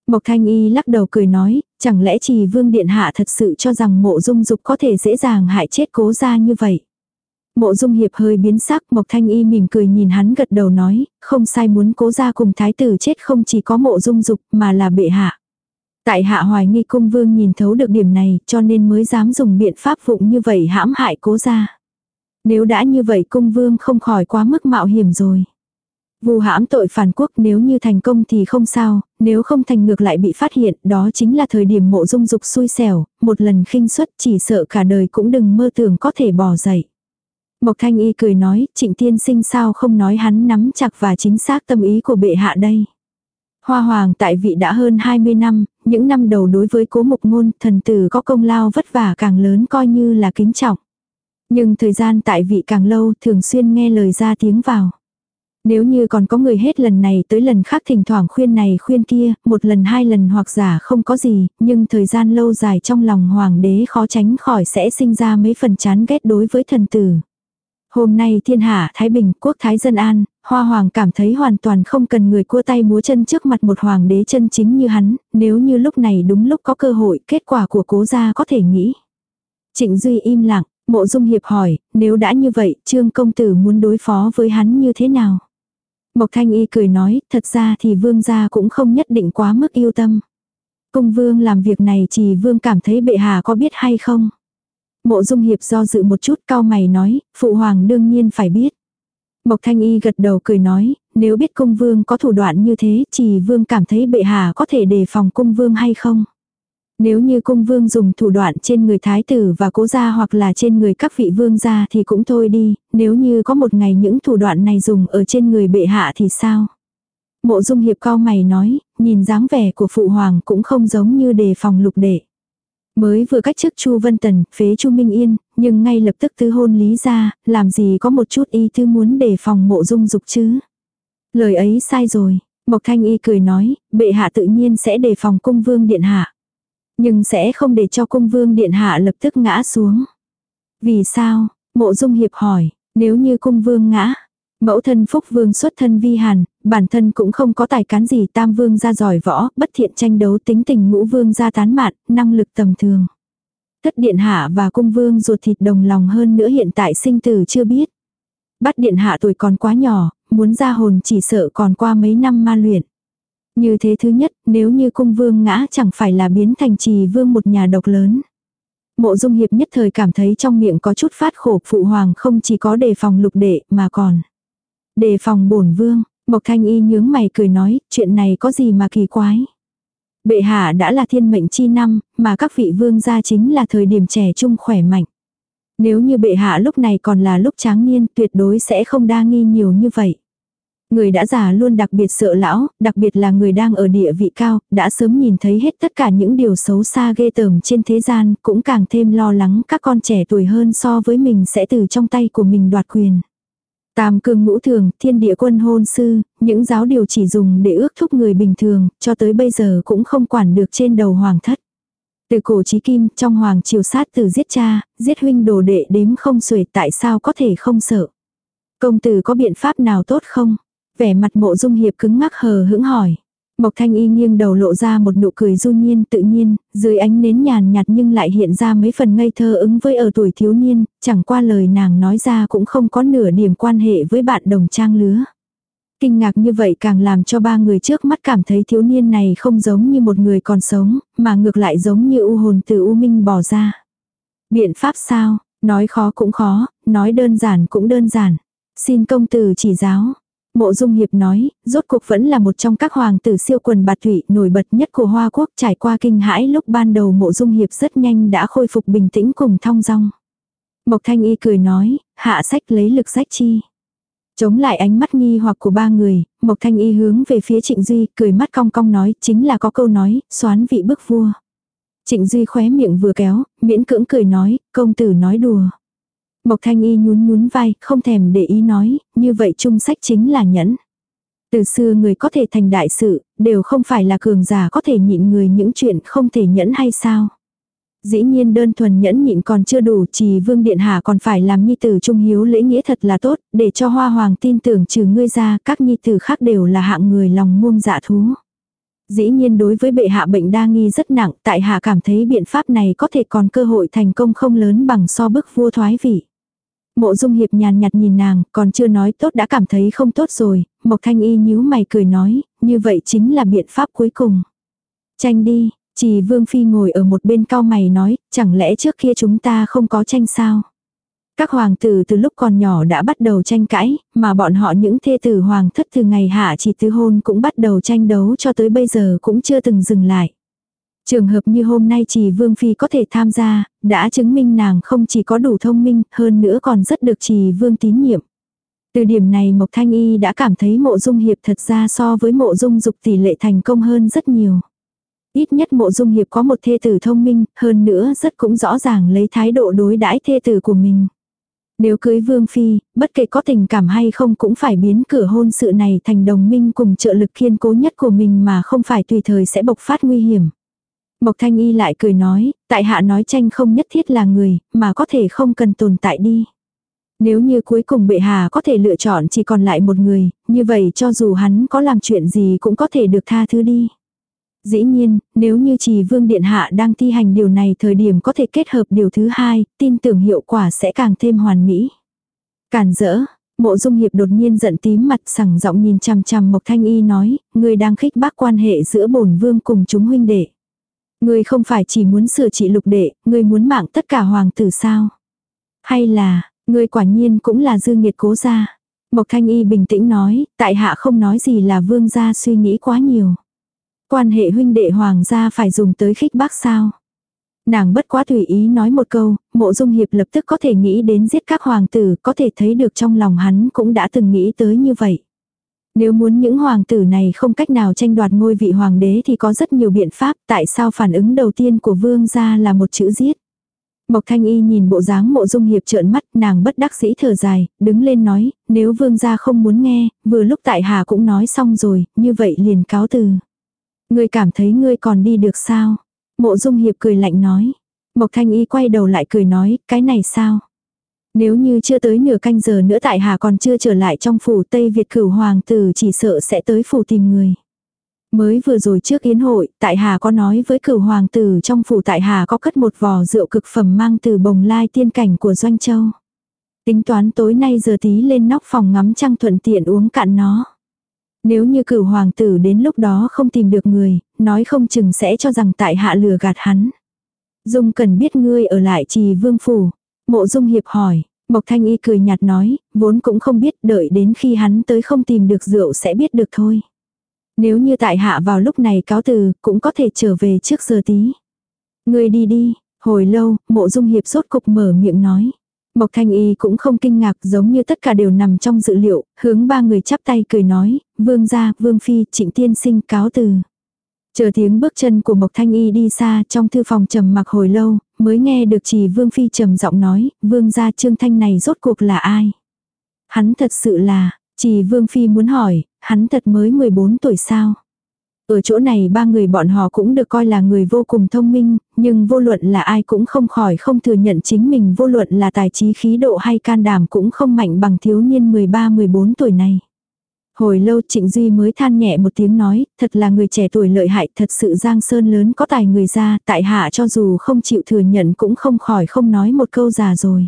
Mộc thanh y lắc đầu cười nói, chẳng lẽ chỉ vương điện hạ thật sự cho rằng mộ dung dục có thể dễ dàng hại chết cố gia như vậy. Mộ dung hiệp hơi biến sắc, Mộc Thanh Y mỉm cười nhìn hắn gật đầu nói, không sai muốn cố gia cùng thái tử chết không chỉ có mộ dung dục mà là bệ hạ. Tại hạ hoài nghi cung vương nhìn thấu được điểm này cho nên mới dám dùng biện pháp phụng như vậy hãm hại cố ra. Nếu đã như vậy cung vương không khỏi quá mức mạo hiểm rồi. vù hãm tội phản quốc nếu như thành công thì không sao, nếu không thành ngược lại bị phát hiện, đó chính là thời điểm mộ dung dục xui xẻo, một lần khinh suất chỉ sợ cả đời cũng đừng mơ tưởng có thể bỏ dậy. Mộc Thanh Y cười nói, trịnh tiên sinh sao không nói hắn nắm chặt và chính xác tâm ý của bệ hạ đây. Hoa hoàng tại vị đã hơn 20 năm, những năm đầu đối với cố mục ngôn, thần tử có công lao vất vả càng lớn coi như là kính trọng. Nhưng thời gian tại vị càng lâu thường xuyên nghe lời ra tiếng vào. Nếu như còn có người hết lần này tới lần khác thỉnh thoảng khuyên này khuyên kia, một lần hai lần hoặc giả không có gì, nhưng thời gian lâu dài trong lòng hoàng đế khó tránh khỏi sẽ sinh ra mấy phần chán ghét đối với thần tử. Hôm nay thiên hạ Thái Bình, quốc thái dân an, hoa hoàng cảm thấy hoàn toàn không cần người cua tay múa chân trước mặt một hoàng đế chân chính như hắn, nếu như lúc này đúng lúc có cơ hội, kết quả của cố gia có thể nghĩ. Trịnh Duy im lặng, mộ dung hiệp hỏi, nếu đã như vậy, trương công tử muốn đối phó với hắn như thế nào? Mộc Thanh Y cười nói, thật ra thì vương gia cũng không nhất định quá mức yêu tâm. Cung vương làm việc này chỉ vương cảm thấy bệ hạ có biết hay không? Mộ dung hiệp do dự một chút cao mày nói, phụ hoàng đương nhiên phải biết. Mộc Thanh Y gật đầu cười nói, nếu biết cung vương có thủ đoạn như thế, chỉ vương cảm thấy bệ hạ có thể đề phòng cung vương hay không? Nếu như cung vương dùng thủ đoạn trên người thái tử và cố gia hoặc là trên người các vị vương gia thì cũng thôi đi, nếu như có một ngày những thủ đoạn này dùng ở trên người bệ hạ thì sao? Mộ dung hiệp cao mày nói, nhìn dáng vẻ của phụ hoàng cũng không giống như đề phòng lục đệ. Mới vừa cách chức Chu Vân Tần, phế Chu Minh Yên, nhưng ngay lập tức Tư hôn lý ra, làm gì có một chút ý tư muốn đề phòng mộ dung dục chứ. Lời ấy sai rồi, Mộc Thanh Y cười nói, bệ hạ tự nhiên sẽ đề phòng cung vương điện hạ. Nhưng sẽ không để cho cung vương điện hạ lập tức ngã xuống. Vì sao? Mộ dung hiệp hỏi, nếu như cung vương ngã, Mẫu thân Phúc Vương xuất thân vi hàn, bản thân cũng không có tài cán gì tam vương ra giỏi võ, bất thiện tranh đấu tính tình ngũ vương ra tán mạn, năng lực tầm thường. Thất điện hạ và cung vương ruột thịt đồng lòng hơn nữa hiện tại sinh tử chưa biết. Bắt điện hạ tuổi còn quá nhỏ, muốn ra hồn chỉ sợ còn qua mấy năm ma luyện. Như thế thứ nhất, nếu như cung vương ngã chẳng phải là biến thành trì vương một nhà độc lớn. Mộ dung hiệp nhất thời cảm thấy trong miệng có chút phát khổ phụ hoàng không chỉ có đề phòng lục đệ mà còn. Đề phòng bổn vương, Mộc Thanh Y nhướng mày cười nói, chuyện này có gì mà kỳ quái. Bệ hạ đã là thiên mệnh chi năm, mà các vị vương gia chính là thời điểm trẻ trung khỏe mạnh. Nếu như bệ hạ lúc này còn là lúc tráng niên tuyệt đối sẽ không đa nghi nhiều như vậy. Người đã già luôn đặc biệt sợ lão, đặc biệt là người đang ở địa vị cao, đã sớm nhìn thấy hết tất cả những điều xấu xa ghê tởm trên thế gian, cũng càng thêm lo lắng các con trẻ tuổi hơn so với mình sẽ từ trong tay của mình đoạt quyền. Tam cương ngũ thường, thiên địa quân hôn sư, những giáo điều chỉ dùng để ước thúc người bình thường, cho tới bây giờ cũng không quản được trên đầu hoàng thất. Từ cổ chí kim, trong hoàng triều sát từ giết cha, giết huynh đồ đệ đếm không xuể tại sao có thể không sợ. Công tử có biện pháp nào tốt không? Vẻ mặt mộ dung hiệp cứng ngắc hờ hững hỏi. Mộc thanh y nghiêng đầu lộ ra một nụ cười du nhiên tự nhiên, dưới ánh nến nhàn nhạt nhưng lại hiện ra mấy phần ngây thơ ứng với ở tuổi thiếu niên, chẳng qua lời nàng nói ra cũng không có nửa điểm quan hệ với bạn đồng trang lứa. Kinh ngạc như vậy càng làm cho ba người trước mắt cảm thấy thiếu niên này không giống như một người còn sống, mà ngược lại giống như u hồn từ u minh bỏ ra. Biện pháp sao, nói khó cũng khó, nói đơn giản cũng đơn giản. Xin công tử chỉ giáo, Mộ Dung Hiệp nói, rốt cuộc vẫn là một trong các hoàng tử siêu quần bạt thủy nổi bật nhất của Hoa Quốc trải qua kinh hãi lúc ban đầu Mộ Dung Hiệp rất nhanh đã khôi phục bình tĩnh cùng thong dong. Mộc Thanh Y cười nói, hạ sách lấy lực sách chi. Chống lại ánh mắt nghi hoặc của ba người, Mộc Thanh Y hướng về phía Trịnh Duy, cười mắt cong cong nói, chính là có câu nói, xoán vị bức vua. Trịnh Duy khóe miệng vừa kéo, miễn cưỡng cười nói, công tử nói đùa. Mộc Thanh Y nhún nhún vai, không thèm để ý nói, như vậy trung sách chính là nhẫn. Từ xưa người có thể thành đại sự, đều không phải là cường giả có thể nhịn người những chuyện không thể nhẫn hay sao. Dĩ nhiên đơn thuần nhẫn nhịn còn chưa đủ, chỉ vương điện hạ còn phải làm nhi tử trung hiếu lễ nghĩa thật là tốt, để cho hoa hoàng tin tưởng trừ ngươi ra, các nhi tử khác đều là hạng người lòng muông dạ thú. Dĩ nhiên đối với bệ hạ bệnh đa nghi rất nặng, tại hạ cảm thấy biện pháp này có thể còn cơ hội thành công không lớn bằng so bức vua thoái vị. Mộ dung hiệp nhàn nhạt nhìn nàng, còn chưa nói tốt đã cảm thấy không tốt rồi, Mộc Thanh Y nhíu mày cười nói, như vậy chính là biện pháp cuối cùng. Tranh đi, chỉ Vương Phi ngồi ở một bên cao mày nói, chẳng lẽ trước kia chúng ta không có tranh sao? Các hoàng tử từ lúc còn nhỏ đã bắt đầu tranh cãi, mà bọn họ những thê tử hoàng thất từ ngày hạ chỉ tứ hôn cũng bắt đầu tranh đấu cho tới bây giờ cũng chưa từng dừng lại. Trường hợp như hôm nay chỉ Vương Phi có thể tham gia, đã chứng minh nàng không chỉ có đủ thông minh, hơn nữa còn rất được chỉ Vương tín nhiệm. Từ điểm này Mộc Thanh Y đã cảm thấy mộ dung hiệp thật ra so với mộ dung dục tỷ lệ thành công hơn rất nhiều. Ít nhất mộ dung hiệp có một thê tử thông minh, hơn nữa rất cũng rõ ràng lấy thái độ đối đãi thê tử của mình. Nếu cưới Vương Phi, bất kể có tình cảm hay không cũng phải biến cửa hôn sự này thành đồng minh cùng trợ lực kiên cố nhất của mình mà không phải tùy thời sẽ bộc phát nguy hiểm. Mộc Thanh Y lại cười nói, tại hạ nói tranh không nhất thiết là người, mà có thể không cần tồn tại đi. Nếu như cuối cùng bệ hạ có thể lựa chọn chỉ còn lại một người, như vậy cho dù hắn có làm chuyện gì cũng có thể được tha thứ đi. Dĩ nhiên, nếu như trì vương điện hạ đang thi hành điều này thời điểm có thể kết hợp điều thứ hai, tin tưởng hiệu quả sẽ càng thêm hoàn mỹ. Cản rỡ, mộ dung hiệp đột nhiên giận tím mặt sẳng giọng nhìn chằm chằm Mộc Thanh Y nói, người đang khích bác quan hệ giữa bổn vương cùng chúng huynh đệ ngươi không phải chỉ muốn sửa trị lục đệ, ngươi muốn mạng tất cả hoàng tử sao? Hay là, ngươi quả nhiên cũng là dư nghiệt cố gia? Mộc Thanh Y bình tĩnh nói, tại hạ không nói gì là vương gia suy nghĩ quá nhiều. Quan hệ huynh đệ hoàng gia phải dùng tới khích bác sao? Nàng bất quá tùy ý nói một câu, mộ dung hiệp lập tức có thể nghĩ đến giết các hoàng tử, có thể thấy được trong lòng hắn cũng đã từng nghĩ tới như vậy. Nếu muốn những hoàng tử này không cách nào tranh đoạt ngôi vị hoàng đế thì có rất nhiều biện pháp, tại sao phản ứng đầu tiên của vương gia là một chữ giết. Mộc Thanh Y nhìn bộ dáng mộ dung hiệp trợn mắt, nàng bất đắc dĩ thở dài, đứng lên nói, nếu vương gia không muốn nghe, vừa lúc tại hà cũng nói xong rồi, như vậy liền cáo từ. Ngươi cảm thấy ngươi còn đi được sao? Mộ dung hiệp cười lạnh nói. Mộc Thanh Y quay đầu lại cười nói, cái này sao? Nếu như chưa tới nửa canh giờ nữa tại Hà còn chưa trở lại trong phủ Tây Việt cửu hoàng tử chỉ sợ sẽ tới phủ tìm người. Mới vừa rồi trước yến hội, tại Hà có nói với cửu hoàng tử trong phủ tại Hà có cất một vò rượu cực phẩm mang từ bồng lai tiên cảnh của Doanh Châu. Tính toán tối nay giờ tí lên nóc phòng ngắm trăng thuận tiện uống cạn nó. Nếu như cửu hoàng tử đến lúc đó không tìm được người, nói không chừng sẽ cho rằng tại hạ lừa gạt hắn. Dung cần biết ngươi ở lại trì vương phủ. Mộ dung hiệp hỏi, Mộc Thanh Y cười nhạt nói, vốn cũng không biết đợi đến khi hắn tới không tìm được rượu sẽ biết được thôi. Nếu như tại hạ vào lúc này cáo từ, cũng có thể trở về trước giờ tí. Ngươi đi đi, hồi lâu, mộ dung hiệp sốt cục mở miệng nói. Mộc Thanh Y cũng không kinh ngạc giống như tất cả đều nằm trong dự liệu, hướng ba người chắp tay cười nói, vương gia, vương phi, trịnh tiên sinh cáo từ. Chờ tiếng bước chân của Mộc Thanh Y đi xa trong thư phòng trầm mặc hồi lâu, mới nghe được chỉ vương phi trầm giọng nói, vương gia trương thanh này rốt cuộc là ai? Hắn thật sự là, chỉ vương phi muốn hỏi, hắn thật mới 14 tuổi sao? Ở chỗ này ba người bọn họ cũng được coi là người vô cùng thông minh, nhưng vô luận là ai cũng không khỏi không thừa nhận chính mình vô luận là tài trí khí độ hay can đảm cũng không mạnh bằng thiếu niên 13-14 tuổi này. Hồi lâu Trịnh Duy mới than nhẹ một tiếng nói, thật là người trẻ tuổi lợi hại, thật sự giang sơn lớn có tài người ra, tại hạ cho dù không chịu thừa nhận cũng không khỏi không nói một câu già rồi.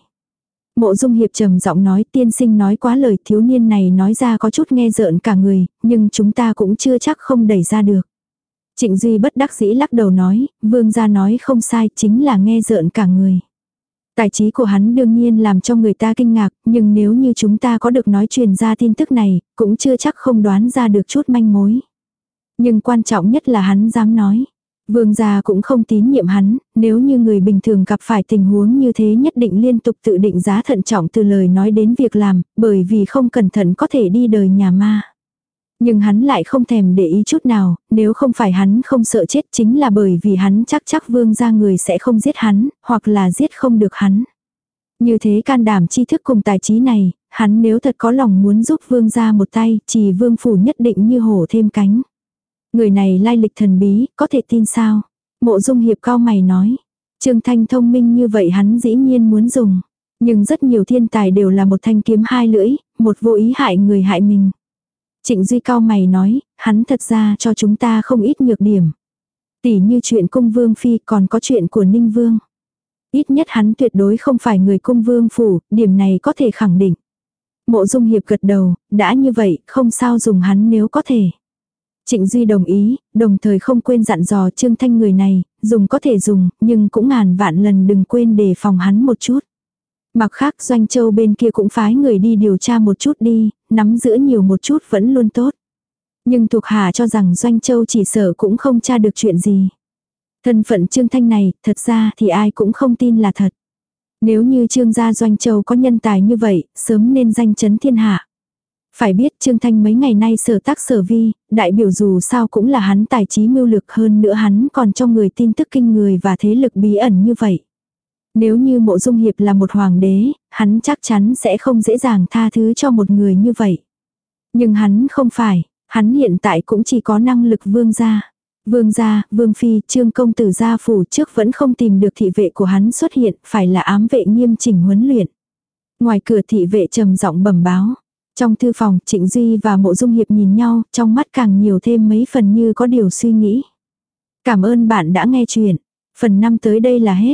Mộ dung hiệp trầm giọng nói tiên sinh nói quá lời thiếu niên này nói ra có chút nghe rợn cả người, nhưng chúng ta cũng chưa chắc không đẩy ra được. Trịnh Duy bất đắc dĩ lắc đầu nói, vương gia nói không sai chính là nghe rợn cả người. Tài trí của hắn đương nhiên làm cho người ta kinh ngạc, nhưng nếu như chúng ta có được nói truyền ra tin tức này, cũng chưa chắc không đoán ra được chút manh mối. Nhưng quan trọng nhất là hắn dám nói. Vương gia cũng không tín nhiệm hắn, nếu như người bình thường gặp phải tình huống như thế nhất định liên tục tự định giá thận trọng từ lời nói đến việc làm, bởi vì không cẩn thận có thể đi đời nhà ma. Nhưng hắn lại không thèm để ý chút nào, nếu không phải hắn không sợ chết chính là bởi vì hắn chắc chắc vương gia người sẽ không giết hắn, hoặc là giết không được hắn. Như thế can đảm tri thức cùng tài trí này, hắn nếu thật có lòng muốn giúp vương gia một tay, chỉ vương phủ nhất định như hổ thêm cánh. Người này lai lịch thần bí, có thể tin sao? Mộ dung hiệp cao mày nói. Trương Thanh thông minh như vậy hắn dĩ nhiên muốn dùng. Nhưng rất nhiều thiên tài đều là một thanh kiếm hai lưỡi, một vô ý hại người hại mình. Trịnh Duy cao mày nói, hắn thật ra cho chúng ta không ít nhược điểm. Tỷ như chuyện cung vương phi còn có chuyện của Ninh Vương. Ít nhất hắn tuyệt đối không phải người cung vương phủ, điểm này có thể khẳng định. Mộ dung hiệp gật đầu, đã như vậy, không sao dùng hắn nếu có thể. Trịnh Duy đồng ý, đồng thời không quên dặn dò Trương Thanh người này, dùng có thể dùng, nhưng cũng ngàn vạn lần đừng quên đề phòng hắn một chút. Mặc khác Doanh Châu bên kia cũng phái người đi điều tra một chút đi, nắm giữ nhiều một chút vẫn luôn tốt. Nhưng thuộc hạ cho rằng Doanh Châu chỉ sợ cũng không tra được chuyện gì. Thân phận Trương Thanh này, thật ra thì ai cũng không tin là thật. Nếu như Trương gia Doanh Châu có nhân tài như vậy, sớm nên danh chấn thiên hạ. Phải biết Trương Thanh mấy ngày nay sở tác sở vi, đại biểu dù sao cũng là hắn tài trí mưu lược hơn nữa hắn còn cho người tin tức kinh người và thế lực bí ẩn như vậy. Nếu như mộ dung hiệp là một hoàng đế, hắn chắc chắn sẽ không dễ dàng tha thứ cho một người như vậy. Nhưng hắn không phải, hắn hiện tại cũng chỉ có năng lực vương gia. Vương gia, vương phi, trương công tử gia phủ trước vẫn không tìm được thị vệ của hắn xuất hiện, phải là ám vệ nghiêm chỉnh huấn luyện. Ngoài cửa thị vệ trầm giọng bẩm báo. Trong thư phòng, Trịnh Duy và Mộ Dung Hiệp nhìn nhau, trong mắt càng nhiều thêm mấy phần như có điều suy nghĩ. Cảm ơn bạn đã nghe chuyện. Phần 5 tới đây là hết.